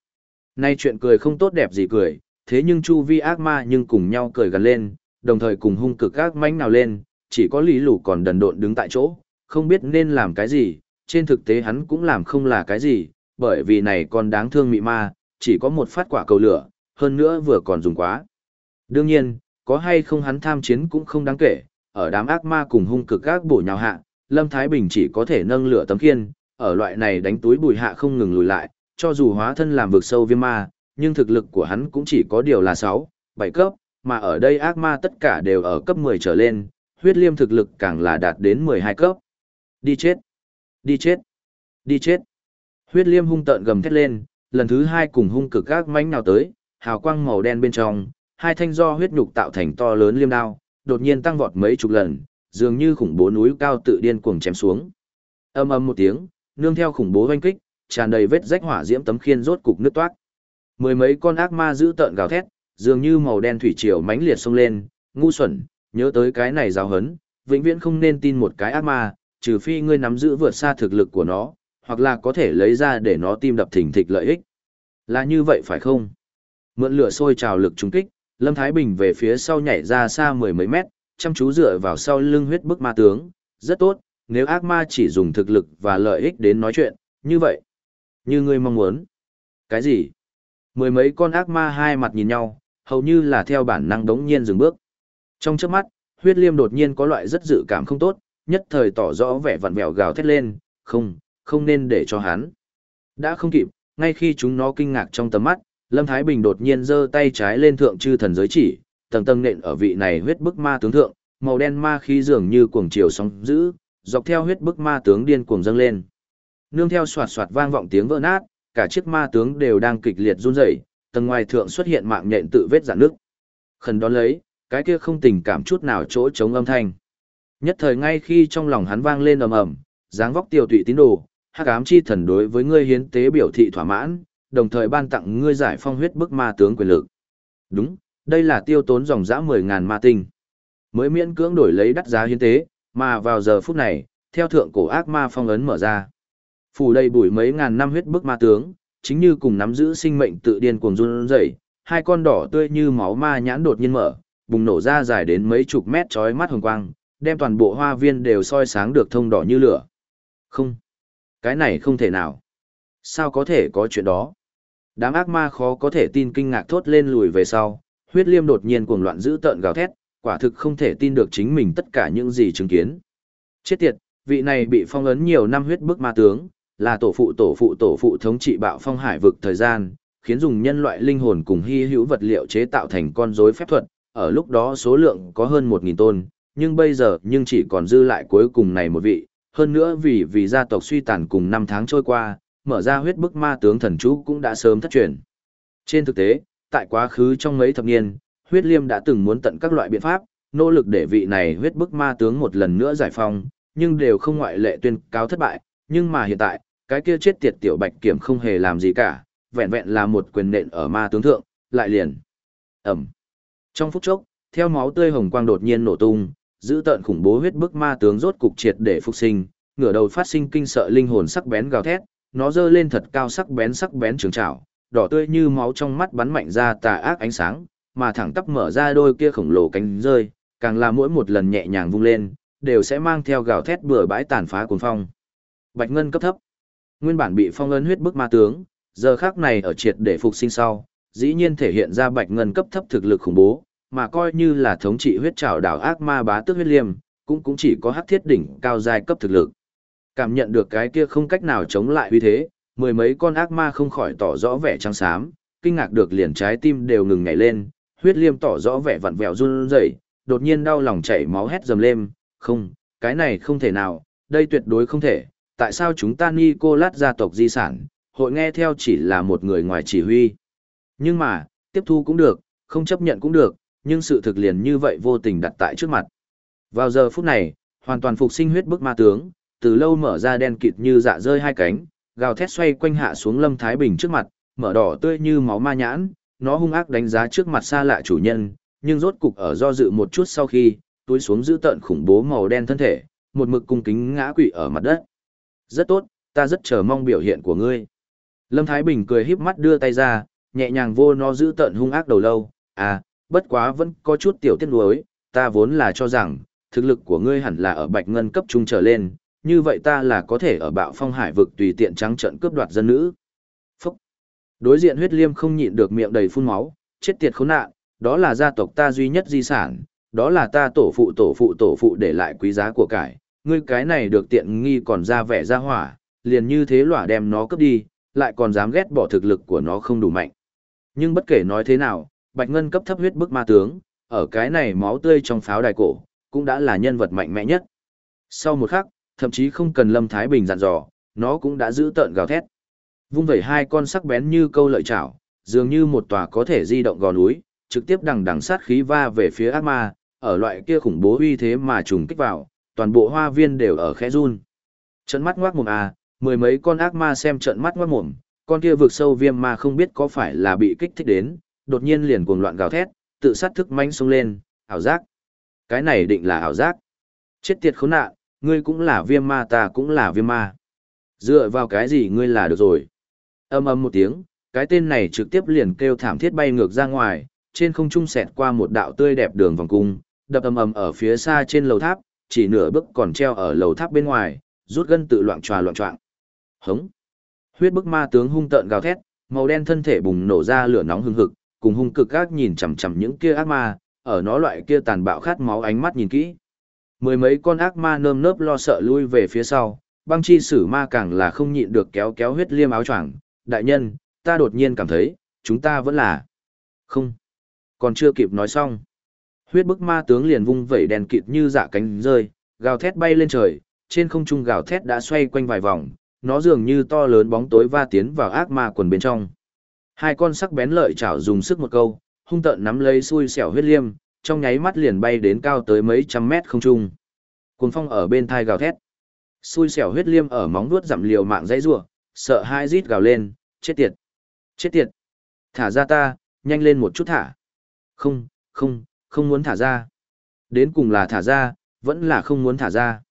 S1: Nay chuyện cười không tốt đẹp gì cười, thế nhưng chu vi ác ma nhưng cùng nhau cười gần lên, đồng thời cùng hung cực gác mãnh nào lên, chỉ có lý lũ còn đần độn đứng tại chỗ, không biết nên làm cái gì, trên thực tế hắn cũng làm không là cái gì, bởi vì này còn đáng thương mị ma, chỉ có một phát quả cầu lửa, hơn nữa vừa còn dùng quá. Đương nhiên, có hay không hắn tham chiến cũng không đáng kể, ở đám ác ma cùng hung cực gác bổ nhào hạ, Lâm Thái Bình chỉ có thể nâng lửa tấm khiên, ở loại này đánh túi bùi hạ không ngừng lùi lại, cho dù hóa thân làm vực sâu viêm ma, nhưng thực lực của hắn cũng chỉ có điều là 6, 7 cấp, mà ở đây ác ma tất cả đều ở cấp 10 trở lên, huyết liêm thực lực càng là đạt đến 12 cấp. Đi chết! Đi chết! Đi chết! Huyết liêm hung tợn gầm thét lên, lần thứ hai cùng hung cực ác mãnh nào tới, hào quang màu đen bên trong, hai thanh do huyết nhục tạo thành to lớn liêm đao, đột nhiên tăng vọt mấy chục lần, dường như khủng bố núi cao tự điên cuồng chém xuống. Âm âm một tiếng, nương theo khủng bố vanh kích, tràn đầy vết rách hỏa diễm tấm khiên rốt cục nứt toát. Mười mấy con ác ma giữ tợn gào thét, dường như màu đen thủy triều mãnh liệt xông lên, ngu xuẩn, nhớ tới cái này giáo hấn, vĩnh viễn không nên tin một cái ác ma, trừ phi ngươi nắm giữ vượt xa thực lực của nó, hoặc là có thể lấy ra để nó tim đập thình thịch lợi ích. Là như vậy phải không? Mượn lửa sôi trào lực trúng kích, Lâm Thái Bình về phía sau nhảy ra xa mười mấy mét, chăm chú dựa vào sau lưng huyết bức ma tướng, rất tốt, nếu ác ma chỉ dùng thực lực và lợi ích đến nói chuyện, như vậy. Như ngươi mong muốn. Cái gì? Mười mấy con ác ma hai mặt nhìn nhau, hầu như là theo bản năng đống nhiên dừng bước. Trong chớp mắt, huyết liêm đột nhiên có loại rất dự cảm không tốt, nhất thời tỏ rõ vẻ vặn vẹo gào thét lên, không, không nên để cho hắn. Đã không kịp, ngay khi chúng nó kinh ngạc trong tầm mắt, Lâm Thái Bình đột nhiên giơ tay trái lên thượng chư thần giới chỉ, tầng tầng nện ở vị này huyết bức ma tướng thượng, màu đen ma khí dường như cuồng chiều sóng dữ, dọc theo huyết bức ma tướng điên cuồng dâng lên. Nương theo xoạt xoạt vang vọng tiếng vỡ nát, cả chiếc ma tướng đều đang kịch liệt run rẩy, tầng ngoài thượng xuất hiện mạng nhện tự vết dạn nước. Khẩn đón lấy, cái kia không tình cảm chút nào chỗ chống âm thanh. Nhất thời ngay khi trong lòng hắn vang lên ầm ầm, dáng vóc tiêu tụy tín đồ, hắc ám chi thần đối với ngươi hiến tế biểu thị thỏa mãn, đồng thời ban tặng ngươi giải phong huyết bức ma tướng quyền lực. Đúng, đây là tiêu tốn dòng dã 10.000 ma tinh. Mới miễn cưỡng đổi lấy đắt giá hiến tế, mà vào giờ phút này, theo thượng cổ ác ma phong ấn mở ra. Phủ đầy bụi mấy ngàn năm huyết bức ma tướng, chính như cùng nắm giữ sinh mệnh tự điên cuồng run rẩy, hai con đỏ tươi như máu ma nhãn đột nhiên mở, bùng nổ ra dài đến mấy chục mét chói mắt hồng quang, đem toàn bộ hoa viên đều soi sáng được thông đỏ như lửa. Không, cái này không thể nào. Sao có thể có chuyện đó? Đám ác ma khó có thể tin kinh ngạc thốt lên lùi về sau, huyết liêm đột nhiên cuồng loạn giữ tợn gào thét, quả thực không thể tin được chính mình tất cả những gì chứng kiến. Chết tiệt, vị này bị phong ấn nhiều năm huyết bức ma tướng, là tổ phụ tổ phụ tổ phụ thống trị bạo phong hải vực thời gian, khiến dùng nhân loại linh hồn cùng hy hữu vật liệu chế tạo thành con rối phép thuật, ở lúc đó số lượng có hơn 1.000 tôn, nhưng bây giờ nhưng chỉ còn dư lại cuối cùng này một vị, hơn nữa vì vì gia tộc suy tàn cùng năm tháng trôi qua, mở ra huyết bức ma tướng thần chú cũng đã sớm thất truyền. Trên thực tế, tại quá khứ trong mấy thập niên, huyết liêm đã từng muốn tận các loại biện pháp, nỗ lực để vị này huyết bức ma tướng một lần nữa giải phong, nhưng đều không ngoại lệ tuyên cáo thất bại, nhưng mà hiện tại, cái kia chết tiệt tiểu bạch kiểm không hề làm gì cả, vẹn vẹn là một quyền nện ở ma tướng thượng, lại liền. Ẩm. Trong phút chốc, theo máu tươi hồng quang đột nhiên nổ tung, giữ tợn khủng bố huyết bức ma tướng rốt cục triệt để phục sinh, ngửa đầu phát sinh kinh sợ linh hồn sắc bén gào thét, nó giơ lên thật cao sắc bén sắc bén trường trảo, đỏ tươi như máu trong mắt bắn mạnh ra tà ác ánh sáng, mà thẳng tắp mở ra đôi kia khổng lồ cánh rơi, càng là mỗi một lần nhẹ nhàng vung lên, đều sẽ mang theo gào thét bừa bãi tàn phá cuồng phong. Bạch ngân cấp thấp. Nguyên bản bị phong ấn huyết bức ma tướng, giờ khác này ở triệt để phục sinh sau, dĩ nhiên thể hiện ra bạch ngân cấp thấp thực lực khủng bố, mà coi như là thống trị huyết trảo đảo ác ma bá tước huyết liêm, cũng cũng chỉ có hắc thiết đỉnh cao giai cấp thực lực. Cảm nhận được cái kia không cách nào chống lại uy thế, mười mấy con ác ma không khỏi tỏ rõ vẻ trắng xám, kinh ngạc được liền trái tim đều ngừng nhảy lên, huyết liêm tỏ rõ vẻ vặn vẹo run rẩy, đột nhiên đau lòng chảy máu hét dầm lên, không, cái này không thể nào, đây tuyệt đối không thể, tại sao chúng ta Nicolas gia tộc di sản, hội nghe theo chỉ là một người ngoài chỉ huy. Nhưng mà, tiếp thu cũng được, không chấp nhận cũng được, nhưng sự thực liền như vậy vô tình đặt tại trước mặt. Vào giờ phút này, hoàn toàn phục sinh huyết bức ma tướng, từ lâu mở ra đen kịt như dạ rơi hai cánh, gào thét xoay quanh hạ xuống Lâm Thái Bình trước mặt, mở đỏ tươi như máu ma nhãn, nó hung ác đánh giá trước mặt xa lạ chủ nhân, nhưng rốt cục ở do dự một chút sau khi, túi xuống giữ tận khủng bố màu đen thân thể, một mực cung kính ngã quỵ ở mặt đất. Rất tốt, ta rất chờ mong biểu hiện của ngươi. Lâm Thái Bình cười híp mắt đưa tay ra, nhẹ nhàng vô nó giữ tận hung ác đầu lâu, à, bất quá vẫn có chút tiểu tiết nuối, ta vốn là cho rằng, thực lực của ngươi hẳn là ở bạch ngân cấp trung trở lên, như vậy ta là có thể ở bạo phong hải vực tùy tiện trắng trận cướp đoạt dân nữ. Phúc! Đối diện huyết liêm không nhịn được miệng đầy phun máu, chết tiệt khốn nạn, đó là gia tộc ta duy nhất di sản, đó là ta tổ phụ tổ phụ tổ phụ để lại quý giá của cải, ngươi cái này được tiện nghi còn ra vẻ ra hỏa, liền như thế lỏa đem nó cướp đi, lại còn dám ghét bỏ thực lực của nó không đủ mạnh. Nhưng bất kể nói thế nào, Bạch Ngân cấp thấp huyết bức ma tướng, ở cái này máu tươi trong pháo đài cổ, cũng đã là nhân vật mạnh mẽ nhất. Sau một khắc, thậm chí không cần Lâm Thái Bình dặn dò, nó cũng đã giữ tợn gào thét. Vung vẩy hai con sắc bén như câu lợi chảo, dường như một tòa có thể di động gò núi, trực tiếp đằng đằng sát khí va về phía ác ma, ở loại kia khủng bố uy thế mà trùng kích vào, toàn bộ hoa viên đều ở khẽ run. Trận mắt ngoác mồm à, mười mấy con ác ma xem trận mắt ngoác mồm, con kia vực sâu viêm ma không biết có phải là bị kích thích đến, đột nhiên liền cuồng loạn gào thét, tự sát thức manh xông lên, ảo giác. Cái này định là ảo giác. Chết tiệt khốn nạn, ngươi cũng là viêm ma ta cũng là viêm ma. Dựa vào cái gì ngươi là được rồi. Âm âm một tiếng, cái tên này trực tiếp liền kêu thảm thiết bay ngược ra ngoài, trên không trung xẹt qua một đạo tươi đẹp đường vòng cung, đập ầm ầm ở phía xa trên lầu tháp, chỉ nửa bước còn treo ở lầu tháp bên ngoài, rút gân tự loạn tròa loạn trọng. Hống. Huyết bức ma tướng hung tợn gào thét, màu đen thân thể bùng nổ ra lửa nóng hừng hực, cùng hung cực ác nhìn chằm chằm những kia ác ma, ở nó loại kia tàn bạo khát máu ánh mắt nhìn kỹ. Mười mấy con ác ma nơm nớp lo sợ lui về phía sau, băng chi sử ma càng là không nhịn được kéo kéo huyết liêm áo choàng. Đại nhân, ta đột nhiên cảm thấy, chúng ta vẫn là... Không. Còn chưa kịp nói xong. Huyết bức ma tướng liền vung vẩy đèn kịt như dạ cánh rơi, gào thét bay lên trời, trên không trung gào thét đã xoay quanh vài vòng, nó dường như to lớn bóng tối va tiến vào ác ma quần bên trong. Hai con sắc bén lợi chảo dùng sức một câu, hung tợn nắm lấy xui xẻo huyết liêm, trong nháy mắt liền bay đến cao tới mấy trăm mét không trung. Cuồng phong ở bên thai gào thét. Xui xẻo huyết liêm ở móng vuốt dặm liều mạng dãy rủa, sợ hai rít gào lên, chết tiệt. Chết tiệt. Thả ra ta, nhanh lên một chút thả. Không, không, không muốn thả ra. Đến cùng là thả ra, vẫn là không muốn thả ra.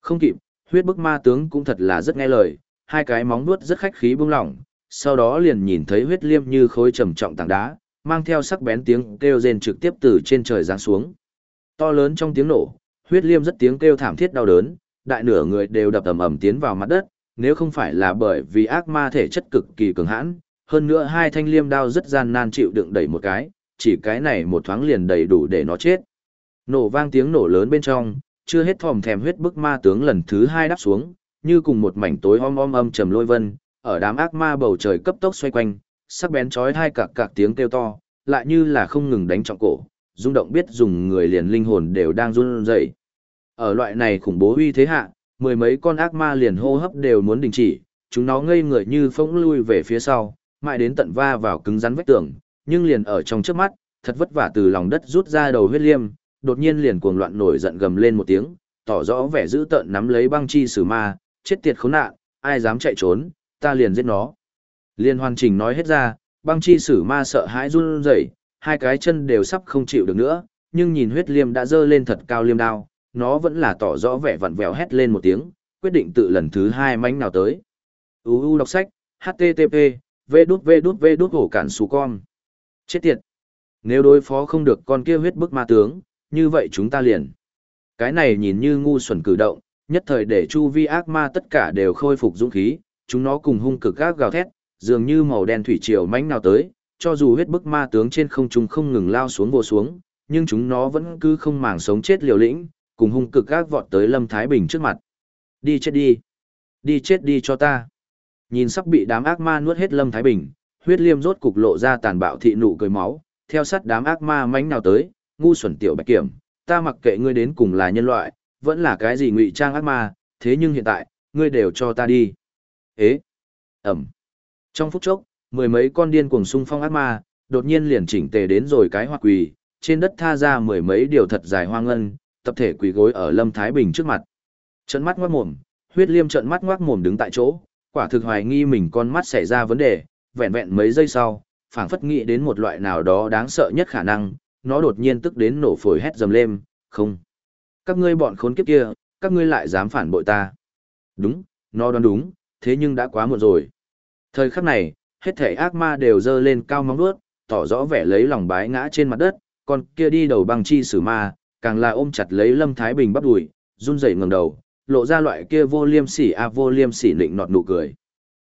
S1: Không kịp, huyết bức ma tướng cũng thật là rất nghe lời, hai cái móng vuốt rất khách khí bông lỏng, sau đó liền nhìn thấy huyết liêm như khối trầm trọng tảng đá, mang theo sắc bén tiếng kêu rên trực tiếp từ trên trời giáng xuống. To lớn trong tiếng nổ, huyết liêm rất tiếng kêu thảm thiết đau đớn, đại nửa người đều đập ầm ầm tiến vào mặt đất, nếu không phải là bởi vì ác ma thể chất cực kỳ cường hãn, hơn nữa hai thanh liêm đao rất gian nan chịu đựng đẩy một cái, chỉ cái này một thoáng liền đầy đủ để nó chết. Nổ vang tiếng nổ lớn bên trong, chưa hết thòm thèm huyết bức ma tướng lần thứ hai đáp xuống, như cùng một mảnh tối om om âm trầm lôi vân, ở đám ác ma bầu trời cấp tốc xoay quanh, sắc bén chói hai cạc cạc tiếng kêu to, lại như là không ngừng đánh trọng cổ, rung động biết dùng người liền linh hồn đều đang run rẩy. Ở loại này khủng bố uy thế hạ, mười mấy con ác ma liền hô hấp đều muốn đình chỉ, chúng nó ngây người như phỗng lui về phía sau, mãi đến tận va vào cứng rắn vách tường, nhưng liền ở trong trước mắt, thật vất vả từ lòng đất rút ra đầu huyết liêm, đột nhiên liền cuồng loạn nổi giận gầm lên một tiếng, tỏ rõ vẻ dữ tợn nắm lấy băng chi sử ma, chết tiệt khốn nạn, ai dám chạy trốn, ta liền giết nó. Liên hoàn chỉnh nói hết ra, băng chi sử ma sợ hãi run rẩy, hai cái chân đều sắp không chịu được nữa, nhưng nhìn huyết liêm đã dơ lên thật cao liêm đao, nó vẫn là tỏ rõ vẻ vặn vẹo hét lên một tiếng, quyết định tự lần thứ hai mánh nào tới. UU đọc sách, HTTP, V đút V đút V đút hổ cản xù con. Chết tiệt. Nếu đối phó không được con kia huyết bức ma tướng, như vậy chúng ta liền. Cái này nhìn như ngu xuẩn cử động, nhất thời để chu vi ác ma tất cả đều khôi phục dũng khí, chúng nó cùng hung cực gác gào thét, dường như màu đen thủy triều mãnh nào tới, cho dù huyết bức ma tướng trên không trung không ngừng lao xuống vô xuống, nhưng chúng nó vẫn cứ không màng sống chết liều lĩnh, cùng hung cực gác vọt tới Lâm Thái Bình trước mặt. Đi chết đi. Đi chết đi cho ta. Nhìn sắp bị đám ác ma nuốt hết Lâm Thái Bình, huyết liêm rốt cục lộ ra tàn bạo thị nụ cười máu, theo sát đám ác ma mánh nào tới, ngu xuẩn tiểu bạch kiểm, ta mặc kệ ngươi đến cùng là nhân loại, vẫn là cái gì ngụy trang ác ma, thế nhưng hiện tại, ngươi đều cho ta đi. Ế! Ẩm! Trong phút chốc, mười mấy con điên cuồng xung phong ác ma, đột nhiên liền chỉnh tề đến rồi cái hoa quỳ, trên đất tha ra mười mấy điều thật dài hoang ngân, tập thể quỳ gối ở Lâm Thái Bình trước mặt. Trận mắt ngoác mồm, huyết liêm trận mắt ngoác mồm đứng tại chỗ, quả thực hoài nghi mình con mắt xảy ra vấn đề, vẹn vẹn mấy giây sau, phảng phất nghĩ đến một loại nào đó đáng sợ nhất khả năng, nó đột nhiên tức đến nổ phổi hét dầm lên, không. Các ngươi bọn khốn kiếp kia, các ngươi lại dám phản bội ta. Đúng, nó đoán đúng, thế nhưng đã quá muộn rồi. Thời khắc này, hết thể ác ma đều dơ lên cao móng vuốt, tỏ rõ vẻ lấy lòng bái ngã trên mặt đất, còn kia đi đầu băng chi sử ma, càng là ôm chặt lấy Lâm Thái Bình bắp đùi, run rẩy ngẩng đầu, lộ ra loại kia vô liêm sỉ a vô liêm sỉ nịnh nọt nụ cười.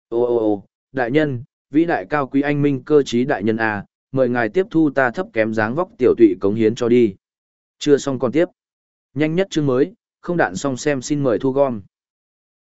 S1: Ô ô ô, đại nhân, vĩ đại cao quý anh minh cơ trí đại nhân a, mời ngài tiếp thu ta thấp kém dáng vóc tiểu tụy cống hiến cho đi. Chưa xong còn tiếp. Nhanh nhất chương mới, không đạn xong xem xin mời thu gom.